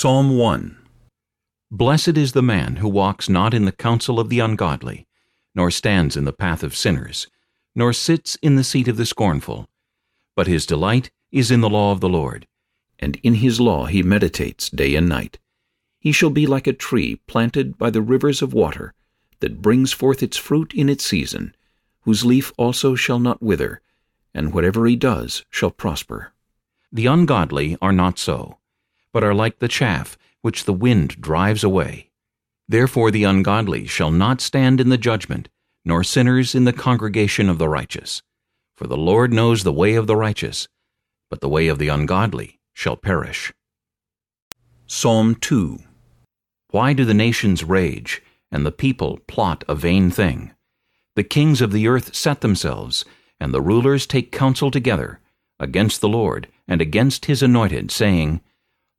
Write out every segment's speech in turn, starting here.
Psalm 1 Blessed is the man who walks not in the counsel of the ungodly, nor stands in the path of sinners, nor sits in the seat of the scornful. But his delight is in the law of the Lord, and in his law he meditates day and night. He shall be like a tree planted by the rivers of water, that brings forth its fruit in its season, whose leaf also shall not wither, and whatever he does shall prosper. The ungodly are not so but are like the chaff which the wind drives away. Therefore the ungodly shall not stand in the judgment, nor sinners in the congregation of the righteous. For the Lord knows the way of the righteous, but the way of the ungodly shall perish. Psalm 2 Why do the nations rage, and the people plot a vain thing? The kings of the earth set themselves, and the rulers take counsel together, against the Lord, and against his anointed, saying,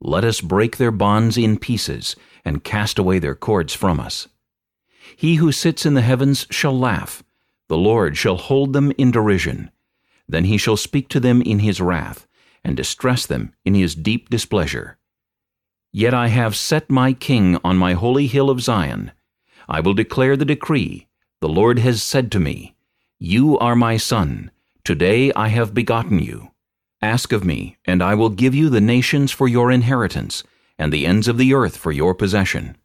let us break their bonds in pieces, and cast away their cords from us. He who sits in the heavens shall laugh. The Lord shall hold them in derision. Then he shall speak to them in his wrath, and distress them in his deep displeasure. Yet I have set my king on my holy hill of Zion. I will declare the decree. The Lord has said to me, You are my son. Today I have begotten you. Ask of me, and I will give you the nations for your inheritance, and the ends of the earth for your possession.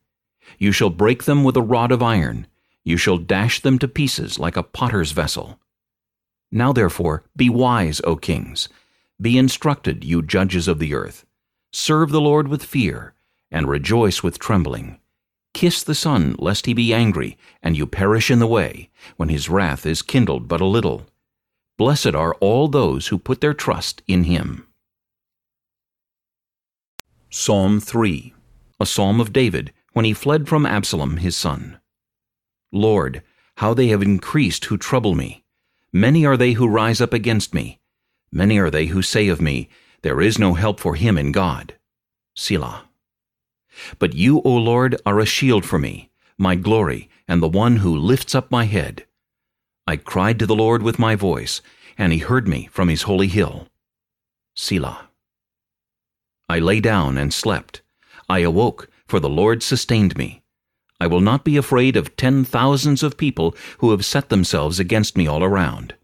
You shall break them with a rod of iron. You shall dash them to pieces like a potter's vessel. Now therefore, be wise, O kings. Be instructed, you judges of the earth. Serve the Lord with fear, and rejoice with trembling. Kiss the Son, lest he be angry, and you perish in the way, when his wrath is kindled but a little. Blessed are all those who put their trust in him. Psalm 3 A psalm of David, when he fled from Absalom his son. Lord, how they have increased who trouble me. Many are they who rise up against me. Many are they who say of me, There is no help for him in God. Selah. But you, O Lord, are a shield for me, my glory, and the one who lifts up my head. I cried to the Lord with my voice, and he heard me from his holy hill. Selah. I lay down and slept. I awoke, for the Lord sustained me. I will not be afraid of ten thousands of people who have set themselves against me all around.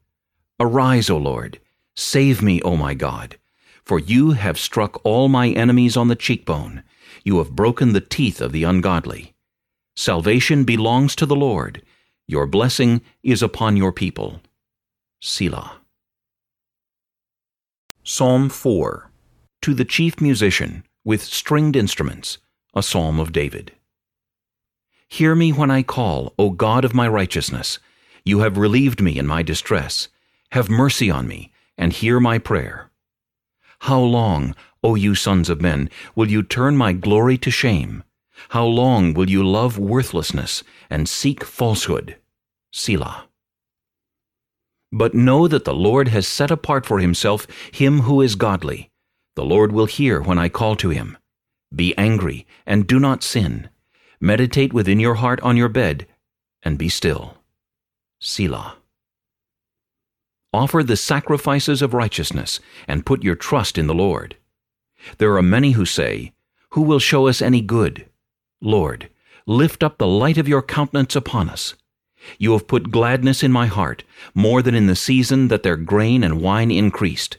Arise, O Lord. Save me, O my God. For you have struck all my enemies on the cheekbone. You have broken the teeth of the ungodly. Salvation belongs to the Lord. Your blessing is upon your people. Selah. Psalm 4 To the chief musician, with stringed instruments, a psalm of David. Hear me when I call, O God of my righteousness. You have relieved me in my distress. Have mercy on me, and hear my prayer. How long, O you sons of men, will you turn my glory to shame? How long will you love worthlessness and seek falsehood? Selah. But know that the Lord has set apart for himself him who is godly. The Lord will hear when I call to him. Be angry, and do not sin. Meditate within your heart on your bed, and be still. Selah. Offer the sacrifices of righteousness, and put your trust in the Lord. There are many who say, Who will show us any good? Lord, lift up the light of your countenance upon us. You have put gladness in my heart, more than in the season that their grain and wine increased.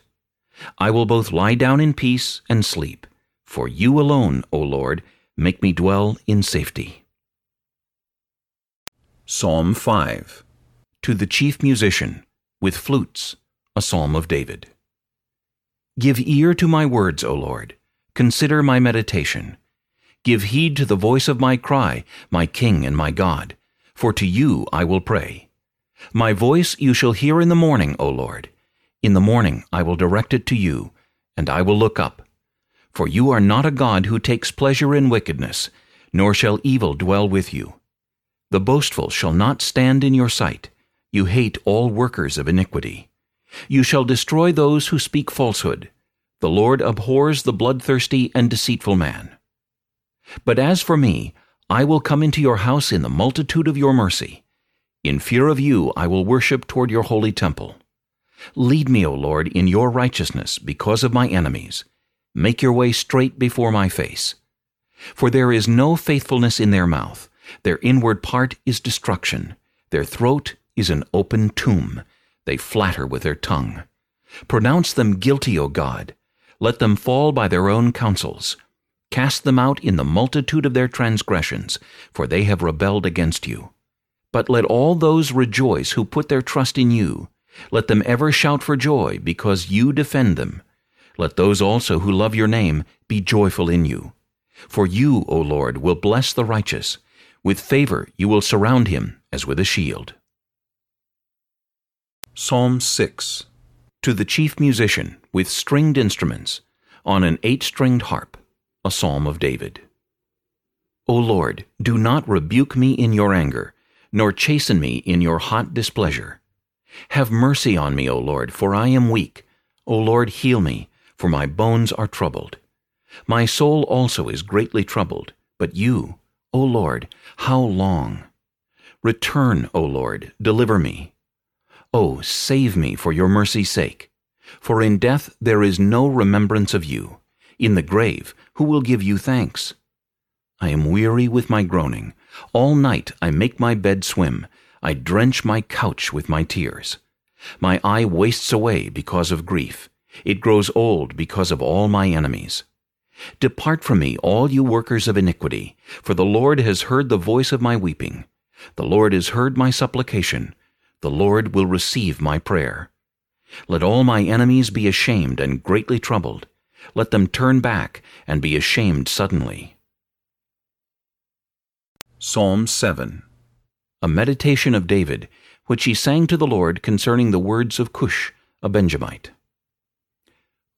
I will both lie down in peace and sleep, for you alone, O Lord, make me dwell in safety. Psalm 5 To the chief musician, with flutes, a psalm of David. Give ear to my words, O Lord. Consider my meditation. Give heed to the voice of my cry, my King and my God for to you I will pray. My voice you shall hear in the morning, O Lord. In the morning I will direct it to you, and I will look up. For you are not a God who takes pleasure in wickedness, nor shall evil dwell with you. The boastful shall not stand in your sight. You hate all workers of iniquity. You shall destroy those who speak falsehood. The Lord abhors the bloodthirsty and deceitful man. But as for me, I will come into your house in the multitude of your mercy. In fear of you I will worship toward your holy temple. Lead me, O Lord, in your righteousness because of my enemies. Make your way straight before my face. For there is no faithfulness in their mouth. Their inward part is destruction. Their throat is an open tomb. They flatter with their tongue. Pronounce them guilty, O God. Let them fall by their own counsels. Cast them out in the multitude of their transgressions, for they have rebelled against you. But let all those rejoice who put their trust in you. Let them ever shout for joy, because you defend them. Let those also who love your name be joyful in you. For you, O Lord, will bless the righteous. With favor you will surround him as with a shield. Psalm 6 To the chief musician, with stringed instruments, on an eight-stringed harp, a psalm of David. O Lord, do not rebuke me in your anger, nor chasten me in your hot displeasure. Have mercy on me, O Lord, for I am weak. O Lord, heal me, for my bones are troubled. My soul also is greatly troubled, but you, O Lord, how long? Return, O Lord, deliver me. O save me for your mercy's sake. For in death there is no remembrance of you. In the grave, who will give you thanks? I am weary with my groaning. All night I make my bed swim. I drench my couch with my tears. My eye wastes away because of grief. It grows old because of all my enemies. Depart from me, all you workers of iniquity, for the Lord has heard the voice of my weeping. The Lord has heard my supplication. The Lord will receive my prayer. Let all my enemies be ashamed and greatly troubled. Let them turn back and be ashamed suddenly. Psalm 7 A meditation of David, which he sang to the Lord concerning the words of Cush, a Benjamite.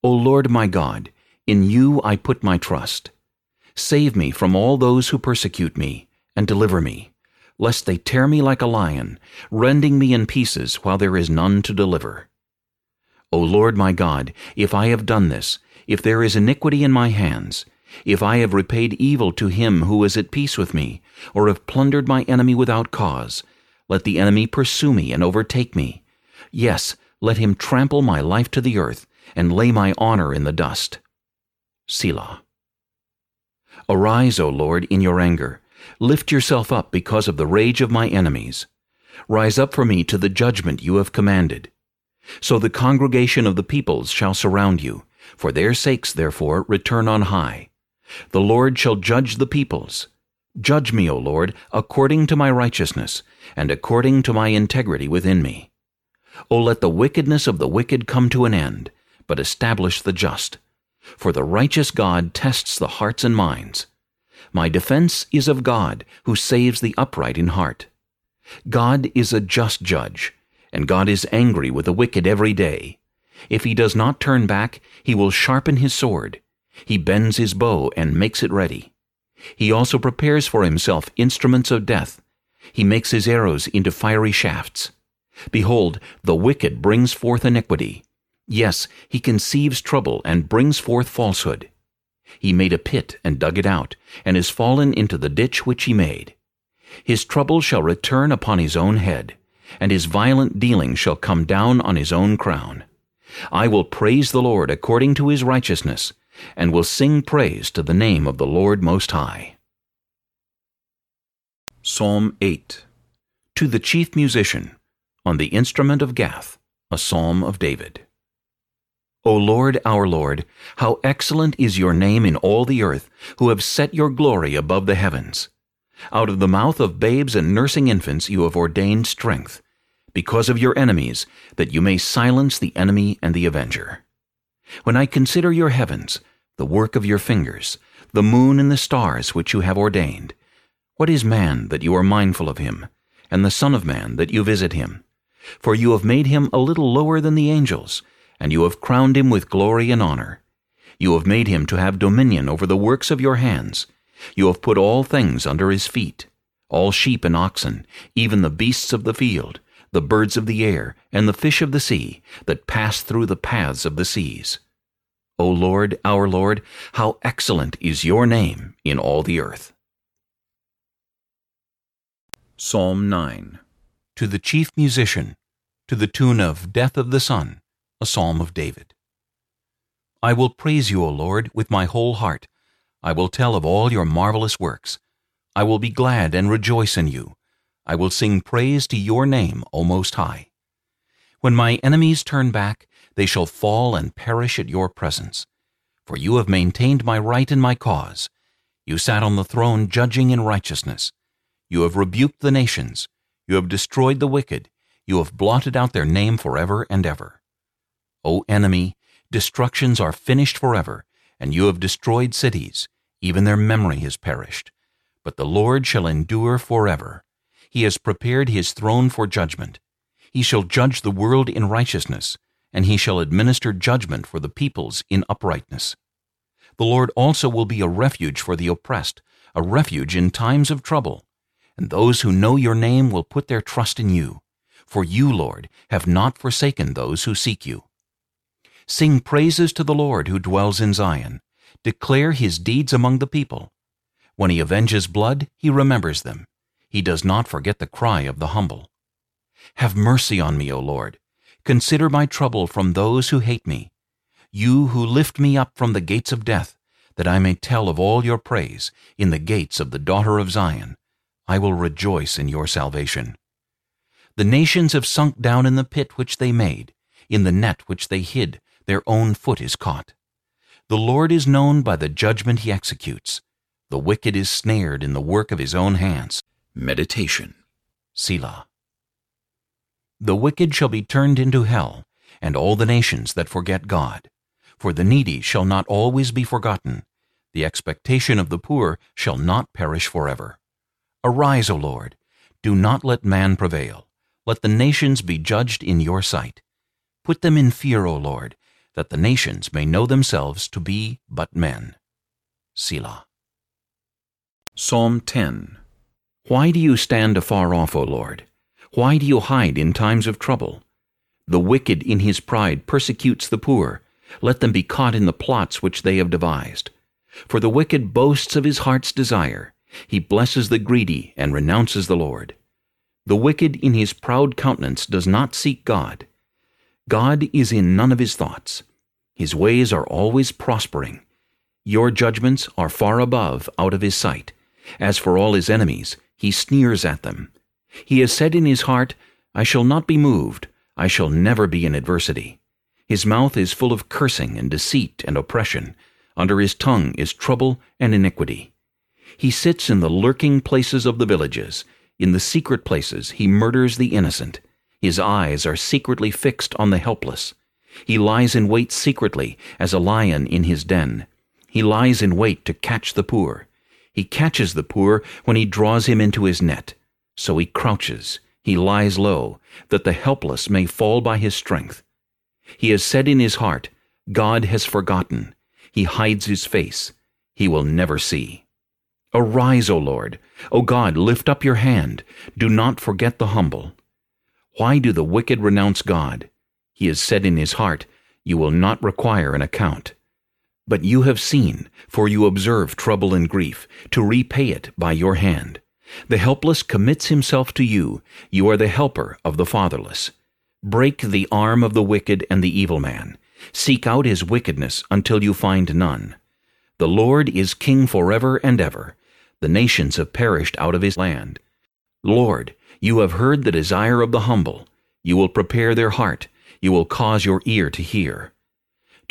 O Lord my God, in you I put my trust. Save me from all those who persecute me, and deliver me, lest they tear me like a lion, rending me in pieces while there is none to deliver. O Lord my God, if I have done this, if there is iniquity in my hands, if I have repaid evil to him who is at peace with me, or have plundered my enemy without cause, let the enemy pursue me and overtake me. Yes, let him trample my life to the earth, and lay my honor in the dust. Selah. Arise, O Lord, in your anger. Lift yourself up because of the rage of my enemies. Rise up for me to the judgment you have commanded. So the congregation of the peoples shall surround you. For their sakes, therefore, return on high. The Lord shall judge the peoples. Judge me, O Lord, according to my righteousness, and according to my integrity within me. O let the wickedness of the wicked come to an end, but establish the just. For the righteous God tests the hearts and minds. My defense is of God, who saves the upright in heart. God is a just judge, and God is angry with the wicked every day. If he does not turn back, he will sharpen his sword. He bends his bow and makes it ready. He also prepares for himself instruments of death. He makes his arrows into fiery shafts. Behold, the wicked brings forth iniquity. Yes, he conceives trouble and brings forth falsehood. He made a pit and dug it out, and is fallen into the ditch which he made. His trouble shall return upon his own head, and his violent dealing shall come down on his own crown. I will praise the Lord according to his righteousness, and will sing praise to the name of the Lord Most High. Psalm 8 To the chief musician, on the instrument of Gath, a psalm of David. O Lord, our Lord, how excellent is your name in all the earth, who have set your glory above the heavens. Out of the mouth of babes and nursing infants you have ordained strength, because of your enemies, that you may silence the enemy and the avenger. When I consider your heavens, the work of your fingers, the moon and the stars which you have ordained, what is man that you are mindful of him, and the Son of Man that you visit him? For you have made him a little lower than the angels, and you have crowned him with glory and honor. You have made him to have dominion over the works of your hands. You have put all things under his feet, all sheep and oxen, even the beasts of the field, the birds of the air, and the fish of the sea, that pass through the paths of the seas. O Lord, our Lord, how excellent is your name in all the earth. Psalm 9 To the chief musician, to the tune of Death of the Son, a psalm of David. I will praise you, O Lord, with my whole heart. I will tell of all your marvelous works. I will be glad and rejoice in you. I will sing praise to your name, O Most High. When my enemies turn back, they shall fall and perish at your presence. For you have maintained my right and my cause. You sat on the throne judging in righteousness. You have rebuked the nations. You have destroyed the wicked. You have blotted out their name forever and ever. O enemy, destructions are finished forever, and you have destroyed cities. Even their memory has perished. But the Lord shall endure forever. He has prepared his throne for judgment. He shall judge the world in righteousness, and he shall administer judgment for the peoples in uprightness. The Lord also will be a refuge for the oppressed, a refuge in times of trouble. And those who know your name will put their trust in you. For you, Lord, have not forsaken those who seek you. Sing praises to the Lord who dwells in Zion. Declare his deeds among the people. When he avenges blood, he remembers them. He does not forget the cry of the humble. Have mercy on me, O Lord. Consider my trouble from those who hate me. You who lift me up from the gates of death, that I may tell of all your praise in the gates of the daughter of Zion. I will rejoice in your salvation. The nations have sunk down in the pit which they made, in the net which they hid, their own foot is caught. The Lord is known by the judgment he executes. The wicked is snared in the work of his own hands. Meditation. Selah. The wicked shall be turned into hell, and all the nations that forget God. For the needy shall not always be forgotten. The expectation of the poor shall not perish forever. Arise, O Lord. Do not let man prevail. Let the nations be judged in your sight. Put them in fear, O Lord, that the nations may know themselves to be but men. Selah. Psalm 10 Why do you stand afar off, O Lord? Why do you hide in times of trouble? The wicked in his pride persecutes the poor. Let them be caught in the plots which they have devised. For the wicked boasts of his heart's desire. He blesses the greedy and renounces the Lord. The wicked in his proud countenance does not seek God. God is in none of his thoughts. His ways are always prospering. Your judgments are far above out of his sight. As for all his enemies, he sneers at them. He has said in his heart, I shall not be moved. I shall never be in adversity. His mouth is full of cursing and deceit and oppression. Under his tongue is trouble and iniquity. He sits in the lurking places of the villages. In the secret places he murders the innocent. His eyes are secretly fixed on the helpless. He lies in wait secretly, as a lion in his den. He lies in wait to catch the poor. He catches the poor when he draws him into his net. So he crouches, he lies low, that the helpless may fall by his strength. He has said in his heart, God has forgotten. He hides his face. He will never see. Arise, O Lord. O God, lift up your hand. Do not forget the humble. Why do the wicked renounce God? He has said in his heart, You will not require an account. But you have seen, for you observe trouble and grief, to repay it by your hand. The helpless commits himself to you. You are the helper of the fatherless. Break the arm of the wicked and the evil man. Seek out his wickedness until you find none. The Lord is king forever and ever. The nations have perished out of his land. Lord, you have heard the desire of the humble. You will prepare their heart. You will cause your ear to hear.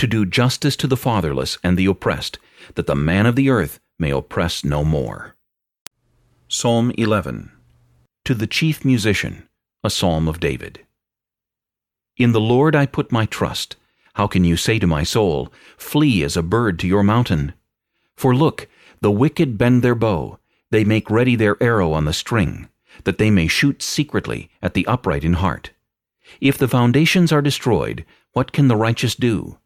To do justice to the fatherless and the oppressed, that the man of the earth may oppress no more. Psalm 11 To the chief musician, a psalm of David. In the Lord I put my trust. How can you say to my soul, Flee as a bird to your mountain? For look, the wicked bend their bow, they make ready their arrow on the string that they may shoot secretly at the upright in heart. If the foundations are destroyed, what can the righteous do?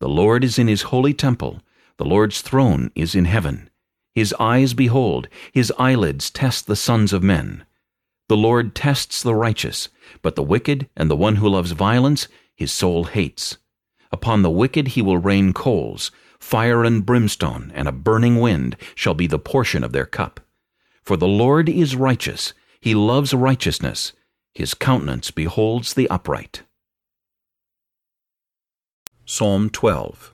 The Lord is in his holy temple, the Lord's throne is in heaven. His eyes behold, his eyelids test the sons of men. The Lord tests the righteous, but the wicked and the one who loves violence his soul hates. Upon the wicked he will rain coals, fire and brimstone, and a burning wind shall be the portion of their cup. For the Lord is righteous, he loves righteousness. His countenance beholds the upright. Psalm 12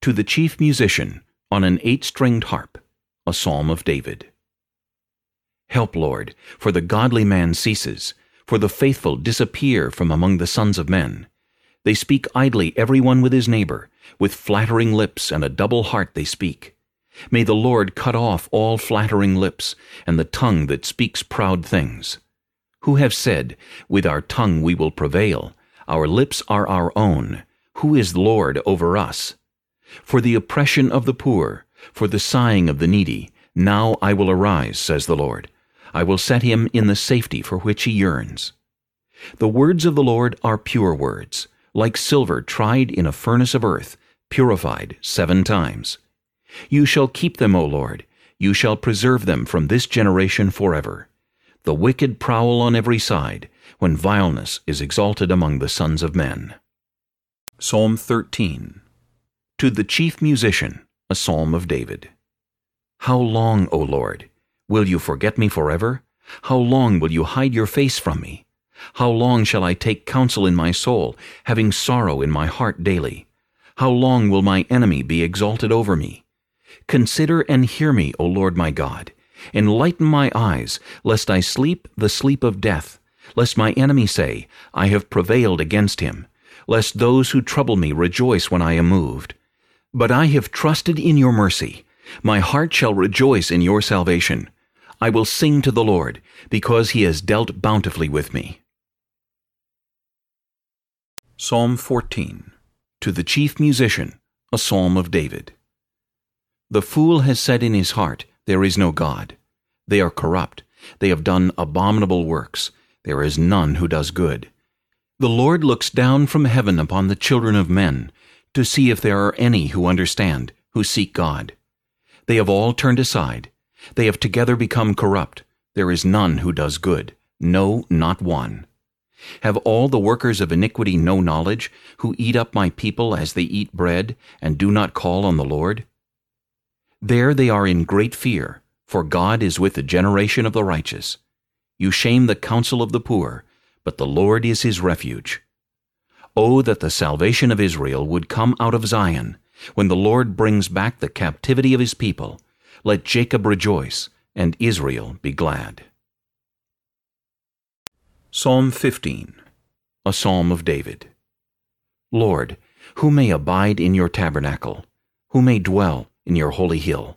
To the chief musician, on an eight-stringed harp, a psalm of David. Help, Lord, for the godly man ceases, for the faithful disappear from among the sons of men. They speak idly every one with his neighbor, with flattering lips and a double heart they speak. May the Lord cut off all flattering lips, and the tongue that speaks proud things. Who have said, With our tongue we will prevail, our lips are our own, who is Lord over us? For the oppression of the poor, for the sighing of the needy, now I will arise, says the Lord. I will set him in the safety for which he yearns. The words of the Lord are pure words, like silver tried in a furnace of earth, purified seven times. You shall keep them, O Lord. You shall preserve them from this generation forever. The wicked prowl on every side, when vileness is exalted among the sons of men. Psalm 13 To the chief musician, a psalm of David. How long, O Lord? Will you forget me forever? How long will you hide your face from me? How long shall I take counsel in my soul, having sorrow in my heart daily? How long will my enemy be exalted over me? Consider and hear me, O Lord my God. Enlighten my eyes, lest I sleep the sleep of death, lest my enemy say, I have prevailed against him, lest those who trouble me rejoice when I am moved. But I have trusted in your mercy. My heart shall rejoice in your salvation. I will sing to the Lord, because he has dealt bountifully with me. Psalm 14 To the chief musician, a psalm of David. The fool has said in his heart, There is no God. They are corrupt. They have done abominable works. There is none who does good. The Lord looks down from heaven upon the children of men, to see if there are any who understand, who seek God. They have all turned aside. They have together become corrupt. There is none who does good, no, not one. Have all the workers of iniquity no knowledge, who eat up my people as they eat bread, and do not call on the Lord? There they are in great fear, for God is with the generation of the righteous. You shame the counsel of the poor, but the Lord is his refuge. Oh, that the salvation of Israel would come out of Zion, when the Lord brings back the captivity of his people. Let Jacob rejoice, and Israel be glad. Psalm 15 A Psalm of David Lord, who may abide in your tabernacle? Who may dwell in your holy hill?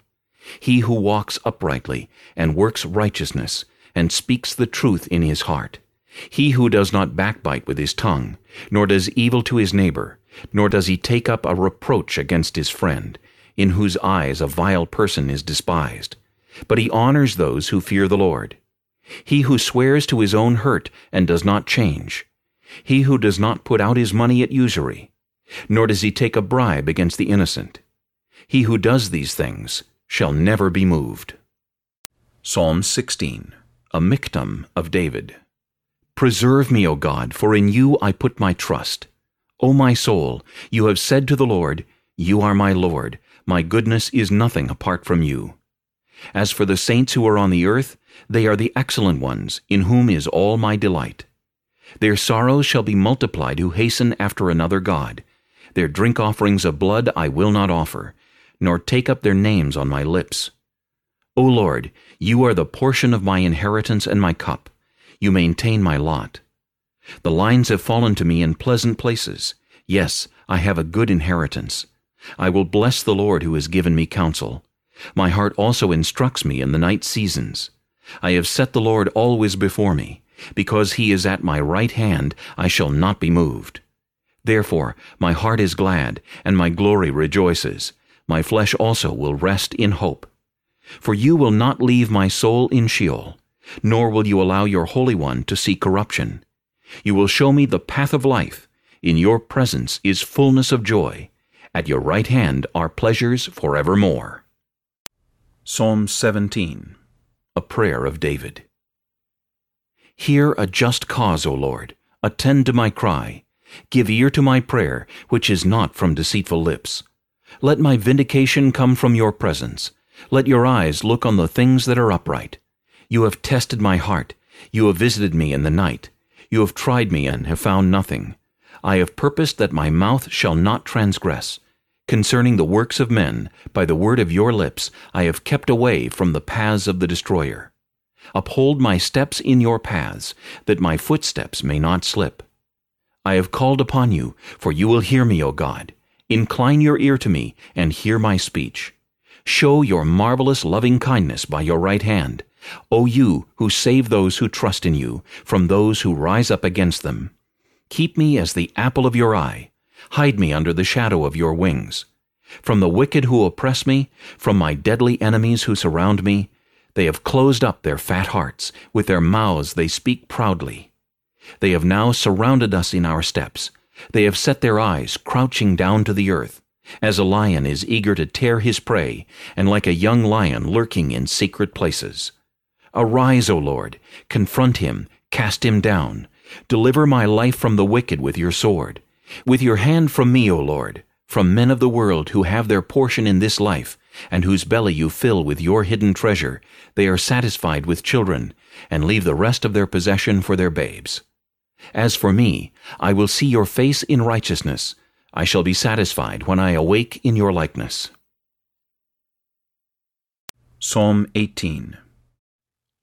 He who walks uprightly, and works righteousness, and speaks the truth in his heart he who does not backbite with his tongue, nor does evil to his neighbor, nor does he take up a reproach against his friend, in whose eyes a vile person is despised. But he honors those who fear the Lord. He who swears to his own hurt and does not change. He who does not put out his money at usury, nor does he take a bribe against the innocent. He who does these things shall never be moved. Psalm 16 A Michtam of David Preserve me, O God, for in you I put my trust. O my soul, you have said to the Lord, You are my Lord, my goodness is nothing apart from you. As for the saints who are on the earth, they are the excellent ones, in whom is all my delight. Their sorrows shall be multiplied who hasten after another God. Their drink offerings of blood I will not offer, nor take up their names on my lips. O Lord, you are the portion of my inheritance and my cup. You maintain my lot. The lines have fallen to me in pleasant places. Yes, I have a good inheritance. I will bless the Lord who has given me counsel. My heart also instructs me in the night seasons. I have set the Lord always before me. Because he is at my right hand, I shall not be moved. Therefore my heart is glad, and my glory rejoices. My flesh also will rest in hope. For you will not leave my soul in Sheol nor will you allow your Holy One to see corruption. You will show me the path of life. In your presence is fullness of joy. At your right hand are pleasures forevermore. Psalm 17 A Prayer of David Hear a just cause, O Lord. Attend to my cry. Give ear to my prayer, which is not from deceitful lips. Let my vindication come from your presence. Let your eyes look on the things that are upright. You have tested my heart. You have visited me in the night. You have tried me and have found nothing. I have purposed that my mouth shall not transgress. Concerning the works of men, by the word of your lips, I have kept away from the paths of the destroyer. Uphold my steps in your paths, that my footsteps may not slip. I have called upon you, for you will hear me, O God. Incline your ear to me, and hear my speech. Show your marvelous loving kindness by your right hand, O you who save those who trust in you, from those who rise up against them. Keep me as the apple of your eye. Hide me under the shadow of your wings. From the wicked who oppress me, from my deadly enemies who surround me, they have closed up their fat hearts, with their mouths they speak proudly. They have now surrounded us in our steps. They have set their eyes crouching down to the earth, as a lion is eager to tear his prey, and like a young lion lurking in secret places. Arise, O Lord, confront him, cast him down. Deliver my life from the wicked with your sword. With your hand from me, O Lord, from men of the world who have their portion in this life, and whose belly you fill with your hidden treasure, they are satisfied with children, and leave the rest of their possession for their babes. As for me, I will see your face in righteousness. I shall be satisfied when I awake in your likeness. Psalm 18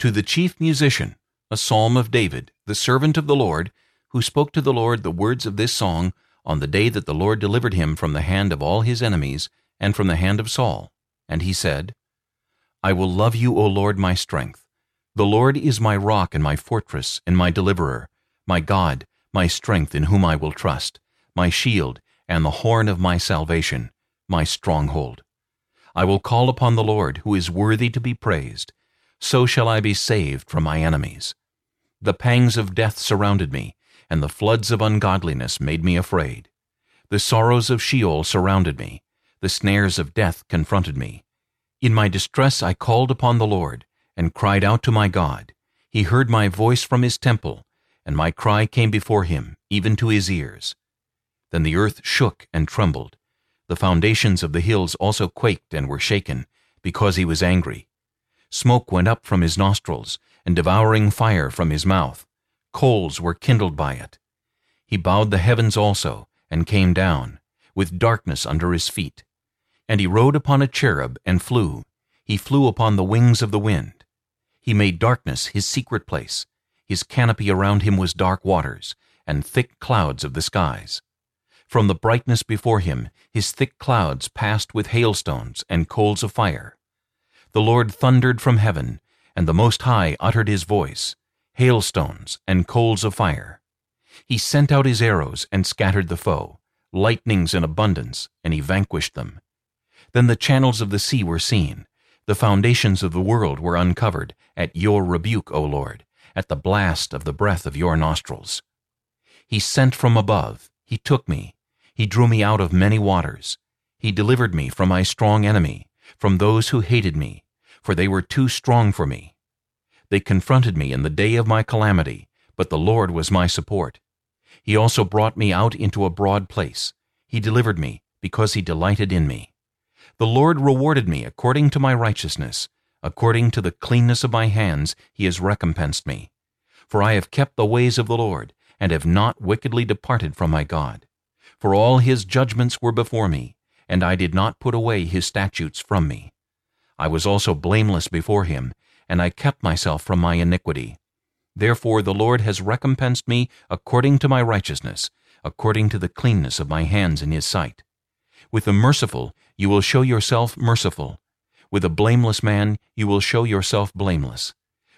To the chief musician, a psalm of David, the servant of the Lord, who spoke to the Lord the words of this song on the day that the Lord delivered him from the hand of all his enemies and from the hand of Saul. And he said, I will love you, O Lord, my strength. The Lord is my rock and my fortress and my deliverer, my God, my strength in whom I will trust, my shield and the horn of my salvation, my stronghold. I will call upon the Lord, who is worthy to be praised. So shall I be saved from my enemies. The pangs of death surrounded me, and the floods of ungodliness made me afraid. The sorrows of Sheol surrounded me. The snares of death confronted me. In my distress I called upon the Lord, and cried out to my God. He heard my voice from his temple, and my cry came before him, even to his ears. Then the earth shook and trembled. The foundations of the hills also quaked and were shaken, because he was angry. Smoke went up from his nostrils, and devouring fire from his mouth. Coals were kindled by it. He bowed the heavens also, and came down, with darkness under his feet. And he rode upon a cherub and flew. He flew upon the wings of the wind. He made darkness his secret place. His canopy around him was dark waters, and thick clouds of the skies. From the brightness before him, his thick clouds passed with hailstones and coals of fire. The Lord thundered from heaven, and the Most High uttered his voice hailstones, and coals of fire. He sent out his arrows and scattered the foe, lightnings in abundance, and he vanquished them. Then the channels of the sea were seen, the foundations of the world were uncovered, at your rebuke, O Lord, at the blast of the breath of your nostrils. He sent from above, he took me, he drew me out of many waters. He delivered me from my strong enemy, from those who hated me, for they were too strong for me. They confronted me in the day of my calamity, but the Lord was my support. He also brought me out into a broad place. He delivered me, because he delighted in me. The Lord rewarded me according to my righteousness. According to the cleanness of my hands he has recompensed me. For I have kept the ways of the Lord, and have not wickedly departed from my God. For all his judgments were before me, and I did not put away his statutes from me. I was also blameless before him, and I kept myself from my iniquity. Therefore the Lord has recompensed me according to my righteousness, according to the cleanness of my hands in his sight. With the merciful you will show yourself merciful. With a blameless man you will show yourself blameless.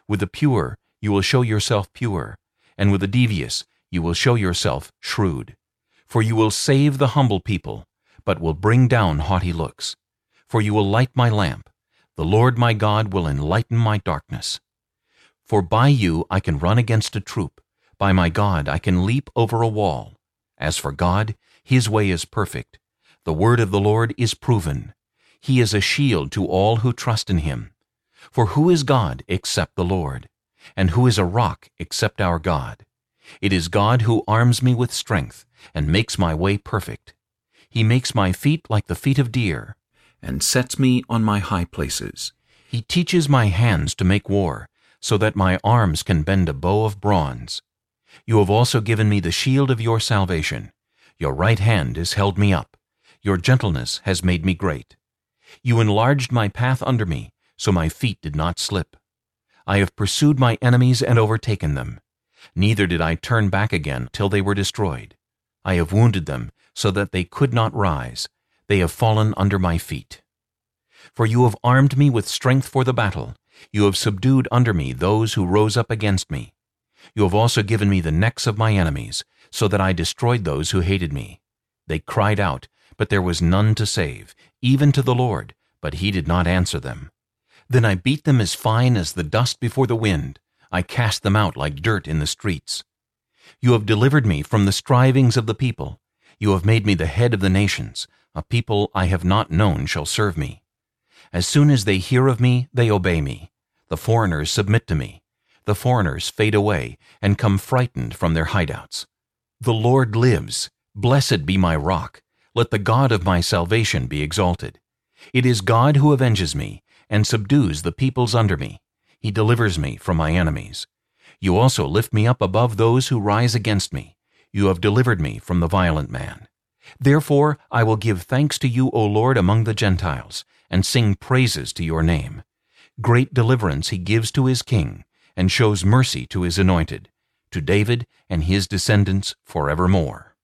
With the pure you will show yourself pure, and with the devious you will show yourself shrewd. For you will save the humble people, but will bring down haughty looks. For you will light my lamp. The Lord my God will enlighten my darkness. For by you I can run against a troop. By my God I can leap over a wall. As for God, his way is perfect. The word of the Lord is proven. He is a shield to all who trust in him. For who is God except the Lord? And who is a rock except our God? It is God who arms me with strength and makes my way perfect. He makes my feet like the feet of deer, and sets me on my high places. He teaches my hands to make war, so that my arms can bend a bow of bronze. You have also given me the shield of your salvation. Your right hand has held me up. Your gentleness has made me great. You enlarged my path under me, so my feet did not slip. I have pursued my enemies and overtaken them. Neither did I turn back again till they were destroyed. I have wounded them, so that they could not rise. They have fallen under my feet. For you have armed me with strength for the battle. You have subdued under me those who rose up against me. You have also given me the necks of my enemies, so that I destroyed those who hated me. They cried out, but there was none to save, even to the Lord, but he did not answer them. Then I beat them as fine as the dust before the wind. I cast them out like dirt in the streets. You have delivered me from the strivings of the people. You have made me the head of the nations. A people I have not known shall serve me. As soon as they hear of me, they obey me. The foreigners submit to me. The foreigners fade away and come frightened from their hideouts. The Lord lives. Blessed be my rock. Let the God of my salvation be exalted. It is God who avenges me and subdues the peoples under me. He delivers me from my enemies. You also lift me up above those who rise against me. You have delivered me from the violent man. Therefore I will give thanks to you, O Lord, among the Gentiles, and sing praises to your name. Great deliverance he gives to his king, and shows mercy to his anointed, to David and his descendants forevermore.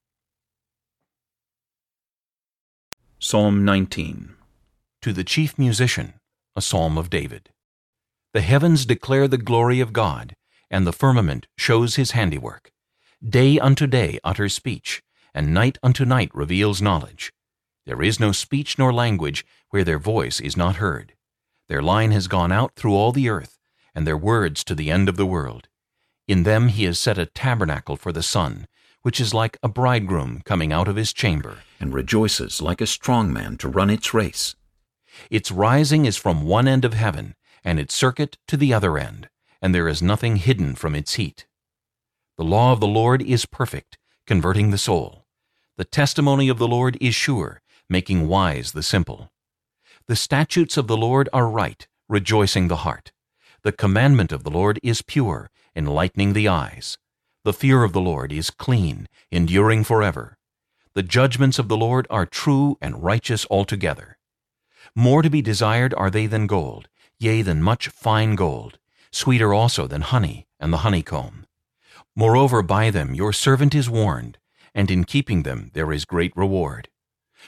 Psalm 19 To the chief musician, a psalm of David. The heavens declare the glory of God, and the firmament shows his handiwork. Day unto day utters speech, and night unto night reveals knowledge. There is no speech nor language where their voice is not heard. Their line has gone out through all the earth, and their words to the end of the world. In them he has set a tabernacle for the sun, which is like a bridegroom coming out of his chamber, and rejoices like a strong man to run its race. Its rising is from one end of heaven, and its circuit to the other end, and there is nothing hidden from its heat. The law of the Lord is perfect, converting the soul. The testimony of the Lord is sure, making wise the simple. The statutes of the Lord are right, rejoicing the heart. The commandment of the Lord is pure, enlightening the eyes. The fear of the Lord is clean, enduring forever. The judgments of the Lord are true and righteous altogether. More to be desired are they than gold, yea, than much fine gold, sweeter also than honey and the honeycomb. Moreover, by them your servant is warned, and in keeping them there is great reward.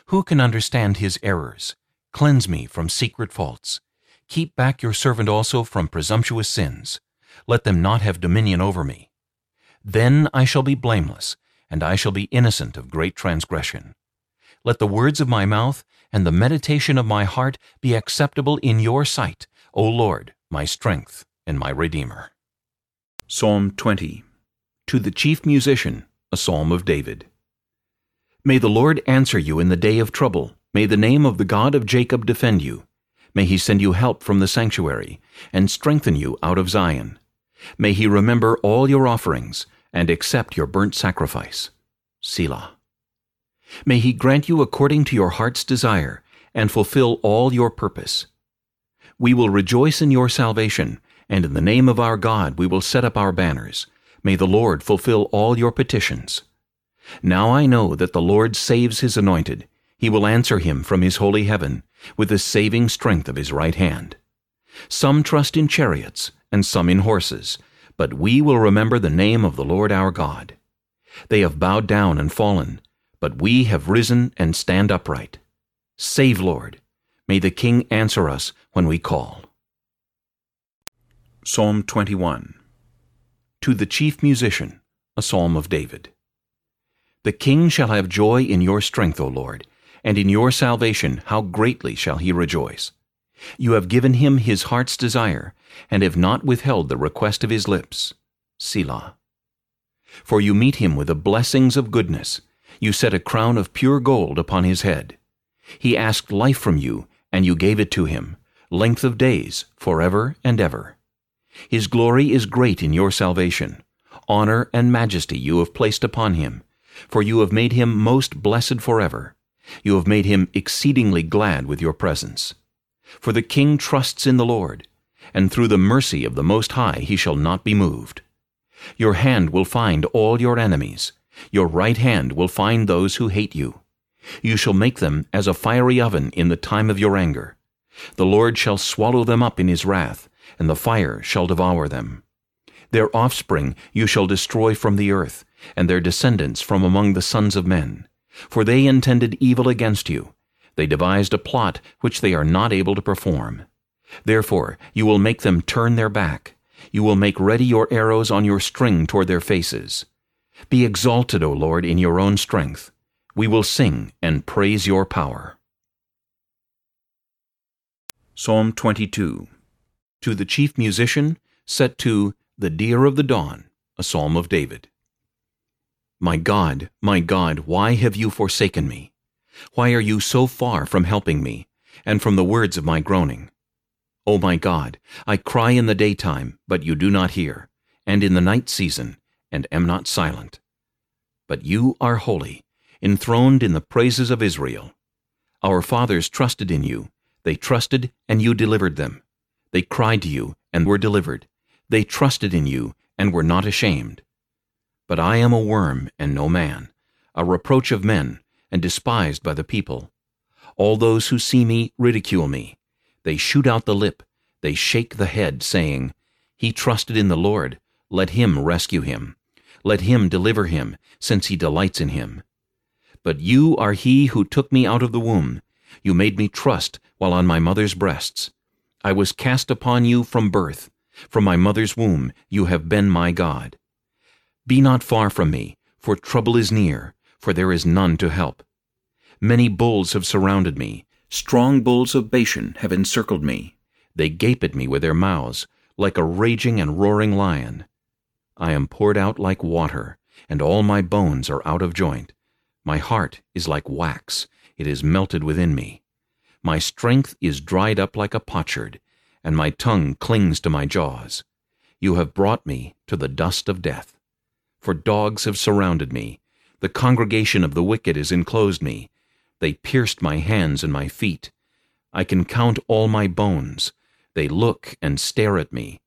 Who can understand his errors? Cleanse me from secret faults. Keep back your servant also from presumptuous sins. Let them not have dominion over me. Then I shall be blameless, and I shall be innocent of great transgression. Let the words of my mouth and the meditation of my heart be acceptable in your sight, O Lord, my strength and my Redeemer. Psalm 20 To the chief musician, a psalm of David. May the Lord answer you in the day of trouble. May the name of the God of Jacob defend you. May he send you help from the sanctuary, and strengthen you out of Zion. May he remember all your offerings, and accept your burnt sacrifice. Selah. May he grant you according to your heart's desire, and fulfill all your purpose. We will rejoice in your salvation, and in the name of our God we will set up our banners. May the Lord fulfill all your petitions. Now I know that the Lord saves his anointed. He will answer him from his holy heaven, with the saving strength of his right hand. Some trust in chariots, and some in horses, but we will remember the name of the Lord our God. They have bowed down and fallen, but we have risen and stand upright. Save, Lord. May the King answer us when we call. Psalm 21 To the chief musician, a psalm of David. The king shall have joy in your strength, O Lord, and in your salvation how greatly shall he rejoice. You have given him his heart's desire, and have not withheld the request of his lips. Selah. For you meet him with the blessings of goodness, you set a crown of pure gold upon his head. He asked life from you, and you gave it to him, length of days, forever and ever. His glory is great in your salvation. Honor and majesty you have placed upon him, for you have made him most blessed forever. You have made him exceedingly glad with your presence. For the king trusts in the Lord, and through the mercy of the Most High he shall not be moved. Your hand will find all your enemies. Your right hand will find those who hate you. You shall make them as a fiery oven in the time of your anger. The Lord shall swallow them up in his wrath, and the fire shall devour them. Their offspring you shall destroy from the earth, and their descendants from among the sons of men. For they intended evil against you. They devised a plot which they are not able to perform. Therefore you will make them turn their back. You will make ready your arrows on your string toward their faces. Be exalted, O Lord, in your own strength. We will sing and praise your power. Psalm 22 To the chief musician, set to The Deer of the Dawn, a psalm of David. My God, my God, why have you forsaken me? Why are you so far from helping me, and from the words of my groaning? O my God, I cry in the daytime, but you do not hear, and in the night season, and am not silent. But you are holy, enthroned in the praises of Israel. Our fathers trusted in you. They trusted, and you delivered them. They cried to you, and were delivered. They trusted in you, and were not ashamed. But I am a worm, and no man, a reproach of men, and despised by the people. All those who see me ridicule me. They shoot out the lip. They shake the head, saying, He trusted in the Lord. Let him rescue him. Let him deliver him, since he delights in him. But you are he who took me out of the womb. You made me trust while on my mother's breasts. I was cast upon you from birth. From my mother's womb you have been my God. Be not far from me, for trouble is near, for there is none to help. Many bulls have surrounded me. Strong bulls of Bashan have encircled me. They gape at me with their mouths, like a raging and roaring lion. I am poured out like water, and all my bones are out of joint. My heart is like wax, it is melted within me. My strength is dried up like a potsherd, and my tongue clings to my jaws. You have brought me to the dust of death. For dogs have surrounded me. The congregation of the wicked has enclosed me. They pierced my hands and my feet. I can count all my bones. They look and stare at me.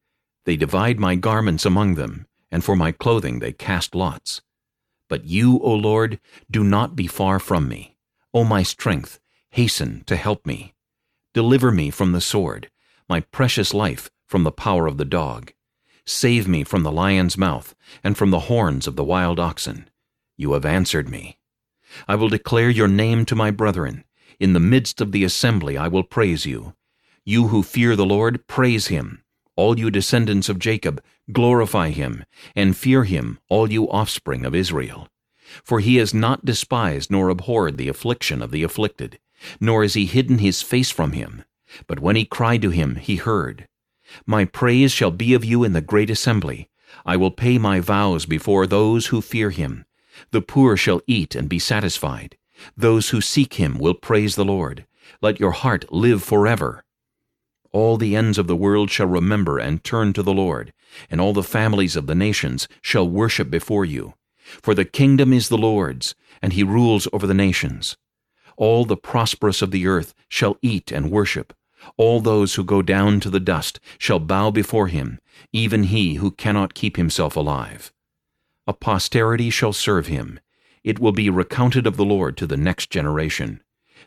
They divide my garments among them, and for my clothing they cast lots. But you, O Lord, do not be far from me. O my strength, hasten to help me. Deliver me from the sword, my precious life from the power of the dog. Save me from the lion's mouth, and from the horns of the wild oxen. You have answered me. I will declare your name to my brethren. In the midst of the assembly I will praise you. You who fear the Lord, praise him. All you descendants of Jacob, glorify him, and fear him, all you offspring of Israel. For he has not despised nor abhorred the affliction of the afflicted, nor has he hidden his face from him. But when he cried to him, he heard. My praise shall be of you in the great assembly. I will pay my vows before those who fear him. The poor shall eat and be satisfied. Those who seek him will praise the Lord. Let your heart live forever. All the ends of the world shall remember and turn to the Lord, and all the families of the nations shall worship before you. For the kingdom is the Lord's, and he rules over the nations. All the prosperous of the earth shall eat and worship. All those who go down to the dust shall bow before him, even he who cannot keep himself alive. A posterity shall serve him. It will be recounted of the Lord to the next generation.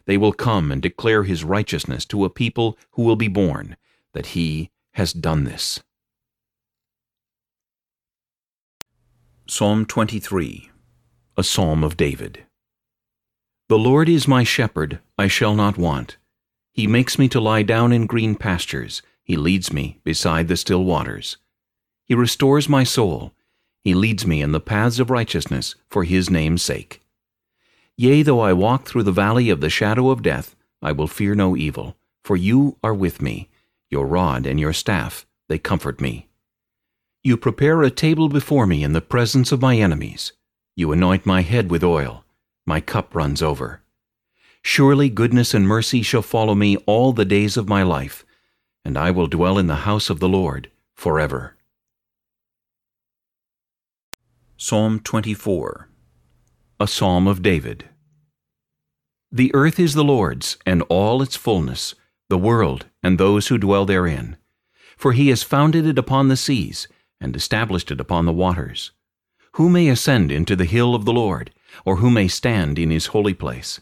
They will come and declare his righteousness to a people who will be born, that he has done this. Psalm 23 A Psalm of David The Lord is my shepherd, I shall not want. He makes me to lie down in green pastures. He leads me beside the still waters. He restores my soul. He leads me in the paths of righteousness for his name's sake. Yea, though I walk through the valley of the shadow of death, I will fear no evil, for you are with me. Your rod and your staff, they comfort me. You prepare a table before me in the presence of my enemies. You anoint my head with oil. My cup runs over. Surely goodness and mercy shall follow me all the days of my life, and I will dwell in the house of the Lord forever. Psalm 24 a Psalm of David. The earth is the Lord's, and all its fullness, the world, and those who dwell therein. For he has founded it upon the seas, and established it upon the waters. Who may ascend into the hill of the Lord, or who may stand in his holy place?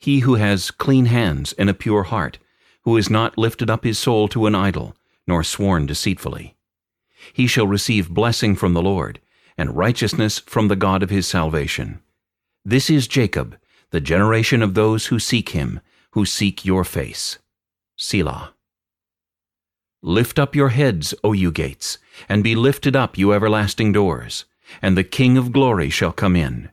he who has clean hands and a pure heart, who has not lifted up his soul to an idol, nor sworn deceitfully. He shall receive blessing from the Lord, and righteousness from the God of his salvation. This is Jacob, the generation of those who seek him, who seek your face. Selah. Lift up your heads, O you gates, and be lifted up, you everlasting doors, and the King of glory shall come in.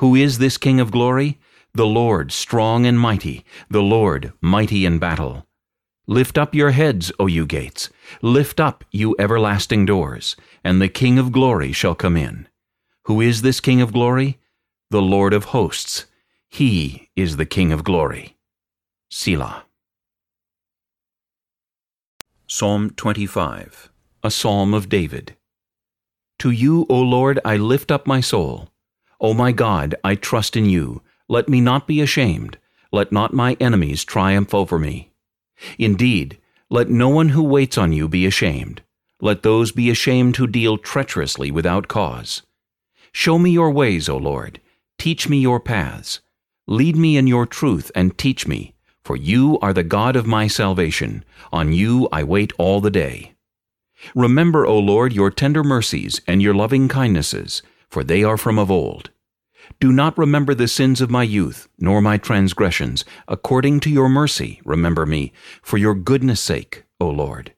Who is this King of glory? The Lord strong and mighty, the Lord mighty in battle. Lift up your heads, O you gates, lift up, you everlasting doors, and the King of glory shall come in. Who is this King of glory? The Lord of hosts. He is the King of glory. Selah. Psalm 25 A Psalm of David To you, O Lord, I lift up my soul. O my God, I trust in you. Let me not be ashamed. Let not my enemies triumph over me. Indeed, let no one who waits on you be ashamed. Let those be ashamed who deal treacherously without cause. Show me your ways, O Lord. Teach me your paths. Lead me in your truth and teach me, for you are the God of my salvation. On you I wait all the day. Remember, O Lord, your tender mercies and your loving kindnesses, for they are from of old. Do not remember the sins of my youth, nor my transgressions. According to your mercy, remember me, for your goodness' sake, O Lord.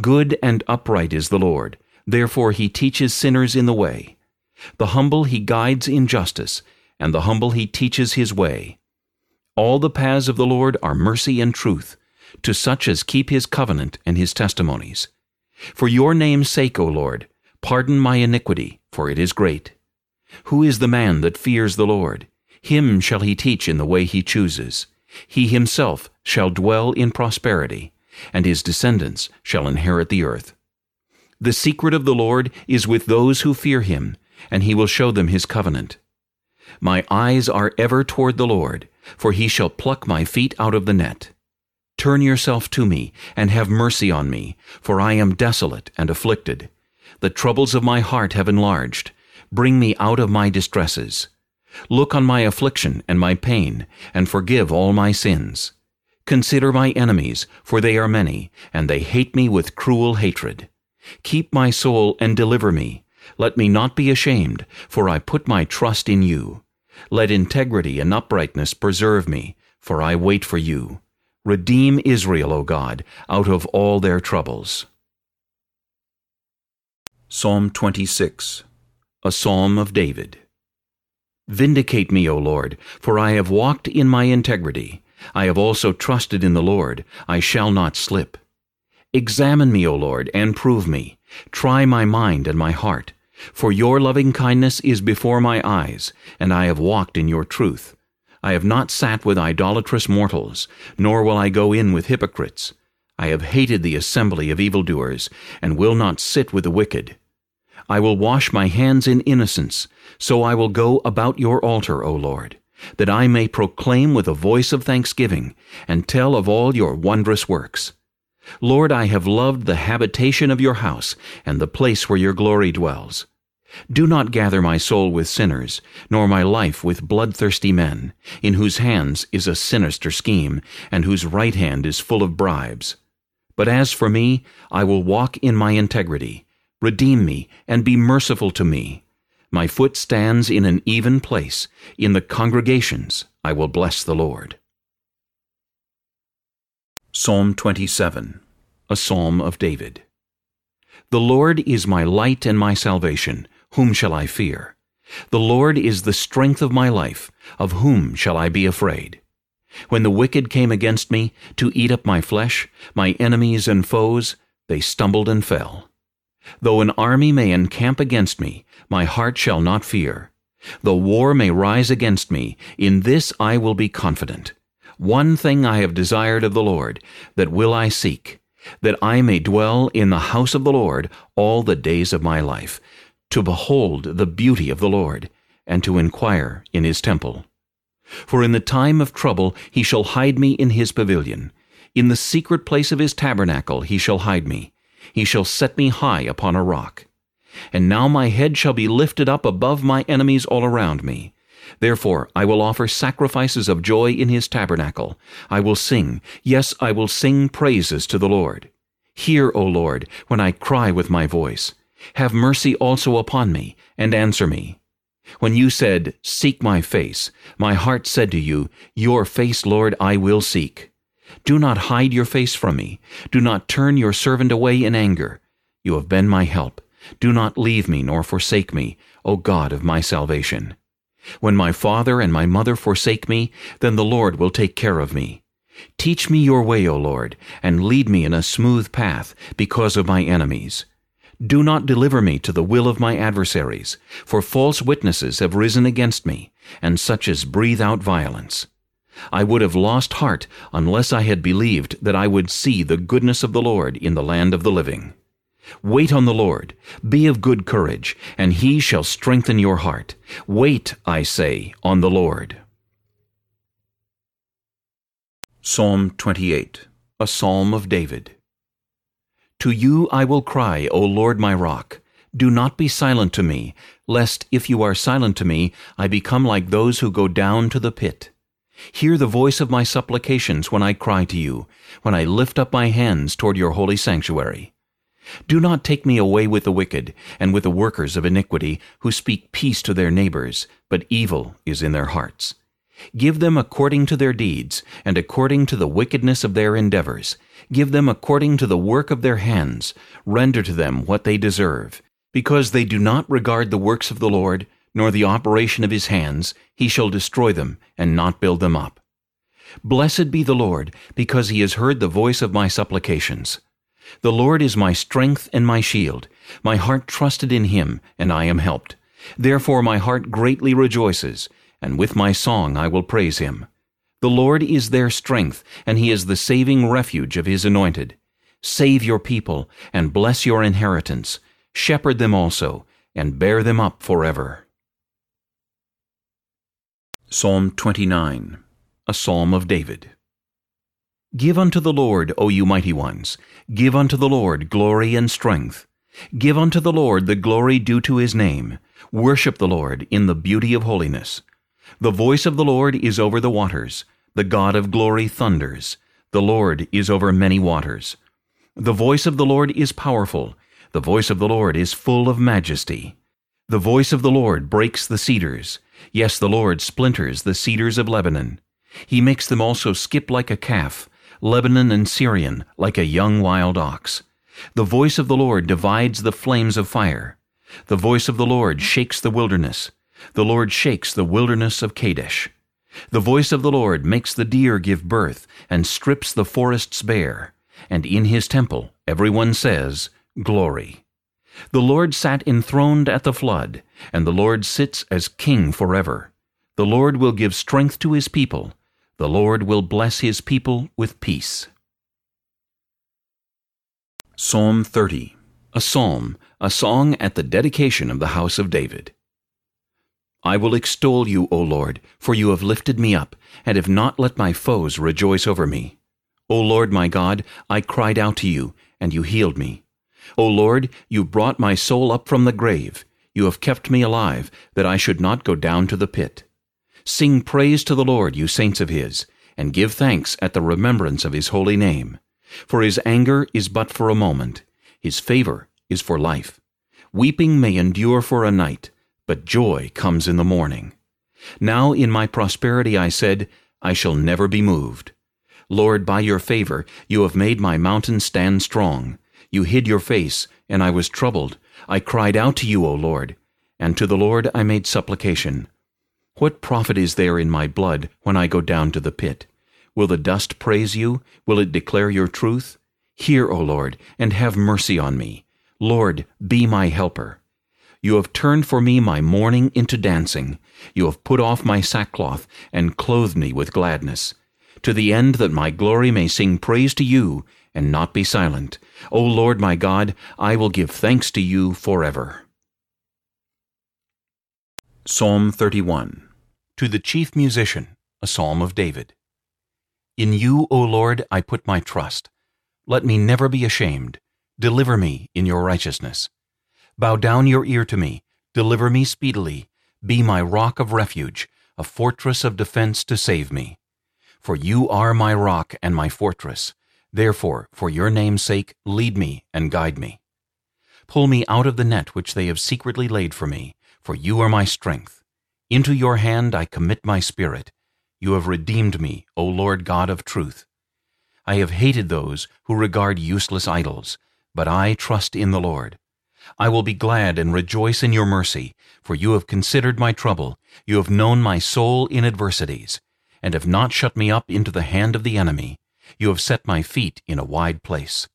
Good and upright is the Lord, therefore he teaches sinners in the way. The humble he guides in justice, and the humble he teaches his way. All the paths of the Lord are mercy and truth, to such as keep his covenant and his testimonies. For your name's sake, O Lord, pardon my iniquity, for it is great. Who is the man that fears the Lord? Him shall he teach in the way he chooses. He himself shall dwell in prosperity, and his descendants shall inherit the earth. The secret of the Lord is with those who fear him, and he will show them his covenant. My eyes are ever toward the Lord, for he shall pluck my feet out of the net. Turn yourself to me, and have mercy on me, for I am desolate and afflicted. The troubles of my heart have enlarged. Bring me out of my distresses. Look on my affliction and my pain, and forgive all my sins. Consider my enemies, for they are many, and they hate me with cruel hatred. Keep my soul and deliver me. Let me not be ashamed, for I put my trust in you. Let integrity and uprightness preserve me, for I wait for you. Redeem Israel, O God, out of all their troubles. Psalm 26 a Psalm of David. Vindicate me, O Lord, for I have walked in my integrity. I have also trusted in the Lord. I shall not slip. Examine me, O Lord, and prove me. Try my mind and my heart. For your loving kindness is before my eyes, and I have walked in your truth. I have not sat with idolatrous mortals, nor will I go in with hypocrites. I have hated the assembly of evildoers, and will not sit with the wicked. I will wash my hands in innocence, so I will go about your altar, O Lord, that I may proclaim with a voice of thanksgiving, and tell of all your wondrous works. Lord, I have loved the habitation of your house, and the place where your glory dwells. Do not gather my soul with sinners, nor my life with bloodthirsty men, in whose hands is a sinister scheme, and whose right hand is full of bribes. But as for me, I will walk in my integrity, Redeem me, and be merciful to me. My foot stands in an even place. In the congregations I will bless the Lord. Psalm 27 A Psalm of David The Lord is my light and my salvation. Whom shall I fear? The Lord is the strength of my life. Of whom shall I be afraid? When the wicked came against me to eat up my flesh, my enemies and foes, they stumbled and fell. Though an army may encamp against me, my heart shall not fear. Though war may rise against me, in this I will be confident. One thing I have desired of the Lord, that will I seek, that I may dwell in the house of the Lord all the days of my life, to behold the beauty of the Lord, and to inquire in his temple. For in the time of trouble he shall hide me in his pavilion. In the secret place of his tabernacle he shall hide me. He shall set me high upon a rock. And now my head shall be lifted up above my enemies all around me. Therefore I will offer sacrifices of joy in his tabernacle. I will sing, yes, I will sing praises to the Lord. Hear, O Lord, when I cry with my voice. Have mercy also upon me, and answer me. When you said, Seek my face, my heart said to you, Your face, Lord, I will seek. Do not hide your face from me. Do not turn your servant away in anger. You have been my help. Do not leave me nor forsake me, O God of my salvation. When my father and my mother forsake me, then the Lord will take care of me. Teach me your way, O Lord, and lead me in a smooth path because of my enemies. Do not deliver me to the will of my adversaries, for false witnesses have risen against me, and such as breathe out violence. I would have lost heart unless I had believed that I would see the goodness of the Lord in the land of the living. Wait on the Lord, be of good courage, and he shall strengthen your heart. Wait, I say, on the Lord. Psalm 28 A Psalm of David To you I will cry, O Lord my rock. Do not be silent to me, lest if you are silent to me, I become like those who go down to the pit. Hear the voice of my supplications when I cry to you, when I lift up my hands toward your holy sanctuary. Do not take me away with the wicked, and with the workers of iniquity, who speak peace to their neighbors, but evil is in their hearts. Give them according to their deeds, and according to the wickedness of their endeavors. Give them according to the work of their hands. Render to them what they deserve. Because they do not regard the works of the Lord, nor the operation of his hands, he shall destroy them, and not build them up. Blessed be the Lord, because he has heard the voice of my supplications. The Lord is my strength and my shield. My heart trusted in him, and I am helped. Therefore my heart greatly rejoices, and with my song I will praise him. The Lord is their strength, and he is the saving refuge of his anointed. Save your people, and bless your inheritance. Shepherd them also, and bear them up forever. Psalm 29 A Psalm of David Give unto the Lord, O you mighty ones, give unto the Lord glory and strength. Give unto the Lord the glory due to his name. Worship the Lord in the beauty of holiness. The voice of the Lord is over the waters. The God of glory thunders. The Lord is over many waters. The voice of the Lord is powerful. The voice of the Lord is full of majesty. The voice of the Lord breaks the cedars. Yes, the Lord splinters the cedars of Lebanon. He makes them also skip like a calf. Lebanon and Sirion, like a young wild ox. The voice of the Lord divides the flames of fire. The voice of the Lord shakes the wilderness. The Lord shakes the wilderness of Kadesh. The voice of the Lord makes the deer give birth, and strips the forests bare. And in his temple everyone says, Glory. The Lord sat enthroned at the flood, and the Lord sits as king forever. The Lord will give strength to his people, the Lord will bless his people with peace. Psalm 30 A Psalm, a song at the dedication of the house of David. I will extol you, O Lord, for you have lifted me up, and have not let my foes rejoice over me. O Lord my God, I cried out to you, and you healed me. O Lord, you brought my soul up from the grave. You have kept me alive, that I should not go down to the pit. Sing praise to the Lord, you saints of his, and give thanks at the remembrance of his holy name. For his anger is but for a moment, his favor is for life. Weeping may endure for a night, but joy comes in the morning. Now in my prosperity I said, I shall never be moved. Lord, by your favor you have made my mountain stand strong. You hid your face, and I was troubled. I cried out to you, O Lord, and to the Lord I made supplication. What profit is there in my blood when I go down to the pit? Will the dust praise you? Will it declare your truth? Hear, O Lord, and have mercy on me. Lord, be my helper. You have turned for me my mourning into dancing. You have put off my sackcloth and clothed me with gladness, to the end that my glory may sing praise to you and not be silent. O Lord my God, I will give thanks to you forever. Psalm 31 To the Chief Musician, a Psalm of David. In you, O Lord, I put my trust. Let me never be ashamed. Deliver me in your righteousness. Bow down your ear to me. Deliver me speedily. Be my rock of refuge, a fortress of defense to save me. For you are my rock and my fortress. Therefore, for your name's sake, lead me and guide me. Pull me out of the net which they have secretly laid for me, for you are my strength. Into your hand I commit my spirit. You have redeemed me, O Lord God of truth. I have hated those who regard useless idols, but I trust in the Lord. I will be glad and rejoice in your mercy, for you have considered my trouble, you have known my soul in adversities, and have not shut me up into the hand of the enemy. You have set my feet in a wide place.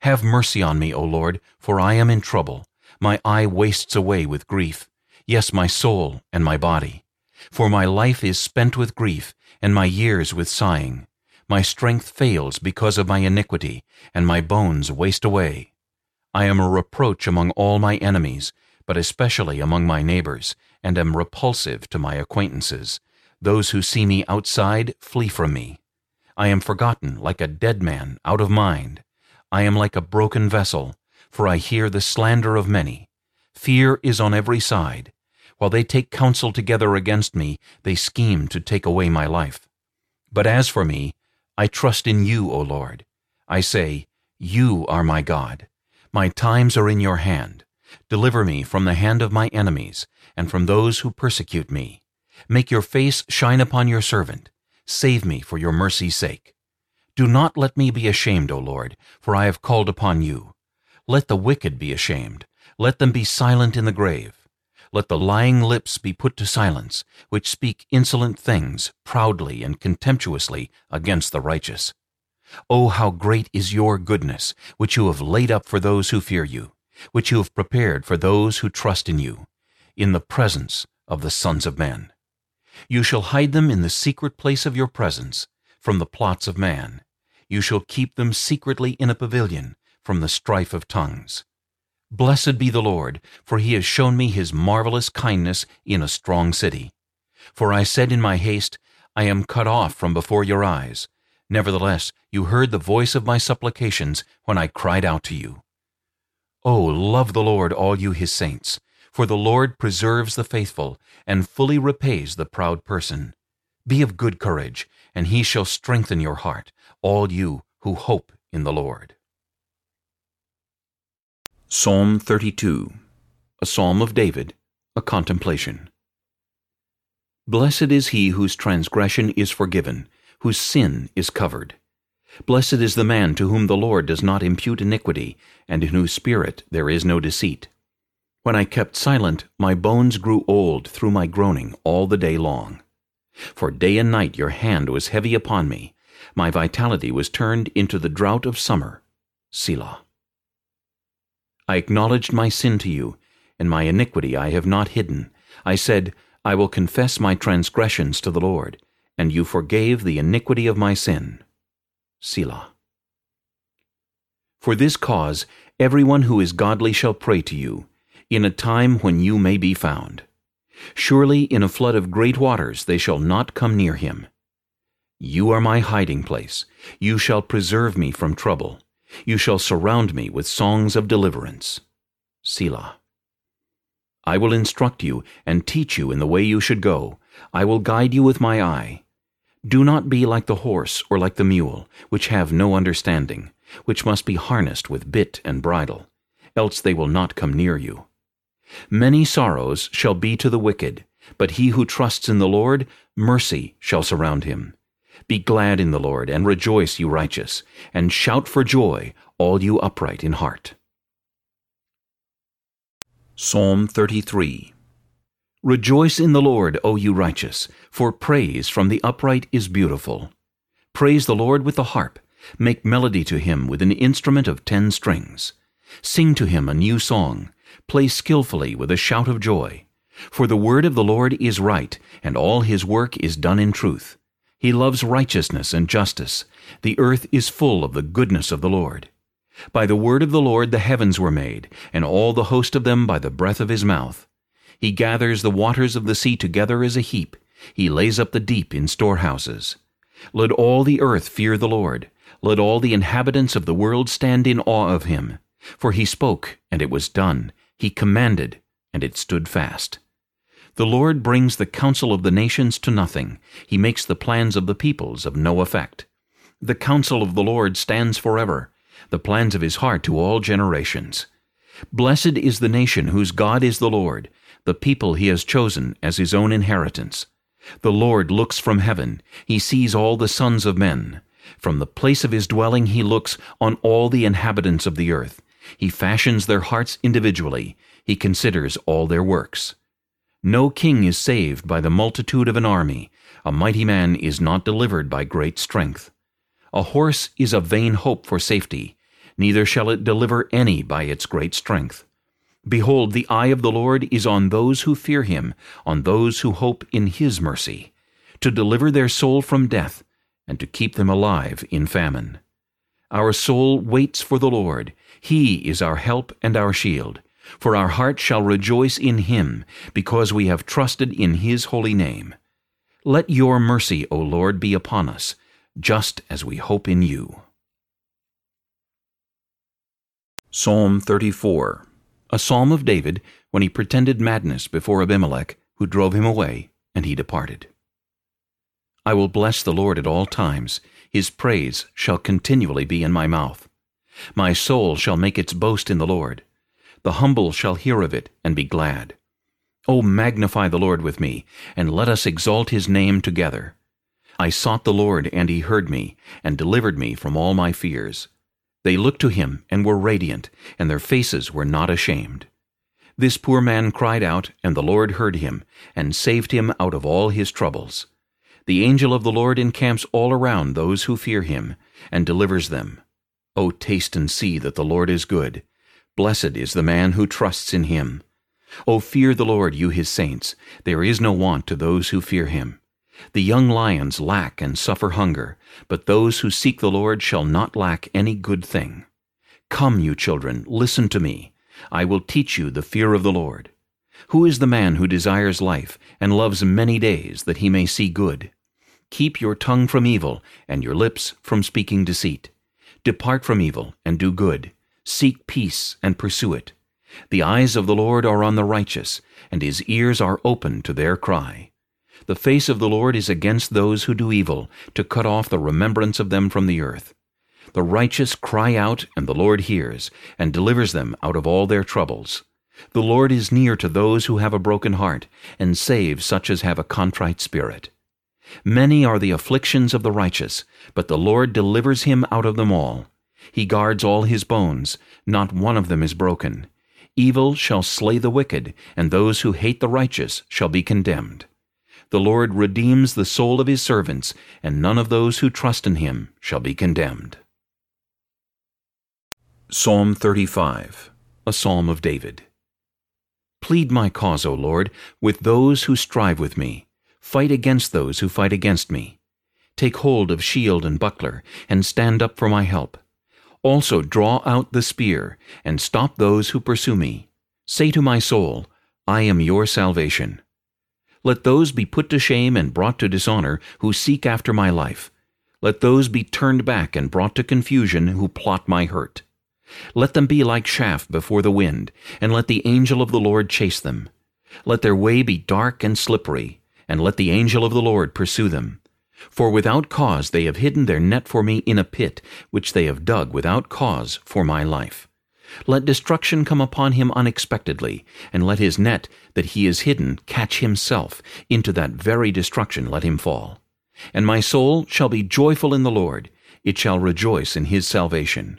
Have mercy on me, O Lord, for I am in trouble. My eye wastes away with grief, yes, my soul and my body. For my life is spent with grief, and my years with sighing. My strength fails because of my iniquity, and my bones waste away. I am a reproach among all my enemies, but especially among my neighbors, and am repulsive to my acquaintances. Those who see me outside flee from me. I am forgotten like a dead man out of mind. I am like a broken vessel, for I hear the slander of many. Fear is on every side. While they take counsel together against me, they scheme to take away my life. But as for me, I trust in you, O Lord. I say, You are my God. My times are in your hand. Deliver me from the hand of my enemies, and from those who persecute me. Make your face shine upon your servant. Save me for your mercy's sake. Do not let me be ashamed, O Lord, for I have called upon you. Let the wicked be ashamed. Let them be silent in the grave. Let the lying lips be put to silence, which speak insolent things proudly and contemptuously against the righteous. Oh, how great is your goodness, which you have laid up for those who fear you, which you have prepared for those who trust in you, in the presence of the sons of men. You shall hide them in the secret place of your presence, from the plots of man. You shall keep them secretly in a pavilion, from the strife of tongues. Blessed be the Lord, for he has shown me his marvelous kindness in a strong city. For I said in my haste, I am cut off from before your eyes. Nevertheless, you heard the voice of my supplications when I cried out to you. O love the Lord, all you his saints, for the Lord preserves the faithful, and fully repays the proud person. Be of good courage, and he shall strengthen your heart, all you who hope in the Lord. Psalm 32 A Psalm of David, a Contemplation Blessed is he whose transgression is forgiven, whose sin is covered. Blessed is the man to whom the Lord does not impute iniquity, and in whose spirit there is no deceit. When I kept silent, my bones grew old through my groaning all the day long. For day and night your hand was heavy upon me. My vitality was turned into the drought of summer. Selah. I acknowledged my sin to you, and my iniquity I have not hidden. I said, I will confess my transgressions to the Lord, and you forgave the iniquity of my sin. Selah. For this cause everyone who is godly shall pray to you, in a time when you may be found. Surely in a flood of great waters they shall not come near him. You are my hiding place. You shall preserve me from trouble. You shall surround me with songs of deliverance. Selah. I will instruct you and teach you in the way you should go. I will guide you with my eye. Do not be like the horse or like the mule, which have no understanding, which must be harnessed with bit and bridle, else they will not come near you. Many sorrows shall be to the wicked, but he who trusts in the Lord, mercy shall surround him. Be glad in the Lord, and rejoice, you righteous, and shout for joy, all you upright in heart. Psalm 33 Rejoice in the Lord, O you righteous, for praise from the upright is beautiful. Praise the Lord with the harp. Make melody to him with an instrument of ten strings. Sing to him a new song. Play skillfully with a shout of joy. For the word of the Lord is right, and all his work is done in truth. He loves righteousness and justice. The earth is full of the goodness of the Lord. By the word of the Lord the heavens were made, and all the host of them by the breath of his mouth. He gathers the waters of the sea together as a heap. He lays up the deep in storehouses. Let all the earth fear the Lord. Let all the inhabitants of the world stand in awe of him. For he spoke, and it was done. He commanded, and it stood fast. The Lord brings the counsel of the nations to nothing. He makes the plans of the peoples of no effect. The counsel of the Lord stands forever, the plans of his heart to all generations. Blessed is the nation whose God is the Lord, the people he has chosen as his own inheritance. The Lord looks from heaven, he sees all the sons of men. From the place of his dwelling he looks on all the inhabitants of the earth. He fashions their hearts individually, he considers all their works. No king is saved by the multitude of an army, a mighty man is not delivered by great strength. A horse is a vain hope for safety, neither shall it deliver any by its great strength. Behold, the eye of the Lord is on those who fear him, on those who hope in his mercy, to deliver their soul from death, and to keep them alive in famine. Our soul waits for the Lord. He is our help and our shield. For our heart shall rejoice in him, because we have trusted in his holy name. Let your mercy, O Lord, be upon us, just as we hope in you. Psalm 34 A psalm of David when he pretended madness before Abimelech, who drove him away, and he departed. I will bless the Lord at all times. His praise shall continually be in my mouth. My soul shall make its boast in the Lord. The humble shall hear of it and be glad. O magnify the Lord with me, and let us exalt his name together. I sought the Lord, and he heard me, and delivered me from all my fears. They looked to him, and were radiant, and their faces were not ashamed. This poor man cried out, and the Lord heard him, and saved him out of all his troubles. The angel of the Lord encamps all around those who fear him, and delivers them. O taste and see that the Lord is good. Blessed is the man who trusts in him. O fear the Lord, you his saints. There is no want to those who fear him. The young lions lack and suffer hunger, but those who seek the Lord shall not lack any good thing. Come, you children, listen to me. I will teach you the fear of the Lord. Who is the man who desires life, and loves many days, that he may see good? Keep your tongue from evil, and your lips from speaking deceit. Depart from evil, and do good. Seek peace and pursue it. The eyes of the Lord are on the righteous, and his ears are open to their cry. The face of the Lord is against those who do evil, to cut off the remembrance of them from the earth. The righteous cry out, and the Lord hears, and delivers them out of all their troubles. The Lord is near to those who have a broken heart, and saves such as have a contrite spirit. Many are the afflictions of the righteous, but the Lord delivers him out of them all. He guards all his bones, not one of them is broken. Evil shall slay the wicked, and those who hate the righteous shall be condemned. The Lord redeems the soul of his servants, and none of those who trust in him shall be condemned. Psalm 35 A Psalm of David Plead my cause, O Lord, with those who strive with me. Fight against those who fight against me. Take hold of shield and buckler, and stand up for my help. Also draw out the spear, and stop those who pursue me. Say to my soul, I am your salvation. Let those be put to shame and brought to dishonor who seek after my life. Let those be turned back and brought to confusion who plot my hurt. Let them be like chaff before the wind, and let the angel of the Lord chase them. Let their way be dark and slippery, and let the angel of the Lord pursue them. For without cause they have hidden their net for me in a pit, which they have dug without cause for my life. Let destruction come upon him unexpectedly, and let his net that he is hidden catch himself. Into that very destruction let him fall. And my soul shall be joyful in the Lord, it shall rejoice in his salvation.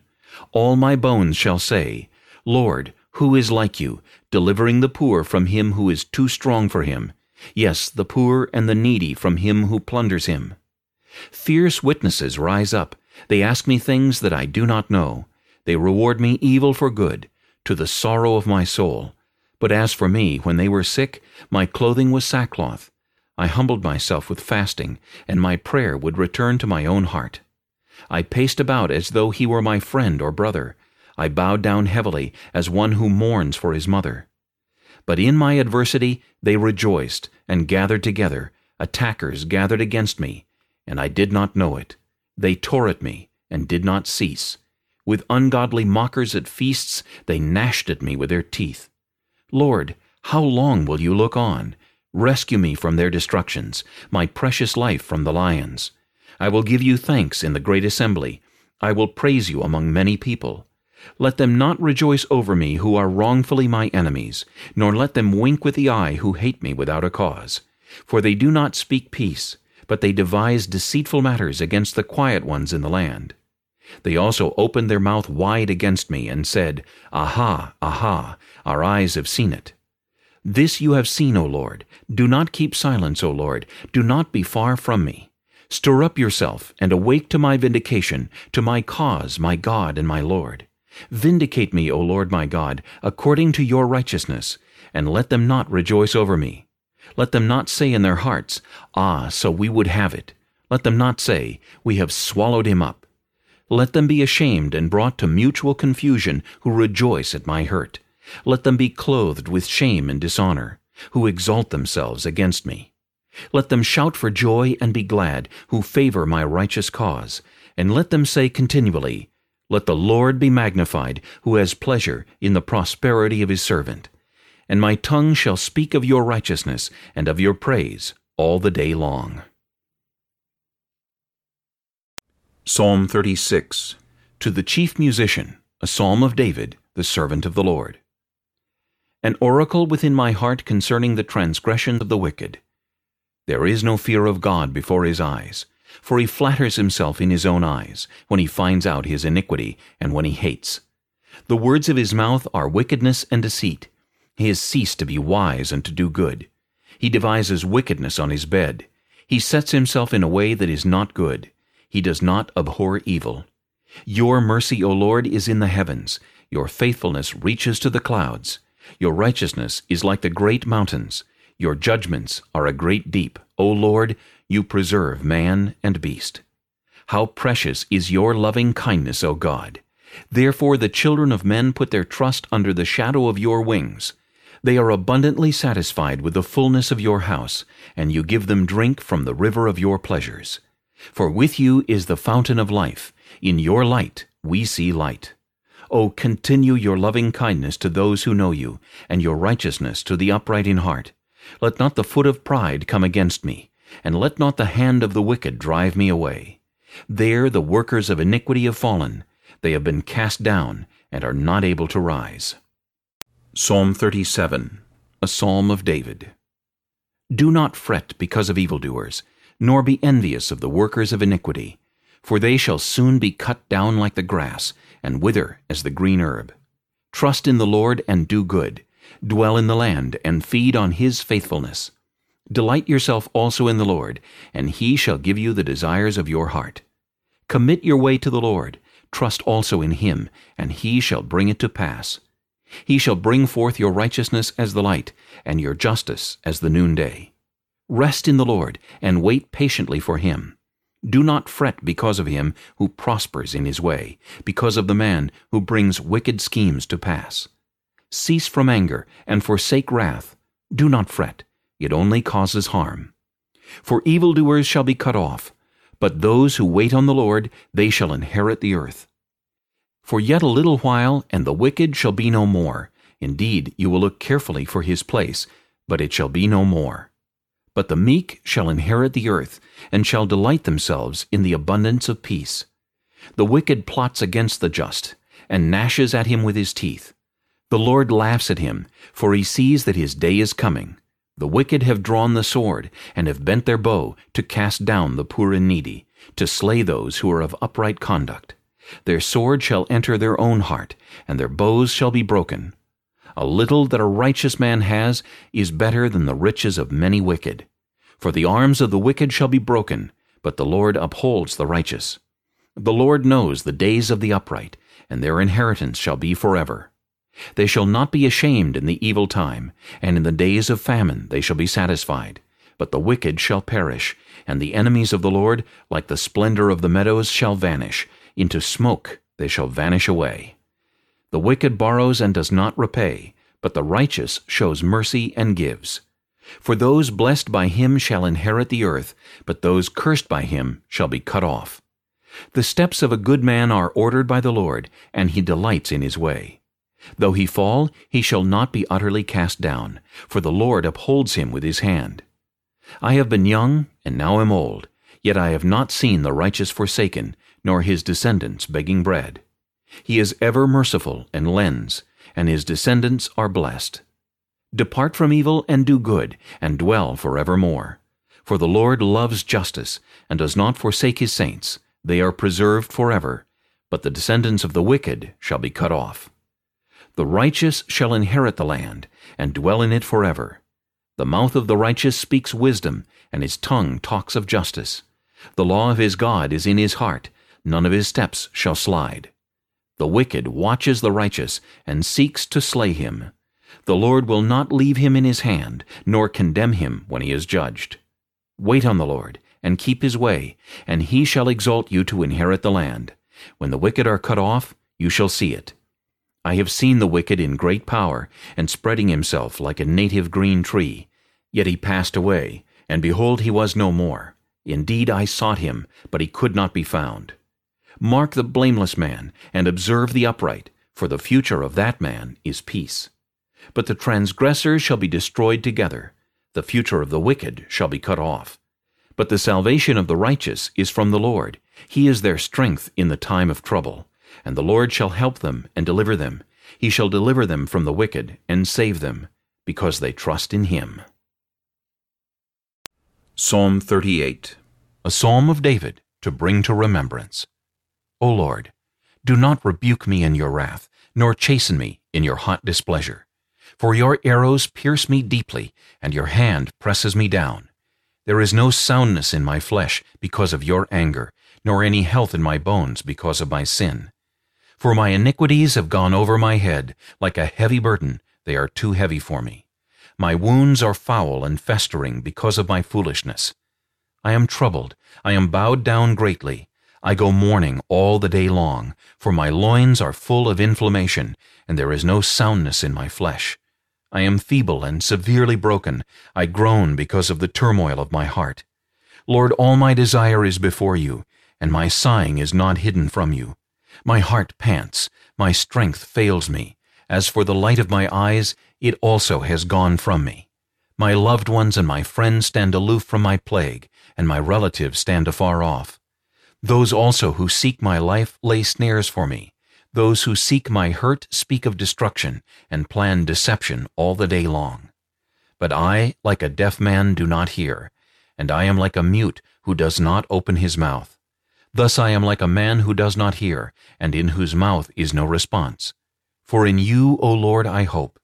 All my bones shall say, Lord, who is like you, delivering the poor from him who is too strong for him, yes, the poor and the needy from him who plunders him. Fierce witnesses rise up. They ask me things that I do not know. They reward me evil for good, to the sorrow of my soul. But as for me, when they were sick, my clothing was sackcloth. I humbled myself with fasting, and my prayer would return to my own heart. I paced about as though he were my friend or brother. I bowed down heavily, as one who mourns for his mother. But in my adversity they rejoiced, and gathered together. Attackers gathered against me, and I did not know it. They tore at me, and did not cease. With ungodly mockers at feasts they gnashed at me with their teeth. Lord, how long will you look on? Rescue me from their destructions, my precious life from the lions. I will give you thanks in the great assembly. I will praise you among many people. Let them not rejoice over me who are wrongfully my enemies, nor let them wink with the eye who hate me without a cause. For they do not speak peace, but they devise deceitful matters against the quiet ones in the land. They also opened their mouth wide against me, and said, Aha, aha, our eyes have seen it. This you have seen, O Lord. Do not keep silence, O Lord. Do not be far from me. Stir up yourself, and awake to my vindication, to my cause, my God and my Lord. Vindicate me, O Lord my God, according to your righteousness, and let them not rejoice over me. Let them not say in their hearts, Ah, so we would have it. Let them not say, We have swallowed him up. Let them be ashamed and brought to mutual confusion who rejoice at my hurt. Let them be clothed with shame and dishonor, who exalt themselves against me. Let them shout for joy and be glad, who favor my righteous cause. And let them say continually, Let the Lord be magnified, who has pleasure in the prosperity of his servant. And my tongue shall speak of your righteousness and of your praise all the day long. Psalm 36 To the chief musician, a psalm of David, the servant of the Lord. An oracle within my heart concerning the transgression of the wicked. There is no fear of God before his eyes, for he flatters himself in his own eyes, when he finds out his iniquity, and when he hates. The words of his mouth are wickedness and deceit. He has ceased to be wise and to do good. He devises wickedness on his bed. He sets himself in a way that is not good. He does not abhor evil. Your mercy, O Lord, is in the heavens. Your faithfulness reaches to the clouds. Your righteousness is like the great mountains. Your judgments are a great deep. O Lord, you preserve man and beast. How precious is your loving kindness, O God! Therefore the children of men put their trust under the shadow of your wings. They are abundantly satisfied with the fullness of your house, and you give them drink from the river of your pleasures. For with you is the fountain of life. In your light we see light. O continue your loving kindness to those who know you, and your righteousness to the upright in heart. Let not the foot of pride come against me, and let not the hand of the wicked drive me away. There the workers of iniquity have fallen. They have been cast down, and are not able to rise. Psalm 37 A Psalm of David Do not fret because of evildoers, nor be envious of the workers of iniquity, for they shall soon be cut down like the grass, and wither as the green herb. Trust in the Lord and do good. Dwell in the land and feed on his faithfulness. Delight yourself also in the Lord, and he shall give you the desires of your heart. Commit your way to the Lord. Trust also in him, and he shall bring it to pass. He shall bring forth your righteousness as the light, and your justice as the noonday. Rest in the Lord, and wait patiently for him. Do not fret because of him who prospers in his way, because of the man who brings wicked schemes to pass. Cease from anger, and forsake wrath. Do not fret, it only causes harm. For evildoers shall be cut off, but those who wait on the Lord, they shall inherit the earth. For yet a little while, and the wicked shall be no more. Indeed, you will look carefully for his place, but it shall be no more. But the meek shall inherit the earth, and shall delight themselves in the abundance of peace. The wicked plots against the just, and gnashes at him with his teeth. The Lord laughs at him, for he sees that his day is coming. The wicked have drawn the sword, and have bent their bow, to cast down the poor and needy, to slay those who are of upright conduct. Their sword shall enter their own heart, and their bows shall be broken. A little that a righteous man has is better than the riches of many wicked. For the arms of the wicked shall be broken, but the Lord upholds the righteous. The Lord knows the days of the upright, and their inheritance shall be forever. They shall not be ashamed in the evil time, and in the days of famine they shall be satisfied. But the wicked shall perish, and the enemies of the Lord, like the splendor of the meadows, shall vanish. Into smoke they shall vanish away. The wicked borrows and does not repay, but the righteous shows mercy and gives. For those blessed by him shall inherit the earth, but those cursed by him shall be cut off. The steps of a good man are ordered by the Lord, and he delights in his way. Though he fall, he shall not be utterly cast down, for the Lord upholds him with his hand. I have been young, and now am old, yet I have not seen the righteous forsaken, nor his descendants begging bread. He is ever merciful and lends, and his descendants are blessed. Depart from evil and do good, and dwell for evermore. For the Lord loves justice, and does not forsake his saints. They are preserved forever, but the descendants of the wicked shall be cut off. The righteous shall inherit the land, and dwell in it forever. The mouth of the righteous speaks wisdom, and his tongue talks of justice. The law of his God is in his heart, none of his steps shall slide. The wicked watches the righteous, and seeks to slay him. The Lord will not leave him in his hand, nor condemn him when he is judged. Wait on the Lord, and keep his way, and he shall exalt you to inherit the land. When the wicked are cut off, you shall see it. I have seen the wicked in great power, and spreading himself like a native green tree. Yet he passed away, and behold, he was no more. Indeed, I sought him, but he could not be found. Mark the blameless man, and observe the upright, for the future of that man is peace. But the transgressors shall be destroyed together. The future of the wicked shall be cut off. But the salvation of the righteous is from the Lord. He is their strength in the time of trouble. And the Lord shall help them and deliver them. He shall deliver them from the wicked and save them, because they trust in him. Psalm 38 A psalm of David, to bring to remembrance. O Lord, do not rebuke me in your wrath, nor chasten me in your hot displeasure. For your arrows pierce me deeply, and your hand presses me down. There is no soundness in my flesh because of your anger, nor any health in my bones because of my sin. For my iniquities have gone over my head, like a heavy burden, they are too heavy for me. My wounds are foul and festering because of my foolishness. I am troubled, I am bowed down greatly. I go mourning all the day long, for my loins are full of inflammation, and there is no soundness in my flesh. I am feeble and severely broken. I groan because of the turmoil of my heart. Lord, all my desire is before you, and my sighing is not hidden from you. My heart pants, my strength fails me. As for the light of my eyes, it also has gone from me. My loved ones and my friends stand aloof from my plague, and my relatives stand afar off. Those also who seek my life lay snares for me. Those who seek my hurt speak of destruction, and plan deception all the day long. But I, like a deaf man, do not hear, and I am like a mute who does not open his mouth. Thus I am like a man who does not hear, and in whose mouth is no response. For in you, O Lord, I hope.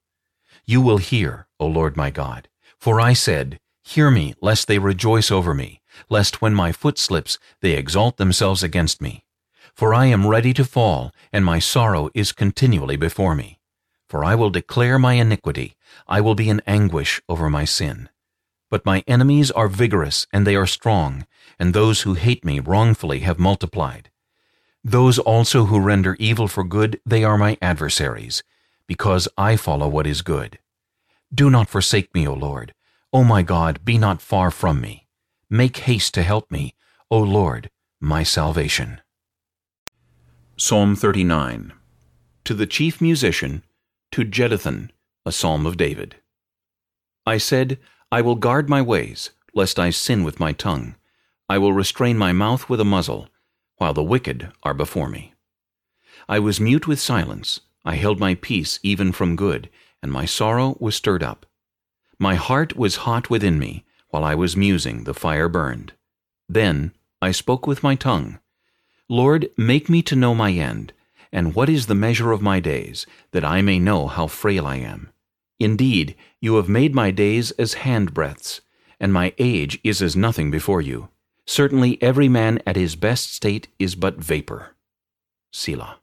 You will hear, O Lord my God. For I said, Hear me, lest they rejoice over me, lest when my foot slips they exalt themselves against me. For I am ready to fall, and my sorrow is continually before me. For I will declare my iniquity, I will be in anguish over my sin. But my enemies are vigorous, and they are strong, and those who hate me wrongfully have multiplied. Those also who render evil for good, they are my adversaries, because I follow what is good. Do not forsake me, O Lord. O my God, be not far from me. Make haste to help me, O Lord, my salvation. Psalm 39 To the chief musician, to Jeduthun, a psalm of David. I said, I will guard my ways, lest I sin with my tongue. I will restrain my mouth with a muzzle, while the wicked are before me. I was mute with silence. I held my peace even from good, and my sorrow was stirred up. My heart was hot within me. While I was musing, the fire burned. Then I spoke with my tongue. Lord, make me to know my end, and what is the measure of my days, that I may know how frail I am. Indeed, you have made my days as handbreadths, and my age is as nothing before you. Certainly every man at his best state is but vapor. Selah.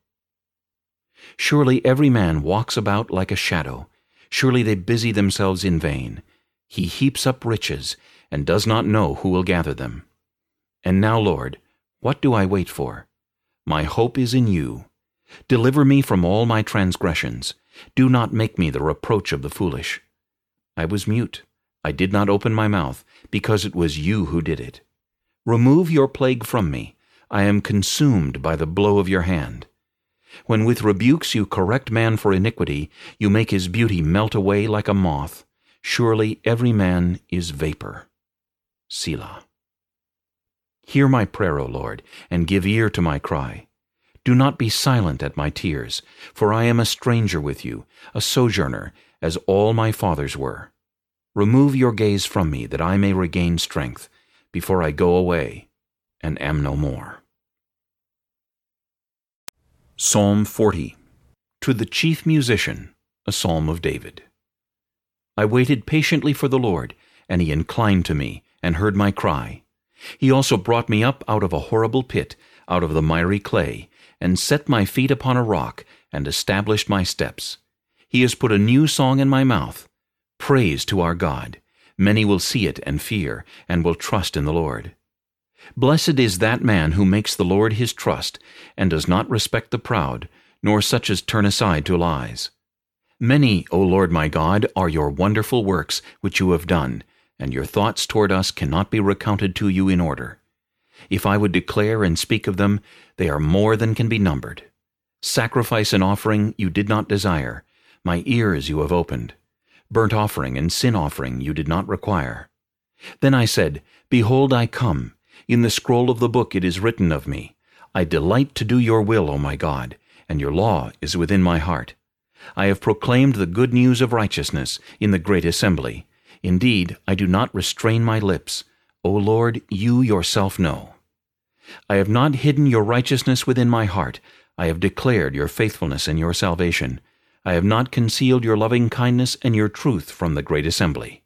Surely every man walks about like a shadow. Surely they busy themselves in vain. He heaps up riches, and does not know who will gather them. And now, Lord, what do I wait for? My hope is in you. Deliver me from all my transgressions. Do not make me the reproach of the foolish. I was mute. I did not open my mouth, because it was you who did it. Remove your plague from me. I am consumed by the blow of your hand. When with rebukes you correct man for iniquity, you make his beauty melt away like a moth. Surely every man is vapor. Selah. Hear my prayer, O Lord, and give ear to my cry. Do not be silent at my tears, for I am a stranger with you, a sojourner, as all my fathers were. Remove your gaze from me, that I may regain strength, before I go away and am no more. Psalm 40 To the chief musician, a psalm of David. I waited patiently for the Lord, and he inclined to me, and heard my cry. He also brought me up out of a horrible pit, out of the miry clay, and set my feet upon a rock, and established my steps. He has put a new song in my mouth. Praise to our God. Many will see it and fear, and will trust in the Lord. Blessed is that man who makes the Lord his trust, and does not respect the proud, nor such as turn aside to lies. Many, O Lord my God, are your wonderful works which you have done, and your thoughts toward us cannot be recounted to you in order. If I would declare and speak of them, they are more than can be numbered. Sacrifice and offering you did not desire, my ears you have opened. Burnt offering and sin offering you did not require. Then I said, Behold, I come. In the scroll of the book it is written of me. I delight to do your will, O my God, and your law is within my heart. I have proclaimed the good news of righteousness in the great assembly. Indeed, I do not restrain my lips. O Lord, you yourself know. I have not hidden your righteousness within my heart. I have declared your faithfulness and your salvation. I have not concealed your loving kindness and your truth from the great assembly.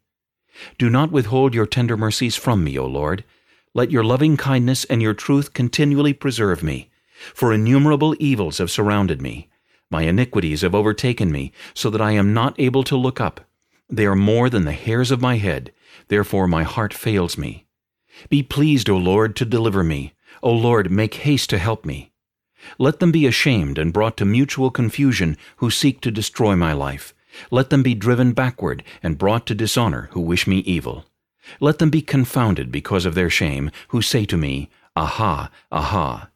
Do not withhold your tender mercies from me, O Lord. Let your loving kindness and your truth continually preserve me. For innumerable evils have surrounded me. My iniquities have overtaken me, so that I am not able to look up. They are more than the hairs of my head, therefore my heart fails me. Be pleased, O Lord, to deliver me. O Lord, make haste to help me. Let them be ashamed and brought to mutual confusion who seek to destroy my life. Let them be driven backward and brought to dishonor who wish me evil. Let them be confounded because of their shame, who say to me, Aha, aha.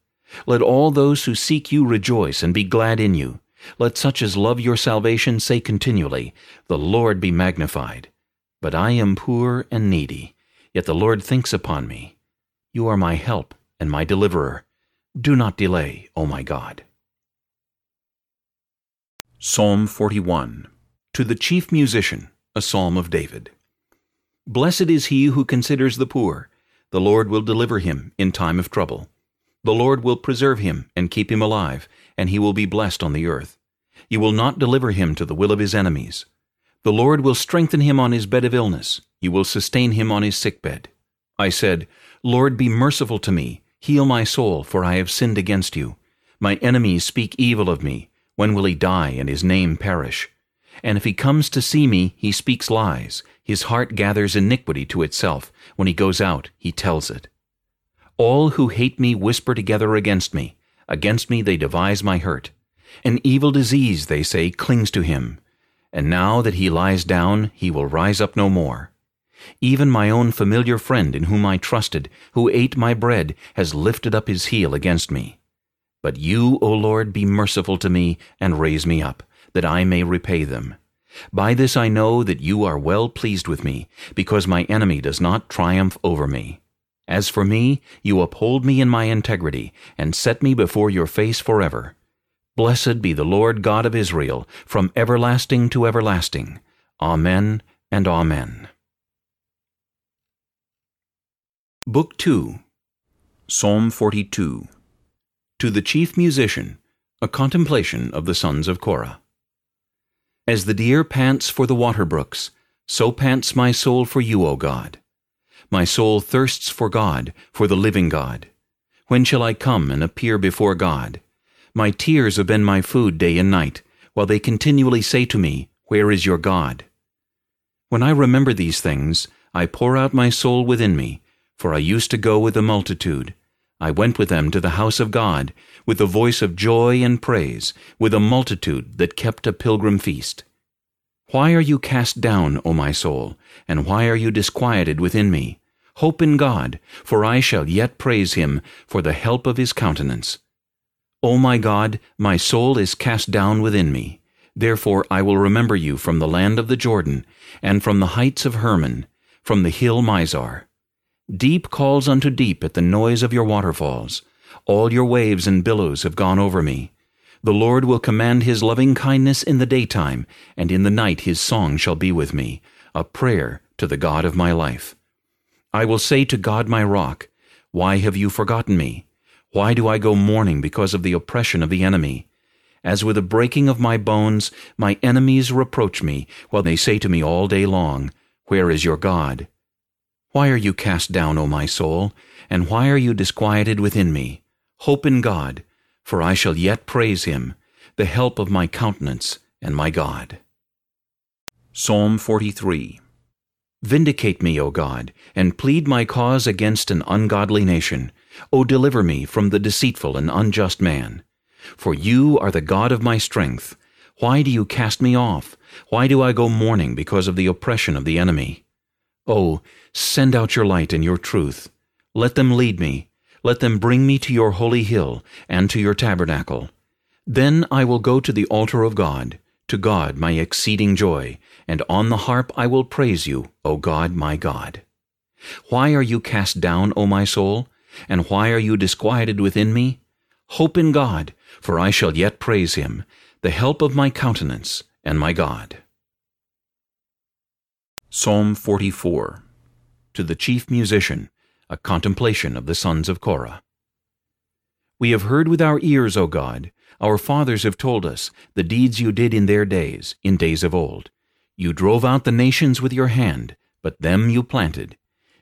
Let all those who seek you rejoice and be glad in you. Let such as love your salvation say continually, The Lord be magnified. But I am poor and needy, yet the Lord thinks upon me. You are my help and my deliverer. Do not delay, O my God. Psalm 41 To the chief musician, a psalm of David. Blessed is he who considers the poor. The Lord will deliver him in time of trouble. The Lord will preserve him and keep him alive, and he will be blessed on the earth. You will not deliver him to the will of his enemies. The Lord will strengthen him on his bed of illness. You will sustain him on his sickbed. I said, Lord, be merciful to me. Heal my soul, for I have sinned against you. My enemies speak evil of me. When will he die and his name perish? And if he comes to see me, he speaks lies. His heart gathers iniquity to itself. When he goes out, he tells it. All who hate me whisper together against me. Against me they devise my hurt. An evil disease, they say, clings to him. And now that he lies down, he will rise up no more. Even my own familiar friend in whom I trusted, who ate my bread, has lifted up his heel against me. But you, O Lord, be merciful to me, and raise me up, that I may repay them. By this I know that you are well pleased with me, because my enemy does not triumph over me. As for me, you uphold me in my integrity, and set me before your face forever. Blessed be the Lord God of Israel, from everlasting to everlasting. Amen and Amen. Book 2 Psalm 42 To the Chief Musician, a Contemplation of the Sons of Korah. As the deer pants for the water brooks, so pants my soul for you, O God. My soul thirsts for God, for the living God. When shall I come and appear before God? My tears have been my food day and night, while they continually say to me, Where is your God? When I remember these things, I pour out my soul within me, for I used to go with the multitude. I went with them to the house of God, with the voice of joy and praise, with a multitude that kept a pilgrim feast. Why are you cast down, O my soul, and why are you disquieted within me? Hope in God, for I shall yet praise him for the help of his countenance. O my God, my soul is cast down within me. Therefore I will remember you from the land of the Jordan, and from the heights of Hermon, from the hill Mizar. Deep calls unto deep at the noise of your waterfalls. All your waves and billows have gone over me. The Lord will command his loving kindness in the daytime, and in the night his song shall be with me, a prayer to the God of my life. I will say to God my rock, Why have you forgotten me? Why do I go mourning because of the oppression of the enemy? As with the breaking of my bones, my enemies reproach me, while they say to me all day long, Where is your God? Why are you cast down, O my soul? And why are you disquieted within me? Hope in God, for I shall yet praise him, the help of my countenance and my God. Psalm 43 Vindicate me, O God, and plead my cause against an ungodly nation. O deliver me from the deceitful and unjust man. For you are the God of my strength. Why do you cast me off? Why do I go mourning because of the oppression of the enemy? O send out your light and your truth. Let them lead me. Let them bring me to your holy hill and to your tabernacle. Then I will go to the altar of God, to God my exceeding joy, and on the harp I will praise you, O God my God. Why are you cast down, O my soul? And why are you disquieted within me? Hope in God, for I shall yet praise him, the help of my countenance and my God. Psalm 44 To the Chief Musician, a Contemplation of the Sons of Korah. We have heard with our ears, O God, our fathers have told us, the deeds you did in their days, in days of old. You drove out the nations with your hand, but them you planted.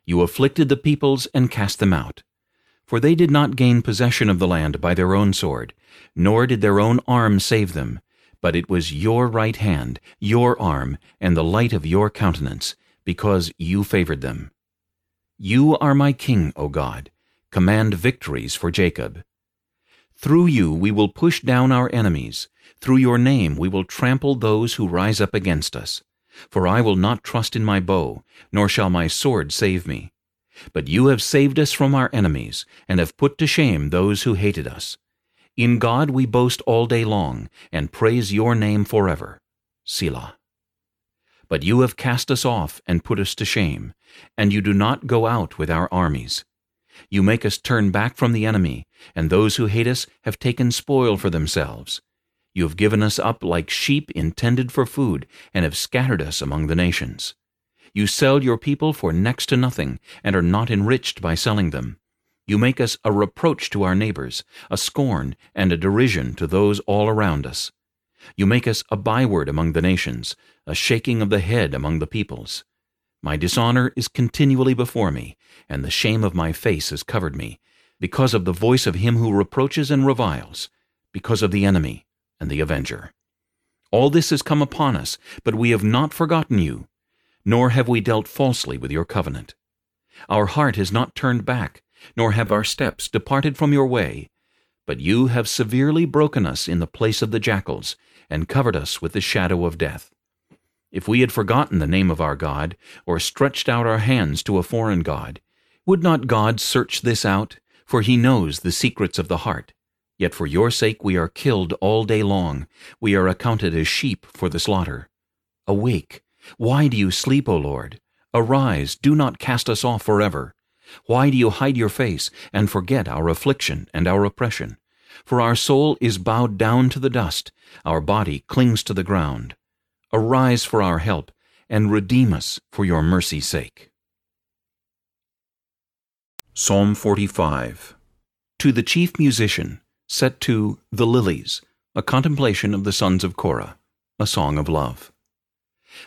You afflicted the peoples and cast them out. For they did not gain possession of the land by their own sword, nor did their own arm save them, but it was your right hand, your arm, and the light of your countenance, because you favored them. You are my king, O God. Command victories for Jacob. Through you we will push down our enemies. Through your name we will trample those who rise up against us. For I will not trust in my bow, nor shall my sword save me. But you have saved us from our enemies, and have put to shame those who hated us. In God we boast all day long, and praise your name forever. Selah. But you have cast us off and put us to shame, and you do not go out with our armies. You make us turn back from the enemy, and those who hate us have taken spoil for themselves. You have given us up like sheep intended for food, and have scattered us among the nations. You sell your people for next to nothing, and are not enriched by selling them. You make us a reproach to our neighbors, a scorn and a derision to those all around us. You make us a byword among the nations, a shaking of the head among the peoples. My dishonor is continually before me, and the shame of my face has covered me, because of the voice of him who reproaches and reviles, because of the enemy and the avenger. All this has come upon us, but we have not forgotten you, nor have we dealt falsely with your covenant. Our heart has not turned back, nor have our steps departed from your way. But you have severely broken us in the place of the jackals, and covered us with the shadow of death. If we had forgotten the name of our God, or stretched out our hands to a foreign God, would not God search this out? For he knows the secrets of the heart. Yet for your sake we are killed all day long. We are accounted as sheep for the slaughter. Awake, why do you sleep, O Lord? Arise, do not cast us off forever. Why do you hide your face and forget our affliction and our oppression? For our soul is bowed down to the dust, our body clings to the ground. Arise for our help, and redeem us for your mercy's sake. Psalm 45 To the chief musician, set to The Lilies, a contemplation of the sons of Korah, a song of love.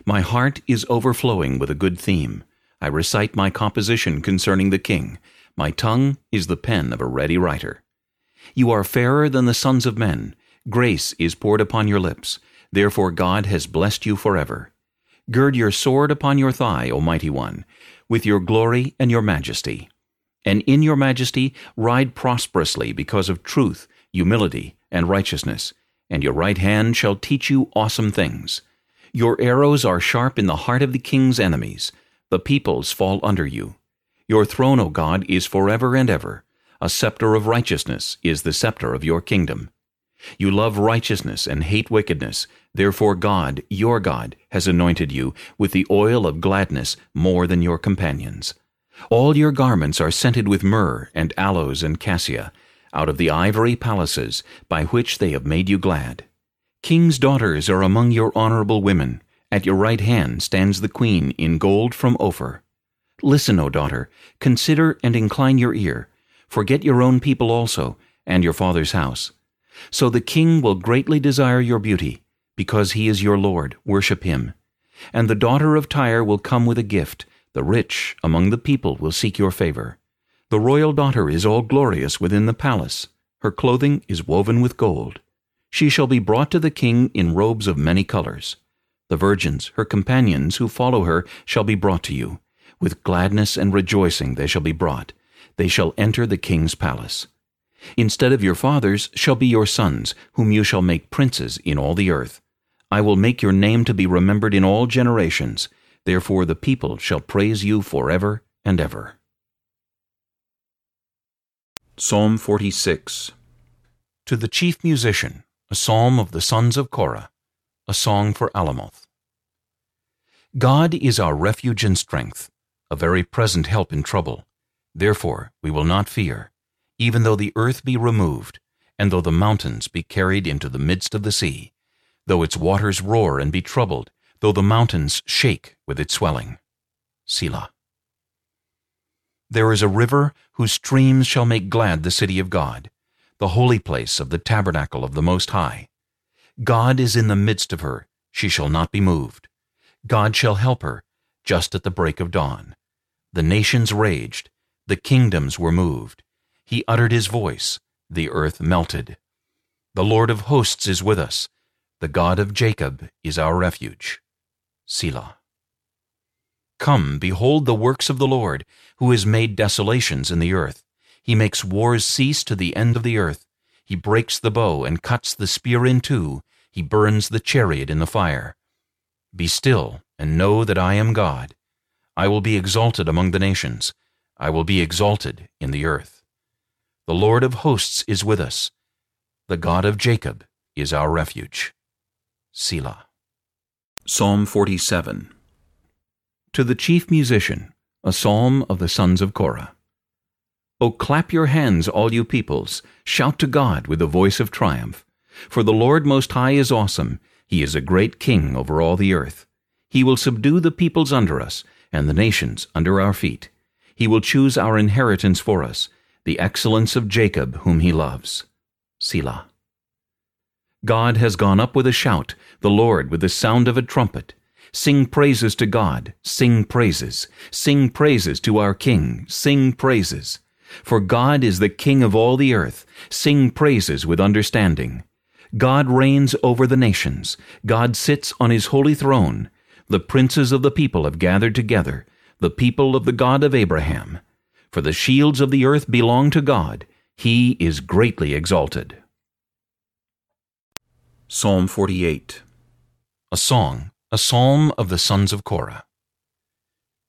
My heart is overflowing with a good theme. I recite my composition concerning the king. My tongue is the pen of a ready writer. You are fairer than the sons of men. Grace is poured upon your lips. Therefore God has blessed you forever. Gird your sword upon your thigh, O mighty one, with your glory and your majesty. And in your majesty ride prosperously because of truth, humility, and righteousness, and your right hand shall teach you awesome things. Your arrows are sharp in the heart of the king's enemies. The peoples fall under you. Your throne, O God, is forever and ever. A scepter of righteousness is the scepter of your kingdom. You love righteousness and hate wickedness. Therefore God, your God, has anointed you with the oil of gladness more than your companions. All your garments are scented with myrrh and aloes and cassia, out of the ivory palaces by which they have made you glad. King's daughters are among your honorable women. At your right hand stands the queen in gold from Ophir. Listen, O daughter, consider and incline your ear. Forget your own people also, and your father's house. So the king will greatly desire your beauty, because he is your Lord, worship him. And the daughter of Tyre will come with a gift, the rich among the people will seek your favor. The royal daughter is all glorious within the palace. Her clothing is woven with gold. She shall be brought to the king in robes of many colors. The virgins, her companions who follow her, shall be brought to you. With gladness and rejoicing they shall be brought. They shall enter the king's palace. Instead of your fathers shall be your sons, whom you shall make princes in all the earth. I will make your name to be remembered in all generations. Therefore the people shall praise you forever and ever. Psalm 46 To the chief musician, a psalm of the sons of Korah, a song for Alamoth. God is our refuge and strength, a very present help in trouble. Therefore we will not fear even though the earth be removed, and though the mountains be carried into the midst of the sea, though its waters roar and be troubled, though the mountains shake with its swelling. Selah. There is a river whose streams shall make glad the city of God, the holy place of the tabernacle of the Most High. God is in the midst of her, she shall not be moved. God shall help her, just at the break of dawn. The nations raged, the kingdoms were moved. He uttered his voice, the earth melted. The Lord of hosts is with us. The God of Jacob is our refuge. Selah. Come, behold the works of the Lord, who has made desolations in the earth. He makes wars cease to the end of the earth. He breaks the bow and cuts the spear in two. He burns the chariot in the fire. Be still, and know that I am God. I will be exalted among the nations. I will be exalted in the earth. The Lord of hosts is with us. The God of Jacob is our refuge. Selah. Psalm 47 To the chief musician, a psalm of the sons of Korah. O clap your hands, all you peoples, shout to God with a voice of triumph. For the Lord Most High is awesome, he is a great king over all the earth. He will subdue the peoples under us, and the nations under our feet. He will choose our inheritance for us, the excellence of Jacob whom he loves. Selah. God has gone up with a shout, the Lord with the sound of a trumpet. Sing praises to God, sing praises. Sing praises to our King, sing praises. For God is the King of all the earth. Sing praises with understanding. God reigns over the nations. God sits on his holy throne. The princes of the people have gathered together, the people of the God of Abraham. For the shields of the earth belong to God. He is greatly exalted. Psalm 48 A Song, a Psalm of the Sons of Korah.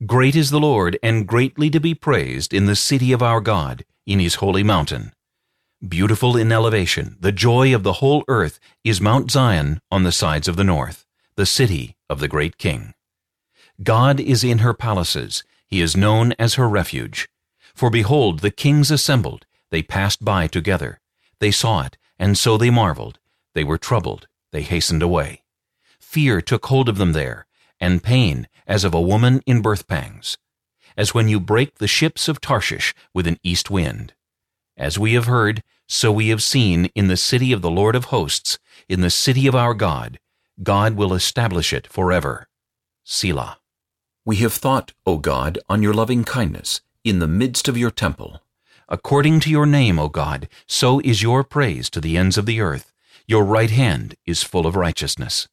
Great is the Lord, and greatly to be praised in the city of our God, in his holy mountain. Beautiful in elevation, the joy of the whole earth is Mount Zion on the sides of the north, the city of the great King. God is in her palaces, he is known as her refuge. For behold, the kings assembled, they passed by together. They saw it, and so they marveled. They were troubled, they hastened away. Fear took hold of them there, and pain as of a woman in birth pangs, as when you break the ships of Tarshish with an east wind. As we have heard, so we have seen in the city of the Lord of hosts, in the city of our God. God will establish it forever. Selah. We have thought, O God, on your loving kindness, in the midst of your temple. According to your name, O God, so is your praise to the ends of the earth. Your right hand is full of righteousness.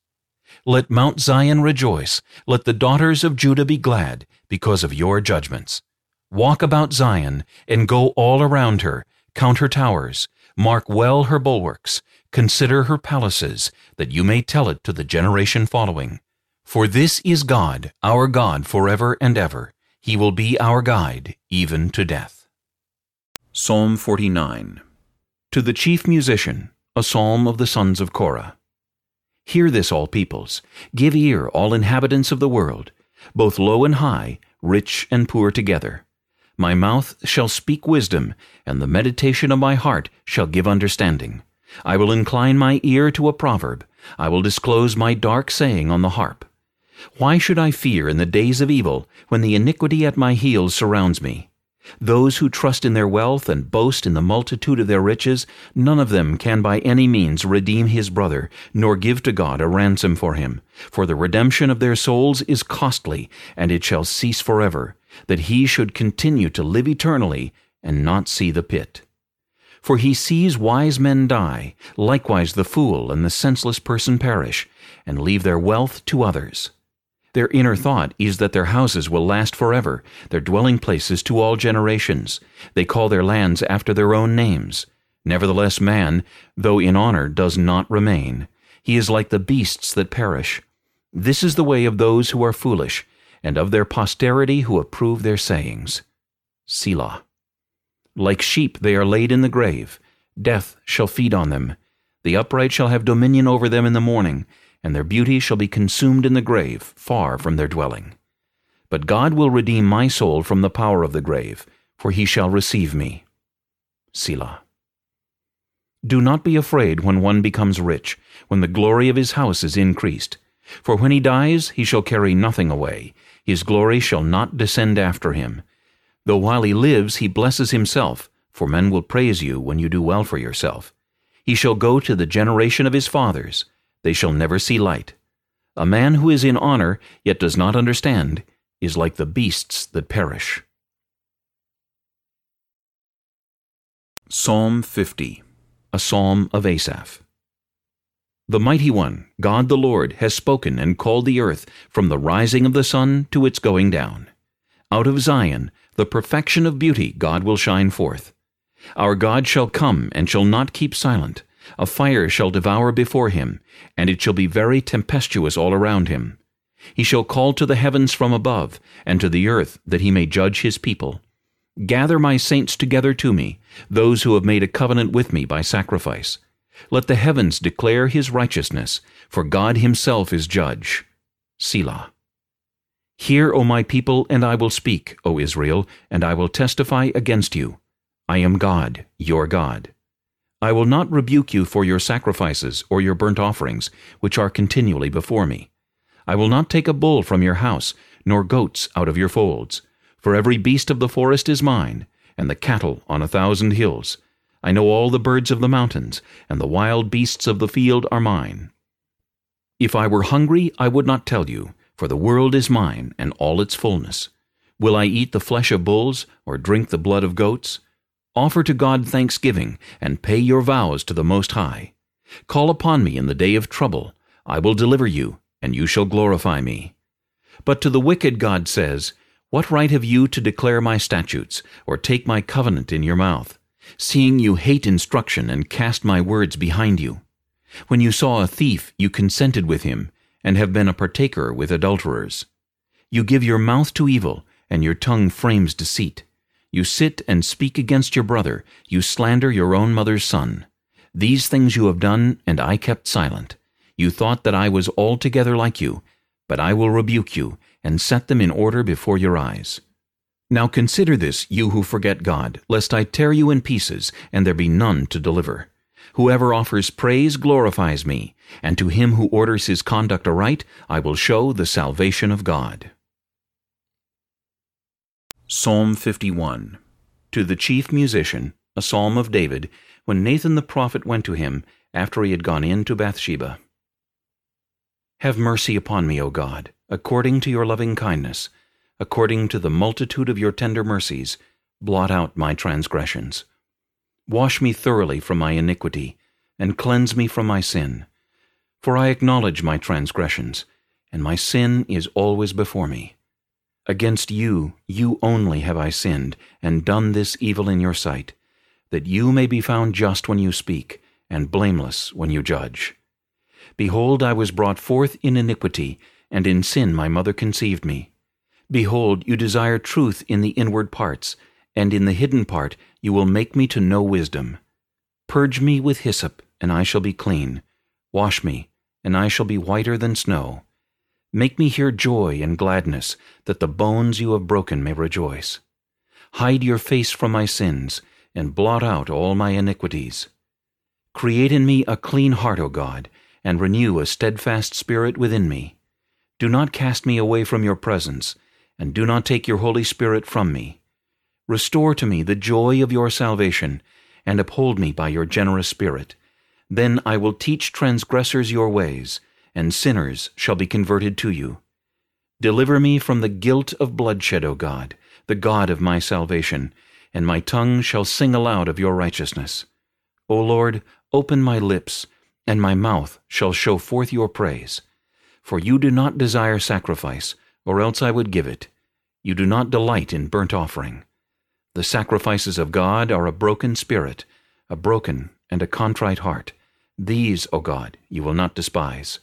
Let Mount Zion rejoice. Let the daughters of Judah be glad because of your judgments. Walk about Zion and go all around her. Count her towers. Mark well her bulwarks. Consider her palaces, that you may tell it to the generation following. For this is God, our God, forever and ever. He will be our guide, even to death. Psalm 49 To the chief musician, a psalm of the sons of Korah. Hear this, all peoples. Give ear, all inhabitants of the world, both low and high, rich and poor together. My mouth shall speak wisdom, and the meditation of my heart shall give understanding. I will incline my ear to a proverb. I will disclose my dark saying on the harp. Why should I fear in the days of evil, when the iniquity at my heels surrounds me? Those who trust in their wealth and boast in the multitude of their riches, none of them can by any means redeem his brother, nor give to God a ransom for him. For the redemption of their souls is costly, and it shall cease forever, that he should continue to live eternally, and not see the pit. For he sees wise men die, likewise the fool and the senseless person perish, and leave their wealth to others. Their inner thought is that their houses will last forever, their dwelling places to all generations. They call their lands after their own names. Nevertheless man, though in honor, does not remain. He is like the beasts that perish. This is the way of those who are foolish, and of their posterity who approve their sayings. Selah. Like sheep they are laid in the grave. Death shall feed on them. The upright shall have dominion over them in the morning, and their beauty shall be consumed in the grave, far from their dwelling. But God will redeem my soul from the power of the grave, for he shall receive me. Selah. Do not be afraid when one becomes rich, when the glory of his house is increased. For when he dies, he shall carry nothing away. His glory shall not descend after him. Though while he lives he blesses himself, for men will praise you when you do well for yourself. He shall go to the generation of his fathers they shall never see light. A man who is in honor, yet does not understand, is like the beasts that perish. Psalm 50 A Psalm of Asaph The Mighty One, God the Lord, has spoken and called the earth from the rising of the sun to its going down. Out of Zion, the perfection of beauty, God will shine forth. Our God shall come and shall not keep silent. A fire shall devour before him, and it shall be very tempestuous all around him. He shall call to the heavens from above, and to the earth, that he may judge his people. Gather my saints together to me, those who have made a covenant with me by sacrifice. Let the heavens declare his righteousness, for God himself is judge. Selah. Hear, O my people, and I will speak, O Israel, and I will testify against you. I am God, your God. I will not rebuke you for your sacrifices or your burnt offerings, which are continually before me. I will not take a bull from your house, nor goats out of your folds. For every beast of the forest is mine, and the cattle on a thousand hills. I know all the birds of the mountains, and the wild beasts of the field are mine. If I were hungry, I would not tell you, for the world is mine, and all its fullness. Will I eat the flesh of bulls, or drink the blood of goats? Offer to God thanksgiving, and pay your vows to the Most High. Call upon me in the day of trouble. I will deliver you, and you shall glorify me. But to the wicked God says, What right have you to declare my statutes, or take my covenant in your mouth, seeing you hate instruction and cast my words behind you? When you saw a thief, you consented with him, and have been a partaker with adulterers. You give your mouth to evil, and your tongue frames deceit. You sit and speak against your brother. You slander your own mother's son. These things you have done, and I kept silent. You thought that I was altogether like you, but I will rebuke you, and set them in order before your eyes. Now consider this, you who forget God, lest I tear you in pieces, and there be none to deliver. Whoever offers praise glorifies me, and to him who orders his conduct aright I will show the salvation of God. Psalm 51 To the chief musician, a psalm of David, when Nathan the prophet went to him, after he had gone in to Bathsheba. Have mercy upon me, O God, according to your loving kindness, according to the multitude of your tender mercies, blot out my transgressions. Wash me thoroughly from my iniquity, and cleanse me from my sin. For I acknowledge my transgressions, and my sin is always before me. Against you, you only have I sinned, and done this evil in your sight, that you may be found just when you speak, and blameless when you judge. Behold, I was brought forth in iniquity, and in sin my mother conceived me. Behold, you desire truth in the inward parts, and in the hidden part you will make me to know wisdom. Purge me with hyssop, and I shall be clean. Wash me, and I shall be whiter than snow. Make me hear joy and gladness, that the bones you have broken may rejoice. Hide your face from my sins, and blot out all my iniquities. Create in me a clean heart, O God, and renew a steadfast spirit within me. Do not cast me away from your presence, and do not take your Holy Spirit from me. Restore to me the joy of your salvation, and uphold me by your generous Spirit. Then I will teach transgressors your ways, and sinners shall be converted to you. Deliver me from the guilt of bloodshed, O God, the God of my salvation, and my tongue shall sing aloud of your righteousness. O Lord, open my lips, and my mouth shall show forth your praise. For you do not desire sacrifice, or else I would give it. You do not delight in burnt offering. The sacrifices of God are a broken spirit, a broken and a contrite heart. These, O God, you will not despise.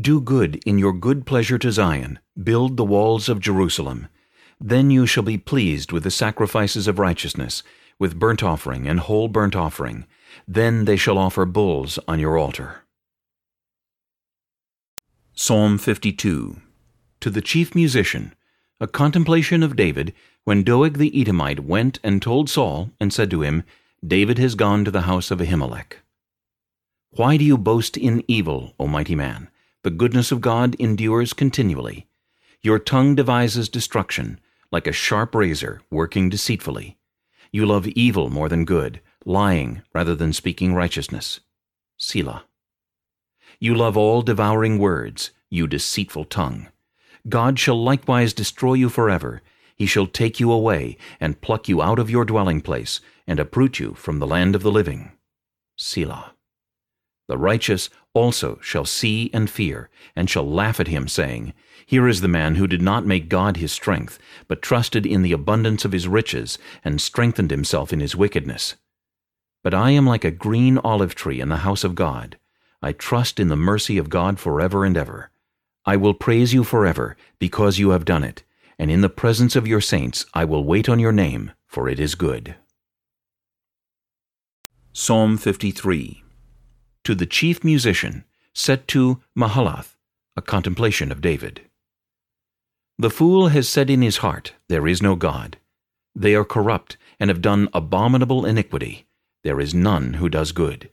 Do good in your good pleasure to Zion, build the walls of Jerusalem. Then you shall be pleased with the sacrifices of righteousness, with burnt offering and whole burnt offering. Then they shall offer bulls on your altar. Psalm 52 To the chief musician, a contemplation of David, when Doeg the Edomite went and told Saul, and said to him, David has gone to the house of Ahimelech. Why do you boast in evil, O mighty man? The goodness of God endures continually. Your tongue devises destruction, like a sharp razor working deceitfully. You love evil more than good, lying rather than speaking righteousness. Selah. You love all devouring words, you deceitful tongue. God shall likewise destroy you forever. He shall take you away, and pluck you out of your dwelling place, and uproot you from the land of the living. Selah. The righteous also shall see and fear, and shall laugh at him, saying, Here is the man who did not make God his strength, but trusted in the abundance of his riches, and strengthened himself in his wickedness. But I am like a green olive tree in the house of God. I trust in the mercy of God forever and ever. I will praise you forever, because you have done it, and in the presence of your saints I will wait on your name, for it is good. Psalm 53 To the chief musician, set to Mahalath, a contemplation of David. The fool has said in his heart, There is no God. They are corrupt, and have done abominable iniquity. There is none who does good.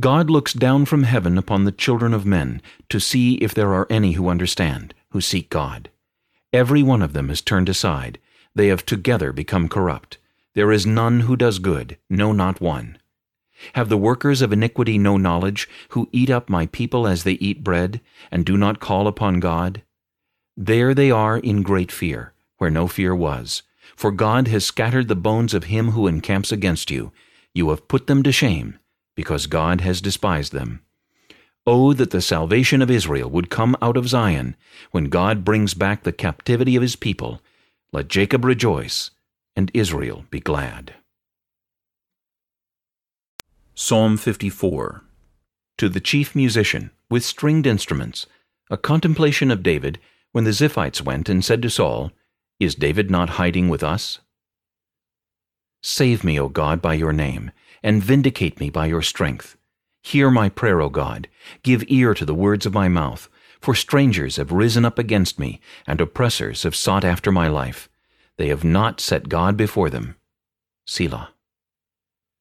God looks down from heaven upon the children of men to see if there are any who understand, who seek God. Every one of them has turned aside. They have together become corrupt. There is none who does good, no not one. Have the workers of iniquity no knowledge, who eat up my people as they eat bread, and do not call upon God? There they are in great fear, where no fear was. For God has scattered the bones of him who encamps against you. You have put them to shame, because God has despised them. Oh, that the salvation of Israel would come out of Zion, when God brings back the captivity of his people. Let Jacob rejoice, and Israel be glad. Psalm 54 To the chief musician, with stringed instruments, a contemplation of David, when the Ziphites went and said to Saul, Is David not hiding with us? Save me, O God, by your name, and vindicate me by your strength. Hear my prayer, O God. Give ear to the words of my mouth. For strangers have risen up against me, and oppressors have sought after my life. They have not set God before them. Selah.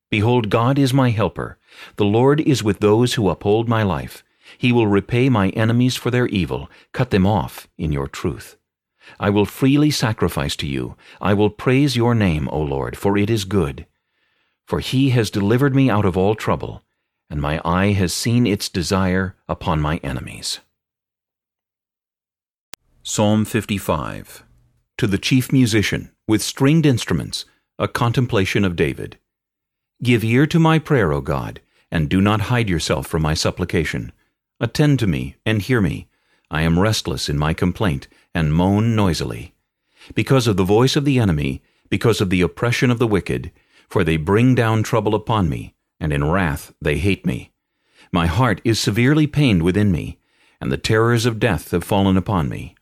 Behold, God is my helper. The Lord is with those who uphold my life. He will repay my enemies for their evil, cut them off in your truth. I will freely sacrifice to you. I will praise your name, O Lord, for it is good. For he has delivered me out of all trouble, and my eye has seen its desire upon my enemies. Psalm 55 To the chief musician, with stringed instruments, a contemplation of David. Give ear to my prayer, O God, and do not hide yourself from my supplication. Attend to me, and hear me. I am restless in my complaint, and moan noisily. Because of the voice of the enemy, because of the oppression of the wicked, for they bring down trouble upon me, and in wrath they hate me. My heart is severely pained within me, and the terrors of death have fallen upon me.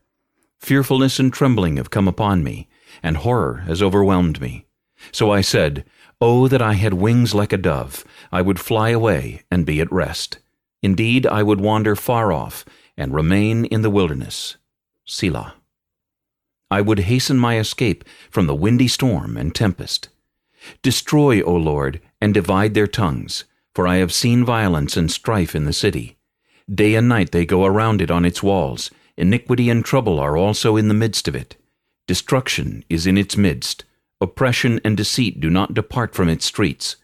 Fearfulness and trembling have come upon me, and horror has overwhelmed me. So I said, Oh, that I had wings like a dove! I would fly away and be at rest. Indeed, I would wander far off and remain in the wilderness. Selah. I would hasten my escape from the windy storm and tempest. Destroy, O Lord, and divide their tongues, for I have seen violence and strife in the city. Day and night they go around it on its walls. Iniquity and trouble are also in the midst of it. Destruction is in its midst. Oppression and deceit do not depart from its streets.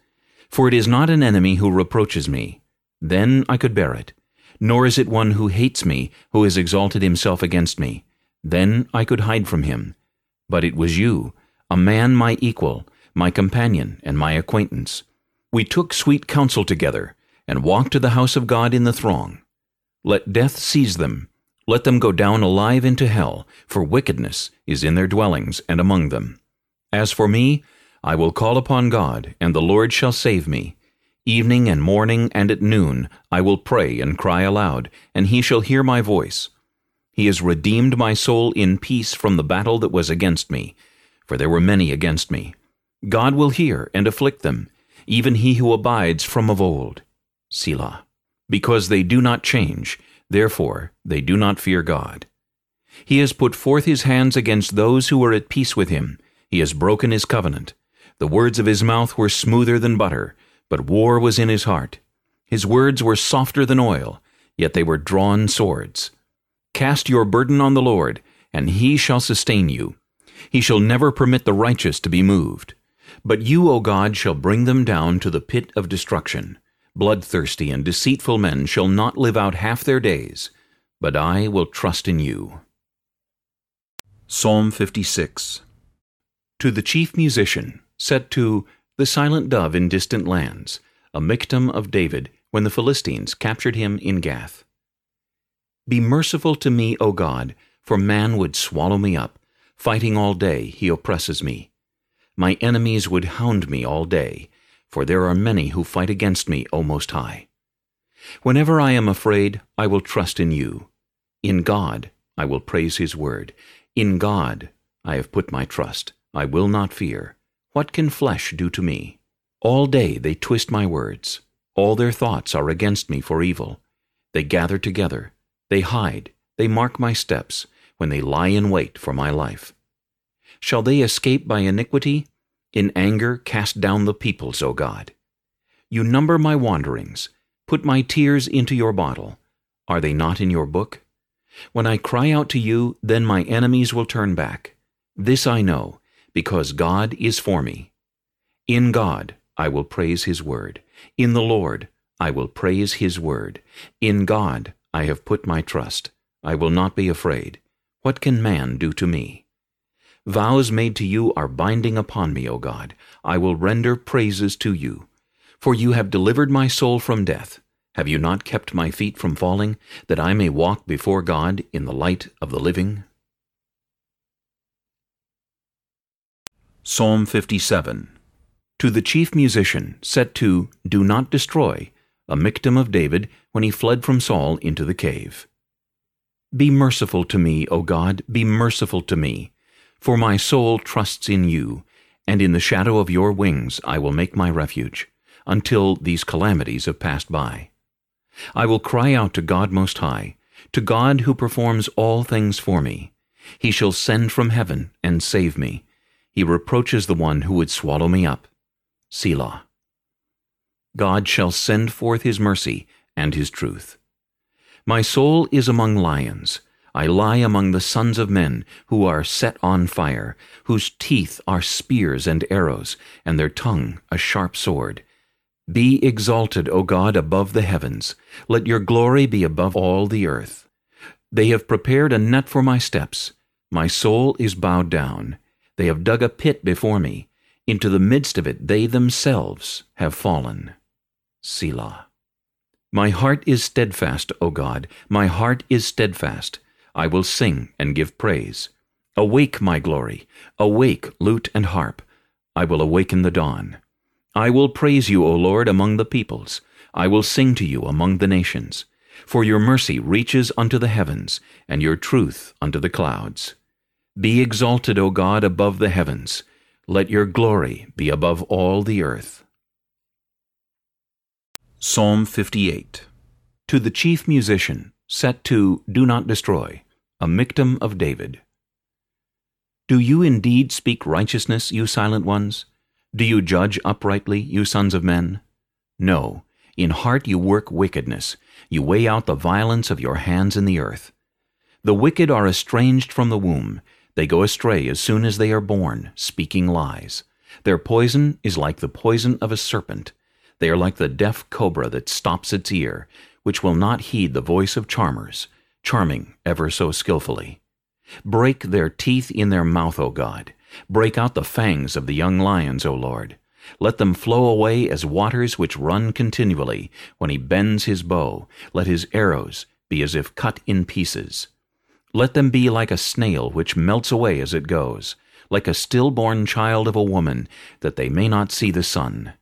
For it is not an enemy who reproaches me. Then I could bear it. Nor is it one who hates me, who has exalted himself against me. Then I could hide from him. But it was you, a man my equal, my companion, and my acquaintance. We took sweet counsel together, and walked to the house of God in the throng. Let death seize them. Let them go down alive into hell, for wickedness is in their dwellings and among them. As for me, I will call upon God, and the Lord shall save me. Evening and morning and at noon I will pray and cry aloud, and he shall hear my voice. He has redeemed my soul in peace from the battle that was against me, for there were many against me. God will hear and afflict them, even he who abides from of old. Selah. Because they do not change, therefore they do not fear God. He has put forth his hands against those who were at peace with him. He has broken his covenant. The words of his mouth were smoother than butter, but war was in his heart. His words were softer than oil, yet they were drawn swords. Cast your burden on the Lord, and he shall sustain you. He shall never permit the righteous to be moved. But you, O God, shall bring them down to the pit of destruction. Bloodthirsty and deceitful men shall not live out half their days, but I will trust in you. Psalm 56 To the chief musician, set to the silent dove in distant lands, a Michtam of David, when the Philistines captured him in Gath. Be merciful to me, O God, for man would swallow me up. Fighting all day, he oppresses me. My enemies would hound me all day, for there are many who fight against me, O Most High. Whenever I am afraid, I will trust in you. In God I will praise his word. In God I have put my trust. I will not fear. What can flesh do to me? All day they twist my words. All their thoughts are against me for evil. They gather together. They hide. They mark my steps when they lie in wait for my life. Shall they escape by iniquity? In anger cast down the peoples, O God. You number my wanderings. Put my tears into your bottle. Are they not in your book? When I cry out to you, then my enemies will turn back. This I know, because God is for me. In God I will praise his word. In the Lord I will praise his word. In God I have put my trust. I will not be afraid. What can man do to me? Vows made to you are binding upon me, O God. I will render praises to you. For you have delivered my soul from death. Have you not kept my feet from falling, that I may walk before God in the light of the living? Psalm 57 To the chief musician, set to Do Not Destroy, a Michtam of David, when he fled from Saul into the cave. Be merciful to me, O God, be merciful to me. For my soul trusts in you, and in the shadow of your wings I will make my refuge, until these calamities have passed by. I will cry out to God Most High, to God who performs all things for me. He shall send from heaven and save me. He reproaches the one who would swallow me up. Selah. God shall send forth his mercy and his truth. My soul is among lions. I lie among the sons of men who are set on fire, whose teeth are spears and arrows, and their tongue a sharp sword. Be exalted, O God, above the heavens. Let your glory be above all the earth. They have prepared a net for my steps. My soul is bowed down. They have dug a pit before me. Into the midst of it they themselves have fallen. Selah. My heart is steadfast, O God, my heart is steadfast. I will sing and give praise. Awake, my glory, awake, lute and harp. I will awaken the dawn. I will praise you, O Lord, among the peoples. I will sing to you among the nations. For your mercy reaches unto the heavens, and your truth unto the clouds. Be exalted, O God, above the heavens. Let your glory be above all the earth. Psalm 58 To the chief musician, set to Do Not Destroy, a Michtam of David. Do you indeed speak righteousness, you silent ones? Do you judge uprightly, you sons of men? No, in heart you work wickedness, you weigh out the violence of your hands in the earth. The wicked are estranged from the womb, they go astray as soon as they are born, speaking lies. Their poison is like the poison of a serpent. They are like the deaf cobra that stops its ear, which will not heed the voice of charmers, charming ever so skilfully. Break their teeth in their mouth, O God. Break out the fangs of the young lions, O Lord. Let them flow away as waters which run continually. When he bends his bow, let his arrows be as if cut in pieces. Let them be like a snail which melts away as it goes, like a stillborn child of a woman, that they may not see the sun.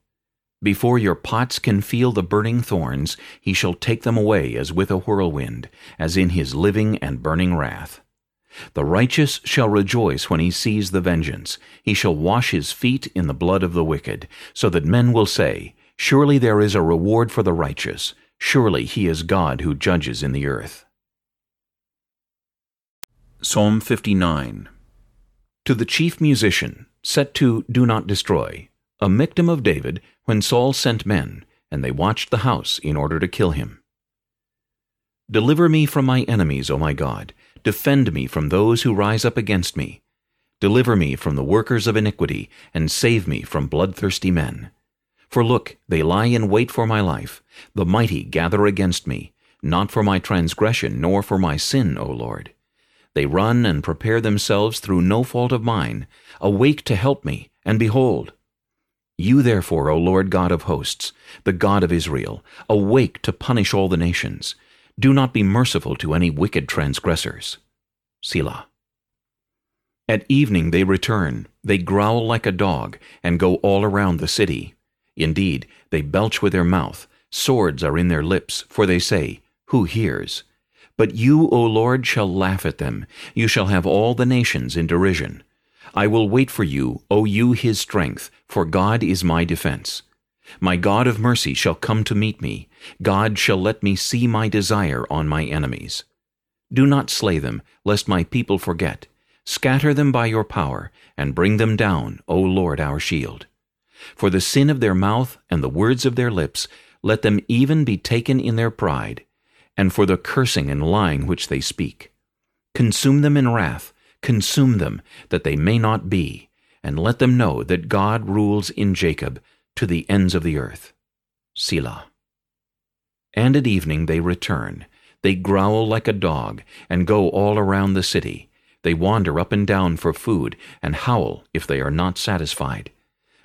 Before your pots can feel the burning thorns, he shall take them away as with a whirlwind, as in his living and burning wrath. The righteous shall rejoice when he sees the vengeance. He shall wash his feet in the blood of the wicked, so that men will say, Surely there is a reward for the righteous. Surely he is God who judges in the earth. Psalm 59 To the chief musician, set to Do Not Destroy, a Michtam of David, when Saul sent men, and they watched the house in order to kill him. Deliver me from my enemies, O my God. Defend me from those who rise up against me. Deliver me from the workers of iniquity, and save me from bloodthirsty men. For look, they lie in wait for my life. The mighty gather against me, not for my transgression, nor for my sin, O Lord. They run and prepare themselves through no fault of mine. Awake to help me, and behold. You therefore, O Lord God of hosts, the God of Israel, awake to punish all the nations. Do not be merciful to any wicked transgressors. Selah. At evening they return, they growl like a dog, and go all around the city. Indeed, they belch with their mouth, swords are in their lips, for they say, Who hears? But you, O Lord, shall laugh at them, you shall have all the nations in derision. I will wait for you, O you his strength, for God is my defense. My God of mercy shall come to meet me. God shall let me see my desire on my enemies. Do not slay them, lest my people forget. Scatter them by your power, and bring them down, O Lord our shield. For the sin of their mouth and the words of their lips, let them even be taken in their pride, and for the cursing and lying which they speak. Consume them in wrath, consume them, that they may not be, and let them know that God rules in Jacob, to the ends of the earth. Selah. And at evening they return. They growl like a dog, and go all around the city. They wander up and down for food, and howl if they are not satisfied.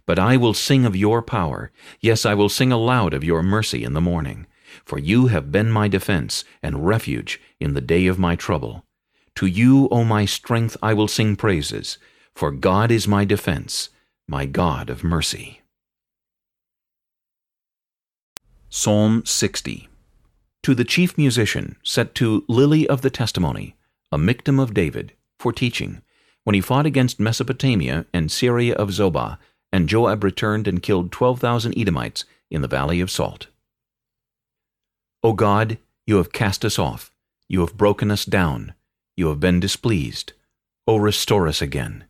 But I will sing of your power. Yes, I will sing aloud of your mercy in the morning. For you have been my defense and refuge in the day of my trouble. To you, O my strength, I will sing praises, for God is my defense, my God of mercy. Psalm 60 To the chief musician, set to Lily of the Testimony, a Michtam of David, for teaching, when he fought against Mesopotamia and Syria of Zobah, and Joab returned and killed twelve thousand Edomites in the valley of Salt. O God, you have cast us off, you have broken us down, you have been displeased. O restore us again.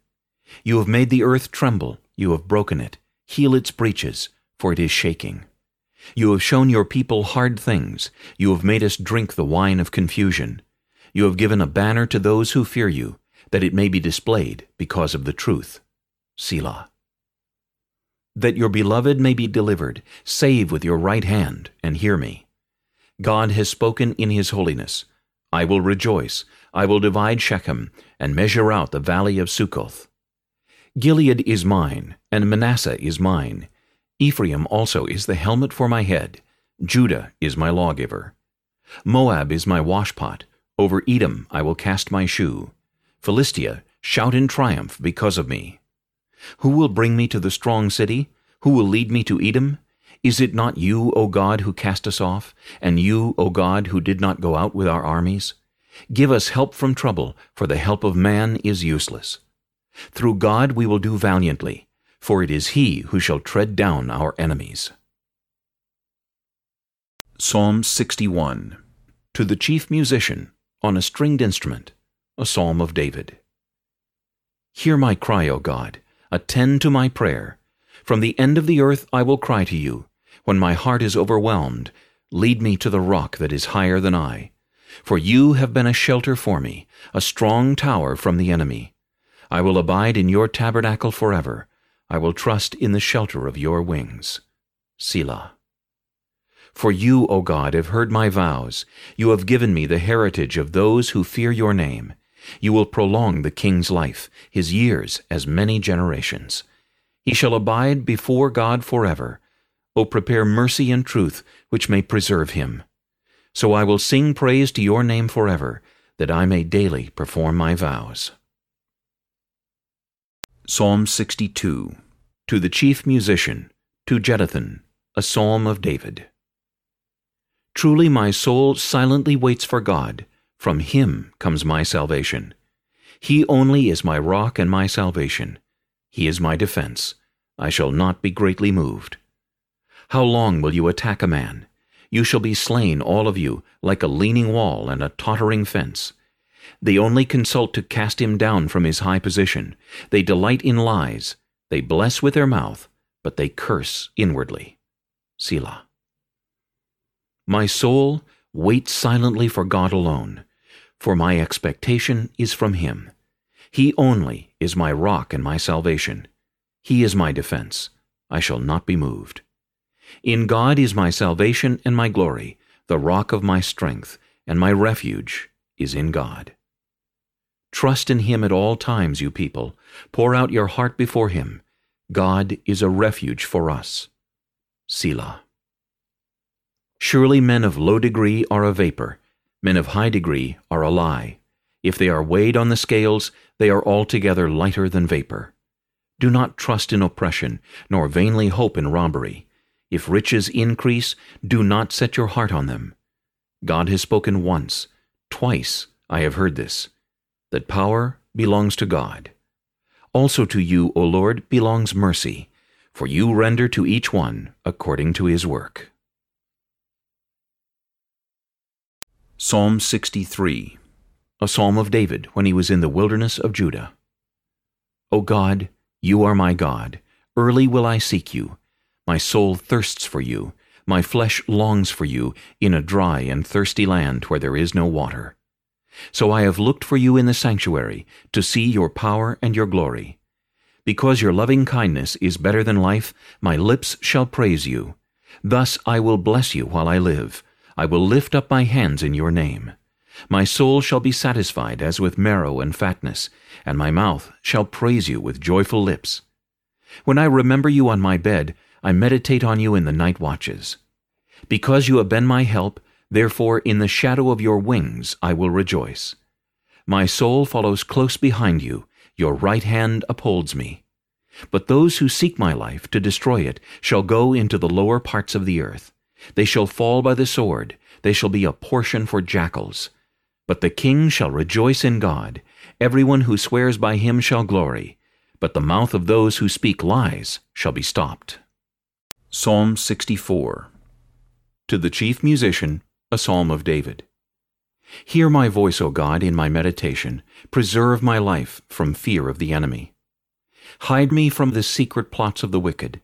You have made the earth tremble, you have broken it, heal its breaches, for it is shaking. You have shown your people hard things. You have made us drink the wine of confusion. You have given a banner to those who fear you, that it may be displayed because of the truth. Selah. That your beloved may be delivered, save with your right hand, and hear me. God has spoken in his holiness. I will rejoice. I will divide Shechem, and measure out the valley of Succoth. Gilead is mine, and Manasseh is mine. Ephraim also is the helmet for my head. Judah is my lawgiver. Moab is my washpot. Over Edom I will cast my shoe. Philistia, shout in triumph because of me. Who will bring me to the strong city? Who will lead me to Edom? Is it not you, O God, who cast us off, and you, O God, who did not go out with our armies? Give us help from trouble, for the help of man is useless. Through God we will do valiantly, for it is he who shall tread down our enemies. Psalm 61 To the chief musician, on a stringed instrument, a psalm of David. Hear my cry, O God, attend to my prayer. From the end of the earth I will cry to you. When my heart is overwhelmed, lead me to the rock that is higher than I. For you have been a shelter for me, a strong tower from the enemy. I will abide in your tabernacle forever. I will trust in the shelter of your wings. Selah. For you, O God, have heard my vows. You have given me the heritage of those who fear your name. You will prolong the king's life, his years as many generations. He shall abide before God forever. O prepare mercy and truth, which may preserve him. So I will sing praise to your name forever, that I may daily perform my vows. Psalm 62 To the chief musician, to Jeduthun, a psalm of David. Truly my soul silently waits for God. From him comes my salvation. He only is my rock and my salvation. He is my defense. I shall not be greatly moved. How long will you attack a man? You shall be slain, all of you, like a leaning wall and a tottering fence. They only consult to cast him down from his high position. They delight in lies. They bless with their mouth, but they curse inwardly. Selah. My soul, wait silently for God alone, for my expectation is from him. He only is my rock and my salvation. He is my defense. I shall not be moved. In God is my salvation and my glory, the rock of my strength, and my refuge is in God. Trust in him at all times, you people. Pour out your heart before him. God is a refuge for us. Selah. Surely men of low degree are a vapor, men of high degree are a lie. If they are weighed on the scales, they are altogether lighter than vapor. Do not trust in oppression, nor vainly hope in robbery. If riches increase, do not set your heart on them. God has spoken once, twice I have heard this that power belongs to God. Also to you, O Lord, belongs mercy, for you render to each one according to his work. Psalm 63 A psalm of David when he was in the wilderness of Judah. O God, you are my God. Early will I seek you. My soul thirsts for you. My flesh longs for you in a dry and thirsty land where there is no water. So I have looked for you in the sanctuary, to see your power and your glory. Because your loving kindness is better than life, my lips shall praise you. Thus I will bless you while I live. I will lift up my hands in your name. My soul shall be satisfied as with marrow and fatness, and my mouth shall praise you with joyful lips. When I remember you on my bed, I meditate on you in the night watches. Because you have been my help, Therefore in the shadow of your wings I will rejoice. My soul follows close behind you, your right hand upholds me. But those who seek my life to destroy it shall go into the lower parts of the earth. They shall fall by the sword, they shall be a portion for jackals. But the king shall rejoice in God, everyone who swears by him shall glory, but the mouth of those who speak lies shall be stopped. Psalm 64 To the chief musician, a Psalm of David. Hear my voice, O God, in my meditation. Preserve my life from fear of the enemy. Hide me from the secret plots of the wicked,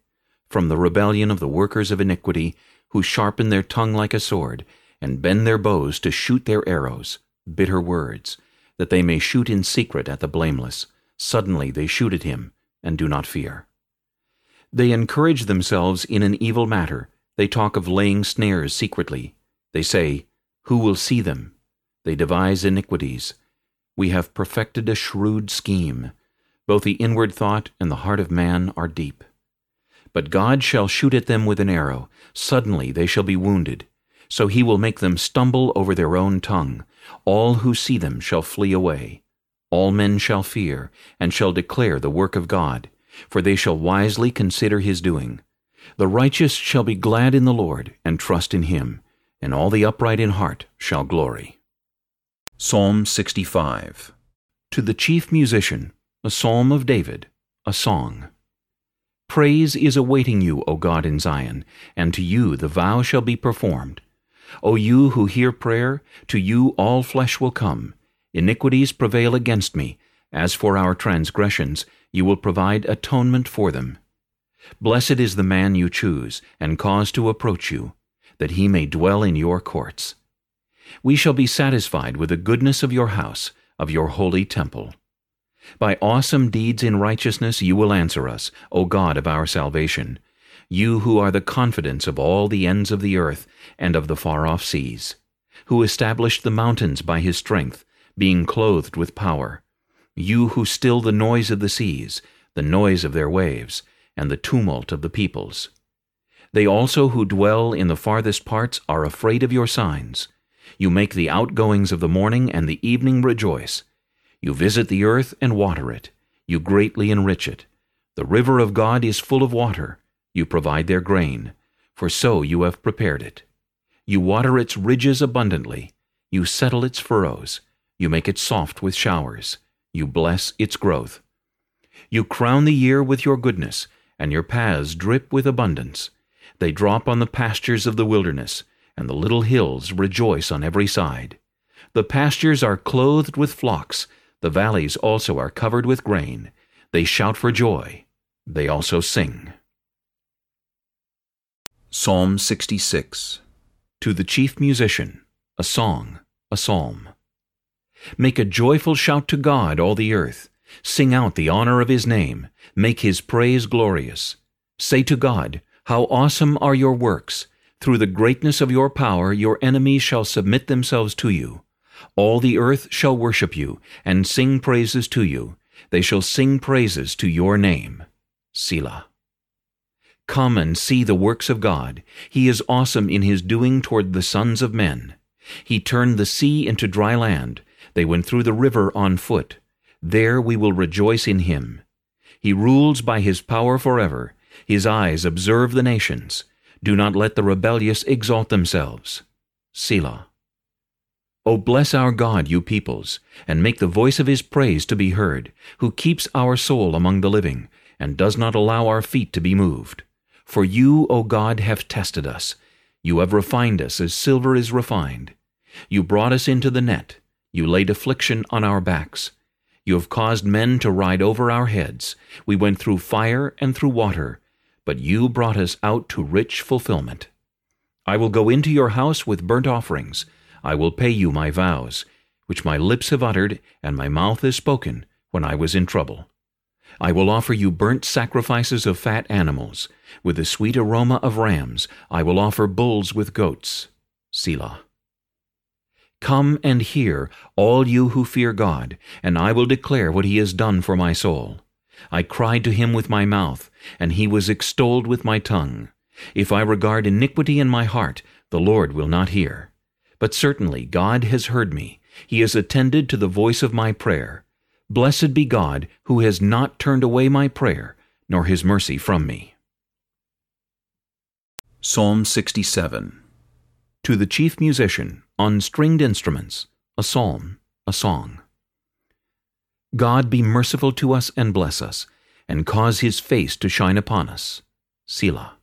from the rebellion of the workers of iniquity, who sharpen their tongue like a sword, and bend their bows to shoot their arrows, bitter words, that they may shoot in secret at the blameless. Suddenly they shoot at him, and do not fear. They encourage themselves in an evil matter. They talk of laying snares secretly. They say, Who will see them? They devise iniquities. We have perfected a shrewd scheme. Both the inward thought and the heart of man are deep. But God shall shoot at them with an arrow. Suddenly they shall be wounded. So he will make them stumble over their own tongue. All who see them shall flee away. All men shall fear, and shall declare the work of God, for they shall wisely consider his doing. The righteous shall be glad in the Lord, and trust in him and all the upright in heart shall glory. Psalm 65 To the chief musician, a psalm of David, a song. Praise is awaiting you, O God in Zion, and to you the vow shall be performed. O you who hear prayer, to you all flesh will come. Iniquities prevail against me. As for our transgressions, you will provide atonement for them. Blessed is the man you choose, and cause to approach you, that he may dwell in your courts. We shall be satisfied with the goodness of your house, of your holy temple. By awesome deeds in righteousness you will answer us, O God of our salvation, you who are the confidence of all the ends of the earth and of the far-off seas, who established the mountains by his strength, being clothed with power, you who still the noise of the seas, the noise of their waves, and the tumult of the peoples. They also who dwell in the farthest parts are afraid of your signs. You make the outgoings of the morning and the evening rejoice. You visit the earth and water it. You greatly enrich it. The river of God is full of water. You provide their grain, for so you have prepared it. You water its ridges abundantly. You settle its furrows. You make it soft with showers. You bless its growth. You crown the year with your goodness, and your paths drip with abundance. They drop on the pastures of the wilderness, and the little hills rejoice on every side. The pastures are clothed with flocks, the valleys also are covered with grain. They shout for joy. They also sing. Psalm 66 To the chief musician, a song, a psalm. Make a joyful shout to God, all the earth. Sing out the honor of his name. Make his praise glorious. Say to God, How awesome are your works! Through the greatness of your power your enemies shall submit themselves to you. All the earth shall worship you, and sing praises to you. They shall sing praises to your name. Selah. Come and see the works of God. He is awesome in his doing toward the sons of men. He turned the sea into dry land. They went through the river on foot. There we will rejoice in him. He rules by his power forever. His eyes observe the nations. Do not let the rebellious exalt themselves. Selah. O bless our God, you peoples, and make the voice of his praise to be heard, who keeps our soul among the living, and does not allow our feet to be moved. For you, O God, have tested us. You have refined us as silver is refined. You brought us into the net. You laid affliction on our backs. You have caused men to ride over our heads. We went through fire and through water, but you brought us out to rich fulfillment. I will go into your house with burnt offerings, I will pay you my vows, which my lips have uttered and my mouth has spoken when I was in trouble. I will offer you burnt sacrifices of fat animals. With the sweet aroma of rams, I will offer bulls with goats. Selah. Come and hear, all you who fear God, and I will declare what he has done for my soul. I cried to him with my mouth, and he was extolled with my tongue. If I regard iniquity in my heart, the Lord will not hear. But certainly God has heard me. He has attended to the voice of my prayer. Blessed be God, who has not turned away my prayer, nor his mercy from me. Psalm 67 To the chief musician, on stringed instruments, a psalm, a song. God be merciful to us and bless us, and cause his face to shine upon us. Selah.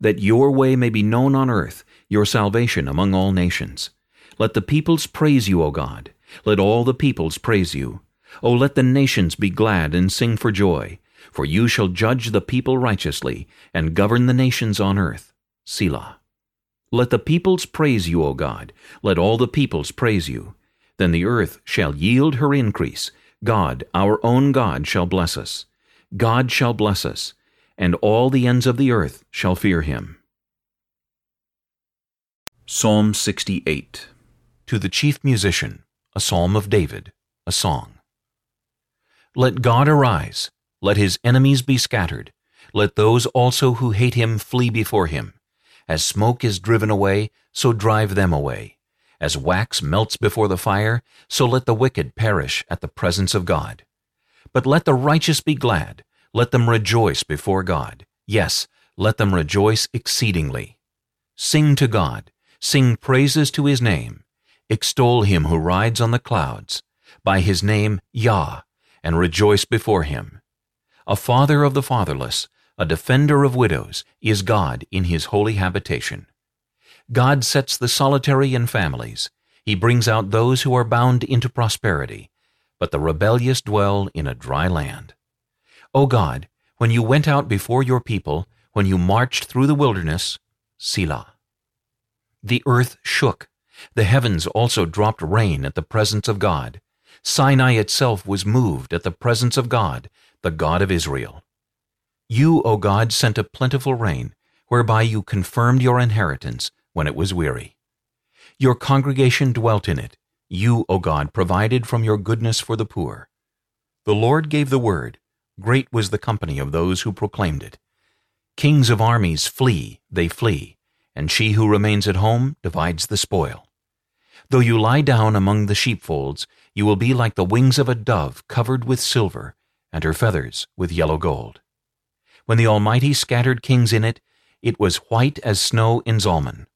That your way may be known on earth, your salvation among all nations. Let the peoples praise you, O God. Let all the peoples praise you. O let the nations be glad and sing for joy, for you shall judge the people righteously, and govern the nations on earth. Selah. Let the peoples praise you, O God. Let all the peoples praise you. Then the earth shall yield her increase. God, our own God, shall bless us. God shall bless us, and all the ends of the earth shall fear him. Psalm 68 To the chief musician, a psalm of David, a song. Let God arise, let his enemies be scattered, let those also who hate him flee before him. As smoke is driven away, so drive them away. As wax melts before the fire, so let the wicked perish at the presence of God. But let the righteous be glad, let them rejoice before God. Yes, let them rejoice exceedingly. Sing to God, Sing praises to his name. Extol him who rides on the clouds. By his name, Yah, and rejoice before him. A father of the fatherless, a defender of widows, is God in his holy habitation. God sets the solitary in families. He brings out those who are bound into prosperity, but the rebellious dwell in a dry land. O God, when you went out before your people, when you marched through the wilderness, Selah. The earth shook. The heavens also dropped rain at the presence of God. Sinai itself was moved at the presence of God, the God of Israel. You, O God, sent a plentiful rain, whereby you confirmed your inheritance when it was weary. Your congregation dwelt in it. You, O God, provided from your goodness for the poor. The Lord gave the word. Great was the company of those who proclaimed it. Kings of armies flee, they flee, and she who remains at home divides the spoil. Though you lie down among the sheepfolds, you will be like the wings of a dove covered with silver, and her feathers with yellow gold. When the Almighty scattered kings in it, it was white as snow in Zalmon.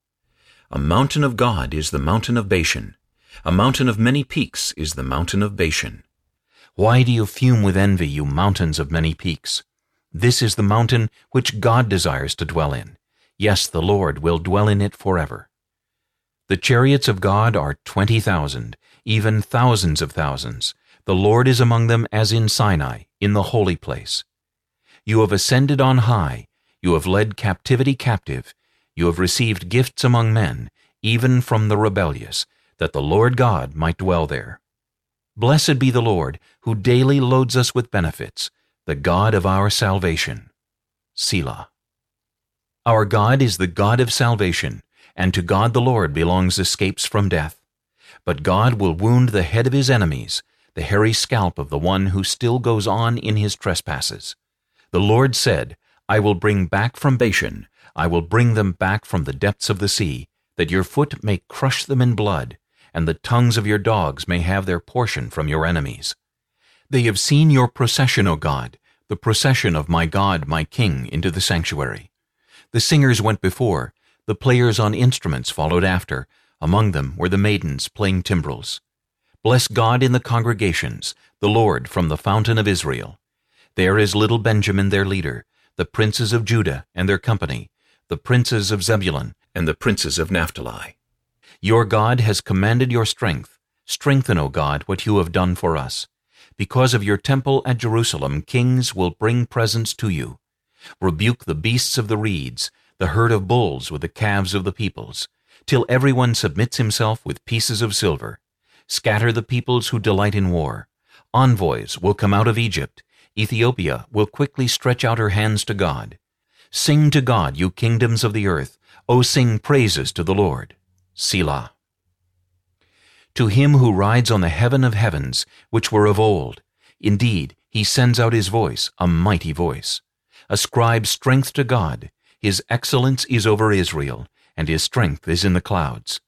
A mountain of God is the mountain of Bashan. A mountain of many peaks is the mountain of Bashan. Why do you fume with envy, you mountains of many peaks? This is the mountain which God desires to dwell in. Yes, the Lord will dwell in it forever. The chariots of God are twenty thousand, even thousands of thousands. The Lord is among them as in Sinai, in the holy place. You have ascended on high. You have led captivity captive. You have received gifts among men, even from the rebellious, that the Lord God might dwell there. Blessed be the Lord, who daily loads us with benefits, the God of our salvation. Selah. Our God is the God of salvation, and to God the Lord belongs escapes from death. But God will wound the head of his enemies, the hairy scalp of the one who still goes on in his trespasses. The Lord said, I will bring back from Bashan, I will bring them back from the depths of the sea, that your foot may crush them in blood, and the tongues of your dogs may have their portion from your enemies. They have seen your procession, O God, the procession of my God, my King, into the sanctuary. The singers went before, the players on instruments followed after, among them were the maidens playing timbrels. Bless God in the congregations, the Lord from the fountain of Israel. There is little Benjamin their leader, the princes of Judah and their company, the princes of Zebulun and the princes of Naphtali. Your God has commanded your strength. Strengthen, O God, what you have done for us. Because of your temple at Jerusalem, kings will bring presents to you. Rebuke the beasts of the reeds, the herd of bulls with the calves of the peoples, till everyone submits himself with pieces of silver. Scatter the peoples who delight in war. Envoys will come out of Egypt, Ethiopia will quickly stretch out her hands to God. Sing to God, you kingdoms of the earth. O sing praises to the Lord. Selah. To him who rides on the heaven of heavens, which were of old, indeed, he sends out his voice, a mighty voice. Ascribe strength to God. His excellence is over Israel, and his strength is in the clouds.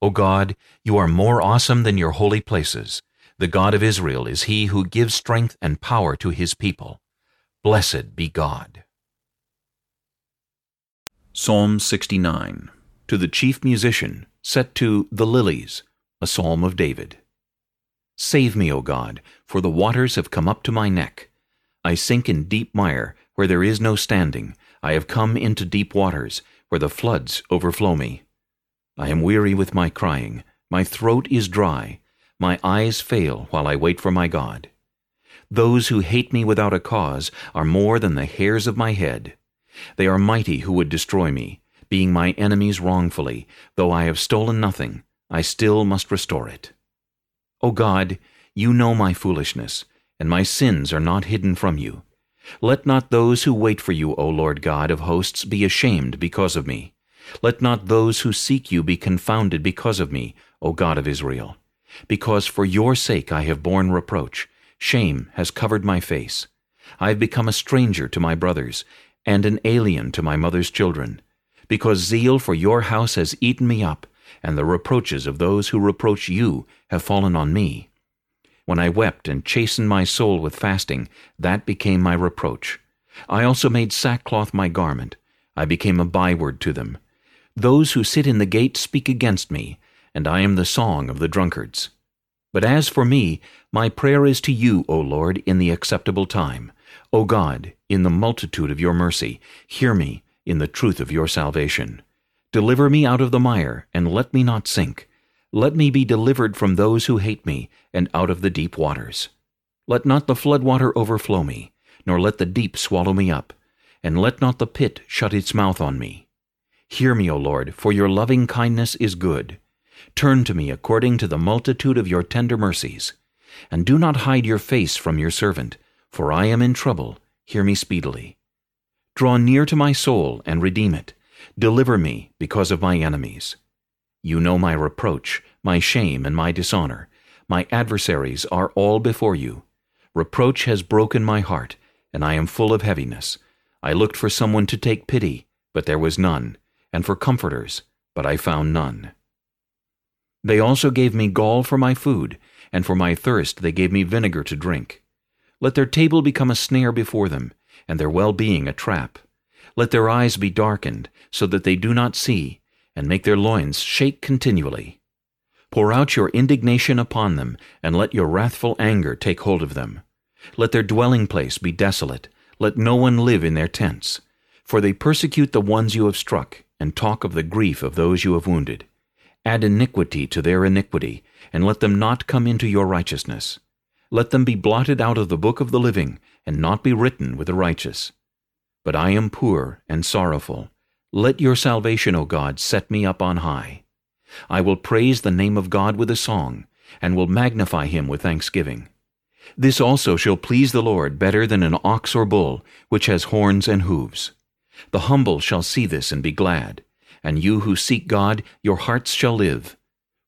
O God, you are more awesome than your holy places. The God of Israel is he who gives strength and power to his people. Blessed be God. Psalm 69 To the chief musician, set to The Lilies, a psalm of David. Save me, O God, for the waters have come up to my neck. I sink in deep mire, where there is no standing. I have come into deep waters, where the floods overflow me. I am weary with my crying. My throat is dry. My eyes fail while I wait for my God. Those who hate me without a cause are more than the hairs of my head. They are mighty who would destroy me, being my enemies wrongfully. Though I have stolen nothing, I still must restore it. O God, you know my foolishness, and my sins are not hidden from you. Let not those who wait for you, O Lord God of hosts, be ashamed because of me. Let not those who seek you be confounded because of me, O God of Israel. Because for your sake I have borne reproach. Shame has covered my face. I have become a stranger to my brothers, and an alien to my mother's children. Because zeal for your house has eaten me up, and the reproaches of those who reproach you have fallen on me. When I wept and chastened my soul with fasting, that became my reproach. I also made sackcloth my garment. I became a byword to them. Those who sit in the gate speak against me, and I am the song of the drunkards. But as for me, my prayer is to you, O Lord, in the acceptable time. O God, in the multitude of your mercy, hear me in the truth of your salvation. Deliver me out of the mire, and let me not sink. Let me be delivered from those who hate me, and out of the deep waters. Let not the flood water overflow me, nor let the deep swallow me up, and let not the pit shut its mouth on me. Hear me, O Lord, for your loving kindness is good. Turn to me according to the multitude of your tender mercies. And do not hide your face from your servant, for I am in trouble. Hear me speedily. Draw near to my soul and redeem it. Deliver me because of my enemies. You know my reproach, my shame, and my dishonor. My adversaries are all before you. Reproach has broken my heart, and I am full of heaviness. I looked for someone to take pity, but there was none, and for comforters, but I found none. They also gave me gall for my food, and for my thirst they gave me vinegar to drink. Let their table become a snare before them, and their well-being a trap. Let their eyes be darkened, so that they do not see, and make their loins shake continually. Pour out your indignation upon them, and let your wrathful anger take hold of them. Let their dwelling place be desolate, let no one live in their tents. For they persecute the ones you have struck, and talk of the grief of those you have wounded. Add iniquity to their iniquity, and let them not come into your righteousness. Let them be blotted out of the book of the living, and not be written with the righteous. But I am poor and sorrowful. Let your salvation, O God, set me up on high. I will praise the name of God with a song, and will magnify him with thanksgiving. This also shall please the Lord better than an ox or bull, which has horns and hooves. The humble shall see this and be glad, and you who seek God, your hearts shall live.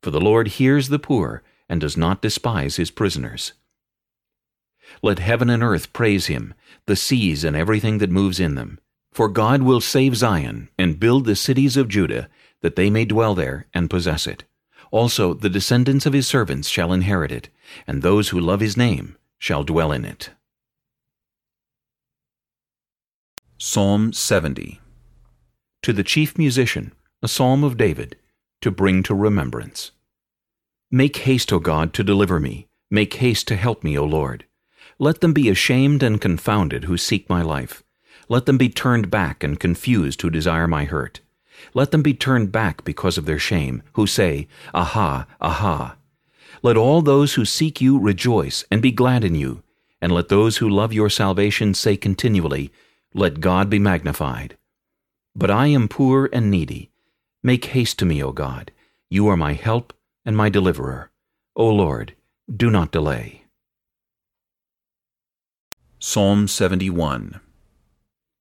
For the Lord hears the poor, and does not despise his prisoners. Let heaven and earth praise him, the seas and everything that moves in them. For God will save Zion, and build the cities of Judah, that they may dwell there and possess it. Also the descendants of his servants shall inherit it, and those who love his name shall dwell in it. Psalm 70 To the chief musician, a psalm of David, to bring to remembrance. Make haste, O God, to deliver me. Make haste to help me, O Lord. Let them be ashamed and confounded who seek my life. Let them be turned back and confused who desire my hurt. Let them be turned back because of their shame, who say, Aha, aha. Let all those who seek you rejoice and be glad in you, and let those who love your salvation say continually, Let God be magnified. But I am poor and needy. Make haste to me, O God. You are my help and my deliverer. O Lord, do not delay. Psalm 71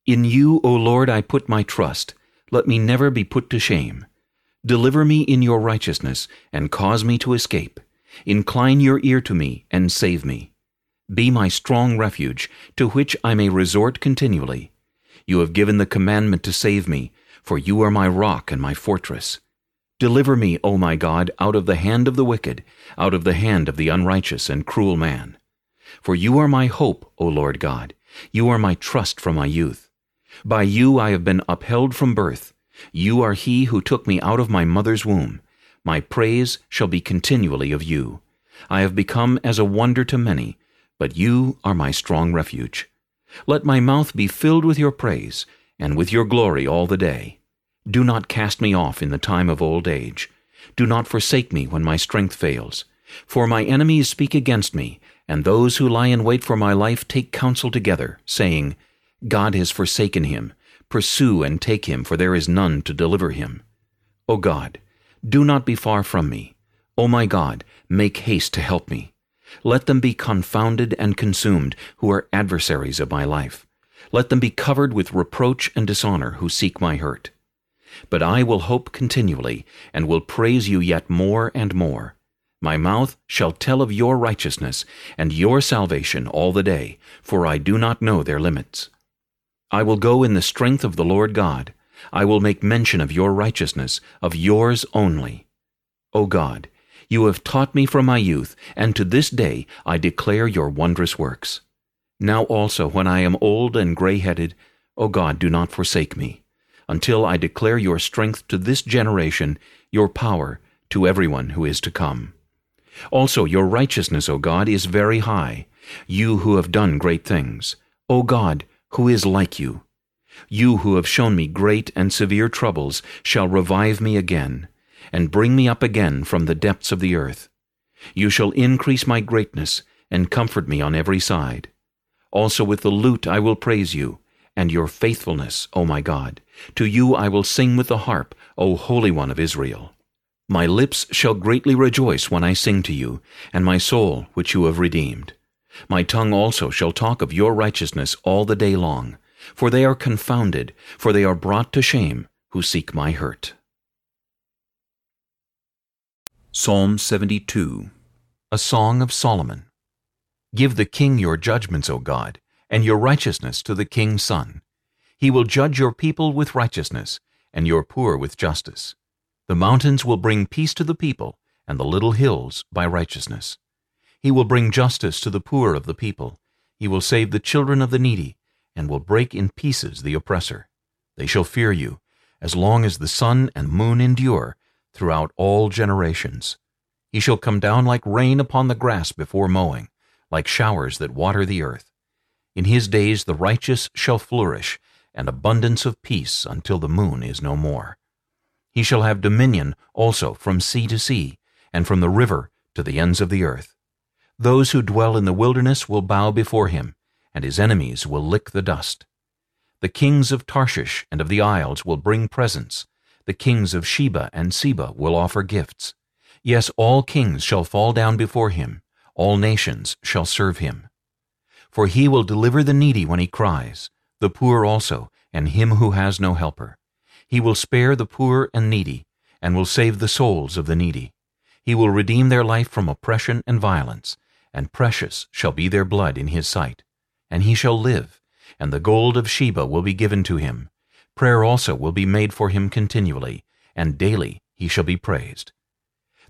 In you, O Lord, I put my trust. Let me never be put to shame. Deliver me in your righteousness, and cause me to escape. Incline your ear to me, and save me. Be my strong refuge, to which I may resort continually. You have given the commandment to save me, for you are my rock and my fortress. Deliver me, O my God, out of the hand of the wicked, out of the hand of the unrighteous and cruel man. For you are my hope, O Lord God. You are my trust from my youth. By you I have been upheld from birth. You are he who took me out of my mother's womb. My praise shall be continually of you. I have become as a wonder to many, but you are my strong refuge. Let my mouth be filled with your praise, and with your glory all the day. Do not cast me off in the time of old age. Do not forsake me when my strength fails. For my enemies speak against me, and those who lie in wait for my life take counsel together, saying, God has forsaken him. Pursue and take him, for there is none to deliver him. O God, do not be far from me. O my God, make haste to help me. Let them be confounded and consumed who are adversaries of my life. Let them be covered with reproach and dishonor who seek my hurt. But I will hope continually, and will praise you yet more and more. My mouth shall tell of your righteousness and your salvation all the day, for I do not know their limits. I will go in the strength of the Lord God. I will make mention of your righteousness, of yours only. O God, you have taught me from my youth, and to this day I declare your wondrous works. Now also, when I am old and gray-headed, O God, do not forsake me, until I declare your strength to this generation, your power to everyone who is to come. Also your righteousness, O God, is very high, you who have done great things. O God, who is like you? You who have shown me great and severe troubles shall revive me again, and bring me up again from the depths of the earth. You shall increase my greatness, and comfort me on every side. Also with the lute I will praise you, and your faithfulness, O my God. To you I will sing with the harp, O Holy One of Israel. My lips shall greatly rejoice when I sing to you, and my soul which you have redeemed. My tongue also shall talk of your righteousness all the day long, for they are confounded, for they are brought to shame, who seek my hurt. Psalm 72 A Song of Solomon Give the king your judgments, O God, and your righteousness to the king's son. He will judge your people with righteousness, and your poor with justice. The mountains will bring peace to the people, and the little hills by righteousness. He will bring justice to the poor of the people. He will save the children of the needy, and will break in pieces the oppressor. They shall fear you, as long as the sun and moon endure, throughout all generations. He shall come down like rain upon the grass before mowing, like showers that water the earth. In his days the righteous shall flourish, and abundance of peace until the moon is no more. He shall have dominion also from sea to sea, and from the river to the ends of the earth. Those who dwell in the wilderness will bow before him, and his enemies will lick the dust. The kings of Tarshish and of the isles will bring presents. The kings of Sheba and Seba will offer gifts. Yes, all kings shall fall down before him. All nations shall serve him. For he will deliver the needy when he cries, the poor also, and him who has no helper. He will spare the poor and needy, and will save the souls of the needy. He will redeem their life from oppression and violence, and precious shall be their blood in his sight. And he shall live, and the gold of Sheba will be given to him. Prayer also will be made for him continually, and daily he shall be praised.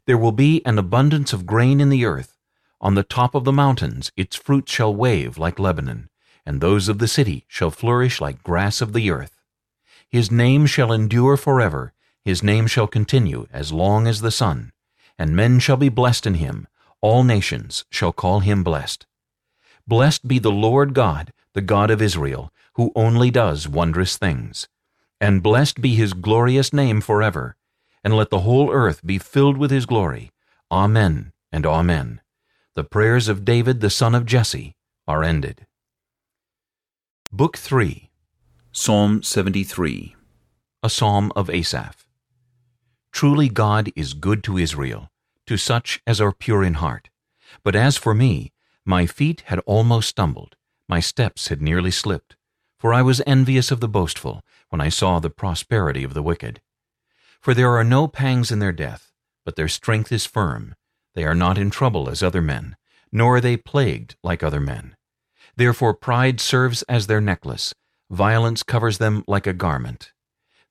There will be an abundance of grain in the earth. On the top of the mountains its fruit shall wave like Lebanon, and those of the city shall flourish like grass of the earth. His name shall endure forever, his name shall continue as long as the sun, and men shall be blessed in him, all nations shall call him blessed. Blessed be the Lord God, the God of Israel, who only does wondrous things. And blessed be his glorious name forever. And let the whole earth be filled with his glory. Amen and Amen. The prayers of David the son of Jesse are ended. Book 3 Psalm 73 A Psalm of Asaph Truly God is good to Israel, to such as are pure in heart. But as for me, my feet had almost stumbled, my steps had nearly slipped, for I was envious of the boastful when I saw the prosperity of the wicked. For there are no pangs in their death, but their strength is firm. They are not in trouble as other men, nor are they plagued like other men. Therefore pride serves as their necklace, violence covers them like a garment.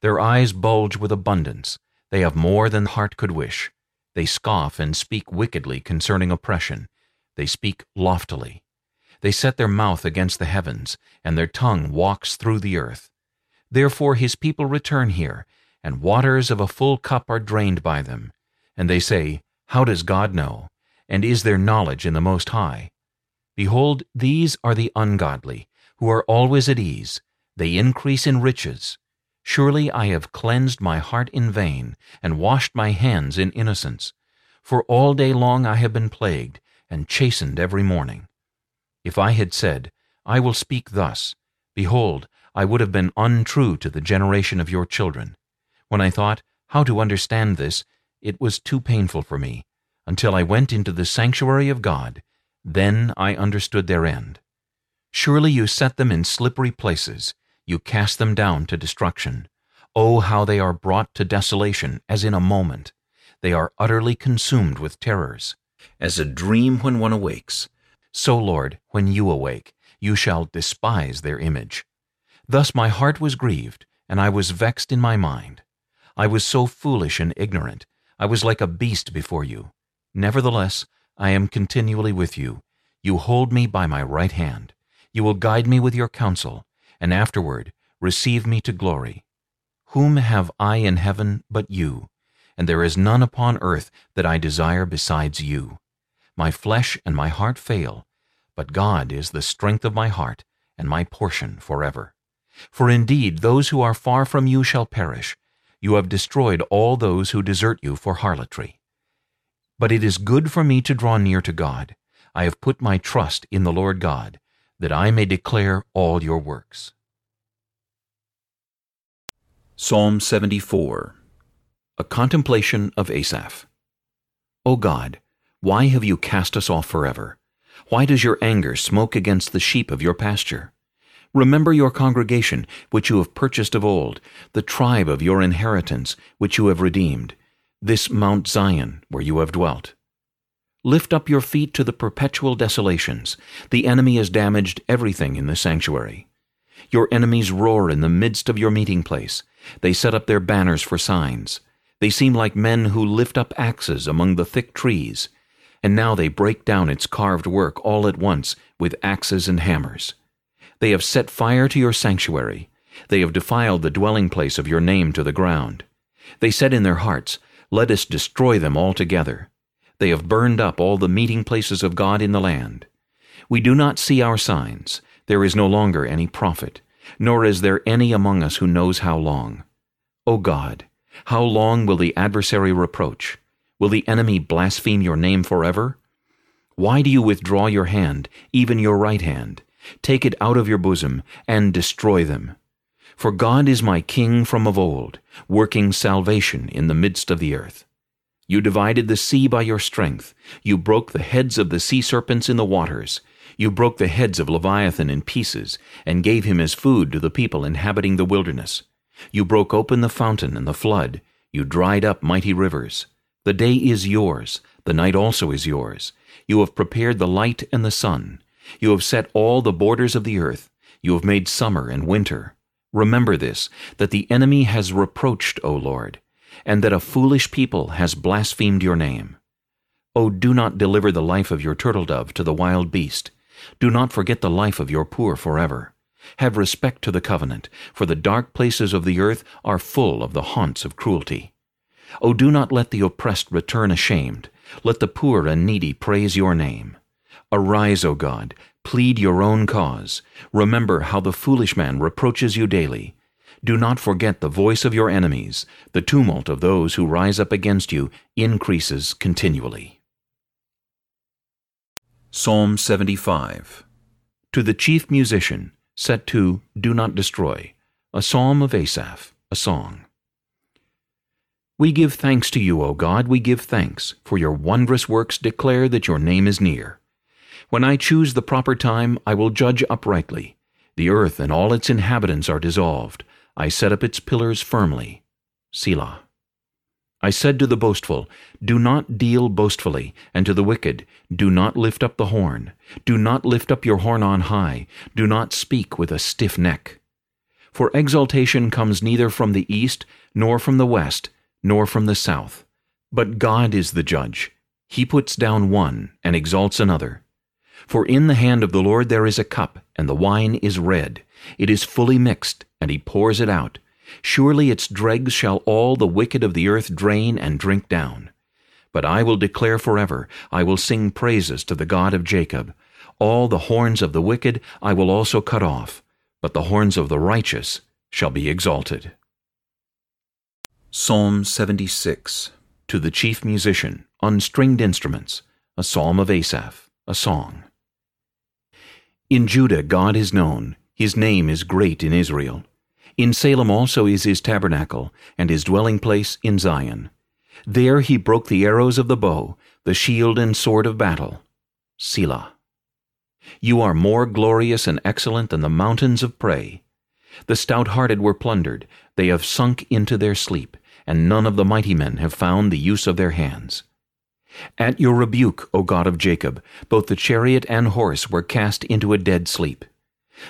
Their eyes bulge with abundance, they have more than heart could wish. They scoff and speak wickedly concerning oppression. They speak loftily. They set their mouth against the heavens, and their tongue walks through the earth. Therefore his people return here, and waters of a full cup are drained by them. And they say, How does God know? And is there knowledge in the Most High? Behold, these are the ungodly, who are always at ease. They increase in riches. Surely I have cleansed my heart in vain, and washed my hands in innocence. For all day long I have been plagued, and chastened every morning. If I had said, I will speak thus, behold, I would have been untrue to the generation of your children. When I thought, how to understand this, it was too painful for me, until I went into the sanctuary of God. Then I understood their end. Surely you set them in slippery places, you cast them down to destruction. Oh, how they are brought to desolation as in a moment. They are utterly consumed with terrors. As a dream when one awakes, so, Lord, when you awake, you shall despise their image. Thus my heart was grieved, and I was vexed in my mind. I was so foolish and ignorant, I was like a beast before you. Nevertheless, I am continually with you. You hold me by my right hand. You will guide me with your counsel and afterward receive me to glory. Whom have I in heaven but you? And there is none upon earth that I desire besides you. My flesh and my heart fail, but God is the strength of my heart and my portion forever. For indeed those who are far from you shall perish. You have destroyed all those who desert you for harlotry. But it is good for me to draw near to God. I have put my trust in the Lord God, that I may declare all your works. Psalm 74 A Contemplation of Asaph O God, why have you cast us off forever? Why does your anger smoke against the sheep of your pasture? Remember your congregation, which you have purchased of old, the tribe of your inheritance, which you have redeemed, this Mount Zion, where you have dwelt. Lift up your feet to the perpetual desolations. The enemy has damaged everything in the sanctuary. Your enemies roar in the midst of your meeting place. They set up their banners for signs. They seem like men who lift up axes among the thick trees. And now they break down its carved work all at once with axes and hammers. They have set fire to your sanctuary. They have defiled the dwelling place of your name to the ground. They said in their hearts, Let us destroy them altogether. They have burned up all the meeting places of God in the land. We do not see our signs. There is no longer any prophet, nor is there any among us who knows how long. O God, how long will the adversary reproach? Will the enemy blaspheme your name forever? Why do you withdraw your hand, even your right hand? Take it out of your bosom, and destroy them. For God is my King from of old, working salvation in the midst of the earth. You divided the sea by your strength. You broke the heads of the sea serpents in the waters. You broke the heads of Leviathan in pieces, and gave him as food to the people inhabiting the wilderness. You broke open the fountain and the flood. You dried up mighty rivers. The day is yours, the night also is yours. You have prepared the light and the sun. You have set all the borders of the earth. You have made summer and winter. Remember this, that the enemy has reproached, O Lord and that a foolish people has blasphemed your name. O do not deliver the life of your turtle-dove to the wild beast. Do not forget the life of your poor forever. Have respect to the covenant, for the dark places of the earth are full of the haunts of cruelty. O do not let the oppressed return ashamed. Let the poor and needy praise your name. Arise, O God, plead your own cause. Remember how the foolish man reproaches you daily. Do not forget the voice of your enemies. The tumult of those who rise up against you increases continually. Psalm 75 To the chief musician, set to Do Not Destroy, a psalm of Asaph, a song. We give thanks to you, O God, we give thanks, for your wondrous works declare that your name is near. When I choose the proper time, I will judge uprightly. The earth and all its inhabitants are dissolved. I set up its pillars firmly. Selah. I said to the boastful, Do not deal boastfully, and to the wicked, Do not lift up the horn. Do not lift up your horn on high. Do not speak with a stiff neck. For exaltation comes neither from the east, nor from the west, nor from the south. But God is the judge. He puts down one, and exalts another. For in the hand of the Lord there is a cup, and the wine is red. It is fully mixed, and he pours it out. Surely its dregs shall all the wicked of the earth drain and drink down. But I will declare forever, I will sing praises to the God of Jacob. All the horns of the wicked I will also cut off, but the horns of the righteous shall be exalted. Psalm 76 To the chief musician, on stringed instruments, a psalm of Asaph, a song. In Judah God is known, his name is great in Israel. In Salem also is his tabernacle, and his dwelling place in Zion. There he broke the arrows of the bow, the shield and sword of battle. Selah. You are more glorious and excellent than the mountains of prey. The stout-hearted were plundered, they have sunk into their sleep, and none of the mighty men have found the use of their hands. At your rebuke, O God of Jacob, both the chariot and horse were cast into a dead sleep.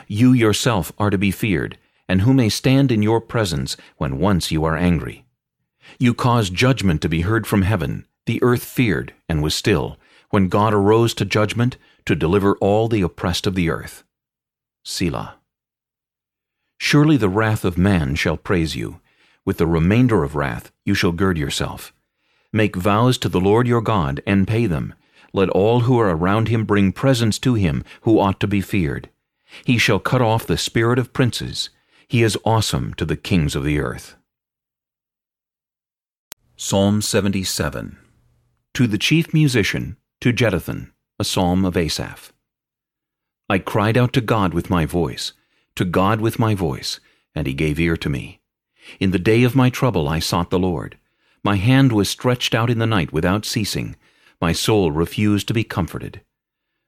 You yourself are to be feared, and who may stand in your presence when once you are angry? You caused judgment to be heard from heaven. The earth feared and was still, when God arose to judgment to deliver all the oppressed of the earth. Selah. Surely the wrath of man shall praise you. With the remainder of wrath you shall gird yourself. Make vows to the Lord your God, and pay them. Let all who are around him bring presents to him who ought to be feared. He shall cut off the spirit of princes. He is awesome to the kings of the earth. Psalm 77 To the chief musician, to Jeduthun, a psalm of Asaph. I cried out to God with my voice, to God with my voice, and he gave ear to me. In the day of my trouble I sought the Lord. My hand was stretched out in the night without ceasing. My soul refused to be comforted.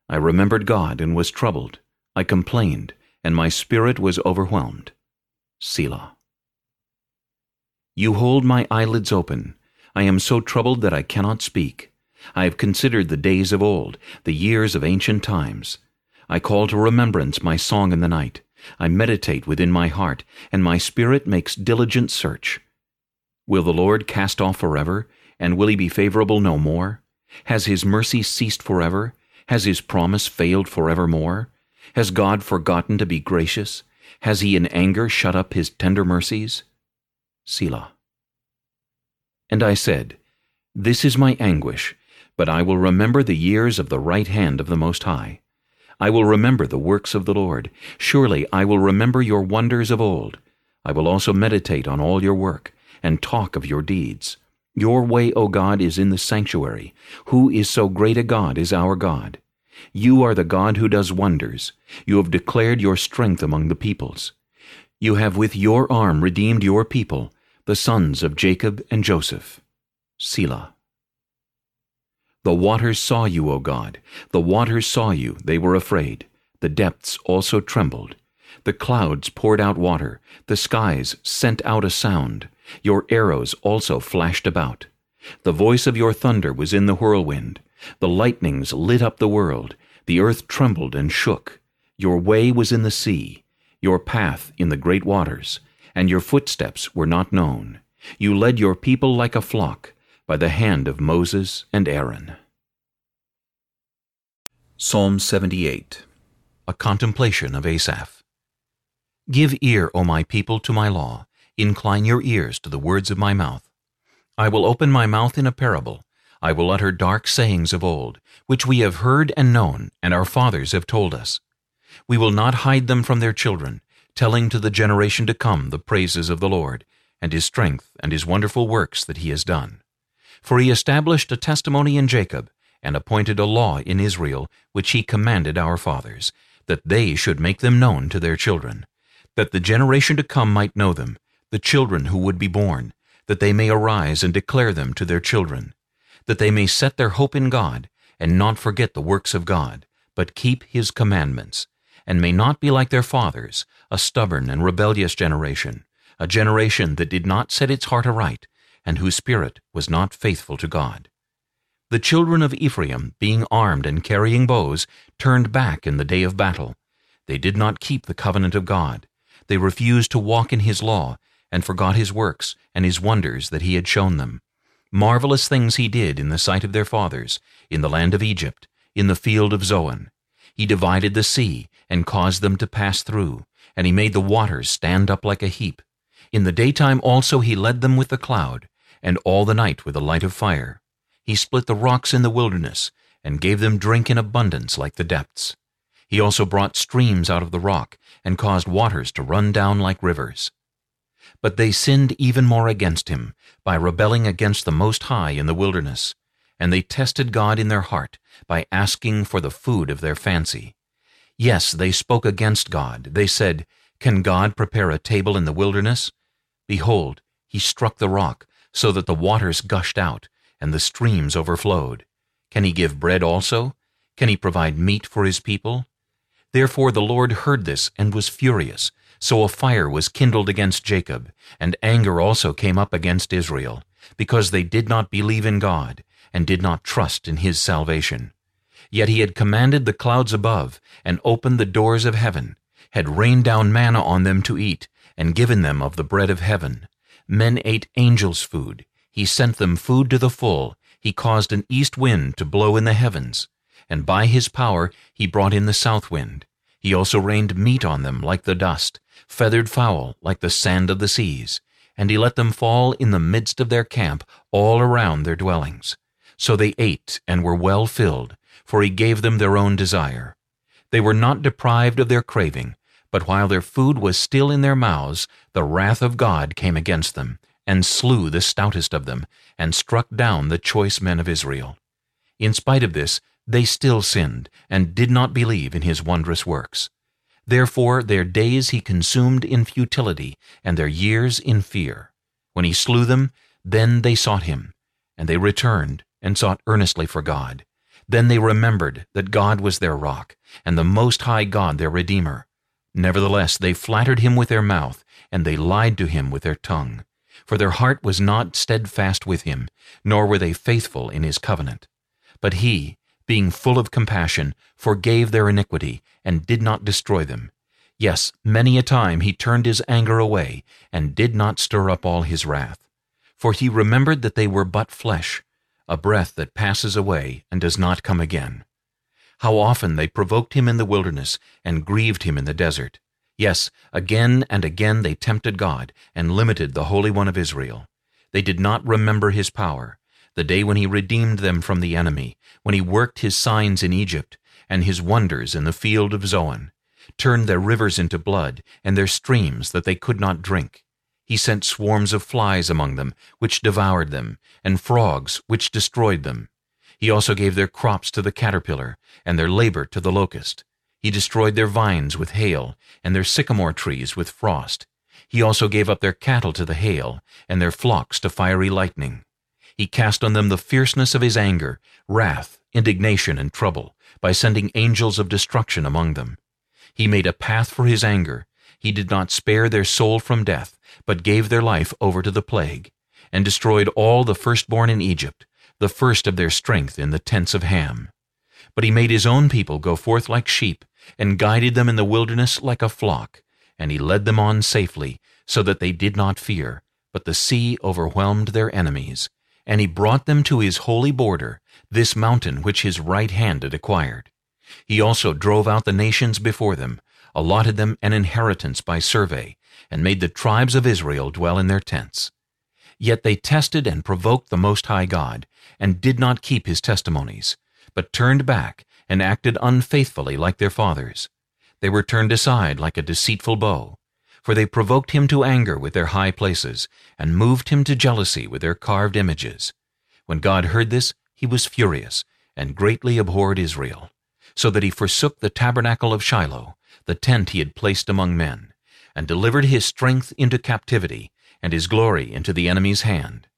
I remembered God and was troubled. I complained, and my spirit was overwhelmed. Selah. You hold my eyelids open. I am so troubled that I cannot speak. I have considered the days of old, the years of ancient times. I call to remembrance my song in the night. I meditate within my heart, and my spirit makes diligent search. Will the Lord cast off forever, and will he be favorable no more? Has his mercy ceased forever? Has his promise failed forevermore? Has God forgotten to be gracious? Has he in anger shut up his tender mercies? Selah. And I said, This is my anguish, but I will remember the years of the right hand of the Most High. I will remember the works of the Lord. Surely I will remember your wonders of old. I will also meditate on all your work, and talk of your deeds. Your way, O God, is in the sanctuary. Who is so great a God as our God? You are the God who does wonders. You have declared your strength among the peoples. You have with your arm redeemed your people, the sons of Jacob and Joseph. Selah. The waters saw you, O God. The waters saw you, they were afraid. The depths also trembled. The clouds poured out water. The skies sent out a sound. Your arrows also flashed about. The voice of your thunder was in the whirlwind. The lightnings lit up the world. The earth trembled and shook. Your way was in the sea, your path in the great waters, and your footsteps were not known. You led your people like a flock by the hand of Moses and Aaron. Psalm 78 A Contemplation of Asaph Give ear, O my people, to my law. Incline your ears to the words of my mouth. I will open my mouth in a parable. I will utter dark sayings of old, which we have heard and known, and our fathers have told us. We will not hide them from their children, telling to the generation to come the praises of the Lord, and his strength and his wonderful works that he has done. For he established a testimony in Jacob, and appointed a law in Israel, which he commanded our fathers, that they should make them known to their children, that the generation to come might know them, the children who would be born, that they may arise and declare them to their children, that they may set their hope in God, and not forget the works of God, but keep his commandments, and may not be like their fathers, a stubborn and rebellious generation, a generation that did not set its heart aright, and whose spirit was not faithful to God. The children of Ephraim, being armed and carrying bows, turned back in the day of battle. They did not keep the covenant of God. They refused to walk in his law, and forgot his works and his wonders that he had shown them. Marvelous things he did in the sight of their fathers, in the land of Egypt, in the field of Zoan. He divided the sea, and caused them to pass through, and he made the waters stand up like a heap. In the daytime also he led them with the cloud, and all the night with a light of fire. He split the rocks in the wilderness, and gave them drink in abundance like the depths. He also brought streams out of the rock, and caused waters to run down like rivers. But they sinned even more against him, by rebelling against the Most High in the wilderness, and they tested God in their heart, by asking for the food of their fancy. Yes, they spoke against God. They said, Can God prepare a table in the wilderness? Behold, he struck the rock, so that the waters gushed out, and the streams overflowed. Can he give bread also? Can he provide meat for his people? Therefore the Lord heard this and was furious. So a fire was kindled against Jacob, and anger also came up against Israel, because they did not believe in God, and did not trust in his salvation. Yet he had commanded the clouds above, and opened the doors of heaven, had rained down manna on them to eat, and given them of the bread of heaven. Men ate angels' food. He sent them food to the full. He caused an east wind to blow in the heavens. And by his power he brought in the south wind. He also rained meat on them like the dust, feathered fowl like the sand of the seas. And he let them fall in the midst of their camp all around their dwellings. So they ate and were well filled, for he gave them their own desire. They were not deprived of their craving, but while their food was still in their mouths, the wrath of God came against them, and slew the stoutest of them, and struck down the choice men of Israel. In spite of this, they still sinned, and did not believe in his wondrous works. Therefore their days he consumed in futility, and their years in fear. When he slew them, then they sought him, and they returned, and sought earnestly for God. Then they remembered that God was their rock, and the Most High God their Redeemer. Nevertheless they flattered him with their mouth, and they lied to him with their tongue. For their heart was not steadfast with him, nor were they faithful in his covenant. But he, being full of compassion, forgave their iniquity, and did not destroy them. Yes, many a time he turned his anger away, and did not stir up all his wrath. For he remembered that they were but flesh, a breath that passes away and does not come again. How often they provoked him in the wilderness, and grieved him in the desert. Yes, again and again they tempted God, and limited the Holy One of Israel. They did not remember his power, the day when he redeemed them from the enemy, when he worked his signs in Egypt, and his wonders in the field of Zoan, turned their rivers into blood, and their streams that they could not drink. He sent swarms of flies among them, which devoured them, and frogs, which destroyed them. He also gave their crops to the caterpillar, and their labor to the locust. He destroyed their vines with hail, and their sycamore trees with frost. He also gave up their cattle to the hail, and their flocks to fiery lightning. He cast on them the fierceness of his anger, wrath, indignation, and trouble, by sending angels of destruction among them. He made a path for his anger. He did not spare their soul from death, but gave their life over to the plague, and destroyed all the firstborn in Egypt, the first of their strength in the tents of Ham. But he made his own people go forth like sheep, and guided them in the wilderness like a flock, and he led them on safely, so that they did not fear, but the sea overwhelmed their enemies and he brought them to his holy border, this mountain which his right hand had acquired. He also drove out the nations before them, allotted them an inheritance by survey, and made the tribes of Israel dwell in their tents. Yet they tested and provoked the Most High God, and did not keep his testimonies, but turned back and acted unfaithfully like their fathers. They were turned aside like a deceitful bow, for they provoked him to anger with their high places, and moved him to jealousy with their carved images. When God heard this, he was furious, and greatly abhorred Israel, so that he forsook the tabernacle of Shiloh, the tent he had placed among men, and delivered his strength into captivity, and his glory into the enemy's hand.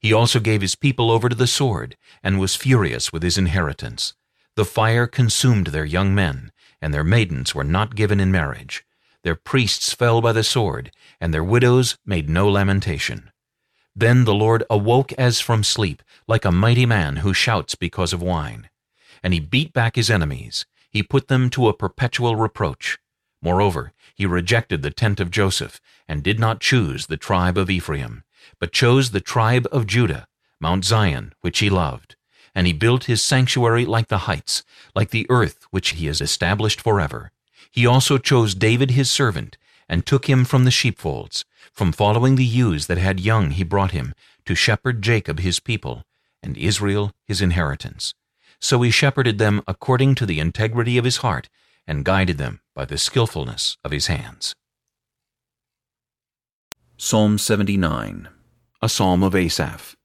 He also gave his people over to the sword, and was furious with his inheritance. The fire consumed their young men, and their maidens were not given in marriage. Their priests fell by the sword, and their widows made no lamentation. Then the Lord awoke as from sleep, like a mighty man who shouts because of wine. And he beat back his enemies. He put them to a perpetual reproach. Moreover, he rejected the tent of Joseph, and did not choose the tribe of Ephraim, but chose the tribe of Judah, Mount Zion, which he loved. And he built his sanctuary like the heights, like the earth which he has established forever. He also chose David his servant, and took him from the sheepfolds. From following the ewes that had young he brought him, to shepherd Jacob his people, and Israel his inheritance. So he shepherded them according to the integrity of his heart, and guided them by the skillfulness of his hands. Psalm 79 A Psalm of Asaph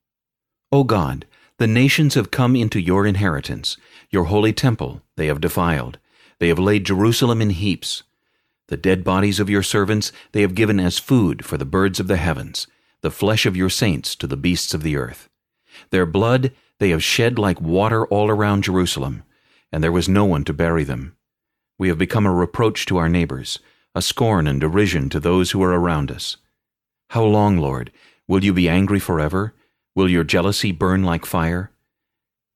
O God, the nations have come into your inheritance, your holy temple they have defiled. They have laid Jerusalem in heaps. The dead bodies of your servants they have given as food for the birds of the heavens, the flesh of your saints to the beasts of the earth. Their blood they have shed like water all around Jerusalem, and there was no one to bury them. We have become a reproach to our neighbors, a scorn and derision to those who are around us. How long, Lord, will you be angry forever? Will your jealousy burn like fire?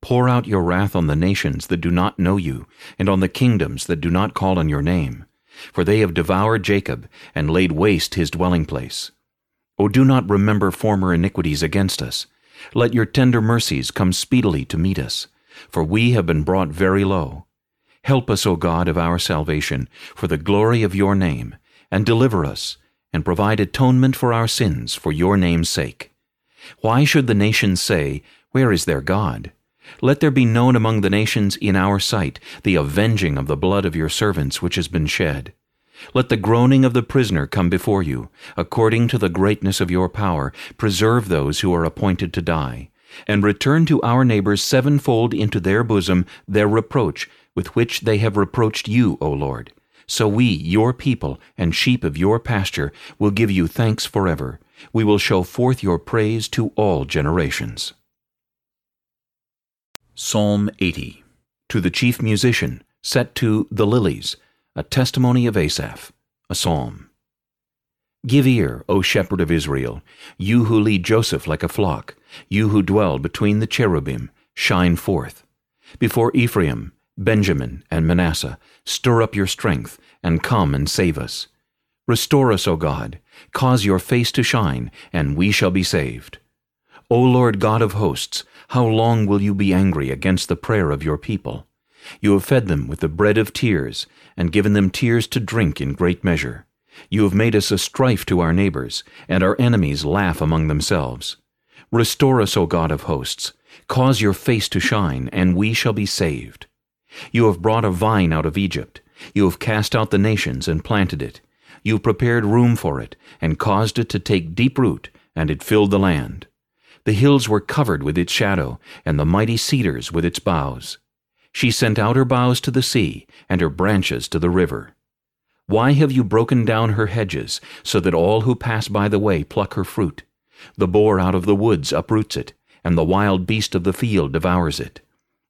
Pour out your wrath on the nations that do not know you, and on the kingdoms that do not call on your name. For they have devoured Jacob, and laid waste his dwelling place. O do not remember former iniquities against us. Let your tender mercies come speedily to meet us, for we have been brought very low. Help us, O God of our salvation, for the glory of your name, and deliver us, and provide atonement for our sins for your name's sake. Why should the nations say, Where is their God? Let there be known among the nations in our sight the avenging of the blood of your servants which has been shed. Let the groaning of the prisoner come before you. According to the greatness of your power, preserve those who are appointed to die. And return to our neighbors sevenfold into their bosom their reproach, with which they have reproached you, O Lord. So we, your people, and sheep of your pasture, will give you thanks forever. We will show forth your praise to all generations. Psalm 80 To the chief musician, set to the lilies, a testimony of Asaph, a psalm. Give ear, O shepherd of Israel, you who lead Joseph like a flock, you who dwell between the cherubim, shine forth. Before Ephraim, Benjamin, and Manasseh, stir up your strength, and come and save us. Restore us, O God, cause your face to shine, and we shall be saved. O Lord God of hosts, how long will you be angry against the prayer of your people? You have fed them with the bread of tears, and given them tears to drink in great measure. You have made us a strife to our neighbors, and our enemies laugh among themselves. Restore us, O God of hosts. Cause your face to shine, and we shall be saved. You have brought a vine out of Egypt. You have cast out the nations and planted it. You prepared room for it, and caused it to take deep root, and it filled the land. The hills were covered with its shadow, and the mighty cedars with its boughs. She sent out her boughs to the sea, and her branches to the river. Why have you broken down her hedges, so that all who pass by the way pluck her fruit? The boar out of the woods uproots it, and the wild beast of the field devours it.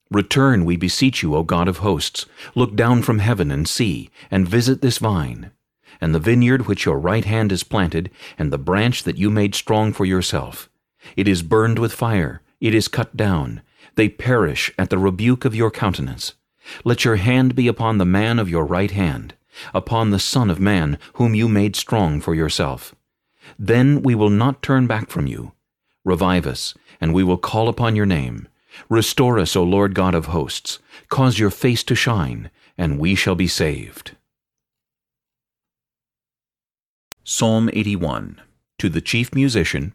Return, we beseech you, O God of hosts. Look down from heaven and see, and visit this vine, and the vineyard which your right hand has planted, and the branch that you made strong for yourself. It is burned with fire, it is cut down, they perish at the rebuke of your countenance. Let your hand be upon the man of your right hand, upon the Son of Man, whom you made strong for yourself. Then we will not turn back from you. Revive us, and we will call upon your name. Restore us, O Lord God of hosts. Cause your face to shine, and we shall be saved. Psalm 81 To the chief musician,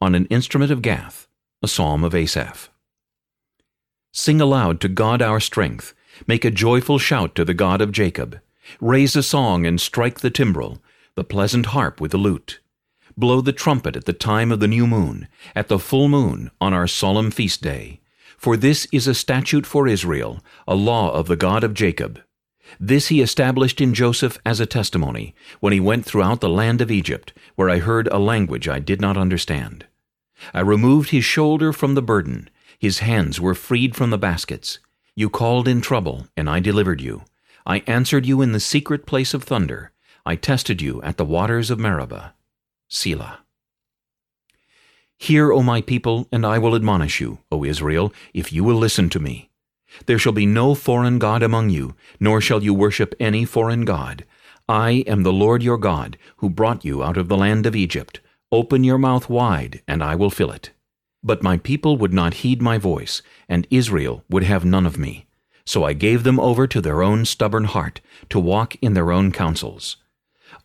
on an instrument of Gath, a psalm of Asaph. Sing aloud to God our strength. Make a joyful shout to the God of Jacob. Raise a song and strike the timbrel, the pleasant harp with the lute. Blow the trumpet at the time of the new moon, at the full moon, on our solemn feast day. For this is a statute for Israel, a law of the God of Jacob. This he established in Joseph as a testimony, when he went throughout the land of Egypt, where I heard a language I did not understand. I removed his shoulder from the burden, his hands were freed from the baskets. You called in trouble, and I delivered you. I answered you in the secret place of thunder. I tested you at the waters of Meribah. Selah. Hear, O my people, and I will admonish you, O Israel, if you will listen to me. There shall be no foreign God among you, nor shall you worship any foreign God. I am the Lord your God, who brought you out of the land of Egypt. Open your mouth wide, and I will fill it. But my people would not heed my voice, and Israel would have none of me. So I gave them over to their own stubborn heart, to walk in their own counsels.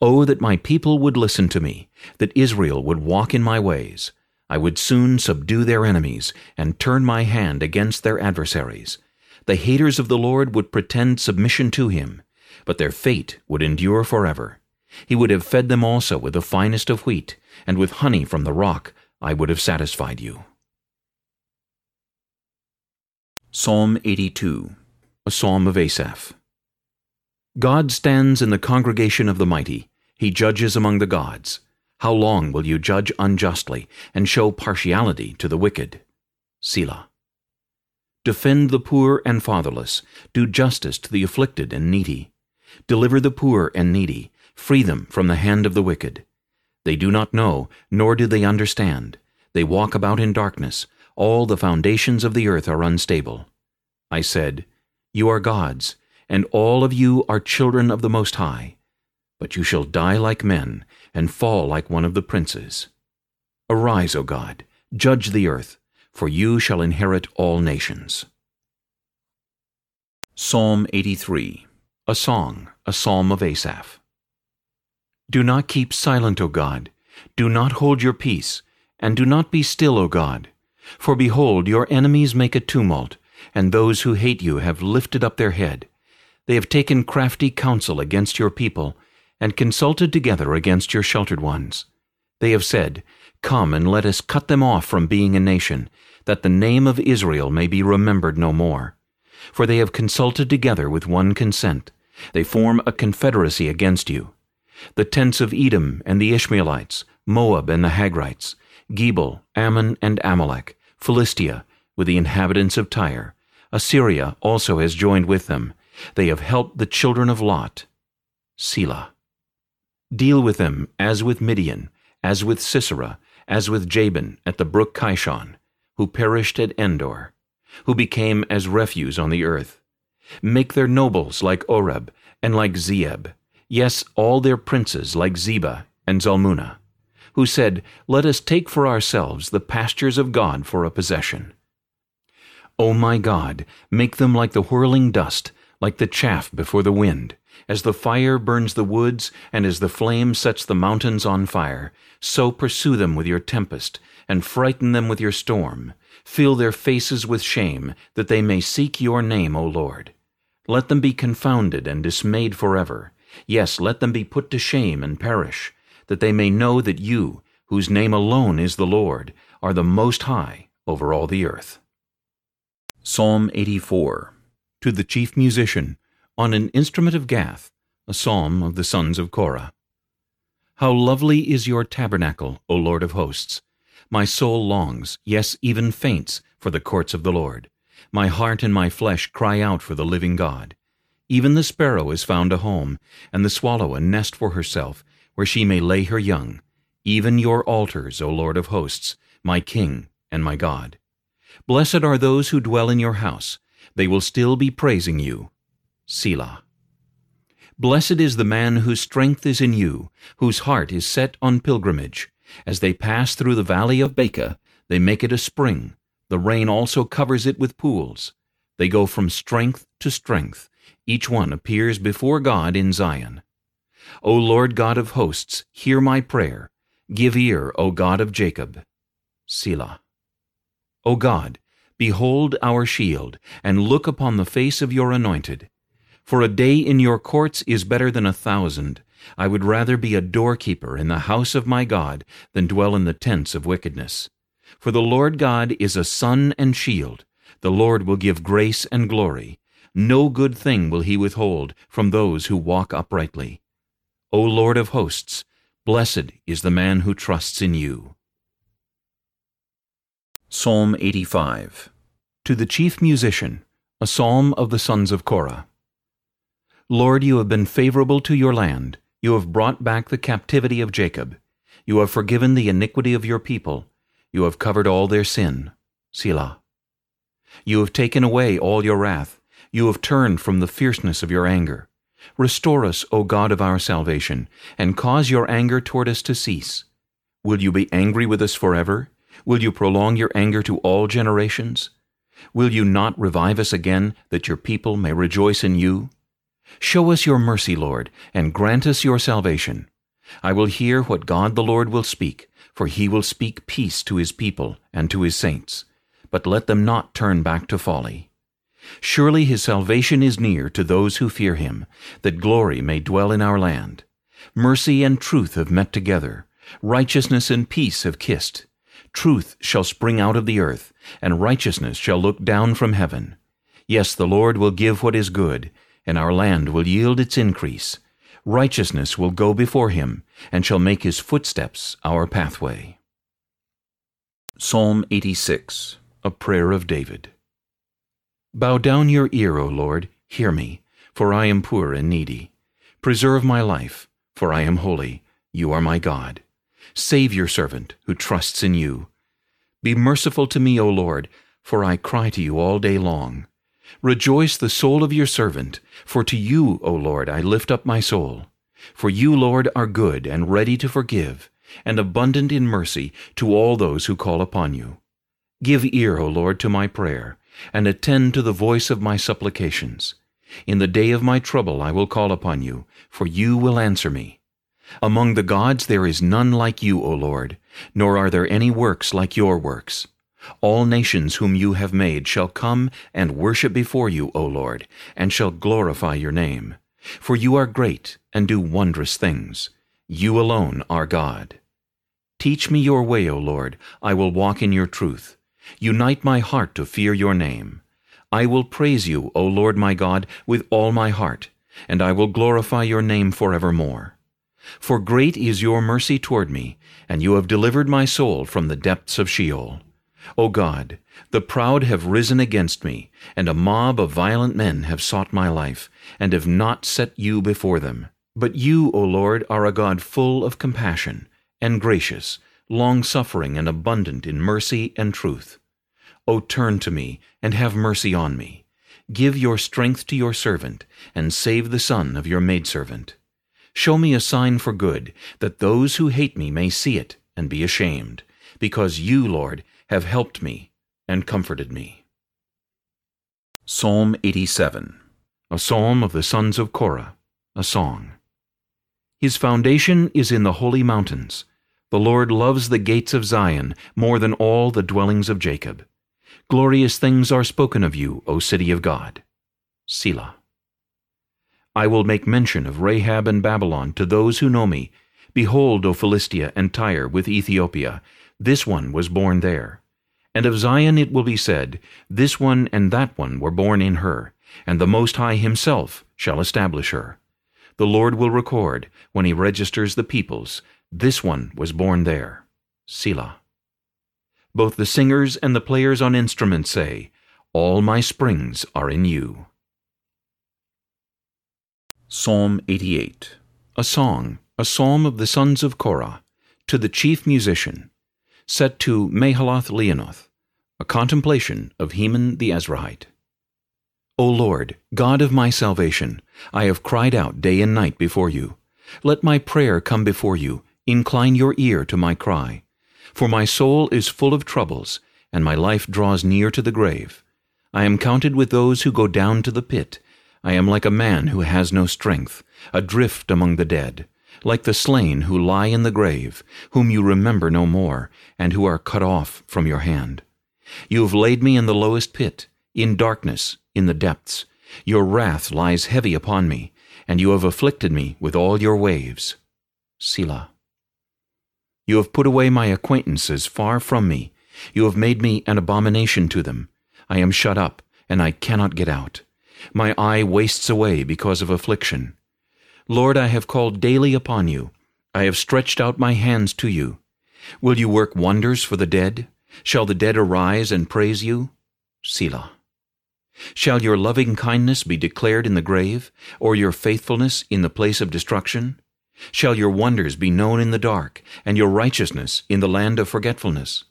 Oh, that my people would listen to me, that Israel would walk in my ways. I would soon subdue their enemies, and turn my hand against their adversaries. The haters of the Lord would pretend submission to him, but their fate would endure forever. He would have fed them also with the finest of wheat, and with honey from the rock, I would have satisfied you. Psalm 82 A Psalm of Asaph God stands in the congregation of the mighty. He judges among the gods. How long will you judge unjustly, and show partiality to the wicked? Selah. Defend the poor and fatherless. Do justice to the afflicted and needy. Deliver the poor and needy. Free them from the hand of the wicked. They do not know, nor do they understand. They walk about in darkness. All the foundations of the earth are unstable. I said, You are gods, and all of you are children of the Most High. But you shall die like men, and fall like one of the princes. Arise, O God, judge the earth, for you shall inherit all nations. Psalm 83 A Song, a Psalm of Asaph. Do not keep silent, O God. Do not hold your peace, and do not be still, O God. For behold, your enemies make a tumult. and those who hate you have lifted up their head. They have taken crafty counsel against your people, and consulted together against your sheltered ones. They have said, Come and let us cut them off from being a nation, that the name of Israel may be remembered no more. For they have consulted together with one consent. They form a confederacy against you. The tents of Edom and the Ishmaelites, Moab and the Hagrites, Gebal, Ammon and Amalek, Philistia, with the inhabitants of Tyre. Assyria also has joined with them. They have helped the children of Lot. Selah. Deal with them as with Midian, as with Sisera, as with Jabin at the brook Kishon, who perished at Endor, who became as refuse on the earth. Make their nobles like Oreb and like Zeeb, yes, all their princes like Zebah and Zalmunna, who said, Let us take for ourselves the pastures of God for a possession. O my God, make them like the whirling dust, like the chaff before the wind. As the fire burns the woods, and as the flame sets the mountains on fire, so pursue them with your tempest, and frighten them with your storm. Fill their faces with shame, that they may seek your name, O Lord. Let them be confounded and dismayed forever. Yes, let them be put to shame and perish, that they may know that you, whose name alone is the Lord, are the Most High over all the earth. Psalm 84 To the chief musician, on an instrument of Gath, a psalm of the sons of Korah. How lovely is your tabernacle, O Lord of hosts! My soul longs, yes, even faints, for the courts of the Lord. My heart and my flesh cry out for the living God. Even the sparrow has found a home, and the swallow a nest for herself, where she may lay her young. Even your altars, O Lord of hosts, my King and my God. Blessed are those who dwell in your house. They will still be praising you. Selah. Blessed is the man whose strength is in you, whose heart is set on pilgrimage. As they pass through the valley of Baca, they make it a spring. The rain also covers it with pools. They go from strength to strength. Each one appears before God in Zion. O Lord God of hosts, hear my prayer. Give ear, O God of Jacob. Selah. O God, behold our shield, and look upon the face of your anointed. For a day in your courts is better than a thousand. I would rather be a doorkeeper in the house of my God than dwell in the tents of wickedness. For the Lord God is a sun and shield. The Lord will give grace and glory. No good thing will he withhold from those who walk uprightly. O Lord of hosts, blessed is the man who trusts in you. Psalm 85 To the chief musician, a psalm of the sons of Korah. Lord, you have been favorable to your land. You have brought back the captivity of Jacob. You have forgiven the iniquity of your people. You have covered all their sin. Selah. You have taken away all your wrath. You have turned from the fierceness of your anger. Restore us, O God of our salvation, and cause your anger toward us to cease. Will you be angry with us forever? Will you prolong your anger to all generations? Will you not revive us again, that your people may rejoice in you? Show us your mercy, Lord, and grant us your salvation. I will hear what God the Lord will speak, for he will speak peace to his people and to his saints. But let them not turn back to folly. Surely his salvation is near to those who fear him, that glory may dwell in our land. Mercy and truth have met together. Righteousness and peace have kissed. Truth shall spring out of the earth, and righteousness shall look down from heaven. Yes, the Lord will give what is good, and our land will yield its increase. Righteousness will go before him, and shall make his footsteps our pathway. Psalm 86 A Prayer of David Bow down your ear, O Lord, hear me, for I am poor and needy. Preserve my life, for I am holy, you are my God. Save your servant, who trusts in you. Be merciful to me, O Lord, for I cry to you all day long. Rejoice the soul of your servant, for to you, O Lord, I lift up my soul. For you, Lord, are good and ready to forgive, and abundant in mercy to all those who call upon you. Give ear, O Lord, to my prayer, and attend to the voice of my supplications. In the day of my trouble I will call upon you, for you will answer me. Among the gods there is none like you, O Lord, nor are there any works like your works. All nations whom you have made shall come and worship before you, O Lord, and shall glorify your name. For you are great and do wondrous things. You alone are God. Teach me your way, O Lord. I will walk in your truth. Unite my heart to fear your name. I will praise you, O Lord my God, with all my heart, and I will glorify your name forevermore. For great is your mercy toward me, and you have delivered my soul from the depths of Sheol. O God, the proud have risen against me, and a mob of violent men have sought my life, and have not set you before them. But you, O Lord, are a God full of compassion, and gracious, long-suffering and abundant in mercy and truth. O turn to me, and have mercy on me. Give your strength to your servant, and save the son of your maidservant. Show me a sign for good, that those who hate me may see it, and be ashamed, because you, Lord, have helped me and comforted me. Psalm 87 A psalm of the sons of Korah, a song. His foundation is in the holy mountains. The Lord loves the gates of Zion more than all the dwellings of Jacob. Glorious things are spoken of you, O city of God. Selah. I will make mention of Rahab and Babylon to those who know me. Behold, O Philistia and Tyre with Ethiopia, this one was born there. And of Zion it will be said, This one and that one were born in her, and the Most High himself shall establish her. The Lord will record, when he registers the peoples, This one was born there. Selah. Both the singers and the players on instruments say, All my springs are in you. Psalm 88 A song, a psalm of the sons of Korah, to the chief musician, set to Mahalath Leannoth, a contemplation of Heman the Ezrahite. O Lord, God of my salvation, I have cried out day and night before you. Let my prayer come before you, incline your ear to my cry. For my soul is full of troubles, and my life draws near to the grave. I am counted with those who go down to the pit. I am like a man who has no strength, adrift among the dead like the slain who lie in the grave, whom you remember no more, and who are cut off from your hand. You have laid me in the lowest pit, in darkness, in the depths. Your wrath lies heavy upon me, and you have afflicted me with all your waves. Selah. You have put away my acquaintances far from me. You have made me an abomination to them. I am shut up, and I cannot get out. My eye wastes away because of affliction. Lord, I have called daily upon you. I have stretched out my hands to you. Will you work wonders for the dead? Shall the dead arise and praise you? Selah. Shall your loving kindness be declared in the grave, or your faithfulness in the place of destruction? Shall your wonders be known in the dark, and your righteousness in the land of forgetfulness?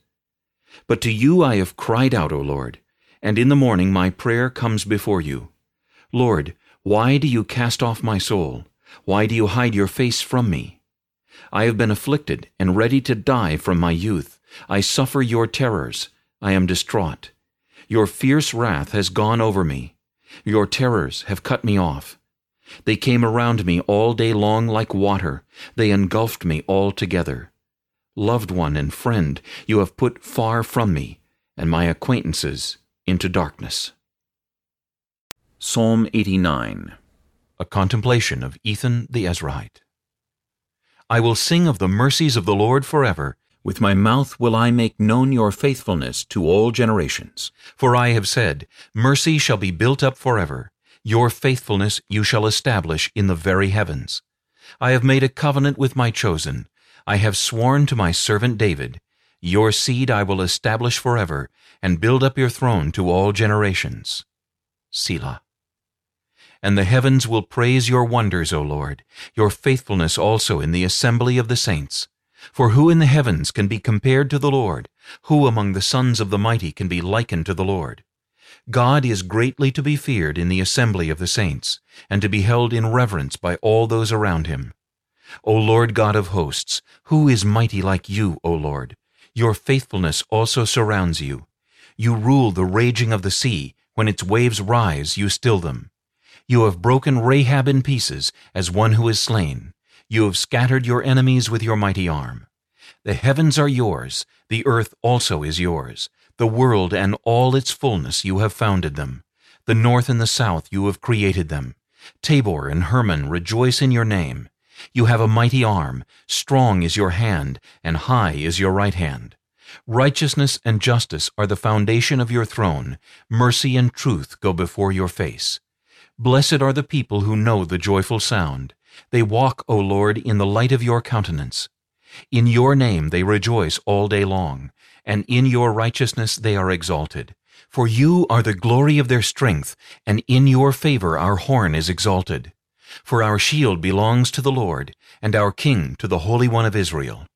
But to you I have cried out, O Lord, and in the morning my prayer comes before you. Lord, why do you cast off my soul? Why do you hide your face from me? I have been afflicted and ready to die from my youth. I suffer your terrors. I am distraught. Your fierce wrath has gone over me. Your terrors have cut me off. They came around me all day long like water. They engulfed me altogether. Loved one and friend, you have put far from me, and my acquaintances into darkness. Psalm 89 a contemplation of Ethan the Ezrahite I will sing of the mercies of the Lord forever. With my mouth will I make known your faithfulness to all generations. For I have said, Mercy shall be built up forever. Your faithfulness you shall establish in the very heavens. I have made a covenant with my chosen. I have sworn to my servant David, Your seed I will establish forever, and build up your throne to all generations. Selah and the heavens will praise your wonders, O Lord, your faithfulness also in the assembly of the saints. For who in the heavens can be compared to the Lord? Who among the sons of the mighty can be likened to the Lord? God is greatly to be feared in the assembly of the saints, and to be held in reverence by all those around him. O Lord God of hosts, who is mighty like you, O Lord? Your faithfulness also surrounds you. You rule the raging of the sea. When its waves rise, you still them. You have broken Rahab in pieces as one who is slain. You have scattered your enemies with your mighty arm. The heavens are yours, the earth also is yours, The world and all its fullness you have founded them. The north and the south you have created them. Tabor and Hermon rejoice in your name. You have a mighty arm, strong is your hand, and high is your right hand. Righteousness and justice are the foundation of your throne. Mercy and truth go before your face. Blessed are the people who know the joyful sound. They walk, O Lord, in the light of your countenance. In your name they rejoice all day long, and in your righteousness they are exalted. For you are the glory of their strength, and in your favor our horn is exalted. For our shield belongs to the Lord, and our King to the Holy One of Israel.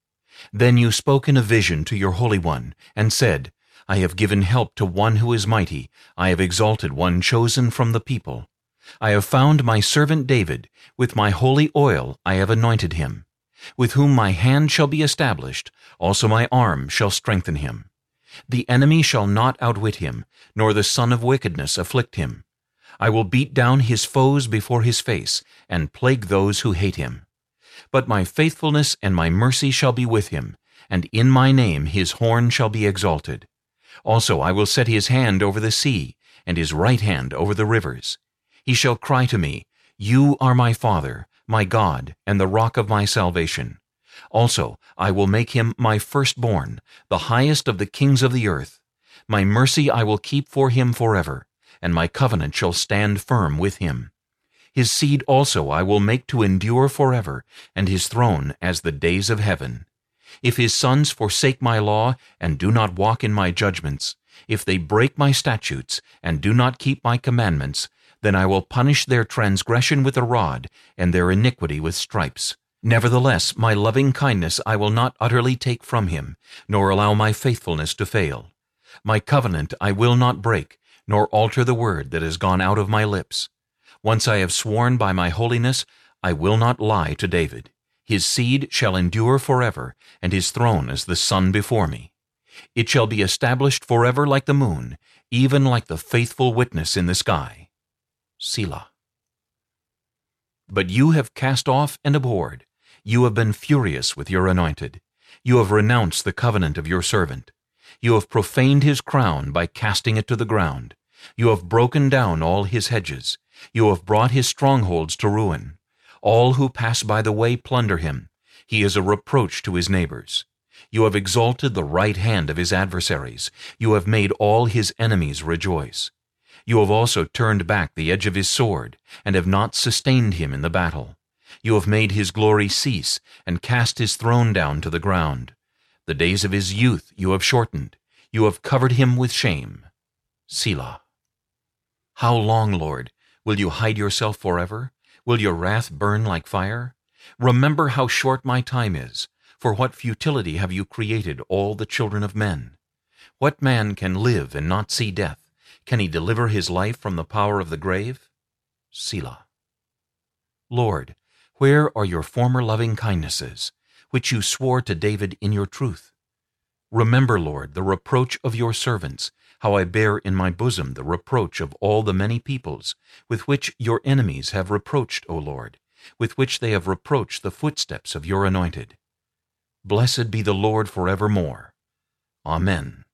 Then you spoke in a vision to your Holy One, and said, I have given help to one who is mighty, I have exalted one chosen from the people. I have found my servant David, with my holy oil I have anointed him. With whom my hand shall be established, also my arm shall strengthen him. The enemy shall not outwit him, nor the son of wickedness afflict him. I will beat down his foes before his face, and plague those who hate him. But my faithfulness and my mercy shall be with him, and in my name his horn shall be exalted. Also I will set his hand over the sea, and his right hand over the rivers. He shall cry to me, You are my Father, my God, and the rock of my salvation. Also I will make him my firstborn, the highest of the kings of the earth. My mercy I will keep for him forever, and my covenant shall stand firm with him. His seed also I will make to endure forever, and his throne as the days of heaven. If his sons forsake my law, and do not walk in my judgments, if they break my statutes, and do not keep my commandments, then I will punish their transgression with a rod, and their iniquity with stripes. Nevertheless, my loving kindness I will not utterly take from him, nor allow my faithfulness to fail. My covenant I will not break, nor alter the word that has gone out of my lips. Once I have sworn by my holiness, I will not lie to David. His seed shall endure forever, and his throne as the sun before me. It shall be established forever like the moon, even like the faithful witness in the sky. Selah. But you have cast off and abhorred. You have been furious with your anointed. You have renounced the covenant of your servant. You have profaned his crown by casting it to the ground. You have broken down all his hedges. You have brought his strongholds to ruin. All who pass by the way plunder him. He is a reproach to his neighbors. You have exalted the right hand of his adversaries. You have made all his enemies rejoice. You have also turned back the edge of his sword, and have not sustained him in the battle. You have made his glory cease, and cast his throne down to the ground. The days of his youth you have shortened. You have covered him with shame. Selah. How long, Lord, will you hide yourself forever? Will your wrath burn like fire? Remember how short my time is. For what futility have you created all the children of men? What man can live and not see death? Can he deliver his life from the power of the grave? Selah. Lord, where are your former loving kindnesses, which you swore to David in your truth? Remember, Lord, the reproach of your servants, how I bear in my bosom the reproach of all the many peoples, with which your enemies have reproached, O Lord, with which they have reproached the footsteps of your anointed. Blessed be the Lord forevermore. Amen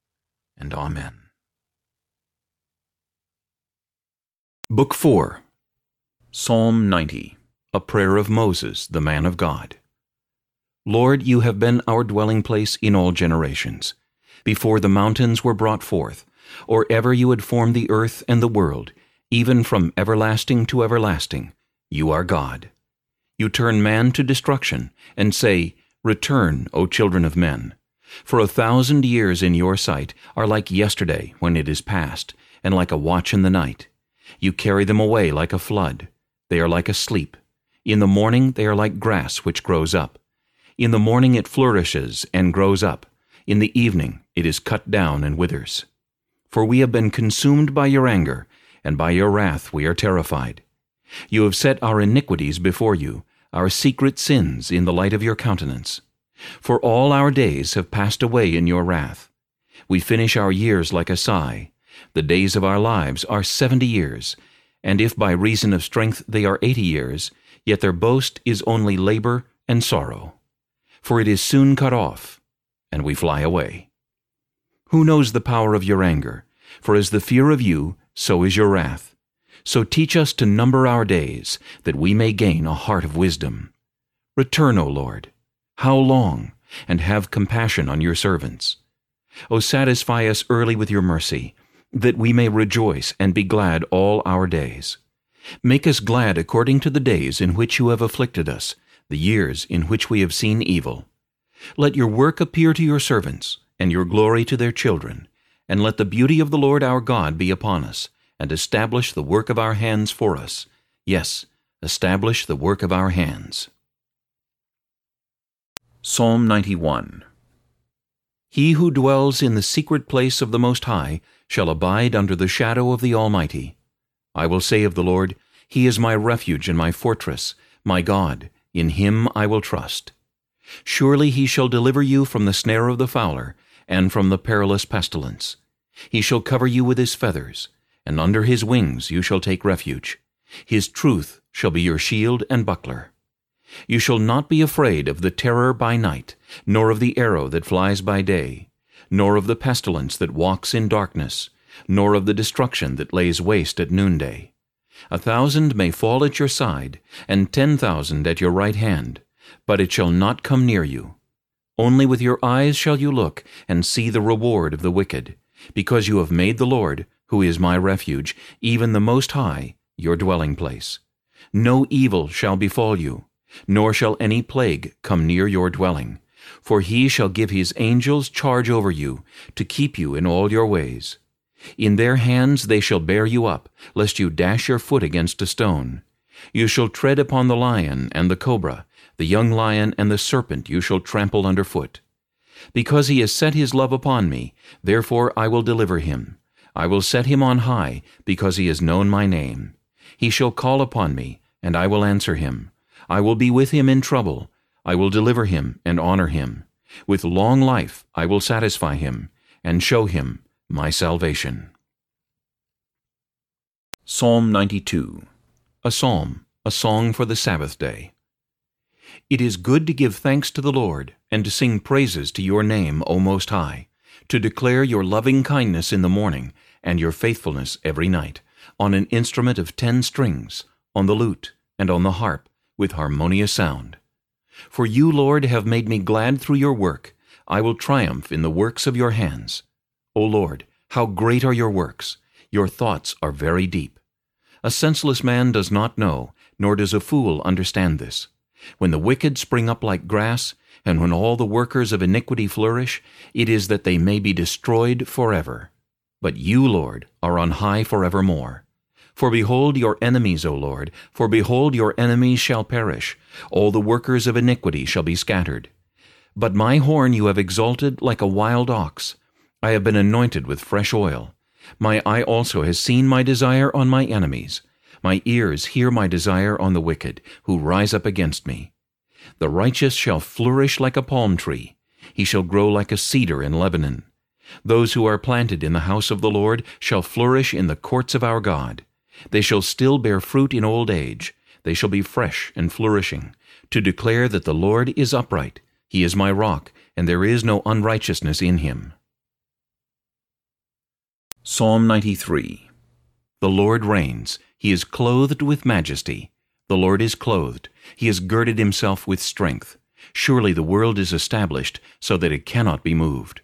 and Amen. Book 4 Psalm 90 A Prayer of Moses, the Man of God Lord, you have been our dwelling place in all generations. Before the mountains were brought forth, or ever you had formed the earth and the world, even from everlasting to everlasting, you are God. You turn man to destruction, and say, Return, O children of men. For a thousand years in your sight are like yesterday when it is past, and like a watch in the night. You carry them away like a flood. They are like a sleep. In the morning they are like grass which grows up. In the morning it flourishes and grows up. In the evening it is cut down and withers. For we have been consumed by your anger, and by your wrath we are terrified. You have set our iniquities before you, our secret sins in the light of your countenance. For all our days have passed away in your wrath. We finish our years like a sigh. The days of our lives are seventy years, and if by reason of strength they are eighty years, yet their boast is only labor and sorrow. For it is soon cut off, and we fly away. Who knows the power of your anger? For as the fear of you, so is your wrath. So teach us to number our days, that we may gain a heart of wisdom. Return, O Lord. How long? And have compassion on your servants. O satisfy us early with your mercy, that we may rejoice and be glad all our days. Make us glad according to the days in which you have afflicted us, the years in which we have seen evil. Let your work appear to your servants, and your glory to their children, and let the beauty of the Lord our God be upon us, and establish the work of our hands for us. Yes, establish the work of our hands. Psalm 91 He who dwells in the secret place of the Most High shall abide under the shadow of the Almighty. I will say of the Lord, He is my refuge and my fortress, my God, in Him I will trust. Surely He shall deliver you from the snare of the fowler, and from the perilous pestilence. He shall cover you with His feathers, and under His wings you shall take refuge. His truth shall be your shield and buckler. You shall not be afraid of the terror by night, nor of the arrow that flies by day, nor of the pestilence that walks in darkness, nor of the destruction that lays waste at noonday. A thousand may fall at your side, and ten thousand at your right hand, but it shall not come near you. Only with your eyes shall you look, and see the reward of the wicked, because you have made the Lord, who is my refuge, even the Most High, your dwelling place. No evil shall befall you, nor shall any plague come near your dwelling. For he shall give his angels charge over you, to keep you in all your ways. In their hands they shall bear you up, lest you dash your foot against a stone. You shall tread upon the lion and the cobra, the young lion and the serpent you shall trample under foot. Because he has set his love upon me, therefore I will deliver him. I will set him on high, because he has known my name. He shall call upon me, and I will answer him. I will be with him in trouble. I will deliver him and honor him. With long life I will satisfy him, and show him my salvation. Psalm 92 A Psalm, a Song for the Sabbath Day. It is good to give thanks to the Lord, and to sing praises to your name, O Most High, to declare your loving kindness in the morning, and your faithfulness every night, on an instrument of ten strings, on the lute, and on the harp, with harmonious sound. For you, Lord, have made me glad through your work. I will triumph in the works of your hands. O Lord, how great are your works! Your thoughts are very deep. A senseless man does not know, nor does a fool understand this. When the wicked spring up like grass, and when all the workers of iniquity flourish, it is that they may be destroyed forever. But you, Lord, are on high forevermore. For behold your enemies, O Lord, for behold your enemies shall perish, all the workers of iniquity shall be scattered. But my horn you have exalted like a wild ox. I have been anointed with fresh oil. My eye also has seen my desire on my enemies. My ears hear my desire on the wicked, who rise up against me. The righteous shall flourish like a palm tree. He shall grow like a cedar in Lebanon. Those who are planted in the house of the Lord shall flourish in the courts of our God. They shall still bear fruit in old age. They shall be fresh and flourishing, to declare that the Lord is upright. He is my rock, and there is no unrighteousness in him. Psalm 93 The Lord reigns. He is clothed with majesty. The Lord is clothed. He has girded himself with strength. Surely the world is established, so that it cannot be moved.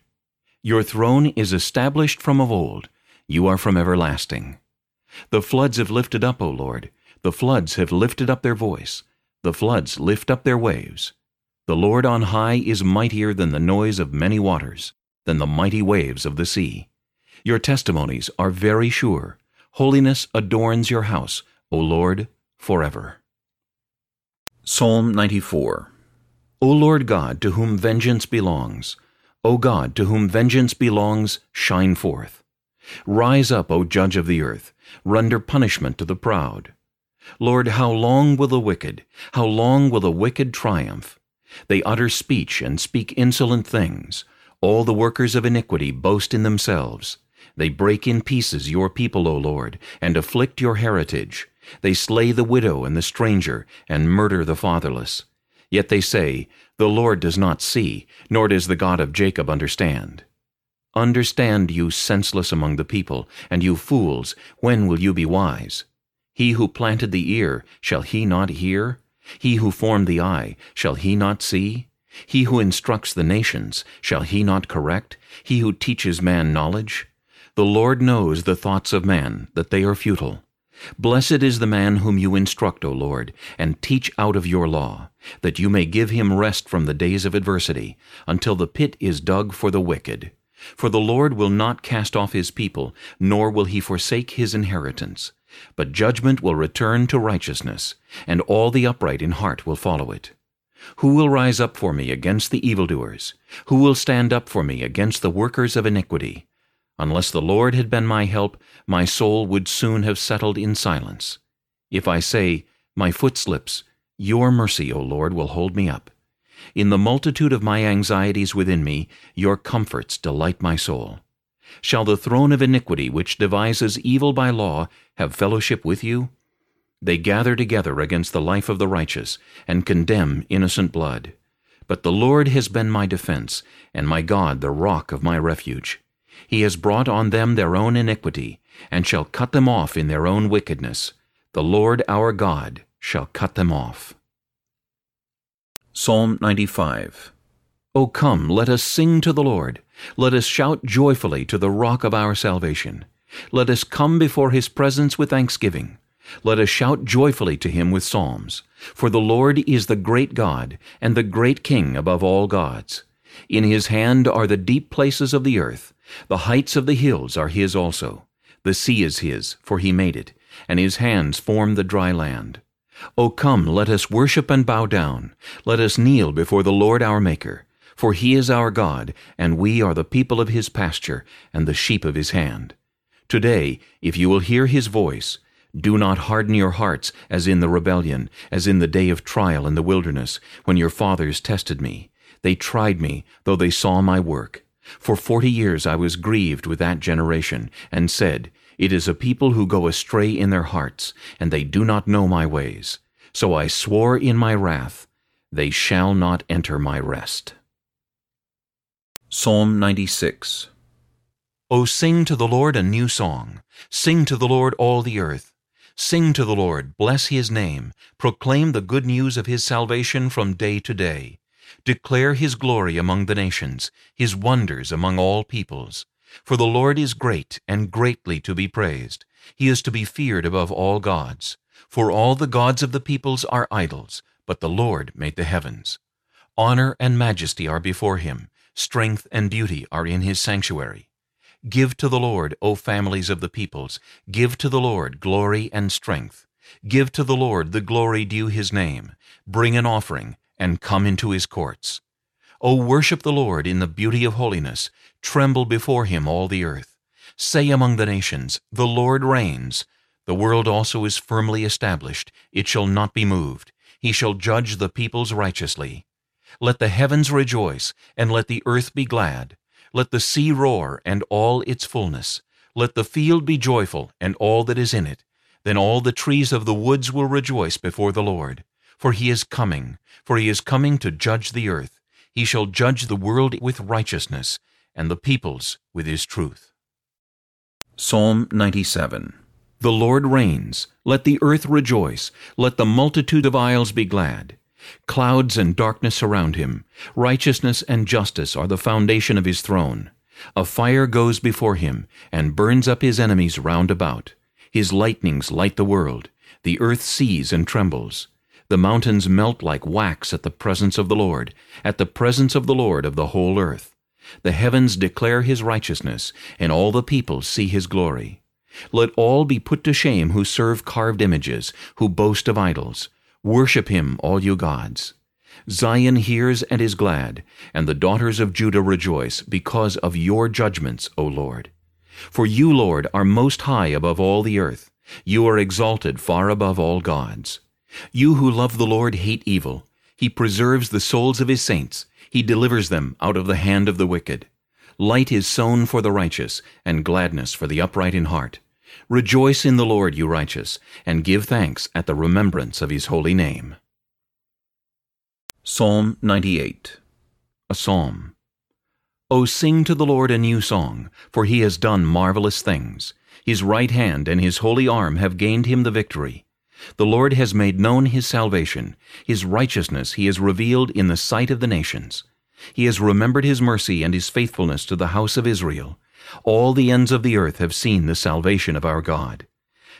Your throne is established from of old. You are from everlasting. The floods have lifted up, O Lord. The floods have lifted up their voice. The floods lift up their waves. The Lord on high is mightier than the noise of many waters, than the mighty waves of the sea. Your testimonies are very sure. Holiness adorns your house, O Lord, forever. Psalm 94 O Lord God, to whom vengeance belongs, O God, to whom vengeance belongs, shine forth. Rise up, O Judge of the earth, render punishment to the proud. Lord, how long will the wicked, how long will the wicked triumph? They utter speech and speak insolent things. All the workers of iniquity boast in themselves. They break in pieces your people, O Lord, and afflict your heritage. They slay the widow and the stranger, and murder the fatherless. Yet they say, The Lord does not see, nor does the God of Jacob understand. Understand, you senseless among the people, and you fools, when will you be wise? He who planted the ear, shall he not hear? He who formed the eye, shall he not see? He who instructs the nations, shall he not correct? He who teaches man knowledge? The Lord knows the thoughts of man, that they are futile. Blessed is the man whom you instruct, O Lord, and teach out of your law, that you may give him rest from the days of adversity, until the pit is dug for the wicked. For the Lord will not cast off his people, nor will he forsake his inheritance. But judgment will return to righteousness, and all the upright in heart will follow it. Who will rise up for me against the evildoers? Who will stand up for me against the workers of iniquity? Unless the Lord had been my help, my soul would soon have settled in silence. If I say, My foot slips, your mercy, O Lord, will hold me up. In the multitude of my anxieties within me, your comforts delight my soul. Shall the throne of iniquity, which devises evil by law, have fellowship with you? They gather together against the life of the righteous, and condemn innocent blood. But the Lord has been my defense, and my God the rock of my refuge. He has brought on them their own iniquity, and shall cut them off in their own wickedness. The Lord our God shall cut them off. Psalm 95 O come, let us sing to the Lord. Let us shout joyfully to the rock of our salvation. Let us come before his presence with thanksgiving. Let us shout joyfully to him with psalms. For the Lord is the great God, and the great King above all gods. In his hand are the deep places of the earth. The heights of the hills are his also. The sea is his, for he made it, and his hands formed the dry land. O come, let us worship and bow down. Let us kneel before the Lord our Maker. For he is our God, and we are the people of his pasture, and the sheep of his hand. Today, if you will hear his voice, do not harden your hearts as in the rebellion, as in the day of trial in the wilderness, when your fathers tested me. They tried me, though they saw my work. For forty years I was grieved with that generation, and said, it is a people who go astray in their hearts, and they do not know my ways. So I swore in my wrath, They shall not enter my rest. Psalm 96 O sing to the Lord a new song. Sing to the Lord all the earth. Sing to the Lord, bless his name. Proclaim the good news of his salvation from day to day. Declare his glory among the nations, his wonders among all peoples. For the Lord is great and greatly to be praised. He is to be feared above all gods. For all the gods of the peoples are idols, but the Lord made the heavens. Honor and majesty are before him. Strength and beauty are in his sanctuary. Give to the Lord, O families of the peoples. Give to the Lord glory and strength. Give to the Lord the glory due his name. Bring an offering, and come into his courts. O worship the Lord in the beauty of holiness. Tremble before him all the earth. Say among the nations, The Lord reigns. The world also is firmly established. It shall not be moved. He shall judge the peoples righteously. Let the heavens rejoice, and let the earth be glad. Let the sea roar, and all its fullness. Let the field be joyful, and all that is in it. Then all the trees of the woods will rejoice before the Lord. For he is coming, for he is coming to judge the earth. He shall judge the world with righteousness, and the peoples with his truth. Psalm 97 The Lord reigns. Let the earth rejoice. Let the multitude of isles be glad. Clouds and darkness surround him. Righteousness and justice are the foundation of his throne. A fire goes before him, and burns up his enemies round about. His lightnings light the world. The earth sees and trembles. The mountains melt like wax at the presence of the Lord, at the presence of the Lord of the whole earth. The heavens declare his righteousness, and all the peoples see his glory. Let all be put to shame who serve carved images, who boast of idols. Worship him, all you gods. Zion hears and is glad, and the daughters of Judah rejoice, because of your judgments, O Lord. For you, Lord, are most high above all the earth. You are exalted far above all gods. You who love the Lord hate evil. He preserves the souls of his saints. He delivers them out of the hand of the wicked. Light is sown for the righteous, and gladness for the upright in heart. Rejoice in the Lord, you righteous, and give thanks at the remembrance of his holy name. Psalm 98 A Psalm O sing to the Lord a new song, for he has done marvelous things. His right hand and his holy arm have gained him the victory. The Lord has made known his salvation. His righteousness he has revealed in the sight of the nations. He has remembered his mercy and his faithfulness to the house of Israel. All the ends of the earth have seen the salvation of our God.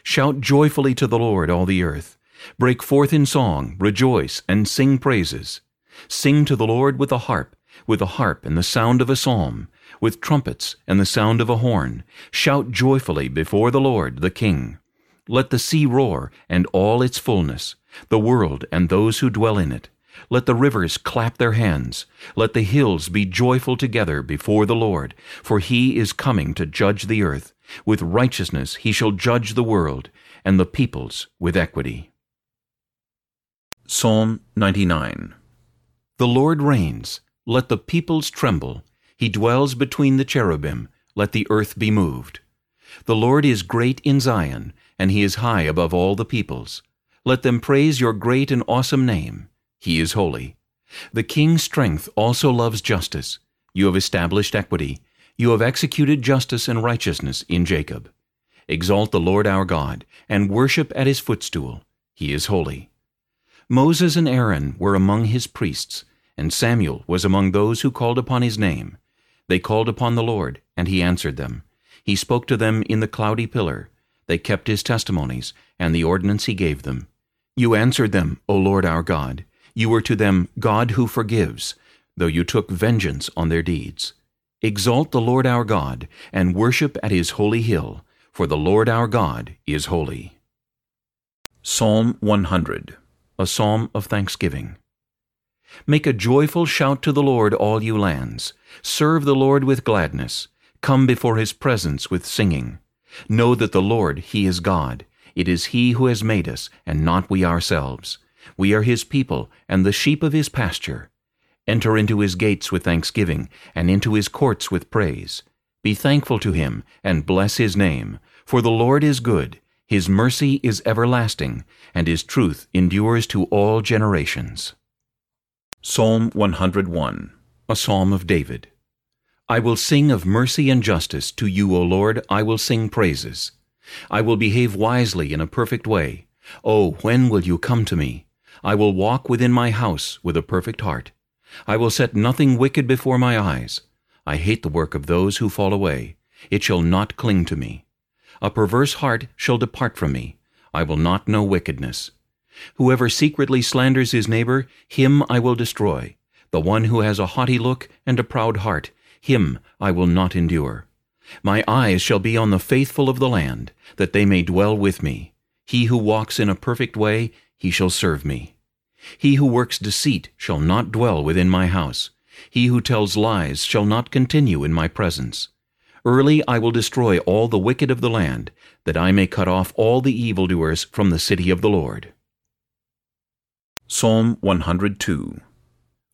Shout joyfully to the Lord, all the earth. Break forth in song, rejoice, and sing praises. Sing to the Lord with a harp, with a harp and the sound of a psalm, with trumpets and the sound of a horn. Shout joyfully before the Lord, the King. Let the sea roar, and all its fullness, the world and those who dwell in it. Let the rivers clap their hands. Let the hills be joyful together before the Lord, for he is coming to judge the earth. With righteousness he shall judge the world, and the peoples with equity. Psalm 99 The Lord reigns. Let the peoples tremble. He dwells between the cherubim. Let the earth be moved. The Lord is great in Zion, and he is high above all the peoples. Let them praise your great and awesome name. He is holy. The king's strength also loves justice. You have established equity. You have executed justice and righteousness in Jacob. Exalt the Lord our God, and worship at his footstool. He is holy. Moses and Aaron were among his priests, and Samuel was among those who called upon his name. They called upon the Lord, and he answered them. He spoke to them in the cloudy pillar. They kept his testimonies, and the ordinance he gave them. You answered them, O Lord our God. You were to them God who forgives, though you took vengeance on their deeds. Exalt the Lord our God, and worship at his holy hill, for the Lord our God is holy. Psalm 100 A Psalm of Thanksgiving Make a joyful shout to the Lord, all you lands. Serve the Lord with gladness. Come before his presence with singing. Know that the Lord, he is God. It is he who has made us, and not we ourselves. We are his people, and the sheep of his pasture. Enter into his gates with thanksgiving, and into his courts with praise. Be thankful to him, and bless his name. For the Lord is good, his mercy is everlasting, and his truth endures to all generations. Psalm 101 A Psalm of David I will sing of mercy and justice. To you, O Lord, I will sing praises. I will behave wisely in a perfect way. Oh, when will you come to me? I will walk within my house with a perfect heart. I will set nothing wicked before my eyes. I hate the work of those who fall away. It shall not cling to me. A perverse heart shall depart from me. I will not know wickedness. Whoever secretly slanders his neighbor, him I will destroy. The one who has a haughty look and a proud heart, him I will not endure. My eyes shall be on the faithful of the land, that they may dwell with me. He who walks in a perfect way, he shall serve me. He who works deceit shall not dwell within my house. He who tells lies shall not continue in my presence. Early I will destroy all the wicked of the land, that I may cut off all the evildoers from the city of the Lord. Psalm 102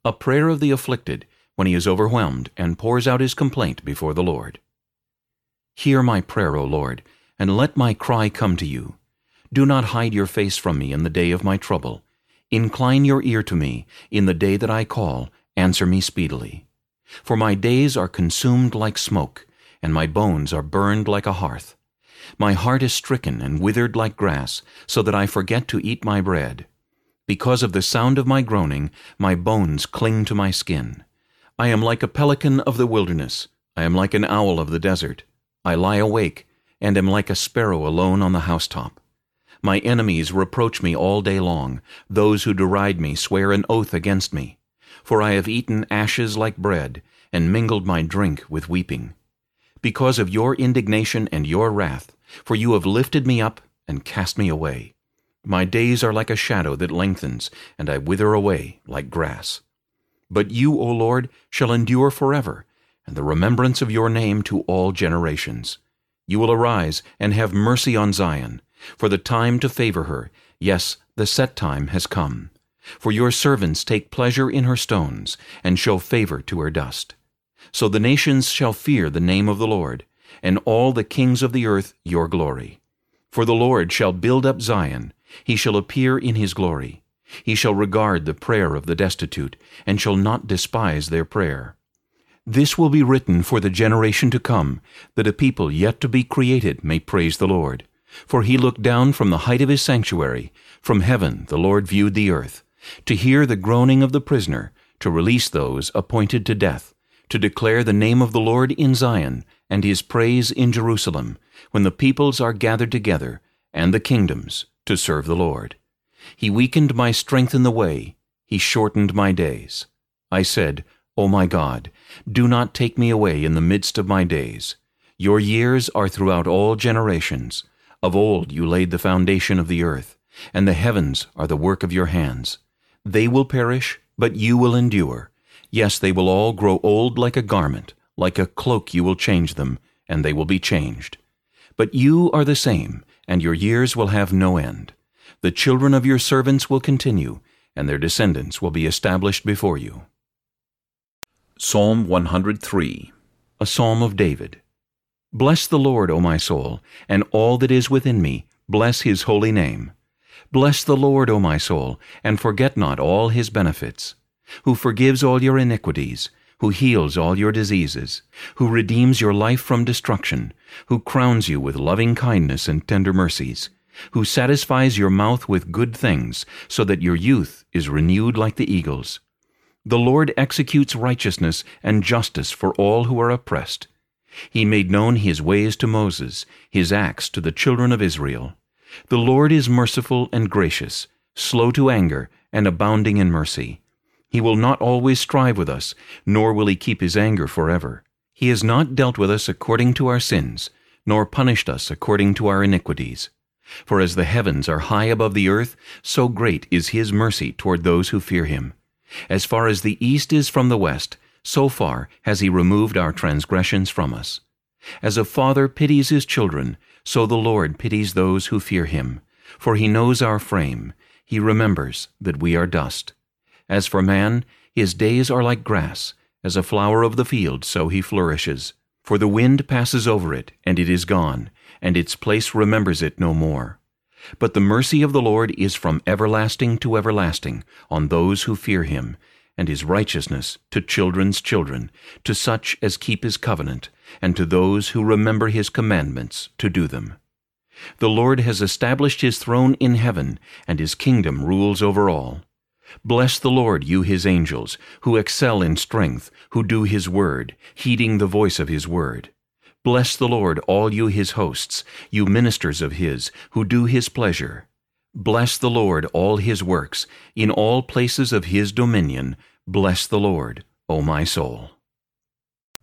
A prayer of the afflicted, when he is overwhelmed, and pours out his complaint before the Lord. Hear my prayer, O Lord, and let my cry come to you. Do not hide your face from me in the day of my trouble. Incline your ear to me in the day that I call, answer me speedily. For my days are consumed like smoke, and my bones are burned like a hearth. My heart is stricken and withered like grass, so that I forget to eat my bread. Because of the sound of my groaning, my bones cling to my skin. I am like a pelican of the wilderness. I am like an owl of the desert. I lie awake, and am like a sparrow alone on the housetop. My enemies reproach me all day long. Those who deride me swear an oath against me. For I have eaten ashes like bread, and mingled my drink with weeping. Because of your indignation and your wrath, for you have lifted me up and cast me away. My days are like a shadow that lengthens, and I wither away like grass. But you, O Lord, shall endure forever, and the remembrance of your name to all generations. You will arise and have mercy on Zion, for the time to favor her, yes, the set time has come. For your servants take pleasure in her stones, and show favor to her dust. So the nations shall fear the name of the Lord, and all the kings of the earth your glory. For the Lord shall build up Zion, he shall appear in his glory. He shall regard the prayer of the destitute, and shall not despise their prayer. This will be written for the generation to come, that a people yet to be created may praise the Lord. For he looked down from the height of his sanctuary. From heaven the Lord viewed the earth, to hear the groaning of the prisoner, to release those appointed to death, to declare the name of the Lord in Zion, and his praise in Jerusalem, when the peoples are gathered together, and the kingdoms, to serve the Lord. He weakened my strength in the way, he shortened my days. I said, O my God, do not take me away in the midst of my days. Your years are throughout all generations. Of old you laid the foundation of the earth, and the heavens are the work of your hands. They will perish, but you will endure. Yes, they will all grow old like a garment. Like a cloak you will change them, and they will be changed. But you are the same, and your years will have no end. The children of your servants will continue, and their descendants will be established before you. Psalm 103 A Psalm of David Bless the Lord, O my soul, and all that is within me, bless his holy name. Bless the Lord, O my soul, and forget not all his benefits, who forgives all your iniquities, who heals all your diseases, who redeems your life from destruction, who crowns you with loving kindness and tender mercies, who satisfies your mouth with good things, so that your youth is renewed like the eagles. The Lord executes righteousness and justice for all who are oppressed. He made known his ways to Moses, his acts to the children of Israel. The Lord is merciful and gracious, slow to anger, and abounding in mercy. He will not always strive with us, nor will he keep his anger forever. He has not dealt with us according to our sins, nor punished us according to our iniquities. For as the heavens are high above the earth, so great is his mercy toward those who fear him. As far as the east is from the west, so far has he removed our transgressions from us. As a father pities his children, so the Lord pities those who fear him. For he knows our frame, he remembers that we are dust. As for man, his days are like grass, as a flower of the field so he flourishes. For the wind passes over it, and it is gone, and its place remembers it no more. But the mercy of the Lord is from everlasting to everlasting on those who fear him, and his righteousness to children's children, to such as keep his covenant, and to those who remember his commandments to do them. The Lord has established his throne in heaven, and his kingdom rules over all. Bless the Lord, you his angels, who excel in strength, who do his word, heeding the voice of his word. Bless the Lord, all you his hosts, you ministers of his, who do his pleasure. Bless the Lord, all his works, in all places of his dominion. Bless the Lord, O my soul.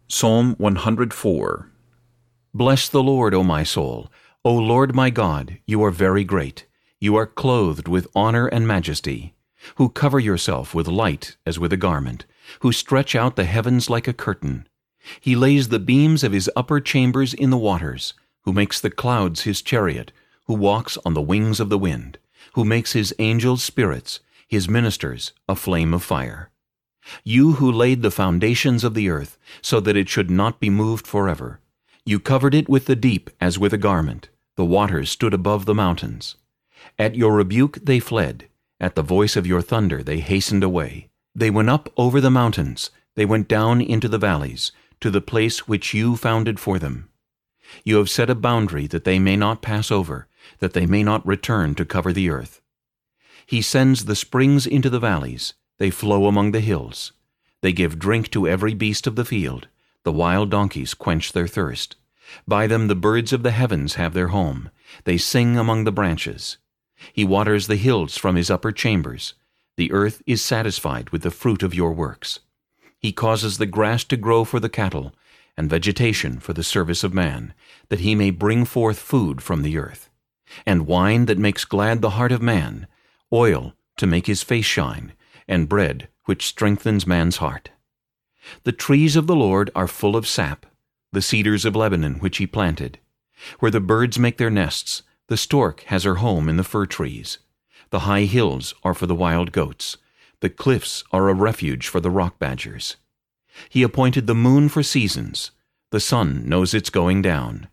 Psalm 104 Bless the Lord, O my soul. O Lord my God, you are very great. You are clothed with honor and majesty, who cover yourself with light as with a garment, who stretch out the heavens like a curtain, he lays the beams of his upper chambers in the waters, who makes the clouds his chariot, who walks on the wings of the wind, who makes his angels spirits, his ministers a flame of fire. You who laid the foundations of the earth, so that it should not be moved forever. You covered it with the deep as with a garment. The waters stood above the mountains. At your rebuke they fled. At the voice of your thunder they hastened away. They went up over the mountains. They went down into the valleys to the place which you founded for them. You have set a boundary that they may not pass over, that they may not return to cover the earth. He sends the springs into the valleys, they flow among the hills. They give drink to every beast of the field, the wild donkeys quench their thirst. By them the birds of the heavens have their home, they sing among the branches. He waters the hills from his upper chambers. The earth is satisfied with the fruit of your works. He causes the grass to grow for the cattle, and vegetation for the service of man, that he may bring forth food from the earth, and wine that makes glad the heart of man, oil to make his face shine, and bread which strengthens man's heart. The trees of the Lord are full of sap, the cedars of Lebanon which he planted. Where the birds make their nests, the stork has her home in the fir trees. The high hills are for the wild goats, the cliffs are a refuge for the rock badgers. He appointed the moon for seasons. The sun knows its going down.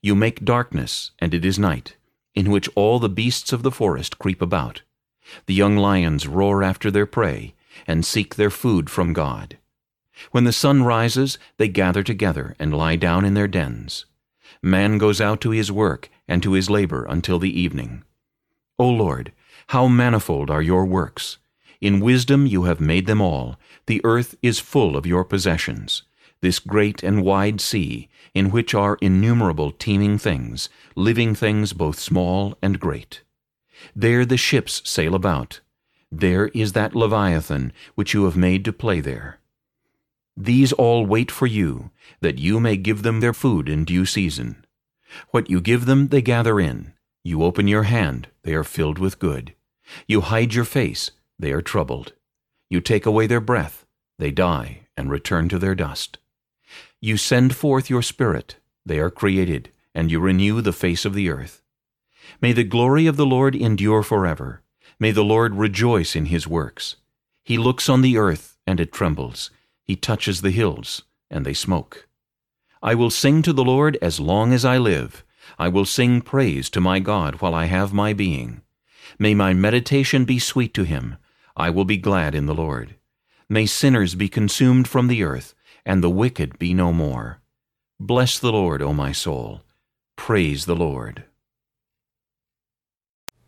You make darkness, and it is night, in which all the beasts of the forest creep about. The young lions roar after their prey, and seek their food from God. When the sun rises, they gather together and lie down in their dens. Man goes out to his work and to his labor until the evening. O Lord, how manifold are your works! In wisdom you have made them all. The earth is full of your possessions. This great and wide sea, in which are innumerable teeming things, living things both small and great. There the ships sail about. There is that Leviathan which you have made to play there. These all wait for you, that you may give them their food in due season. What you give them they gather in. You open your hand, they are filled with good. You hide your face, they are troubled. You take away their breath, they die and return to their dust. You send forth your Spirit, they are created, and you renew the face of the earth. May the glory of the Lord endure forever. May the Lord rejoice in his works. He looks on the earth, and it trembles. He touches the hills, and they smoke. I will sing to the Lord as long as I live. I will sing praise to my God while I have my being. May my meditation be sweet to him. I will be glad in the Lord. May sinners be consumed from the earth, and the wicked be no more. Bless the Lord, O my soul. Praise the Lord.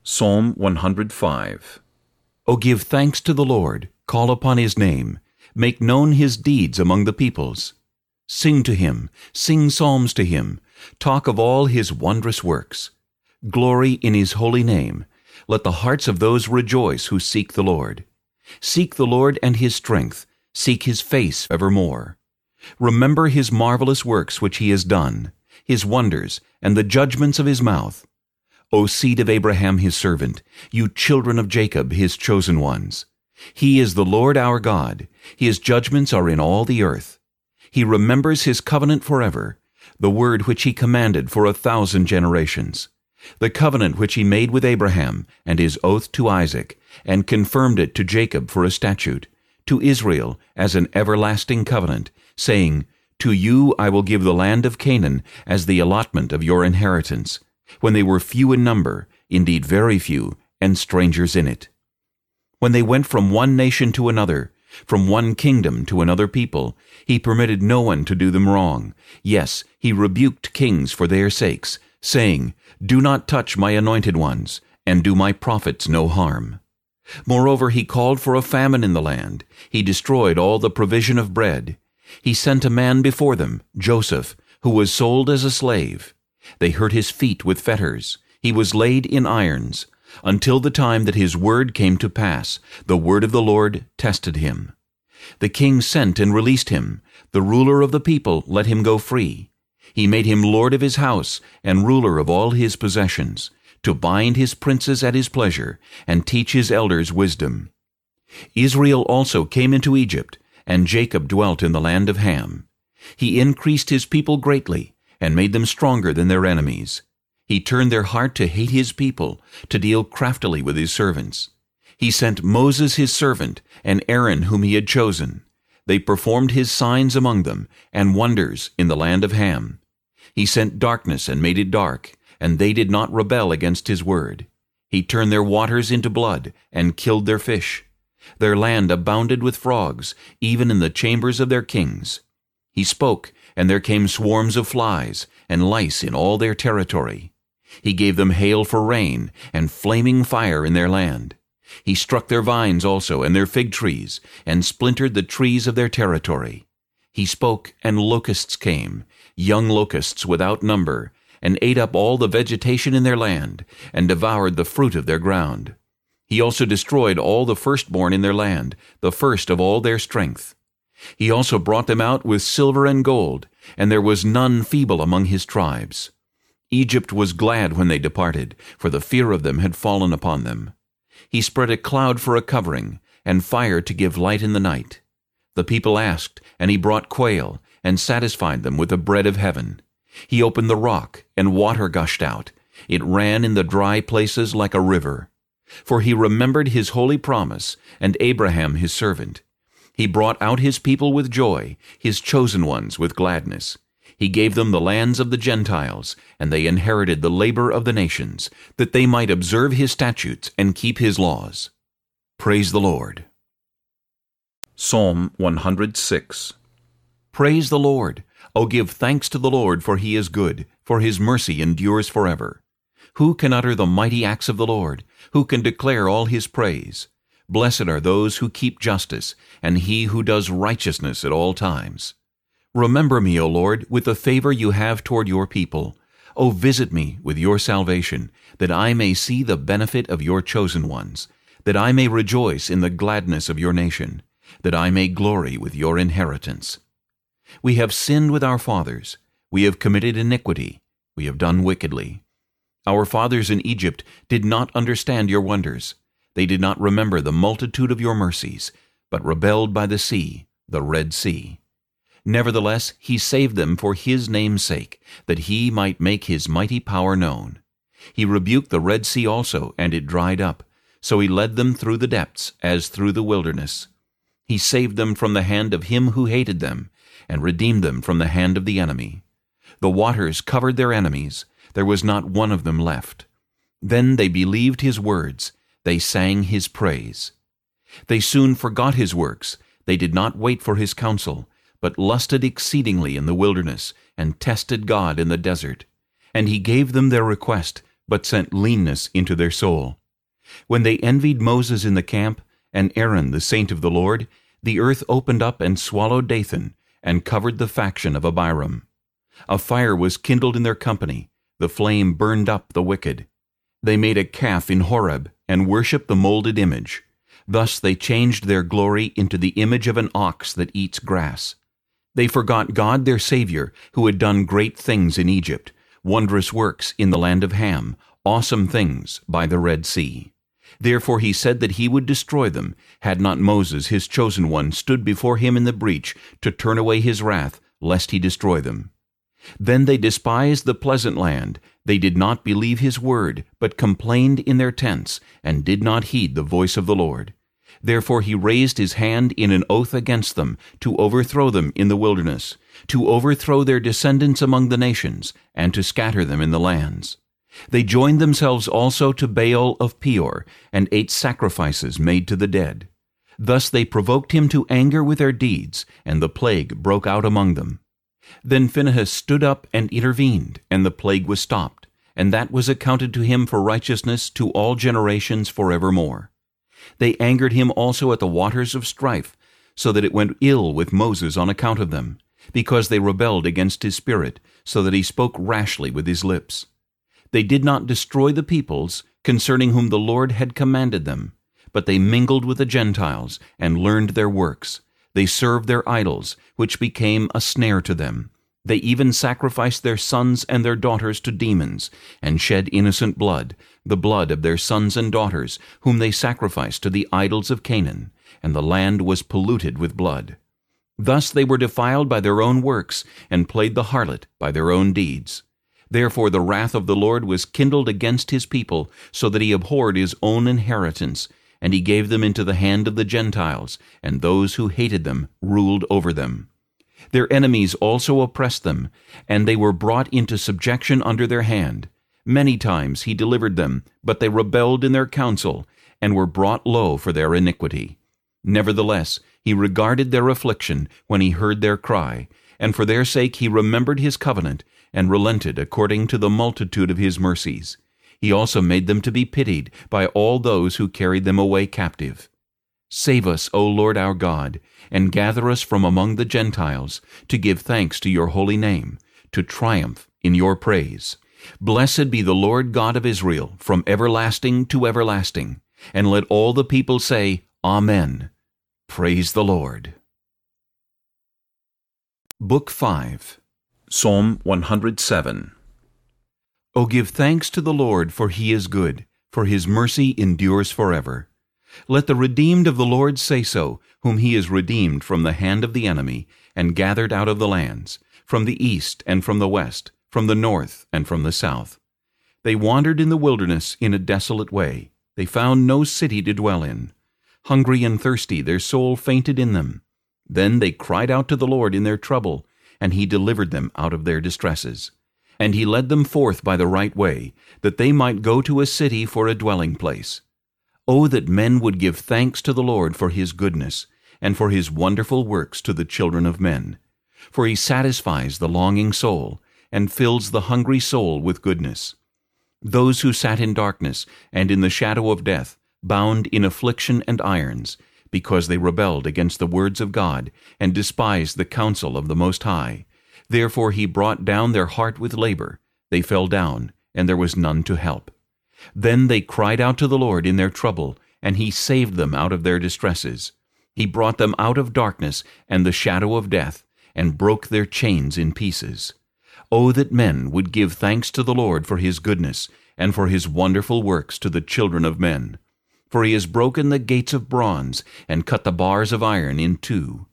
Psalm 105 O give thanks to the Lord, call upon his name, Make known his deeds among the peoples. Sing to him, sing psalms to him, talk of all his wondrous works. Glory in his holy name. Let the hearts of those rejoice who seek the Lord. Seek the Lord and his strength, seek his face evermore. Remember his marvelous works which he has done, his wonders, and the judgments of his mouth. O seed of Abraham his servant, you children of Jacob his chosen ones. He is the Lord our God. His judgments are in all the earth. He remembers his covenant forever, the word which he commanded for a thousand generations, the covenant which he made with Abraham, and his oath to Isaac, and confirmed it to Jacob for a statute, to Israel as an everlasting covenant, saying, To you I will give the land of Canaan as the allotment of your inheritance, when they were few in number, indeed very few, and strangers in it when they went from one nation to another, from one kingdom to another people, he permitted no one to do them wrong. Yes, he rebuked kings for their sakes, saying, Do not touch my anointed ones, and do my prophets no harm. Moreover, he called for a famine in the land. He destroyed all the provision of bread. He sent a man before them, Joseph, who was sold as a slave. They hurt his feet with fetters. He was laid in irons until the time that his word came to pass. The word of the Lord tested him. The king sent and released him. The ruler of the people let him go free. He made him lord of his house and ruler of all his possessions, to bind his princes at his pleasure, and teach his elders wisdom. Israel also came into Egypt, and Jacob dwelt in the land of Ham. He increased his people greatly, and made them stronger than their enemies. He turned their heart to hate his people, to deal craftily with his servants. He sent Moses his servant, and Aaron whom he had chosen. They performed his signs among them, and wonders in the land of Ham. He sent darkness and made it dark, and they did not rebel against his word. He turned their waters into blood, and killed their fish. Their land abounded with frogs, even in the chambers of their kings. He spoke, and there came swarms of flies, and lice in all their territory. He gave them hail for rain, and flaming fire in their land. He struck their vines also, and their fig trees, and splintered the trees of their territory. He spoke, and locusts came, young locusts without number, and ate up all the vegetation in their land, and devoured the fruit of their ground. He also destroyed all the firstborn in their land, the first of all their strength. He also brought them out with silver and gold, and there was none feeble among his tribes. Egypt was glad when they departed, for the fear of them had fallen upon them. He spread a cloud for a covering, and fire to give light in the night. The people asked, and he brought quail, and satisfied them with the bread of heaven. He opened the rock, and water gushed out. It ran in the dry places like a river. For he remembered his holy promise, and Abraham his servant. He brought out his people with joy, his chosen ones with gladness. He gave them the lands of the Gentiles, and they inherited the labor of the nations, that they might observe his statutes and keep his laws. Praise the Lord. Psalm 106 Praise the Lord. O give thanks to the Lord, for he is good, for his mercy endures forever. Who can utter the mighty acts of the Lord? Who can declare all his praise? Blessed are those who keep justice, and he who does righteousness at all times. Remember me, O Lord, with the favor you have toward your people. O visit me with your salvation, that I may see the benefit of your chosen ones, that I may rejoice in the gladness of your nation, that I may glory with your inheritance. We have sinned with our fathers, we have committed iniquity, we have done wickedly. Our fathers in Egypt did not understand your wonders. They did not remember the multitude of your mercies, but rebelled by the sea, the Red Sea. Nevertheless, he saved them for his name's sake, that he might make his mighty power known. He rebuked the Red Sea also, and it dried up. So he led them through the depths, as through the wilderness. He saved them from the hand of him who hated them, and redeemed them from the hand of the enemy. The waters covered their enemies, there was not one of them left. Then they believed his words, they sang his praise. They soon forgot his works, they did not wait for his counsel, but lusted exceedingly in the wilderness, and tested God in the desert. And he gave them their request, but sent leanness into their soul. When they envied Moses in the camp, and Aaron the saint of the Lord, the earth opened up and swallowed Dathan, and covered the faction of Abiram. A fire was kindled in their company, the flame burned up the wicked. They made a calf in Horeb, and worshipped the molded image. Thus they changed their glory into the image of an ox that eats grass. They forgot God their Savior, who had done great things in Egypt, wondrous works in the land of Ham, awesome things by the Red Sea. Therefore he said that he would destroy them, had not Moses his chosen one stood before him in the breach to turn away his wrath, lest he destroy them. Then they despised the pleasant land, they did not believe his word, but complained in their tents, and did not heed the voice of the Lord. Therefore he raised his hand in an oath against them, to overthrow them in the wilderness, to overthrow their descendants among the nations, and to scatter them in the lands. They joined themselves also to Baal of Peor, and ate sacrifices made to the dead. Thus they provoked him to anger with their deeds, and the plague broke out among them. Then Phinehas stood up and intervened, and the plague was stopped, and that was accounted to him for righteousness to all generations forevermore. They angered him also at the waters of strife, so that it went ill with Moses on account of them, because they rebelled against his spirit, so that he spoke rashly with his lips. They did not destroy the peoples, concerning whom the Lord had commanded them, but they mingled with the Gentiles, and learned their works. They served their idols, which became a snare to them. They even sacrificed their sons and their daughters to demons, and shed innocent blood, the blood of their sons and daughters, whom they sacrificed to the idols of Canaan, and the land was polluted with blood. Thus they were defiled by their own works, and played the harlot by their own deeds. Therefore the wrath of the Lord was kindled against his people, so that he abhorred his own inheritance, and he gave them into the hand of the Gentiles, and those who hated them ruled over them. Their enemies also oppressed them, and they were brought into subjection under their hand. Many times he delivered them, but they rebelled in their counsel, and were brought low for their iniquity. Nevertheless, he regarded their affliction when he heard their cry, and for their sake he remembered his covenant, and relented according to the multitude of his mercies. He also made them to be pitied by all those who carried them away captive. Save us, O Lord our God, and gather us from among the Gentiles, to give thanks to your holy name, to triumph in your praise. Blessed be the Lord God of Israel, from everlasting to everlasting. And let all the people say, Amen. Praise the Lord. Book 5 Psalm 107 O give thanks to the Lord, for he is good, for his mercy endures forever. Let the redeemed of the Lord say so, whom he has redeemed from the hand of the enemy, and gathered out of the lands, from the east and from the west, from the north and from the south. They wandered in the wilderness in a desolate way. They found no city to dwell in. Hungry and thirsty, their soul fainted in them. Then they cried out to the Lord in their trouble, and he delivered them out of their distresses. And he led them forth by the right way, that they might go to a city for a dwelling place. O that men would give thanks to the Lord for his goodness, and for his wonderful works to the children of men. For he satisfies the longing soul, and fills the hungry soul with goodness. Those who sat in darkness and in the shadow of death, bound in affliction and irons, because they rebelled against the words of God, and despised the counsel of the Most High. Therefore he brought down their heart with labor. They fell down, and there was none to help. Then they cried out to the Lord in their trouble, and he saved them out of their distresses. He brought them out of darkness and the shadow of death, and broke their chains in pieces. O that men would give thanks to the Lord for his goodness, and for his wonderful works to the children of men. For he has broken the gates of bronze, and cut the bars of iron in two.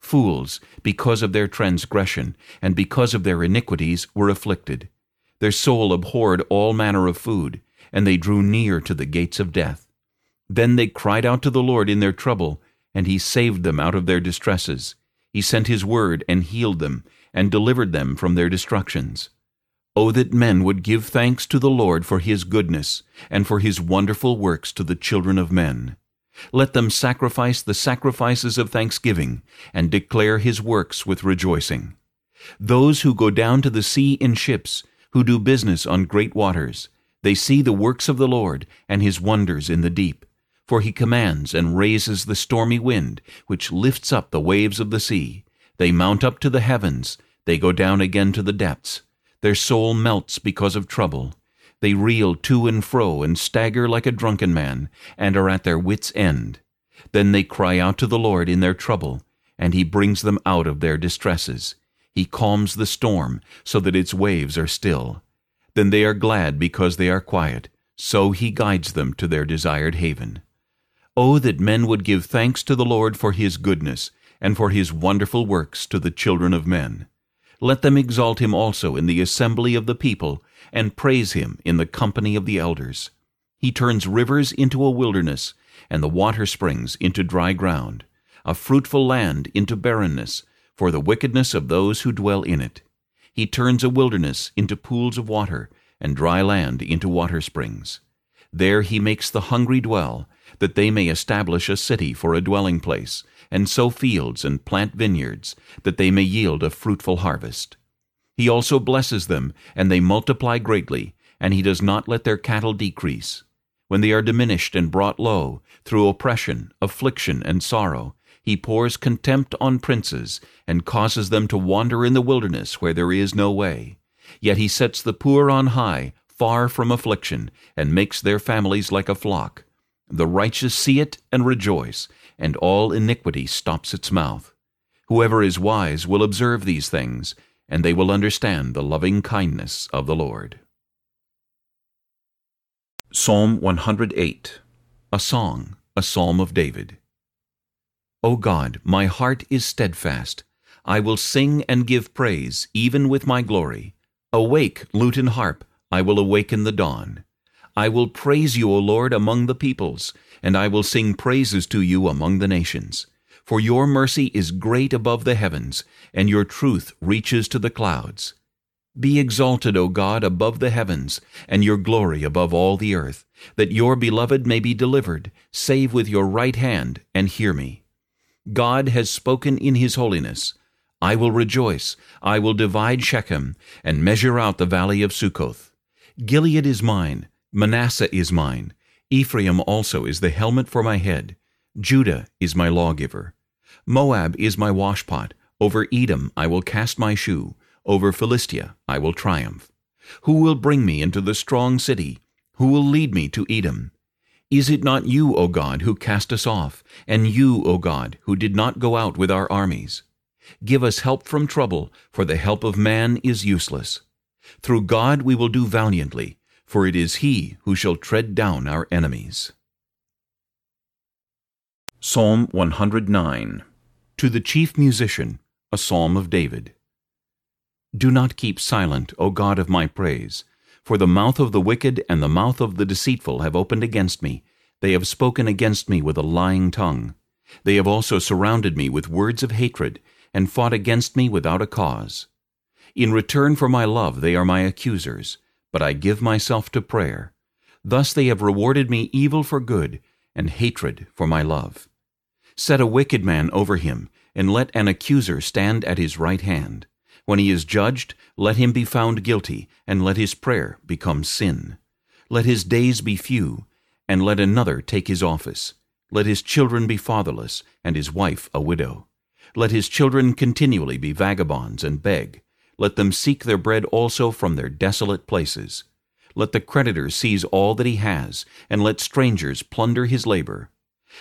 Fools, because of their transgression, and because of their iniquities, were afflicted. Their soul abhorred all manner of food, and they drew near to the gates of death. Then they cried out to the Lord in their trouble, and he saved them out of their distresses. He sent his word and healed them, and delivered them from their destructions. O that men would give thanks to the Lord for his goodness, and for his wonderful works to the children of men. Let them sacrifice the sacrifices of thanksgiving, and declare his works with rejoicing. Those who go down to the sea in ships, who do business on great waters, they see the works of the Lord, and his wonders in the deep. For he commands and raises the stormy wind, which lifts up the waves of the sea. They mount up to the heavens, they go down again to the depths. Their soul melts because of trouble. They reel to and fro and stagger like a drunken man, and are at their wits' end. Then they cry out to the Lord in their trouble, and he brings them out of their distresses. He calms the storm, so that its waves are still. Then they are glad because they are quiet, so he guides them to their desired haven. Oh, that men would give thanks to the Lord for his goodness, and for his wonderful works to the children of men. Let them exalt him also in the assembly of the people, and praise him in the company of the elders. He turns rivers into a wilderness, and the water springs into dry ground, a fruitful land into barrenness, for the wickedness of those who dwell in it. He turns a wilderness into pools of water, and dry land into water springs. There he makes the hungry dwell, that they may establish a city for a dwelling place, and sow fields and plant vineyards, that they may yield a fruitful harvest. He also blesses them, and they multiply greatly, and he does not let their cattle decrease. When they are diminished and brought low, through oppression, affliction, and sorrow, he pours contempt on princes, and causes them to wander in the wilderness where there is no way. Yet he sets the poor on high, far from affliction, and makes their families like a flock. The righteous see it and rejoice, and all iniquity stops its mouth. Whoever is wise will observe these things, and they will understand the loving kindness of the Lord. Psalm 108 A Song, a Psalm of David O God, my heart is steadfast. I will sing and give praise, even with my glory. Awake, lute and harp, I will awaken the dawn. I will praise you, O Lord, among the peoples, and I will sing praises to you among the nations. For your mercy is great above the heavens, and your truth reaches to the clouds. Be exalted, O God, above the heavens, and your glory above all the earth, that your beloved may be delivered. Save with your right hand, and hear me. God has spoken in his holiness. I will rejoice, I will divide Shechem, and measure out the valley of Succoth. Gilead is mine, Manasseh is mine. Ephraim also is the helmet for my head. Judah is my lawgiver. Moab is my washpot. Over Edom I will cast my shoe. Over Philistia I will triumph. Who will bring me into the strong city? Who will lead me to Edom? Is it not you, O God, who cast us off, and you, O God, who did not go out with our armies? Give us help from trouble, for the help of man is useless. Through God we will do valiantly for it is he who shall tread down our enemies. Psalm 109 To the chief musician, a psalm of David. Do not keep silent, O God of my praise, for the mouth of the wicked and the mouth of the deceitful have opened against me. They have spoken against me with a lying tongue. They have also surrounded me with words of hatred, and fought against me without a cause. In return for my love they are my accusers, but I give myself to prayer. Thus they have rewarded me evil for good, and hatred for my love. Set a wicked man over him, and let an accuser stand at his right hand. When he is judged, let him be found guilty, and let his prayer become sin. Let his days be few, and let another take his office. Let his children be fatherless, and his wife a widow. Let his children continually be vagabonds and beg. Let them seek their bread also from their desolate places. Let the creditor seize all that he has, and let strangers plunder his labor.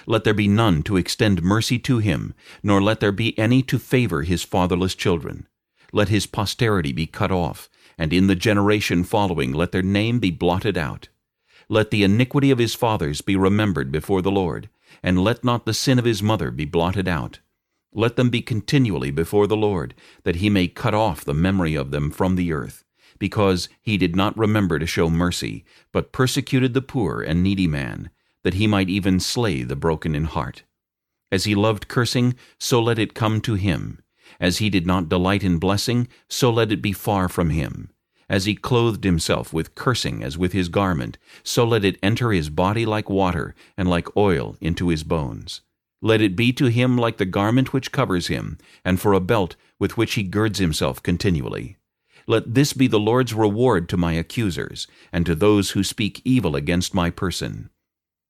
Let there be none to extend mercy to him, nor let there be any to favor his fatherless children. Let his posterity be cut off, and in the generation following let their name be blotted out. Let the iniquity of his fathers be remembered before the Lord, and let not the sin of his mother be blotted out. Let them be continually before the Lord, that he may cut off the memory of them from the earth, because he did not remember to show mercy, but persecuted the poor and needy man, that he might even slay the broken in heart. As he loved cursing, so let it come to him. As he did not delight in blessing, so let it be far from him. As he clothed himself with cursing as with his garment, so let it enter his body like water, and like oil into his bones. Let it be to him like the garment which covers him, and for a belt with which he girds himself continually. Let this be the Lord's reward to my accusers, and to those who speak evil against my person.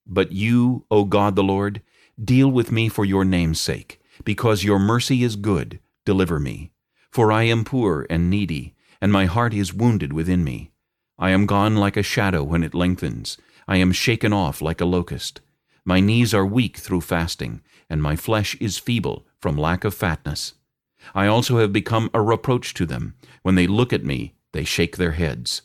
But you, O God the Lord, deal with me for your name's sake, because your mercy is good, deliver me. For I am poor and needy, and my heart is wounded within me. I am gone like a shadow when it lengthens. I am shaken off like a locust. My knees are weak through fasting, and my flesh is feeble from lack of fatness. I also have become a reproach to them. When they look at me, they shake their heads.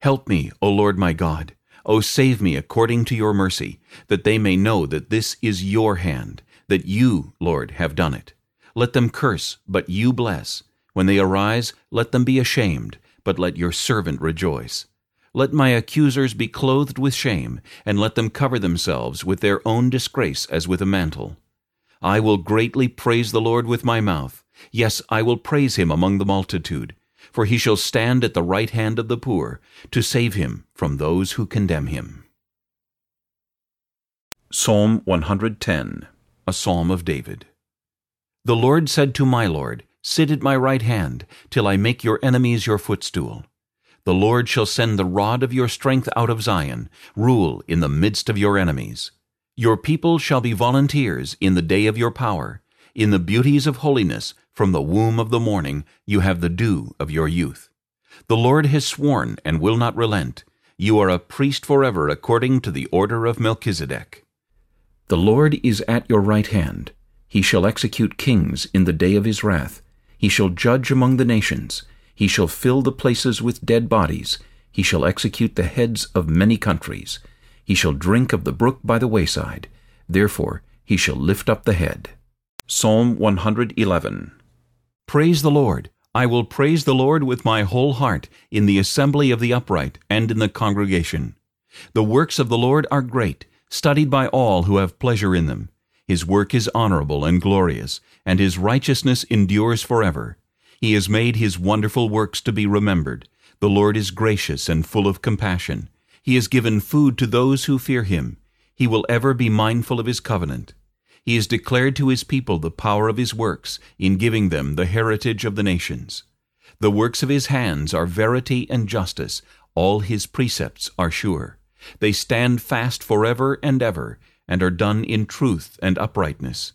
Help me, O Lord my God. O save me according to your mercy, that they may know that this is your hand, that you, Lord, have done it. Let them curse, but you bless. When they arise, let them be ashamed, but let your servant rejoice. Let my accusers be clothed with shame, and let them cover themselves with their own disgrace as with a mantle. I will greatly praise the Lord with my mouth. Yes, I will praise him among the multitude. For he shall stand at the right hand of the poor, to save him from those who condemn him. Psalm 110 A Psalm of David The Lord said to my Lord, Sit at my right hand, till I make your enemies your footstool. The Lord shall send the rod of your strength out of Zion, rule in the midst of your enemies. Your people shall be volunteers in the day of your power. In the beauties of holiness, from the womb of the morning, you have the dew of your youth. The Lord has sworn and will not relent. You are a priest forever according to the order of Melchizedek. The Lord is at your right hand. He shall execute kings in the day of his wrath. He shall judge among the nations. He shall fill the places with dead bodies. He shall execute the heads of many countries. He shall drink of the brook by the wayside. Therefore he shall lift up the head. Psalm 111 Praise the Lord. I will praise the Lord with my whole heart in the assembly of the upright and in the congregation. The works of the Lord are great, studied by all who have pleasure in them. His work is honorable and glorious, and his righteousness endures forever. He has made his wonderful works to be remembered. The Lord is gracious and full of compassion. He has given food to those who fear him. He will ever be mindful of his covenant. He has declared to his people the power of his works in giving them the heritage of the nations. The works of his hands are verity and justice. All his precepts are sure. They stand fast forever and ever, and are done in truth and uprightness.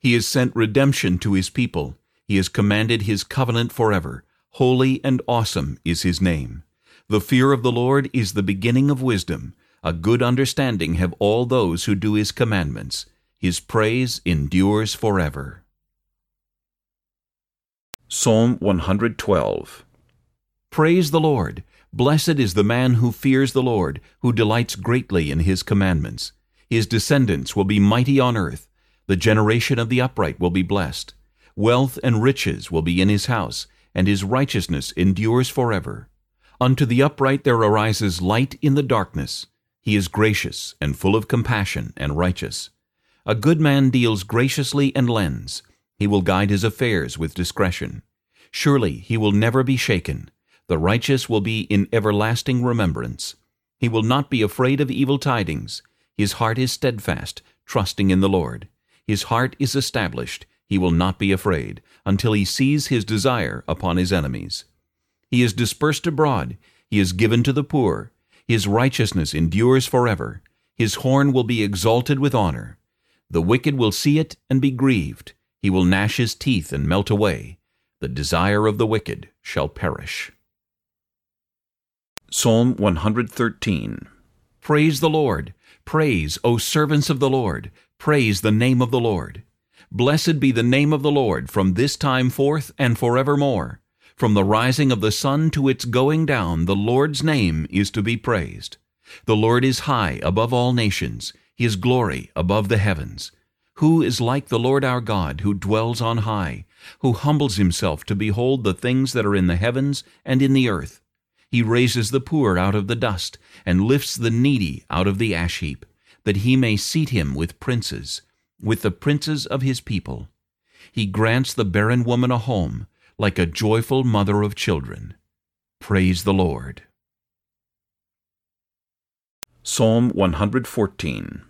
He has sent redemption to his people. He has commanded his covenant forever. Holy and awesome is his name. The fear of the Lord is the beginning of wisdom. A good understanding have all those who do his commandments. His praise endures forever. Psalm 112 Praise the Lord. Blessed is the man who fears the Lord, who delights greatly in his commandments. His descendants will be mighty on earth. The generation of the upright will be blessed. Wealth and riches will be in his house, and his righteousness endures forever. Unto the upright there arises light in the darkness. He is gracious and full of compassion and righteous. A good man deals graciously and lends. He will guide his affairs with discretion. Surely he will never be shaken. The righteous will be in everlasting remembrance. He will not be afraid of evil tidings. His heart is steadfast, trusting in the Lord. His heart is established. He will not be afraid, until he sees his desire upon his enemies. He is dispersed abroad. He is given to the poor. His righteousness endures forever. His horn will be exalted with honor. The wicked will see it and be grieved. He will gnash his teeth and melt away. The desire of the wicked shall perish. Psalm 113 Praise the Lord. Praise, O servants of the Lord. Praise the name of the Lord. Blessed be the name of the Lord from this time forth and forevermore. From the rising of the sun to its going down, the Lord's name is to be praised. The Lord is high above all nations, his glory above the heavens. Who is like the Lord our God, who dwells on high, who humbles himself to behold the things that are in the heavens and in the earth? He raises the poor out of the dust, and lifts the needy out of the ash heap, that he may seat him with princes, with the princes of his people. He grants the barren woman a home, like a joyful mother of children. Praise the Lord. Psalm 114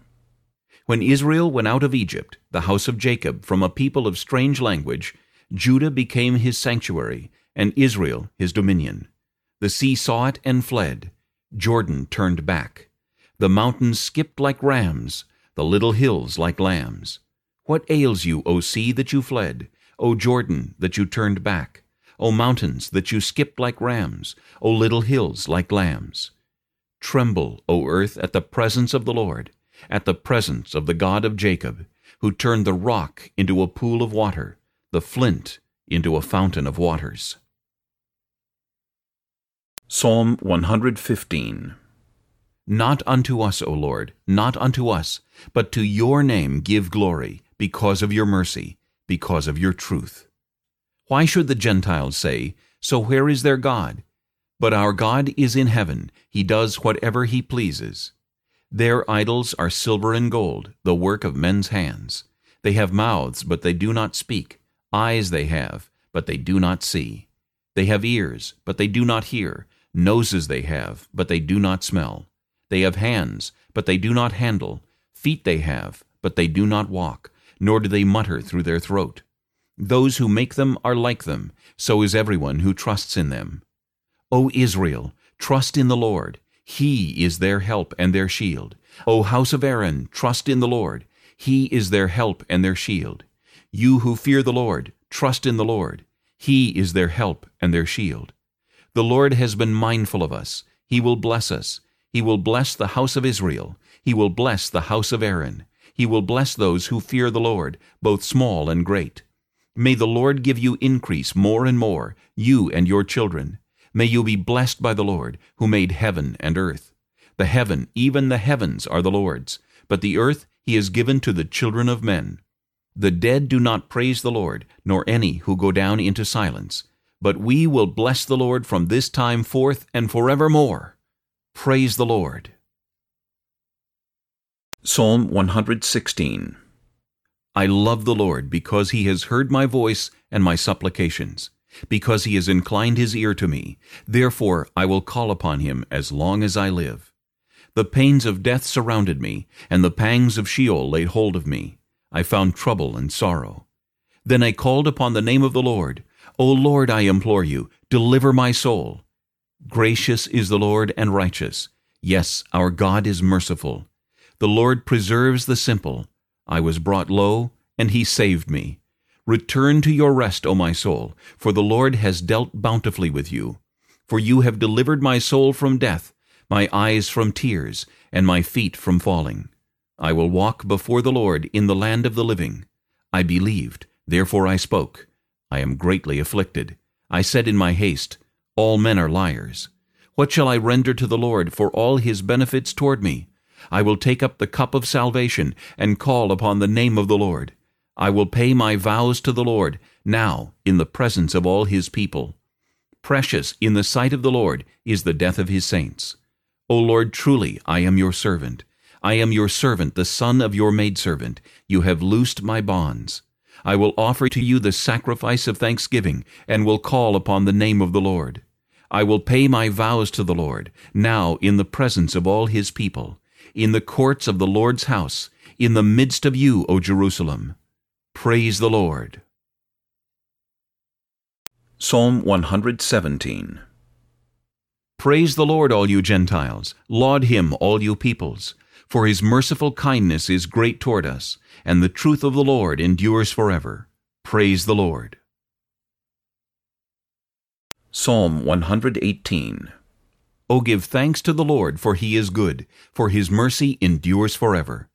When Israel went out of Egypt, the house of Jacob, from a people of strange language, Judah became his sanctuary, and Israel his dominion. The sea saw it and fled. Jordan turned back. The mountains skipped like rams, the little hills like lambs. What ails you, O sea, that you fled? O Jordan, that you turned back, O mountains, that you skipped like rams, O little hills like lambs. Tremble, O earth, at the presence of the Lord, at the presence of the God of Jacob, who turned the rock into a pool of water, the flint into a fountain of waters. Psalm 115 Not unto us, O Lord, not unto us, but to your name give glory, because of your mercy, because of your truth. Why should the Gentiles say, So where is their God? But our God is in heaven, he does whatever he pleases. Their idols are silver and gold, the work of men's hands. They have mouths, but they do not speak. Eyes they have, but they do not see. They have ears, but they do not hear. Noses they have, but they do not smell. They have hands, but they do not handle. Feet they have, but they do not walk nor do they mutter through their throat. Those who make them are like them, so is everyone who trusts in them. O Israel, trust in the Lord. He is their help and their shield. O house of Aaron, trust in the Lord. He is their help and their shield. You who fear the Lord, trust in the Lord. He is their help and their shield. The Lord has been mindful of us. He will bless us. He will bless the house of Israel. He will bless the house of Aaron. He will bless those who fear the Lord, both small and great. May the Lord give you increase more and more, you and your children. May you be blessed by the Lord, who made heaven and earth. The heaven, even the heavens, are the Lord's, but the earth he has given to the children of men. The dead do not praise the Lord, nor any who go down into silence. But we will bless the Lord from this time forth and forevermore. Praise the Lord. Psalm 116 I love the Lord because he has heard my voice and my supplications, because he has inclined his ear to me. Therefore I will call upon him as long as I live. The pains of death surrounded me, and the pangs of Sheol laid hold of me. I found trouble and sorrow. Then I called upon the name of the Lord. O Lord, I implore you, deliver my soul. Gracious is the Lord and righteous. Yes, our God is merciful. The Lord preserves the simple. I was brought low, and he saved me. Return to your rest, O my soul, for the Lord has dealt bountifully with you. For you have delivered my soul from death, my eyes from tears, and my feet from falling. I will walk before the Lord in the land of the living. I believed, therefore I spoke. I am greatly afflicted. I said in my haste, All men are liars. What shall I render to the Lord for all his benefits toward me? I will take up the cup of salvation and call upon the name of the Lord. I will pay my vows to the Lord, now in the presence of all his people. Precious in the sight of the Lord is the death of his saints. O Lord, truly I am your servant. I am your servant, the son of your maidservant. You have loosed my bonds. I will offer to you the sacrifice of thanksgiving, and will call upon the name of the Lord. I will pay my vows to the Lord, now in the presence of all his people in the courts of the Lord's house, in the midst of you, O Jerusalem. Praise the Lord. Psalm 117 Praise the Lord, all you Gentiles. Laud him, all you peoples. For his merciful kindness is great toward us, and the truth of the Lord endures forever. Praise the Lord. Psalm 118 O give thanks to the Lord, for he is good, for his mercy endures forever.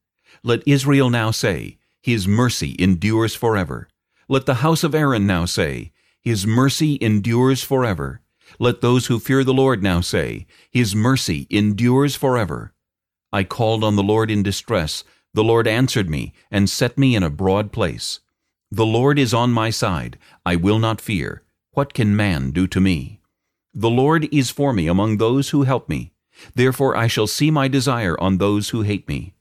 Let Israel now say, His mercy endures forever. Let the house of Aaron now say, His mercy endures forever. Let those who fear the Lord now say, His mercy endures forever. I called on the Lord in distress. The Lord answered me, and set me in a broad place. The Lord is on my side. I will not fear. What can man do to me? The Lord is for me among those who help me. Therefore I shall see my desire on those who hate me.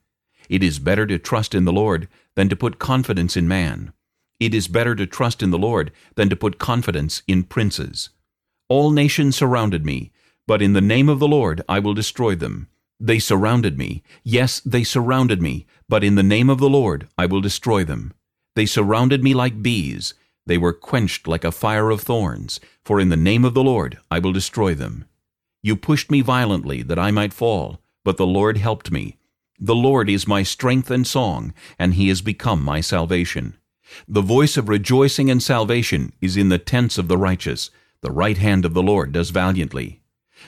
It is better to trust in the Lord than to put confidence in man. It is better to trust in the Lord than to put confidence in princes. All nations surrounded me, but in the name of the Lord I will destroy them. They surrounded me. Yes, they surrounded me, but in the name of the Lord I will destroy them. They surrounded me like bees. They were quenched like a fire of thorns, for in the name of the Lord I will destroy them. You pushed me violently that I might fall, but the Lord helped me. The Lord is my strength and song, and he has become my salvation. The voice of rejoicing and salvation is in the tents of the righteous. The right hand of the Lord does valiantly.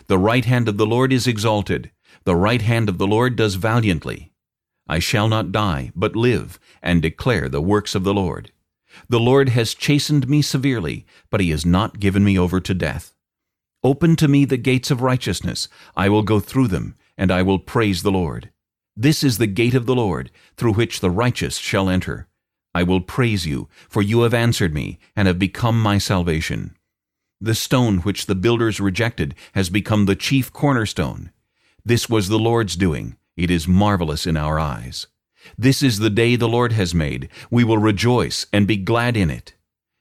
The right hand of the Lord is exalted. The right hand of the Lord does valiantly. I shall not die, but live, and declare the works of the Lord. The Lord has chastened me severely, but he has not given me over to death. Open to me the gates of righteousness. I will go through them, and I will praise the Lord. This is the gate of the Lord, through which the righteous shall enter. I will praise you, for you have answered me, and have become my salvation. The stone which the builders rejected has become the chief cornerstone. This was the Lord's doing. It is marvelous in our eyes. This is the day the Lord has made. We will rejoice and be glad in it.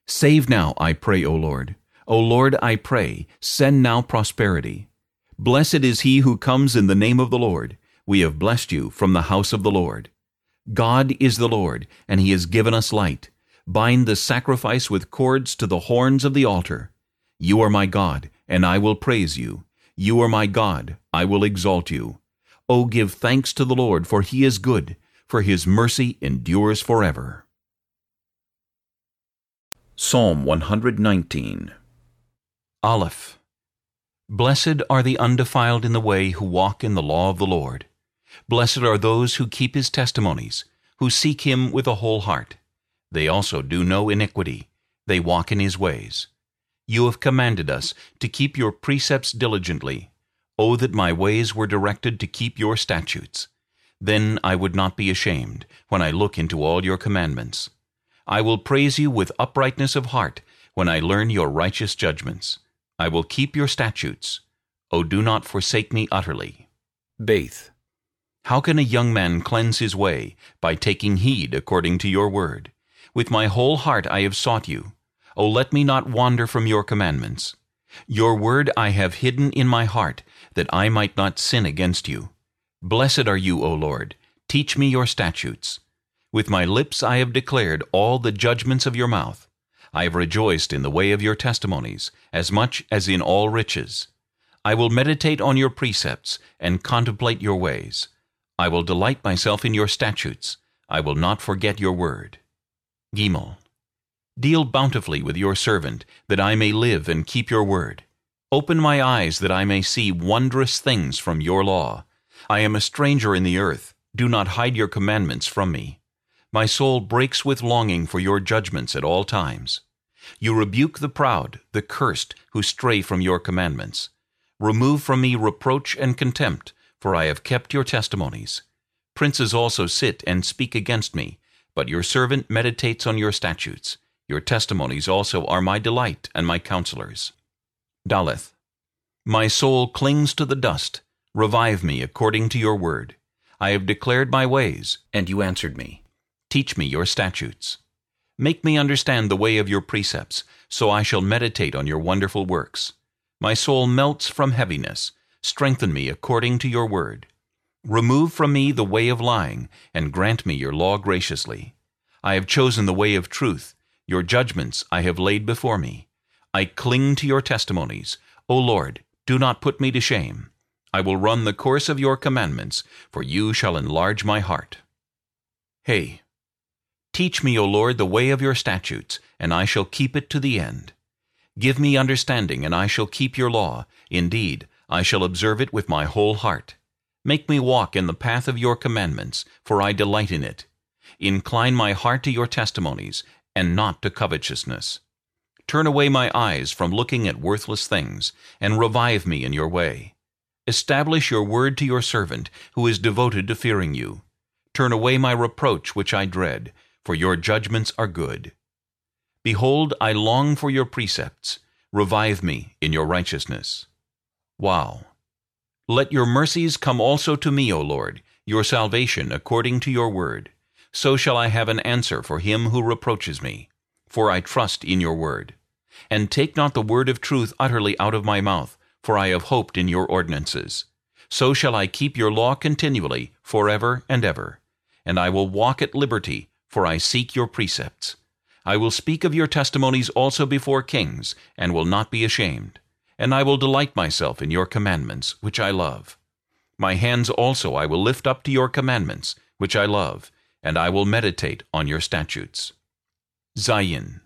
Save now, I pray, O Lord. O Lord, I pray, send now prosperity. Blessed is he who comes in the name of the Lord. We have blessed you from the house of the Lord. God is the Lord, and he has given us light. Bind the sacrifice with cords to the horns of the altar. You are my God, and I will praise you. You are my God, I will exalt you. O give thanks to the Lord, for he is good, for his mercy endures forever. Psalm 119 Aleph Blessed are the undefiled in the way who walk in the law of the Lord. Blessed are those who keep his testimonies, who seek him with a whole heart. They also do no iniquity. They walk in his ways. You have commanded us to keep your precepts diligently. O that my ways were directed to keep your statutes. Then I would not be ashamed when I look into all your commandments. I will praise you with uprightness of heart when I learn your righteous judgments. I will keep your statutes. O do not forsake me utterly. Beth. How can a young man cleanse his way? By taking heed according to your word. With my whole heart I have sought you. O let me not wander from your commandments. Your word I have hidden in my heart, that I might not sin against you. Blessed are you, O Lord. Teach me your statutes. With my lips I have declared all the judgments of your mouth. I have rejoiced in the way of your testimonies, as much as in all riches. I will meditate on your precepts, and contemplate your ways. I will delight myself in your statutes. I will not forget your word. Gimel. Deal bountifully with your servant, that I may live and keep your word. Open my eyes that I may see wondrous things from your law. I am a stranger in the earth. Do not hide your commandments from me. My soul breaks with longing for your judgments at all times. You rebuke the proud, the cursed, who stray from your commandments. Remove from me reproach and contempt, for I have kept your testimonies. Princes also sit and speak against me, but your servant meditates on your statutes. Your testimonies also are my delight and my counselors. Daleth. My soul clings to the dust. Revive me according to your word. I have declared my ways, and you answered me. Teach me your statutes. Make me understand the way of your precepts, so I shall meditate on your wonderful works. My soul melts from heaviness. Strengthen me according to your word. Remove from me the way of lying, and grant me your law graciously. I have chosen the way of truth. Your judgments I have laid before me. I cling to your testimonies. O Lord, do not put me to shame. I will run the course of your commandments, for you shall enlarge my heart. He, teach me, O Lord, the way of your statutes, and I shall keep it to the end. Give me understanding, and I shall keep your law. Indeed, I shall observe it with my whole heart. Make me walk in the path of your commandments, for I delight in it. Incline my heart to your testimonies, and not to covetousness. Turn away my eyes from looking at worthless things, and revive me in your way. Establish your word to your servant, who is devoted to fearing you. Turn away my reproach which I dread, for your judgments are good. Behold, I long for your precepts. Revive me in your righteousness. Waw. Let your mercies come also to me, O Lord, your salvation according to your word. So shall I have an answer for him who reproaches me, for I trust in your word. And take not the word of truth utterly out of my mouth, for I have hoped in your ordinances. So shall I keep your law continually, forever and ever. And I will walk at liberty, for I seek your precepts. I will speak of your testimonies also before kings, and will not be ashamed. And I will delight myself in your commandments, which I love. My hands also I will lift up to your commandments, which I love, and I will meditate on your statutes. Zayin.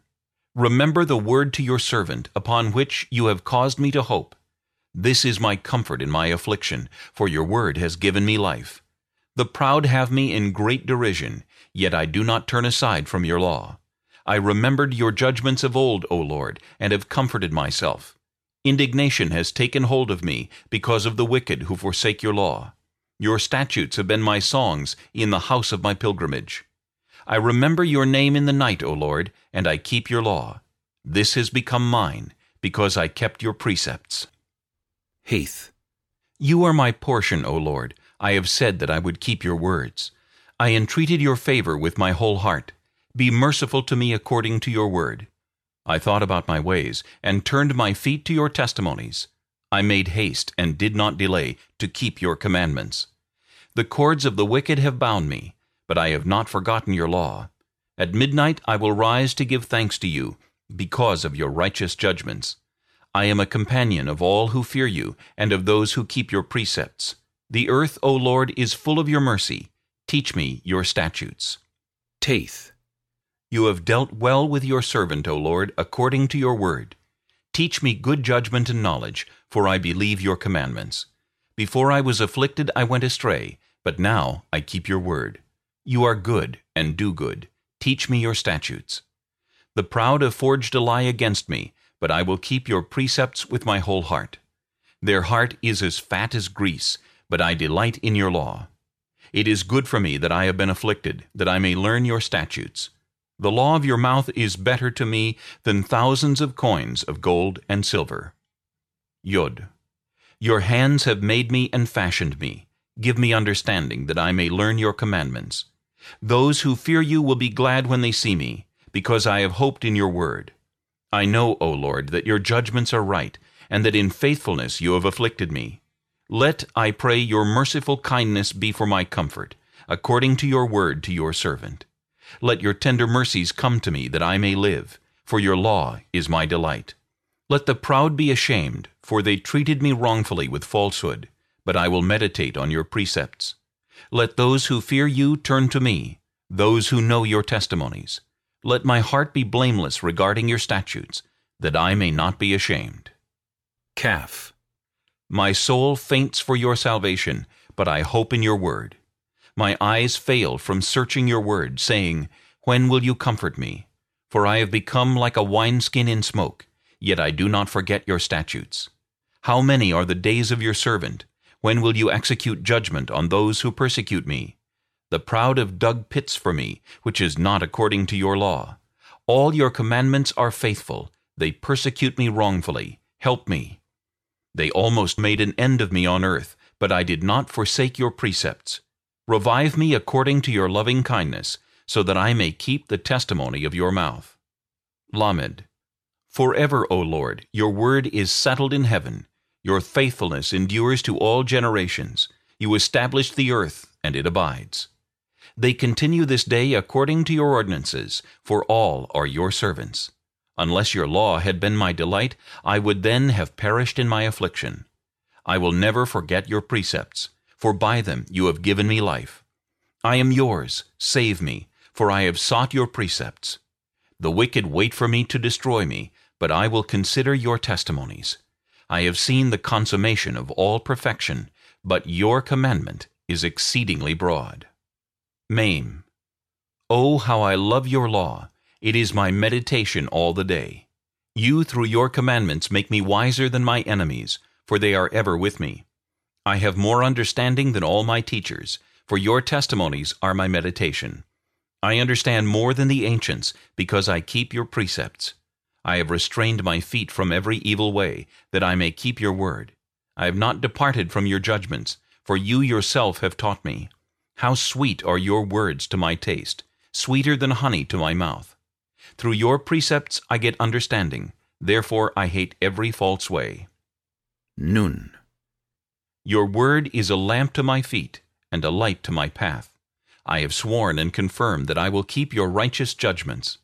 Remember the word to your servant, upon which you have caused me to hope. This is my comfort in my affliction, for your word has given me life. The proud have me in great derision, yet I do not turn aside from your law. I remembered your judgments of old, O Lord, and have comforted myself. Indignation has taken hold of me because of the wicked who forsake your law. Your statutes have been my songs in the house of my pilgrimage. I remember your name in the night, O Lord, and I keep your law. This has become mine, because I kept your precepts. Heth. You are my portion, O Lord. I have said that I would keep your words. I entreated your favor with my whole heart. Be merciful to me according to your word. I thought about my ways, and turned my feet to your testimonies. I made haste, and did not delay, to keep your commandments. The cords of the wicked have bound me, but I have not forgotten your law. At midnight I will rise to give thanks to you, because of your righteous judgments. I am a companion of all who fear you, and of those who keep your precepts. The earth, O Lord, is full of your mercy. Teach me your statutes. Teth. You have dealt well with your servant, O Lord, according to your word. Teach me good judgment and knowledge, for I believe your commandments. Before I was afflicted I went astray, but now I keep your word. You are good and do good. Teach me your statutes. The proud have forged a lie against me, but I will keep your precepts with my whole heart. Their heart is as fat as grease, but I delight in your law. It is good for me that I have been afflicted, that I may learn your statutes. The law of your mouth is better to me than thousands of coins of gold and silver. Yod. Your hands have made me and fashioned me. Give me understanding, that I may learn your commandments. Those who fear you will be glad when they see me, because I have hoped in your word. I know, O Lord, that your judgments are right, and that in faithfulness you have afflicted me. Let, I pray, your merciful kindness be for my comfort, according to your word to your servant. Let your tender mercies come to me, that I may live, for your law is my delight. Let the proud be ashamed, for they treated me wrongfully with falsehood, but I will meditate on your precepts. Let those who fear you turn to me, those who know your testimonies. Let my heart be blameless regarding your statutes, that I may not be ashamed. Kaph. My soul faints for your salvation, but I hope in your word. My eyes fail from searching your word, saying, When will you comfort me? For I have become like a wineskin in smoke, yet I do not forget your statutes. How many are the days of your servant? When will you execute judgment on those who persecute me? The proud have dug pits for me, which is not according to your law. All your commandments are faithful. They persecute me wrongfully. Help me. They almost made an end of me on earth, but I did not forsake your precepts. Revive me according to your loving kindness, so that I may keep the testimony of your mouth. Lamed. Forever, O Lord, your word is settled in heaven. Your faithfulness endures to all generations. You established the earth, and it abides. They continue this day according to your ordinances, for all are your servants. Unless your law had been my delight, I would then have perished in my affliction. I will never forget your precepts, for by them you have given me life. I am yours, save me, for I have sought your precepts. The wicked wait for me to destroy me, but I will consider your testimonies. I have seen the consummation of all perfection, but your commandment is exceedingly broad. Mem. Oh, how I love your law! It is my meditation all the day. You through your commandments make me wiser than my enemies, for they are ever with me. I have more understanding than all my teachers, for your testimonies are my meditation. I understand more than the ancients, because I keep your precepts. I have restrained my feet from every evil way, that I may keep your word. I have not departed from your judgments, for you yourself have taught me. How sweet are your words to my taste, sweeter than honey to my mouth. Through your precepts I get understanding, therefore I hate every false way. Nun. Your word is a lamp to my feet, and a light to my path. I have sworn and confirmed that I will keep your righteous judgments.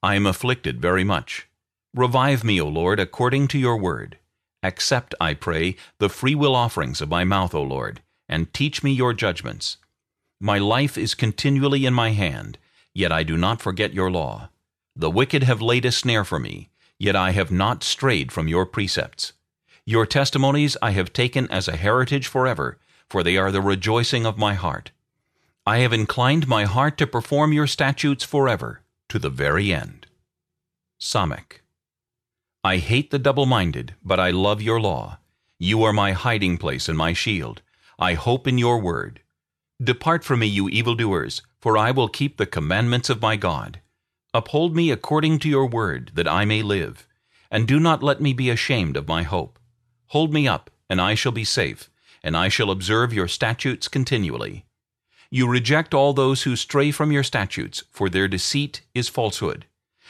I am afflicted very much. Revive me, O Lord, according to your word. Accept, I pray, the freewill offerings of my mouth, O Lord, and teach me your judgments. My life is continually in my hand, yet I do not forget your law. The wicked have laid a snare for me, yet I have not strayed from your precepts. Your testimonies I have taken as a heritage forever, for they are the rejoicing of my heart. I have inclined my heart to perform your statutes forever, to the very end. Samekh. I hate the double-minded, but I love your law. You are my hiding place and my shield. I hope in your word. Depart from me, you evildoers, for I will keep the commandments of my God. Uphold me according to your word, that I may live. And do not let me be ashamed of my hope. Hold me up, and I shall be safe, and I shall observe your statutes continually. You reject all those who stray from your statutes, for their deceit is falsehood.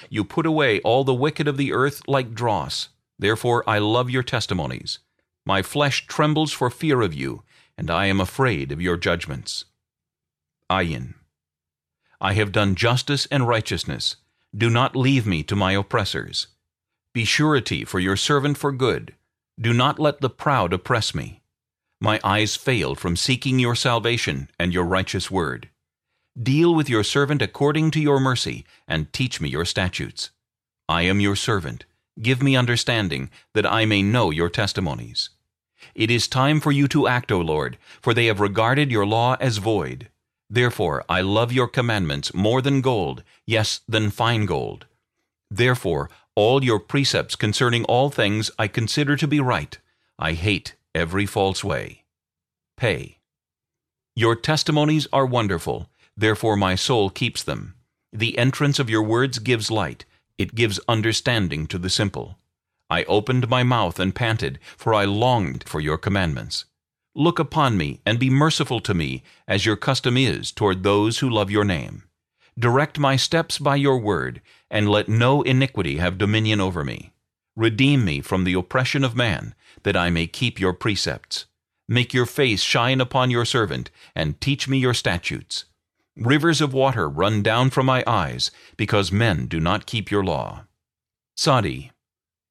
You put away all the wicked of the earth like dross. Therefore I love your testimonies. My flesh trembles for fear of you, and I am afraid of your judgments. Ayin. I have done justice and righteousness. Do not leave me to my oppressors. Be surety for your servant for good. Do not let the proud oppress me. My eyes failed from seeking your salvation and your righteous word. Deal with your servant according to your mercy, and teach me your statutes. I am your servant. Give me understanding, that I may know your testimonies. It is time for you to act, O Lord, for they have regarded your law as void. Therefore I love your commandments more than gold, yes, than fine gold. Therefore all your precepts concerning all things I consider to be right. I hate every false way. Pe. Your testimonies are wonderful, therefore my soul keeps them. The entrance of your words gives light, it gives understanding to the simple. I opened my mouth and panted, for I longed for your commandments. Look upon me, and be merciful to me, as your custom is toward those who love your name. Direct my steps by your word, and let no iniquity have dominion over me. Redeem me from the oppression of man, that I may keep your precepts. Make your face shine upon your servant, and teach me your statutes. Rivers of water run down from my eyes, because men do not keep your law. Tsadde.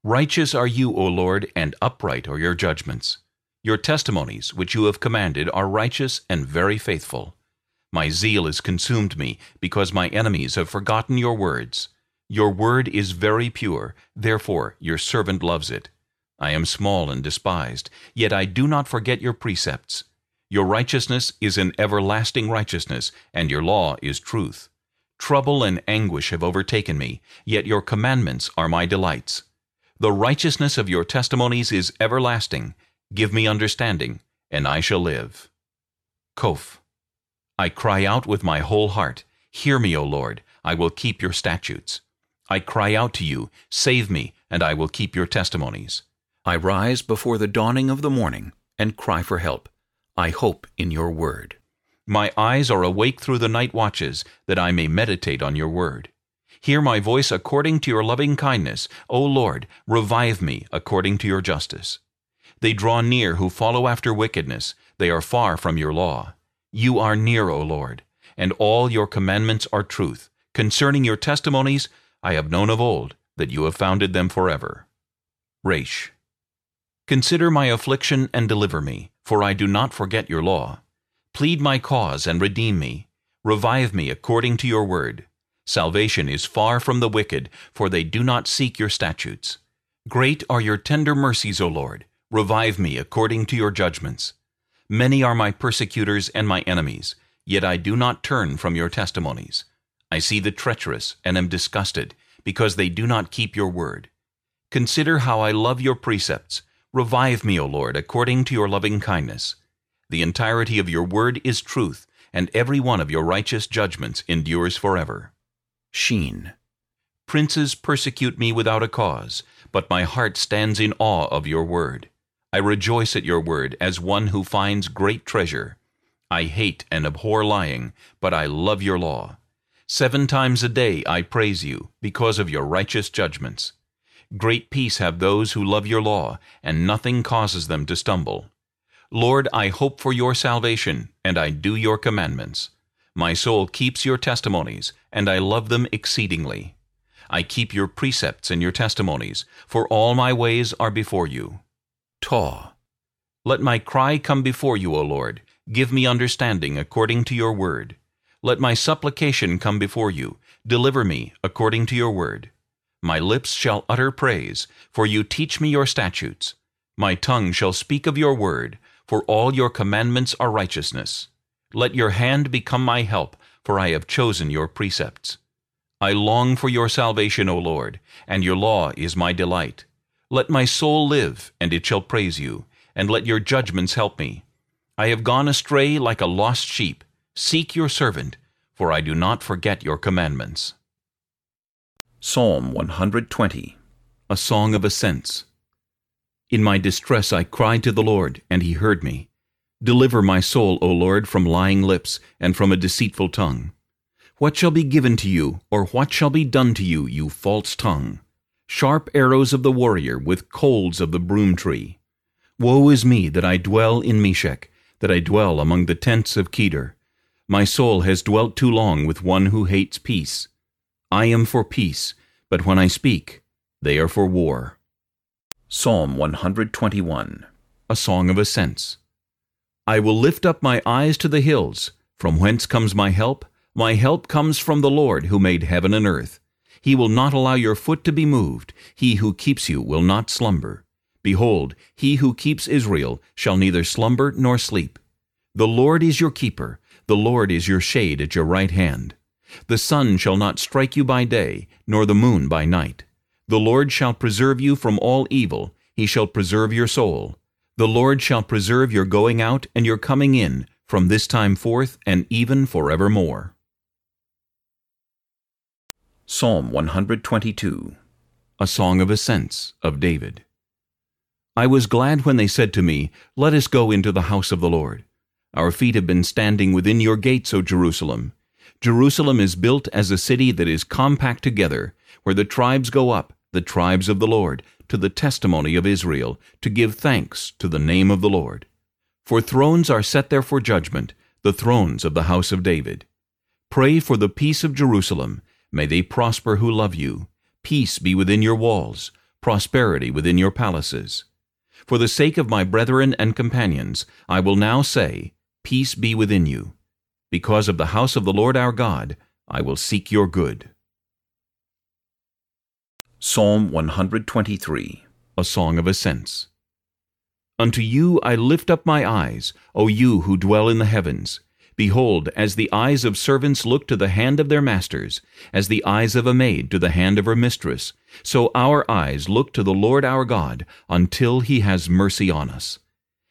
Righteous are you, O Lord, and upright are your judgments. Your testimonies, which you have commanded, are righteous and very faithful. My zeal has consumed me, because my enemies have forgotten your words. Your word is very pure, therefore your servant loves it. I am small and despised, yet I do not forget your precepts. Your righteousness is an everlasting righteousness, and your law is truth. Trouble and anguish have overtaken me, yet your commandments are my delights. The righteousness of your testimonies is everlasting, Give me understanding, and I shall live. Koph. I cry out with my whole heart, Hear me, O Lord, I will keep your statutes. I cry out to you, Save me, and I will keep your testimonies. I rise before the dawning of the morning, and cry for help. I hope in your word. My eyes are awake through the night watches, that I may meditate on your word. Hear my voice according to your loving kindness. O Lord, revive me according to your justice. They draw near who follow after wickedness. They are far from your law. You are near, O Lord, and all your commandments are truth. Concerning your testimonies, I have known of old that you have founded them forever. Resh. Consider my affliction and deliver me, for I do not forget your law. Plead my cause and redeem me. Revive me according to your word. Salvation is far from the wicked, for they do not seek your statutes. Great are your tender mercies, O Lord. Revive me according to your judgments. Many are my persecutors and my enemies, yet I do not turn from your testimonies. I see the treacherous and am disgusted, because they do not keep your word. Consider how I love your precepts. Revive me, O Lord, according to your loving kindness. The entirety of your word is truth, and every one of your righteous judgments endures forever. Shin. Princes persecute me without a cause, but my heart stands in awe of your word. I rejoice at your word as one who finds great treasure. I hate and abhor lying, but I love your law. Seven times a day I praise you, because of your righteous judgments. Great peace have those who love your law, and nothing causes them to stumble. Lord, I hope for your salvation, and I do your commandments. My soul keeps your testimonies, and I love them exceedingly. I keep your precepts and your testimonies, for all my ways are before you. Taw. Let my cry come before you, O Lord. Give me understanding according to your word. Let my supplication come before you. Deliver me according to your word. My lips shall utter praise, for you teach me your statutes. My tongue shall speak of your word, for all your commandments are righteousness. Let your hand become my help, for I have chosen your precepts. I long for your salvation, O Lord, and your law is my delight. Let my soul live, and it shall praise you, and let your judgments help me. I have gone astray like a lost sheep. Seek your servant, for I do not forget your commandments. Psalm 120 A Song of Ascents In my distress I cried to the Lord, and he heard me. Deliver my soul, O Lord, from lying lips, and from a deceitful tongue. What shall be given to you, or what shall be done to you, you false tongue? Sharp arrows of the warrior, with coals of the broom tree. Woe is me that I dwell in Meshech, that I dwell among the tents of Kedar. My soul has dwelt too long with one who hates peace. I am for peace, but when I speak, they are for war. Psalm 121 A Song of Ascents I will lift up my eyes to the hills. From whence comes my help? My help comes from the Lord who made heaven and earth. He will not allow your foot to be moved. He who keeps you will not slumber. Behold, he who keeps Israel shall neither slumber nor sleep. The Lord is your keeper. The Lord is your shade at your right hand. The sun shall not strike you by day, nor the moon by night. The Lord shall preserve you from all evil. He shall preserve your soul. The Lord shall preserve your going out and your coming in from this time forth and even forevermore. Psalm 122 A Song of Ascents of David I was glad when they said to me, Let us go into the house of the Lord. Our feet have been standing within your gates, O Jerusalem. Jerusalem is built as a city that is compact together, where the tribes go up, the tribes of the Lord, to the testimony of Israel, to give thanks to the name of the Lord. For thrones are set there for judgment, the thrones of the house of David. Pray for the peace of Jerusalem. May they prosper who love you. Peace be within your walls, prosperity within your palaces. For the sake of my brethren and companions, I will now say, Peace be within you. Because of the house of the Lord our God, I will seek your good. Psalm 123 A Song of Ascents Unto you I lift up my eyes, O you who dwell in the heavens. Behold, as the eyes of servants look to the hand of their masters, as the eyes of a maid to the hand of her mistress, so our eyes look to the Lord our God, until he has mercy on us.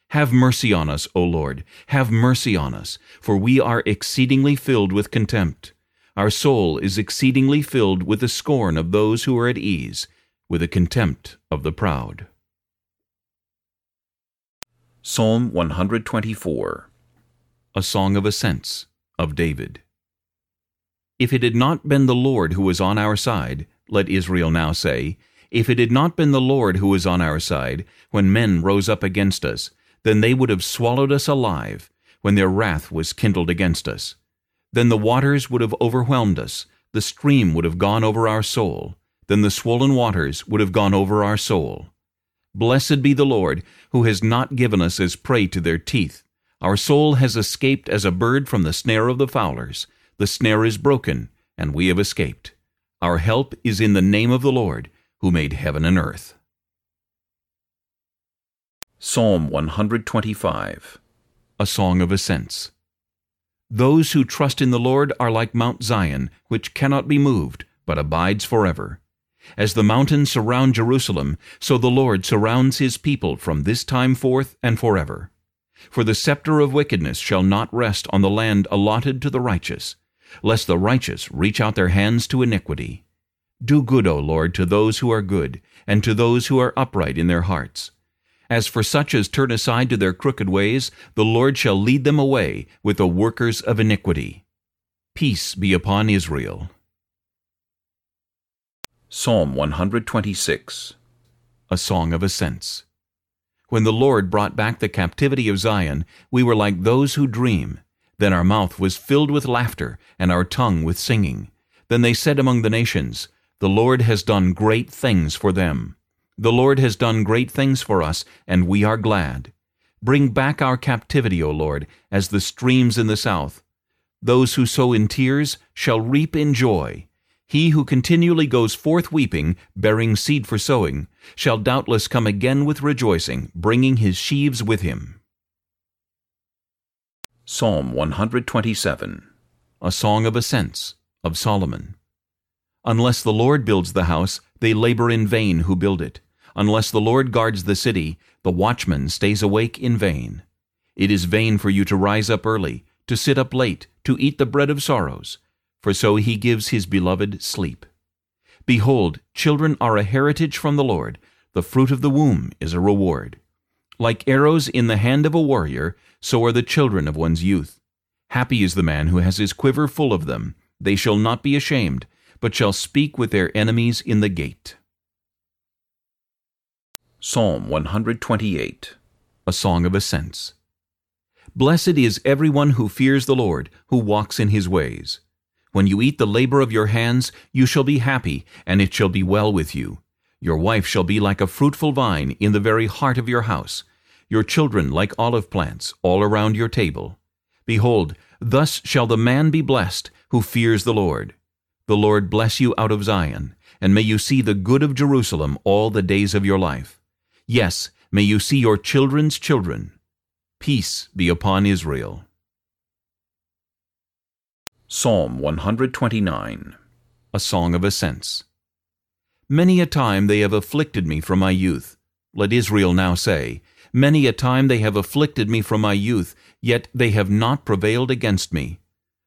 Have mercy on us, O Lord, have mercy on us, for we are exceedingly filled with contempt. Our soul is exceedingly filled with the scorn of those who are at ease, with the contempt of the proud. Psalm 124 A Song of Ascents of David If it had not been the Lord who was on our side, let Israel now say, If it had not been the Lord who was on our side, when men rose up against us, then they would have swallowed us alive, when their wrath was kindled against us. Then the waters would have overwhelmed us, the stream would have gone over our soul, then the swollen waters would have gone over our soul. Blessed be the Lord, who has not given us as prey to their teeth. Our soul has escaped as a bird from the snare of the fowlers. The snare is broken, and we have escaped. Our help is in the name of the Lord, who made heaven and earth. Psalm 125 A Song of Ascents Those who trust in the Lord are like Mount Zion, which cannot be moved, but abides forever. As the mountains surround Jerusalem, so the Lord surrounds his people from this time forth and forever. For the scepter of wickedness shall not rest on the land allotted to the righteous, lest the righteous reach out their hands to iniquity. Do good, O Lord, to those who are good, and to those who are upright in their hearts. As for such as turn aside to their crooked ways, the Lord shall lead them away with the workers of iniquity. Peace be upon Israel. Psalm 126 A Song of Ascents When the Lord brought back the captivity of Zion, we were like those who dream. Then our mouth was filled with laughter, and our tongue with singing. Then they said among the nations, The Lord has done great things for them. The Lord has done great things for us, and we are glad. Bring back our captivity, O Lord, as the streams in the south. Those who sow in tears shall reap in joy. He who continually goes forth weeping, bearing seed for sowing, shall doubtless come again with rejoicing, bringing his sheaves with him. Psalm 127 A Song of Ascents of Solomon Unless the Lord builds the house, they labor in vain who build it. Unless the Lord guards the city, the watchman stays awake in vain. It is vain for you to rise up early, to sit up late, to eat the bread of sorrows, for so he gives his beloved sleep. Behold, children are a heritage from the Lord, the fruit of the womb is a reward. Like arrows in the hand of a warrior, so are the children of one's youth. Happy is the man who has his quiver full of them. They shall not be ashamed, but shall speak with their enemies in the gate. Psalm 128 A Song of Ascents Blessed is everyone who fears the Lord, who walks in his ways. When you eat the labor of your hands, you shall be happy, and it shall be well with you. Your wife shall be like a fruitful vine in the very heart of your house, your children like olive plants all around your table. Behold, thus shall the man be blessed who fears the Lord. The Lord bless you out of Zion, and may you see the good of Jerusalem all the days of your life. Yes, may you see your children's children. Peace be upon Israel. Psalm 129 A Song of Ascents Many a time they have afflicted me from my youth. Let Israel now say, Many a time they have afflicted me from my youth, yet they have not prevailed against me.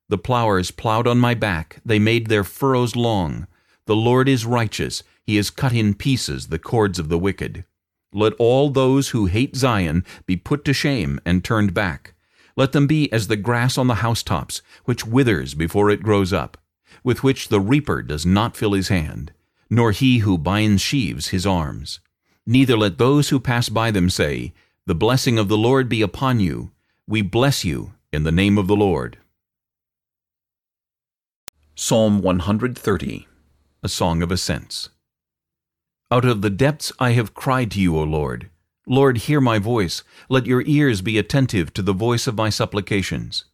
The plowers plowed on my back, they made their furrows long. The Lord is righteous, he has cut in pieces the cords of the wicked. Let all those who hate Zion be put to shame and turned back. Let them be as the grass on the housetops, which withers before it grows up, with which the reaper does not fill his hand, nor he who binds sheaves his arms. Neither let those who pass by them say, The blessing of the Lord be upon you. We bless you in the name of the Lord. Psalm 130 A Song of Ascents out of the depths I have cried to you, O Lord. Lord, hear my voice. Let your ears be attentive to the voice of my supplications.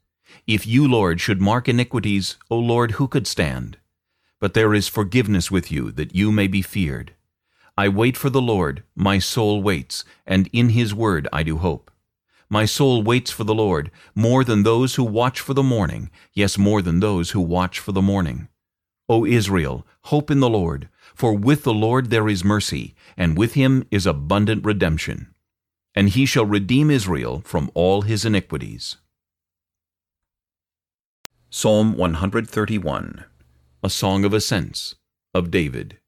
If you, Lord, should mark iniquities, O Lord, who could stand? But there is forgiveness with you, that you may be feared. I wait for the Lord, my soul waits, and in his word I do hope. My soul waits for the Lord, more than those who watch for the morning, yes, more than those who watch for the morning. O Israel, hope in the Lord, for with the Lord there is mercy, and with him is abundant redemption. And he shall redeem Israel from all his iniquities. Psalm 131 A Song of Ascents of David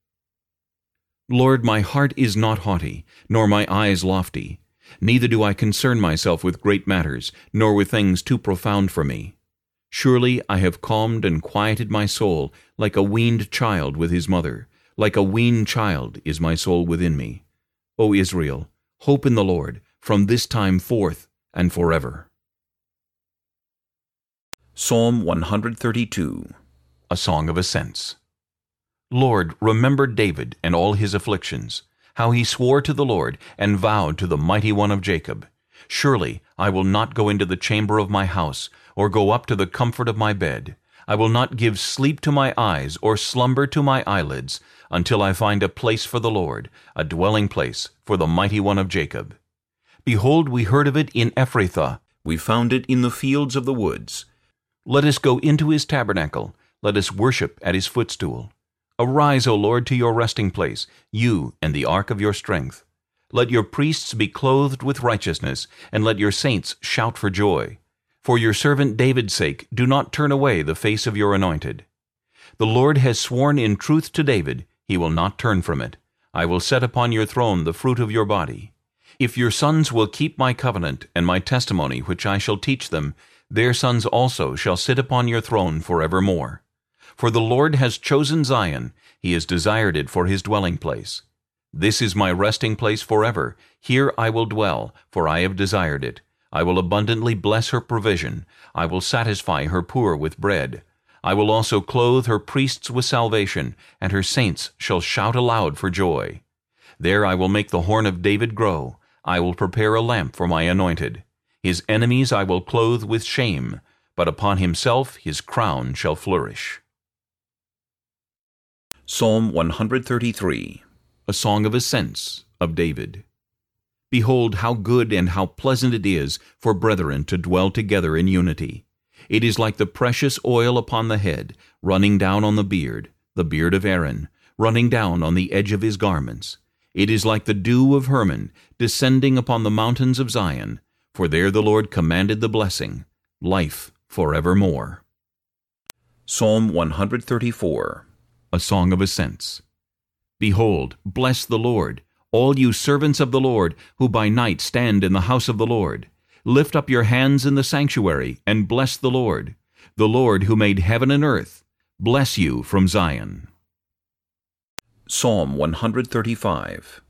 Lord, my heart is not haughty, nor my eyes lofty. Neither do I concern myself with great matters, nor with things too profound for me. Surely I have calmed and quieted my soul like a weaned child with his mother Like a weaned child is my soul within me. O Israel, hope in the Lord, from this time forth and forever. Psalm 132 A Song of Ascents Lord, remember David and all his afflictions, how he swore to the Lord and vowed to the Mighty One of Jacob, Surely I will not go into the chamber of my house, or go up to the comfort of my bed. I will not give sleep to my eyes, or slumber to my eyelids, until I find a place for the Lord, a dwelling place for the Mighty One of Jacob. Behold, we heard of it in Ephrathah, we found it in the fields of the woods. Let us go into his tabernacle, let us worship at his footstool. Arise, O Lord, to your resting place, you and the ark of your strength. Let your priests be clothed with righteousness, and let your saints shout for joy. For your servant David's sake, do not turn away the face of your anointed. The Lord has sworn in truth to David, he will not turn from it. I will set upon your throne the fruit of your body. If your sons will keep my covenant and my testimony which I shall teach them, their sons also shall sit upon your throne forevermore. For the Lord has chosen Zion, he has desired it for his dwelling place. This is my resting place forever. Here I will dwell, for I have desired it. I will abundantly bless her provision. I will satisfy her poor with bread. I will also clothe her priests with salvation, and her saints shall shout aloud for joy. There I will make the horn of David grow. I will prepare a lamp for my anointed. His enemies I will clothe with shame, but upon himself his crown shall flourish. Psalm 133 a song of ascents of David. Behold, how good and how pleasant it is for brethren to dwell together in unity. It is like the precious oil upon the head, running down on the beard, the beard of Aaron, running down on the edge of his garments. It is like the dew of Hermon, descending upon the mountains of Zion, for there the Lord commanded the blessing, life forevermore. Psalm 134 A Song of Ascents Behold, bless the Lord, all you servants of the Lord, who by night stand in the house of the Lord. Lift up your hands in the sanctuary, and bless the Lord. The Lord who made heaven and earth, bless you from Zion. Psalm 135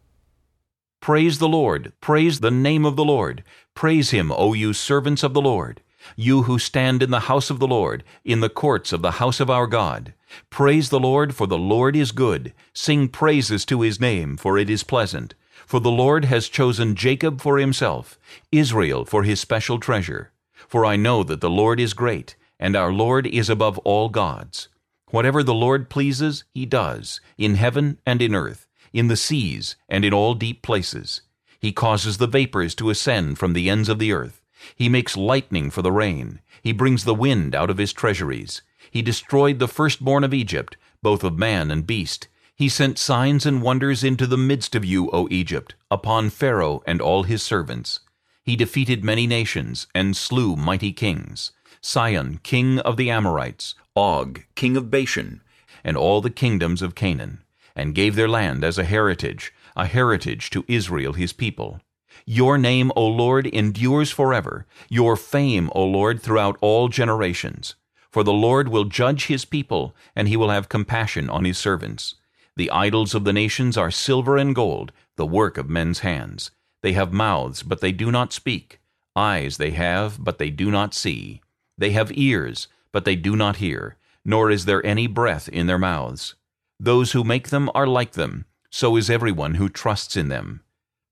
Praise the Lord, praise the name of the Lord. Praise him, O you servants of the Lord. You who stand in the house of the Lord, in the courts of the house of our God. Praise the Lord, for the Lord is good. Sing praises to his name, for it is pleasant. For the Lord has chosen Jacob for himself, Israel for his special treasure. For I know that the Lord is great, and our Lord is above all gods. Whatever the Lord pleases, he does, in heaven and in earth, in the seas and in all deep places. He causes the vapors to ascend from the ends of the earth. He makes lightning for the rain. He brings the wind out of his treasuries. He destroyed the firstborn of Egypt, both of man and beast. He sent signs and wonders into the midst of you, O Egypt, upon Pharaoh and all his servants. He defeated many nations, and slew mighty kings. Sihon, king of the Amorites, Og, king of Bashan, and all the kingdoms of Canaan, and gave their land as a heritage, a heritage to Israel his people. Your name, O Lord, endures forever, your fame, O Lord, throughout all generations. For the Lord will judge his people, and he will have compassion on his servants. The idols of the nations are silver and gold, the work of men's hands. They have mouths, but they do not speak. Eyes they have, but they do not see. They have ears, but they do not hear, nor is there any breath in their mouths. Those who make them are like them, so is everyone who trusts in them.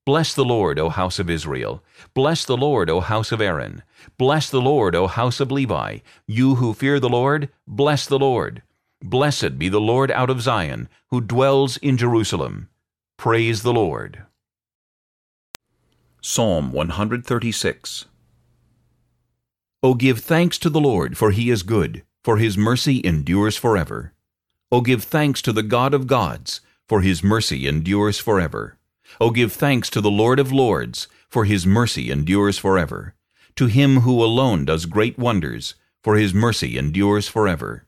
Bless the Lord, O house of Israel. Bless the Lord, O house of Aaron. Bless the Lord, O house of Levi. You who fear the Lord, bless the Lord. Blessed be the Lord out of Zion, who dwells in Jerusalem. Praise the Lord. Psalm 136 O give thanks to the Lord, for he is good, for his mercy endures forever. O give thanks to the God of gods, for his mercy endures forever. O give thanks to the Lord of lords, for his mercy endures forever. To him who alone does great wonders, for his mercy endures forever.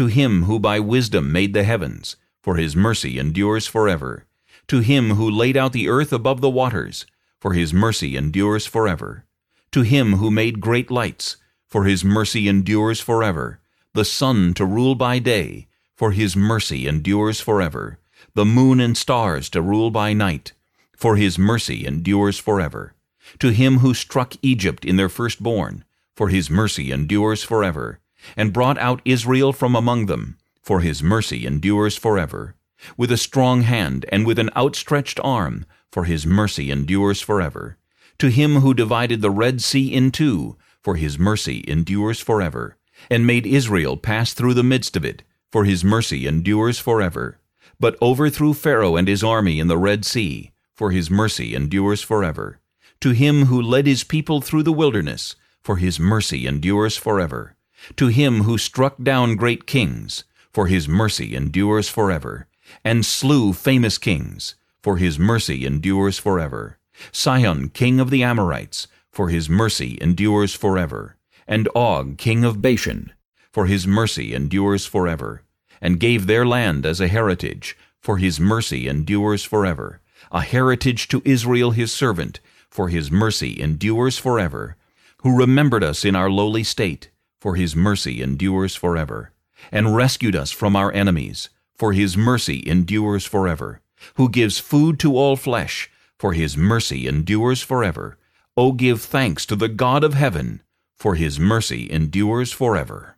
To him who by wisdom made the heavens, for his mercy endures forever. To him who laid out the earth above the waters, for his mercy endures forever. To him who made great lights, for his mercy endures forever. The sun to rule by day, for his mercy endures forever the moon and stars to rule by night, for his mercy endures forever. To him who struck Egypt in their firstborn, for his mercy endures forever, and brought out Israel from among them, for his mercy endures forever. With a strong hand and with an outstretched arm, for his mercy endures forever. To him who divided the Red Sea in two, for his mercy endures forever, and made Israel pass through the midst of it, for his mercy endures forever, but overthrew Pharaoh and his army in the Red Sea, for his mercy endures forever. To him who led his people through the wilderness, for his mercy endures forever. To him who struck down great kings, for his mercy endures forever, and slew famous kings, for his mercy endures forever. Sihon, king of the Amorites, for his mercy endures forever, and Og, king of Bashan, for his mercy endures forever, and gave their land as a heritage, for his mercy endures forever, a heritage to Israel his servant, for his mercy endures forever, who remembered us in our lowly state, for his mercy endures forever, and rescued us from our enemies, for his mercy endures forever, who gives food to all flesh, for his mercy endures forever. O give thanks to the God of heaven, for his mercy endures forever.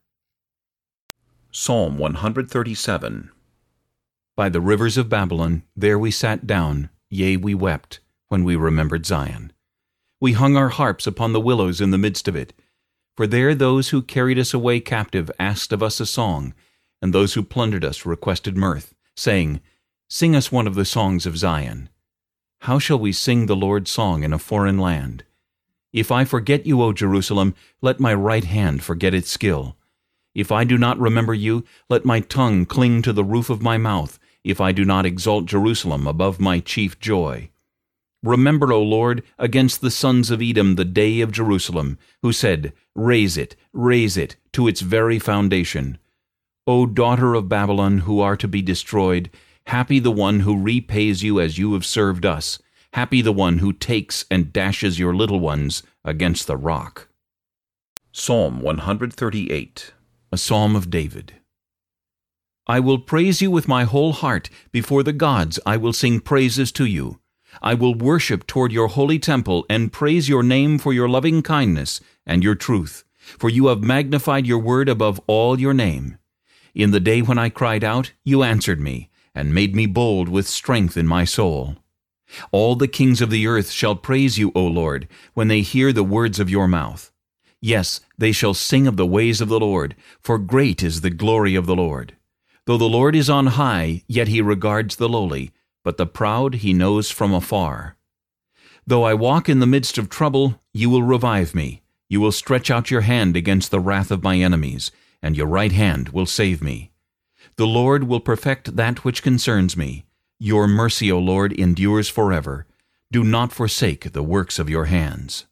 Psalm 137 By the rivers of Babylon, there we sat down, yea, we wept, when we remembered Zion. We hung our harps upon the willows in the midst of it. For there those who carried us away captive asked of us a song, and those who plundered us requested mirth, saying, Sing us one of the songs of Zion. How shall we sing the Lord's song in a foreign land? If I forget you, O Jerusalem, let my right hand forget its skill. If I do not remember you, let my tongue cling to the roof of my mouth, if I do not exalt Jerusalem above my chief joy. Remember, O Lord, against the sons of Edom the day of Jerusalem, who said, Raze it, raze it, to its very foundation. O daughter of Babylon, who are to be destroyed, happy the one who repays you as you have served us, happy the one who takes and dashes your little ones against the rock. Psalm 138 a Psalm of David. I will praise you with my whole heart. Before the gods I will sing praises to you. I will worship toward your holy temple and praise your name for your loving kindness and your truth, for you have magnified your word above all your name. In the day when I cried out, you answered me, and made me bold with strength in my soul. All the kings of the earth shall praise you, O Lord, when they hear the words of your mouth. Yes, they shall sing of the ways of the Lord, for great is the glory of the Lord. Though the Lord is on high, yet he regards the lowly, but the proud he knows from afar. Though I walk in the midst of trouble, you will revive me. You will stretch out your hand against the wrath of my enemies, and your right hand will save me. The Lord will perfect that which concerns me. Your mercy, O Lord, endures forever. Do not forsake the works of your hands.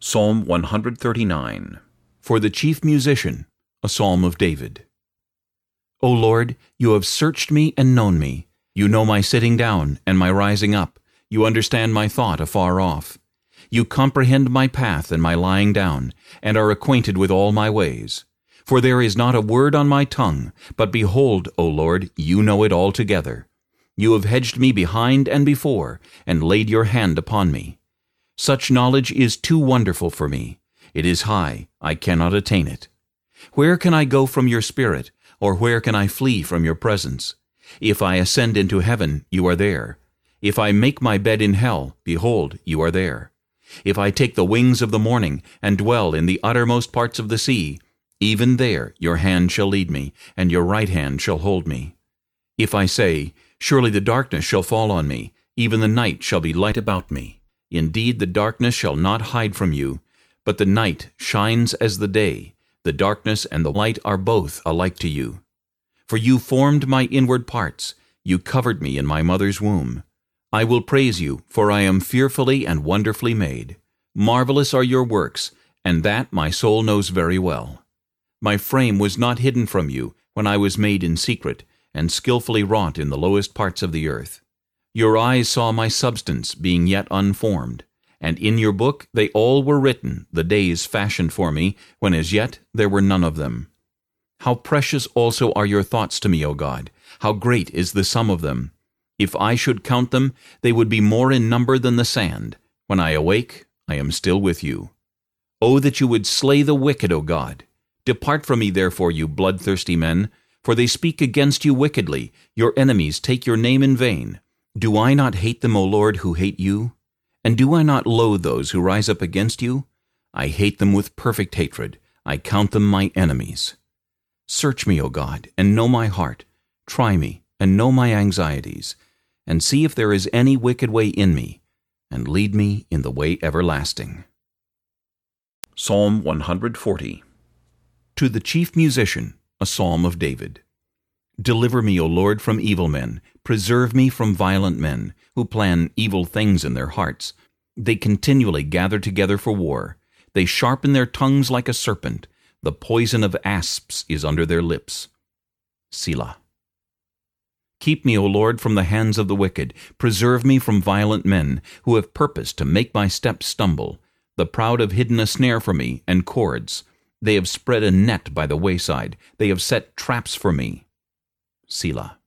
Psalm 139 For the chief musician, a psalm of David. O Lord, you have searched me and known me. You know my sitting down and my rising up. You understand my thought afar off. You comprehend my path and my lying down, and are acquainted with all my ways. For there is not a word on my tongue, but behold, O Lord, you know it altogether. You have hedged me behind and before, and laid your hand upon me. Such knowledge is too wonderful for me. It is high, I cannot attain it. Where can I go from your spirit, or where can I flee from your presence? If I ascend into heaven, you are there. If I make my bed in hell, behold, you are there. If I take the wings of the morning, and dwell in the uttermost parts of the sea, even there your hand shall lead me, and your right hand shall hold me. If I say, Surely the darkness shall fall on me, even the night shall be light about me. Indeed, the darkness shall not hide from you, but the night shines as the day. The darkness and the light are both alike to you. For you formed my inward parts. You covered me in my mother's womb. I will praise you, for I am fearfully and wonderfully made. Marvelous are your works, and that my soul knows very well. My frame was not hidden from you when I was made in secret, and skilfully wrought in the lowest parts of the earth. Your eyes saw my substance being yet unformed, and in your book they all were written, the days fashioned for me, when as yet there were none of them. How precious also are your thoughts to me, O God! How great is the sum of them! If I should count them, they would be more in number than the sand. When I awake, I am still with you. O that you would slay the wicked, O God! Depart from me therefore, you bloodthirsty men, for they speak against you wickedly. Your enemies take your name in vain. Do I not hate them, O Lord, who hate you? And do I not loathe those who rise up against you? I hate them with perfect hatred. I count them my enemies. Search me, O God, and know my heart. Try me, and know my anxieties, and see if there is any wicked way in me, and lead me in the way everlasting. Psalm 140 To the chief musician, a psalm of David. Deliver me, O Lord, from evil men. Preserve me from violent men, who plan evil things in their hearts. They continually gather together for war. They sharpen their tongues like a serpent. The poison of asps is under their lips. Selah. Keep me, O Lord, from the hands of the wicked. Preserve me from violent men, who have purposed to make my steps stumble. The proud have hidden a snare for me, and cords. They have spread a net by the wayside. They have set traps for me. Selah.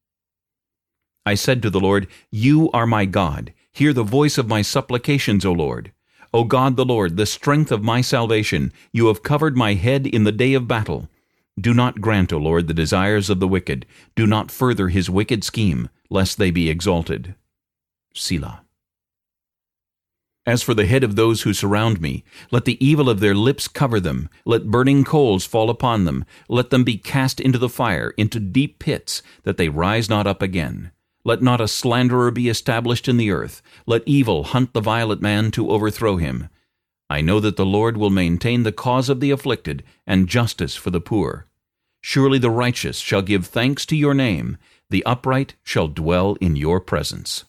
I said to the Lord, You are my God. Hear the voice of my supplications, O Lord. O God the Lord, the strength of my salvation, you have covered my head in the day of battle. Do not grant, O Lord, the desires of the wicked. Do not further his wicked scheme, lest they be exalted. Selah. As for the head of those who surround me, let the evil of their lips cover them. Let burning coals fall upon them. Let them be cast into the fire, into deep pits, that they rise not up again. Let not a slanderer be established in the earth. Let evil hunt the violent man to overthrow him. I know that the Lord will maintain the cause of the afflicted, and justice for the poor. Surely the righteous shall give thanks to your name, the upright shall dwell in your presence.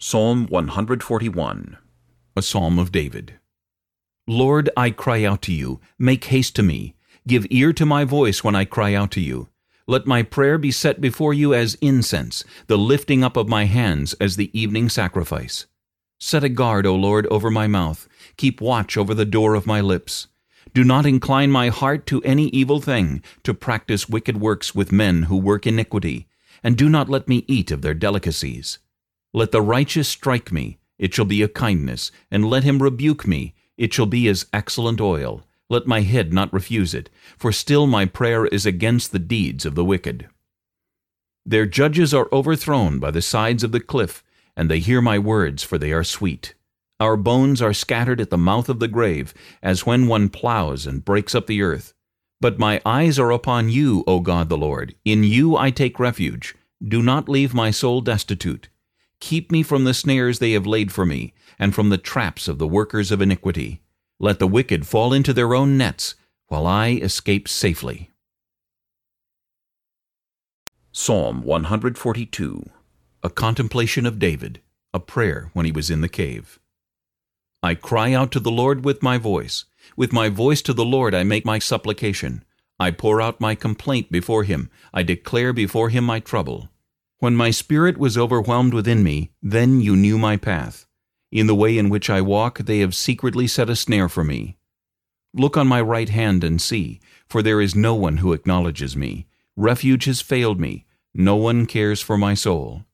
Psalm 141 A Psalm of David Lord, I cry out to you, make haste to me. Give ear to my voice when I cry out to you. Let my prayer be set before you as incense, the lifting up of my hands as the evening sacrifice. Set a guard, O Lord, over my mouth. Keep watch over the door of my lips. Do not incline my heart to any evil thing, to practice wicked works with men who work iniquity, and do not let me eat of their delicacies. Let the righteous strike me, it shall be a kindness, and let him rebuke me, it shall be as excellent oil. Let my head not refuse it, for still my prayer is against the deeds of the wicked. Their judges are overthrown by the sides of the cliff, and they hear my words, for they are sweet. Our bones are scattered at the mouth of the grave, as when one plows and breaks up the earth. But my eyes are upon you, O God the Lord. In you I take refuge. Do not leave my soul destitute. Keep me from the snares they have laid for me, and from the traps of the workers of iniquity. Let the wicked fall into their own nets, while I escape safely. Psalm 142 A contemplation of David, a prayer when he was in the cave. I cry out to the Lord with my voice. With my voice to the Lord I make my supplication. I pour out my complaint before him. I declare before him my trouble. When my spirit was overwhelmed within me, then you knew my path. In the way in which I walk they have secretly set a snare for me. Look on my right hand and see, for there is no one who acknowledges me. Refuge has failed me. No one cares for my soul.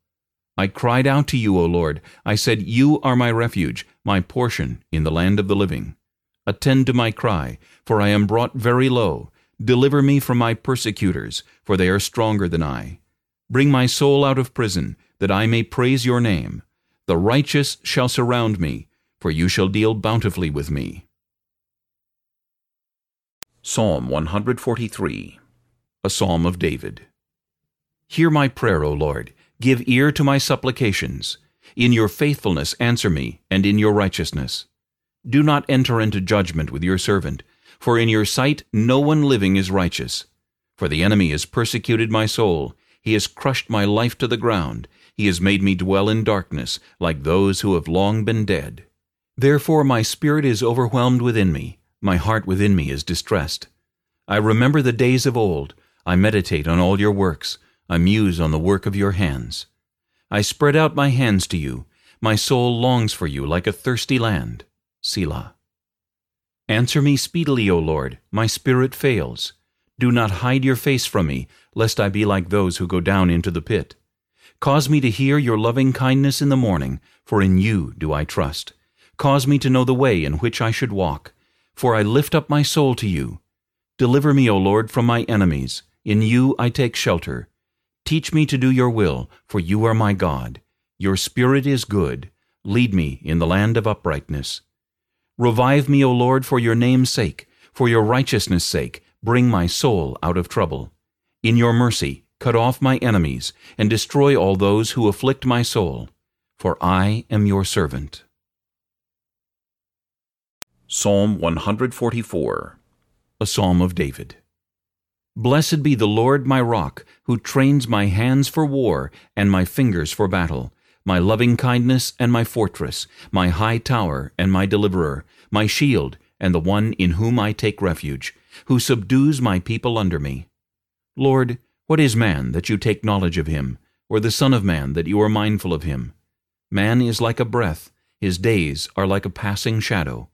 I cried out to you, O Lord. I said, You are my refuge, my portion in the land of the living. Attend to my cry, for I am brought very low. Deliver me from my persecutors, for they are stronger than I. Bring my soul out of prison, that I may praise your name. The righteous shall surround me, for you shall deal bountifully with me. Psalm 143 A Psalm of David Hear my prayer, O Lord. Give ear to my supplications. In your faithfulness answer me, and in your righteousness. Do not enter into judgment with your servant, for in your sight no one living is righteous. For the enemy has persecuted my soul, he has crushed my life to the ground, he has made me dwell in darkness, like those who have long been dead. Therefore my spirit is overwhelmed within me, my heart within me is distressed. I remember the days of old, I meditate on all your works, I muse on the work of your hands. I spread out my hands to you. My soul longs for you like a thirsty land. Selah. Answer me speedily, O Lord. My spirit fails. Do not hide your face from me, lest I be like those who go down into the pit. Cause me to hear your loving kindness in the morning, for in you do I trust. Cause me to know the way in which I should walk, for I lift up my soul to you. Deliver me, O Lord, from my enemies. In you I take shelter. Teach me to do your will, for you are my God. Your spirit is good. Lead me in the land of uprightness. Revive me, O Lord, for your name's sake. For your righteousness' sake, bring my soul out of trouble. In your mercy, cut off my enemies, and destroy all those who afflict my soul. For I am your servant. Psalm 144 A Psalm of David Blessed be the Lord my rock, who trains my hands for war and my fingers for battle, my loving kindness and my fortress, my high tower and my deliverer, my shield and the one in whom I take refuge, who subdues my people under me. Lord, what is man that you take knowledge of him, or the Son of Man that you are mindful of him? Man is like a breath, his days are like a passing shadow.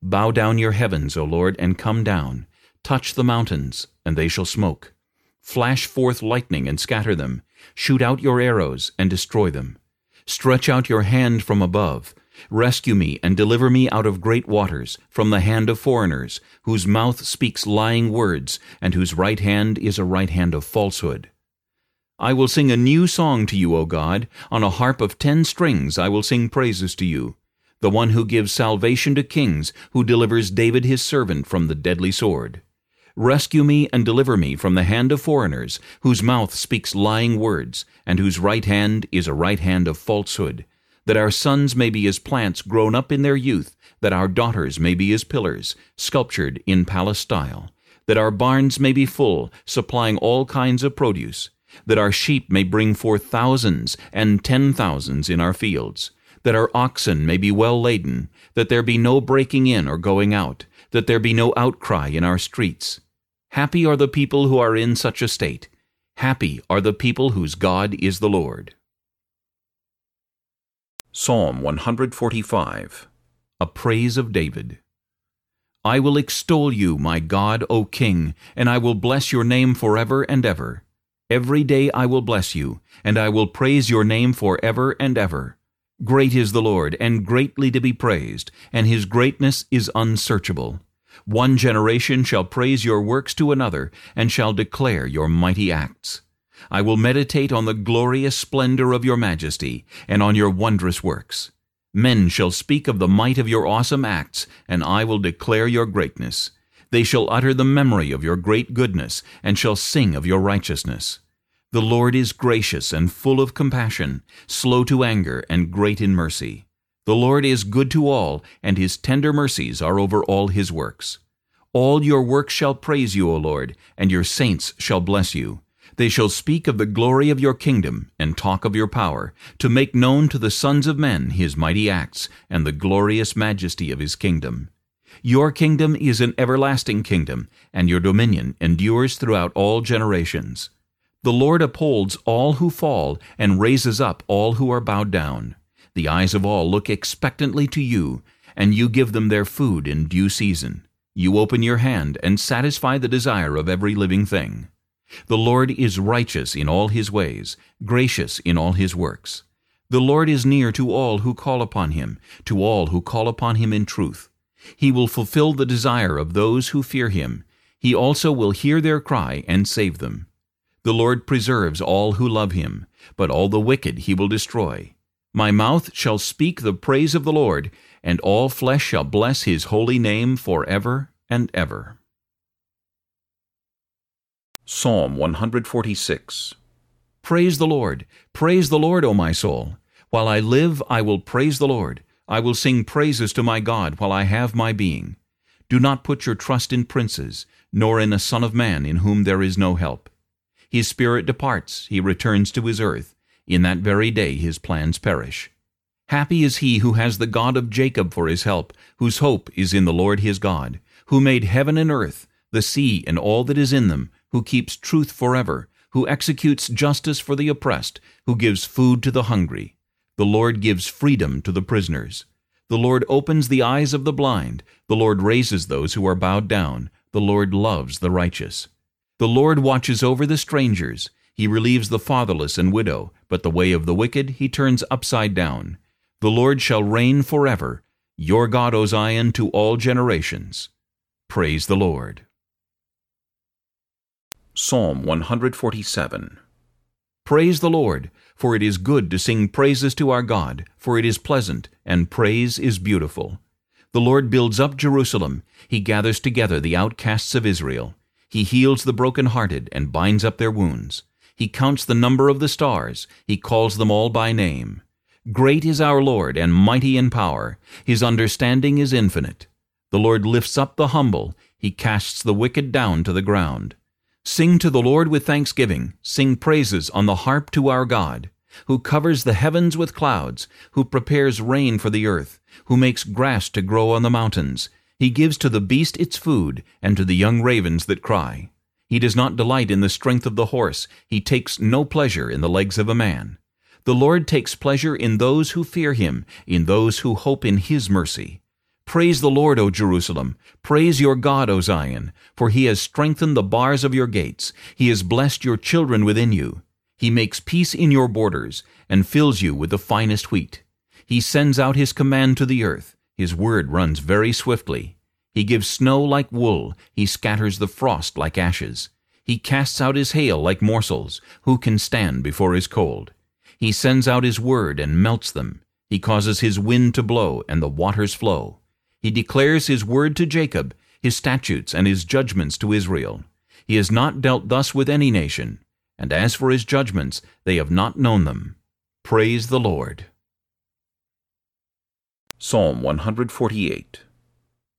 Bow down your heavens, O Lord, and come down. Touch the mountains, and they shall smoke. Flash forth lightning and scatter them. Shoot out your arrows and destroy them. Stretch out your hand from above. Rescue me and deliver me out of great waters, from the hand of foreigners, whose mouth speaks lying words, and whose right hand is a right hand of falsehood. I will sing a new song to you, O God. On a harp of ten strings I will sing praises to you the one who gives salvation to kings, who delivers David his servant from the deadly sword. Rescue me and deliver me from the hand of foreigners, whose mouth speaks lying words, and whose right hand is a right hand of falsehood, that our sons may be as plants grown up in their youth, that our daughters may be as pillars, sculptured in palace style, that our barns may be full, supplying all kinds of produce, that our sheep may bring forth thousands and ten thousands in our fields, that our oxen may be well laden, that there be no breaking in or going out, that there be no outcry in our streets. Happy are the people who are in such a state. Happy are the people whose God is the Lord. Psalm 145 A Praise of David I will extol you, my God, O King, and I will bless your name forever and ever. Every day I will bless you, and I will praise your name forever and ever. Great is the Lord, and greatly to be praised, and his greatness is unsearchable. One generation shall praise your works to another, and shall declare your mighty acts. I will meditate on the glorious splendor of your majesty, and on your wondrous works. Men shall speak of the might of your awesome acts, and I will declare your greatness. They shall utter the memory of your great goodness, and shall sing of your righteousness. The Lord is gracious and full of compassion, slow to anger and great in mercy. The Lord is good to all, and his tender mercies are over all his works. All your works shall praise you, O Lord, and your saints shall bless you. They shall speak of the glory of your kingdom, and talk of your power, to make known to the sons of men his mighty acts, and the glorious majesty of his kingdom. Your kingdom is an everlasting kingdom, and your dominion endures throughout all generations. The Lord upholds all who fall and raises up all who are bowed down. The eyes of all look expectantly to you, and you give them their food in due season. You open your hand and satisfy the desire of every living thing. The Lord is righteous in all his ways, gracious in all his works. The Lord is near to all who call upon him, to all who call upon him in truth. He will fulfill the desire of those who fear him. He also will hear their cry and save them. The Lord preserves all who love him, but all the wicked he will destroy. My mouth shall speak the praise of the Lord, and all flesh shall bless his holy name forever and ever. Psalm 146 Praise the Lord, praise the Lord, O my soul. While I live, I will praise the Lord. I will sing praises to my God while I have my being. Do not put your trust in princes, nor in a son of man in whom there is no help. His spirit departs, he returns to his earth. In that very day his plans perish. Happy is he who has the God of Jacob for his help, whose hope is in the Lord his God, who made heaven and earth, the sea and all that is in them, who keeps truth forever, who executes justice for the oppressed, who gives food to the hungry. The Lord gives freedom to the prisoners. The Lord opens the eyes of the blind. The Lord raises those who are bowed down. The Lord loves the righteous. The Lord watches over the strangers. He relieves the fatherless and widow, but the way of the wicked he turns upside down. The Lord shall reign forever, your God, O Zion, to all generations. Praise the Lord. Psalm 147 Praise the Lord, for it is good to sing praises to our God, for it is pleasant, and praise is beautiful. The Lord builds up Jerusalem, he gathers together the outcasts of Israel. He heals the broken-hearted and binds up their wounds. He counts the number of the stars, he calls them all by name. Great is our Lord, and mighty in power. His understanding is infinite. The Lord lifts up the humble. He casts the wicked down to the ground. Sing to the Lord with thanksgiving. Sing praises on the harp to our God, who covers the heavens with clouds, who prepares rain for the earth, who makes grass to grow on the mountains. He gives to the beast its food, and to the young ravens that cry. He does not delight in the strength of the horse. He takes no pleasure in the legs of a man. The Lord takes pleasure in those who fear him, in those who hope in his mercy. Praise the Lord, O Jerusalem. Praise your God, O Zion, for he has strengthened the bars of your gates. He has blessed your children within you. He makes peace in your borders, and fills you with the finest wheat. He sends out his command to the earth. His word runs very swiftly. He gives snow like wool. He scatters the frost like ashes. He casts out his hail like morsels. Who can stand before his cold? He sends out his word and melts them. He causes his wind to blow, and the waters flow. He declares his word to Jacob, his statutes and his judgments to Israel. He has not dealt thus with any nation, and as for his judgments, they have not known them. Praise the Lord. Psalm 148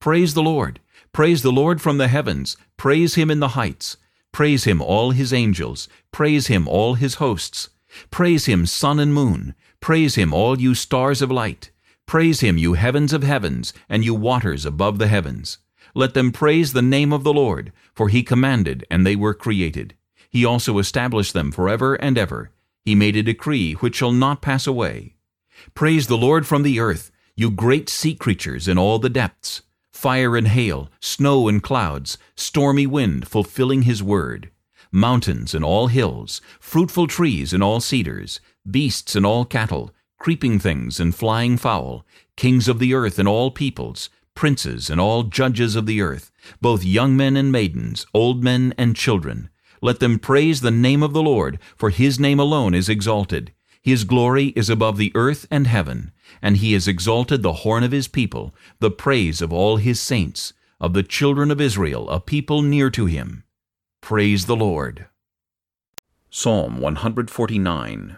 Praise the Lord. Praise the Lord from the heavens. Praise him in the heights. Praise him, all his angels. Praise him, all his hosts. Praise him, sun and moon. Praise him, all you stars of light. Praise him, you heavens of heavens, and you waters above the heavens. Let them praise the name of the Lord, for he commanded, and they were created. He also established them forever and ever. He made a decree which shall not pass away. Praise the Lord from the earth, you great sea creatures in all the depths. Fire and hail, snow and clouds, stormy wind fulfilling his word mountains and all hills, fruitful trees and all cedars, beasts and all cattle, creeping things and flying fowl, kings of the earth and all peoples, princes and all judges of the earth, both young men and maidens, old men and children. Let them praise the name of the Lord, for his name alone is exalted. His glory is above the earth and heaven, and he has exalted the horn of his people, the praise of all his saints, of the children of Israel, a people near to him. Praise the Lord. Psalm 149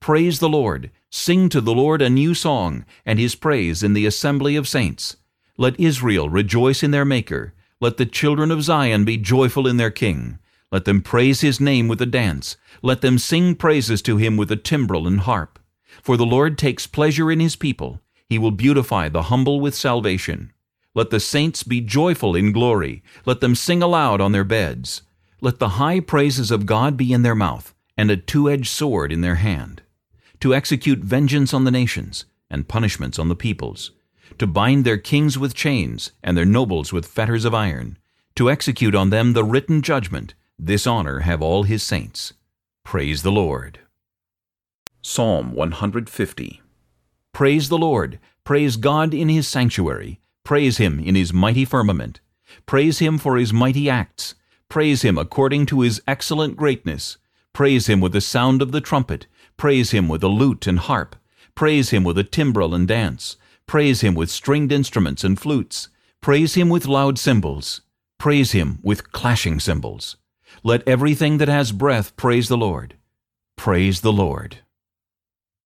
Praise the Lord. Sing to the Lord a new song, and his praise in the assembly of saints. Let Israel rejoice in their Maker. Let the children of Zion be joyful in their King. Let them praise his name with a dance. Let them sing praises to him with a timbrel and harp. For the Lord takes pleasure in his people. He will beautify the humble with salvation. Let the saints be joyful in glory. Let them sing aloud on their beds. Let the high praises of God be in their mouth, and a two-edged sword in their hand, to execute vengeance on the nations, and punishments on the peoples, to bind their kings with chains, and their nobles with fetters of iron, to execute on them the written judgment. This honor have all his saints. Praise the Lord. Psalm 150 Praise the Lord. Praise God in his sanctuary. Praise him in his mighty firmament. Praise him for his mighty acts. Praise him according to his excellent greatness. Praise him with the sound of the trumpet. Praise him with a lute and harp. Praise him with a timbrel and dance. Praise him with stringed instruments and flutes. Praise him with loud cymbals. Praise him with clashing cymbals. Let everything that has breath praise the Lord. Praise the Lord.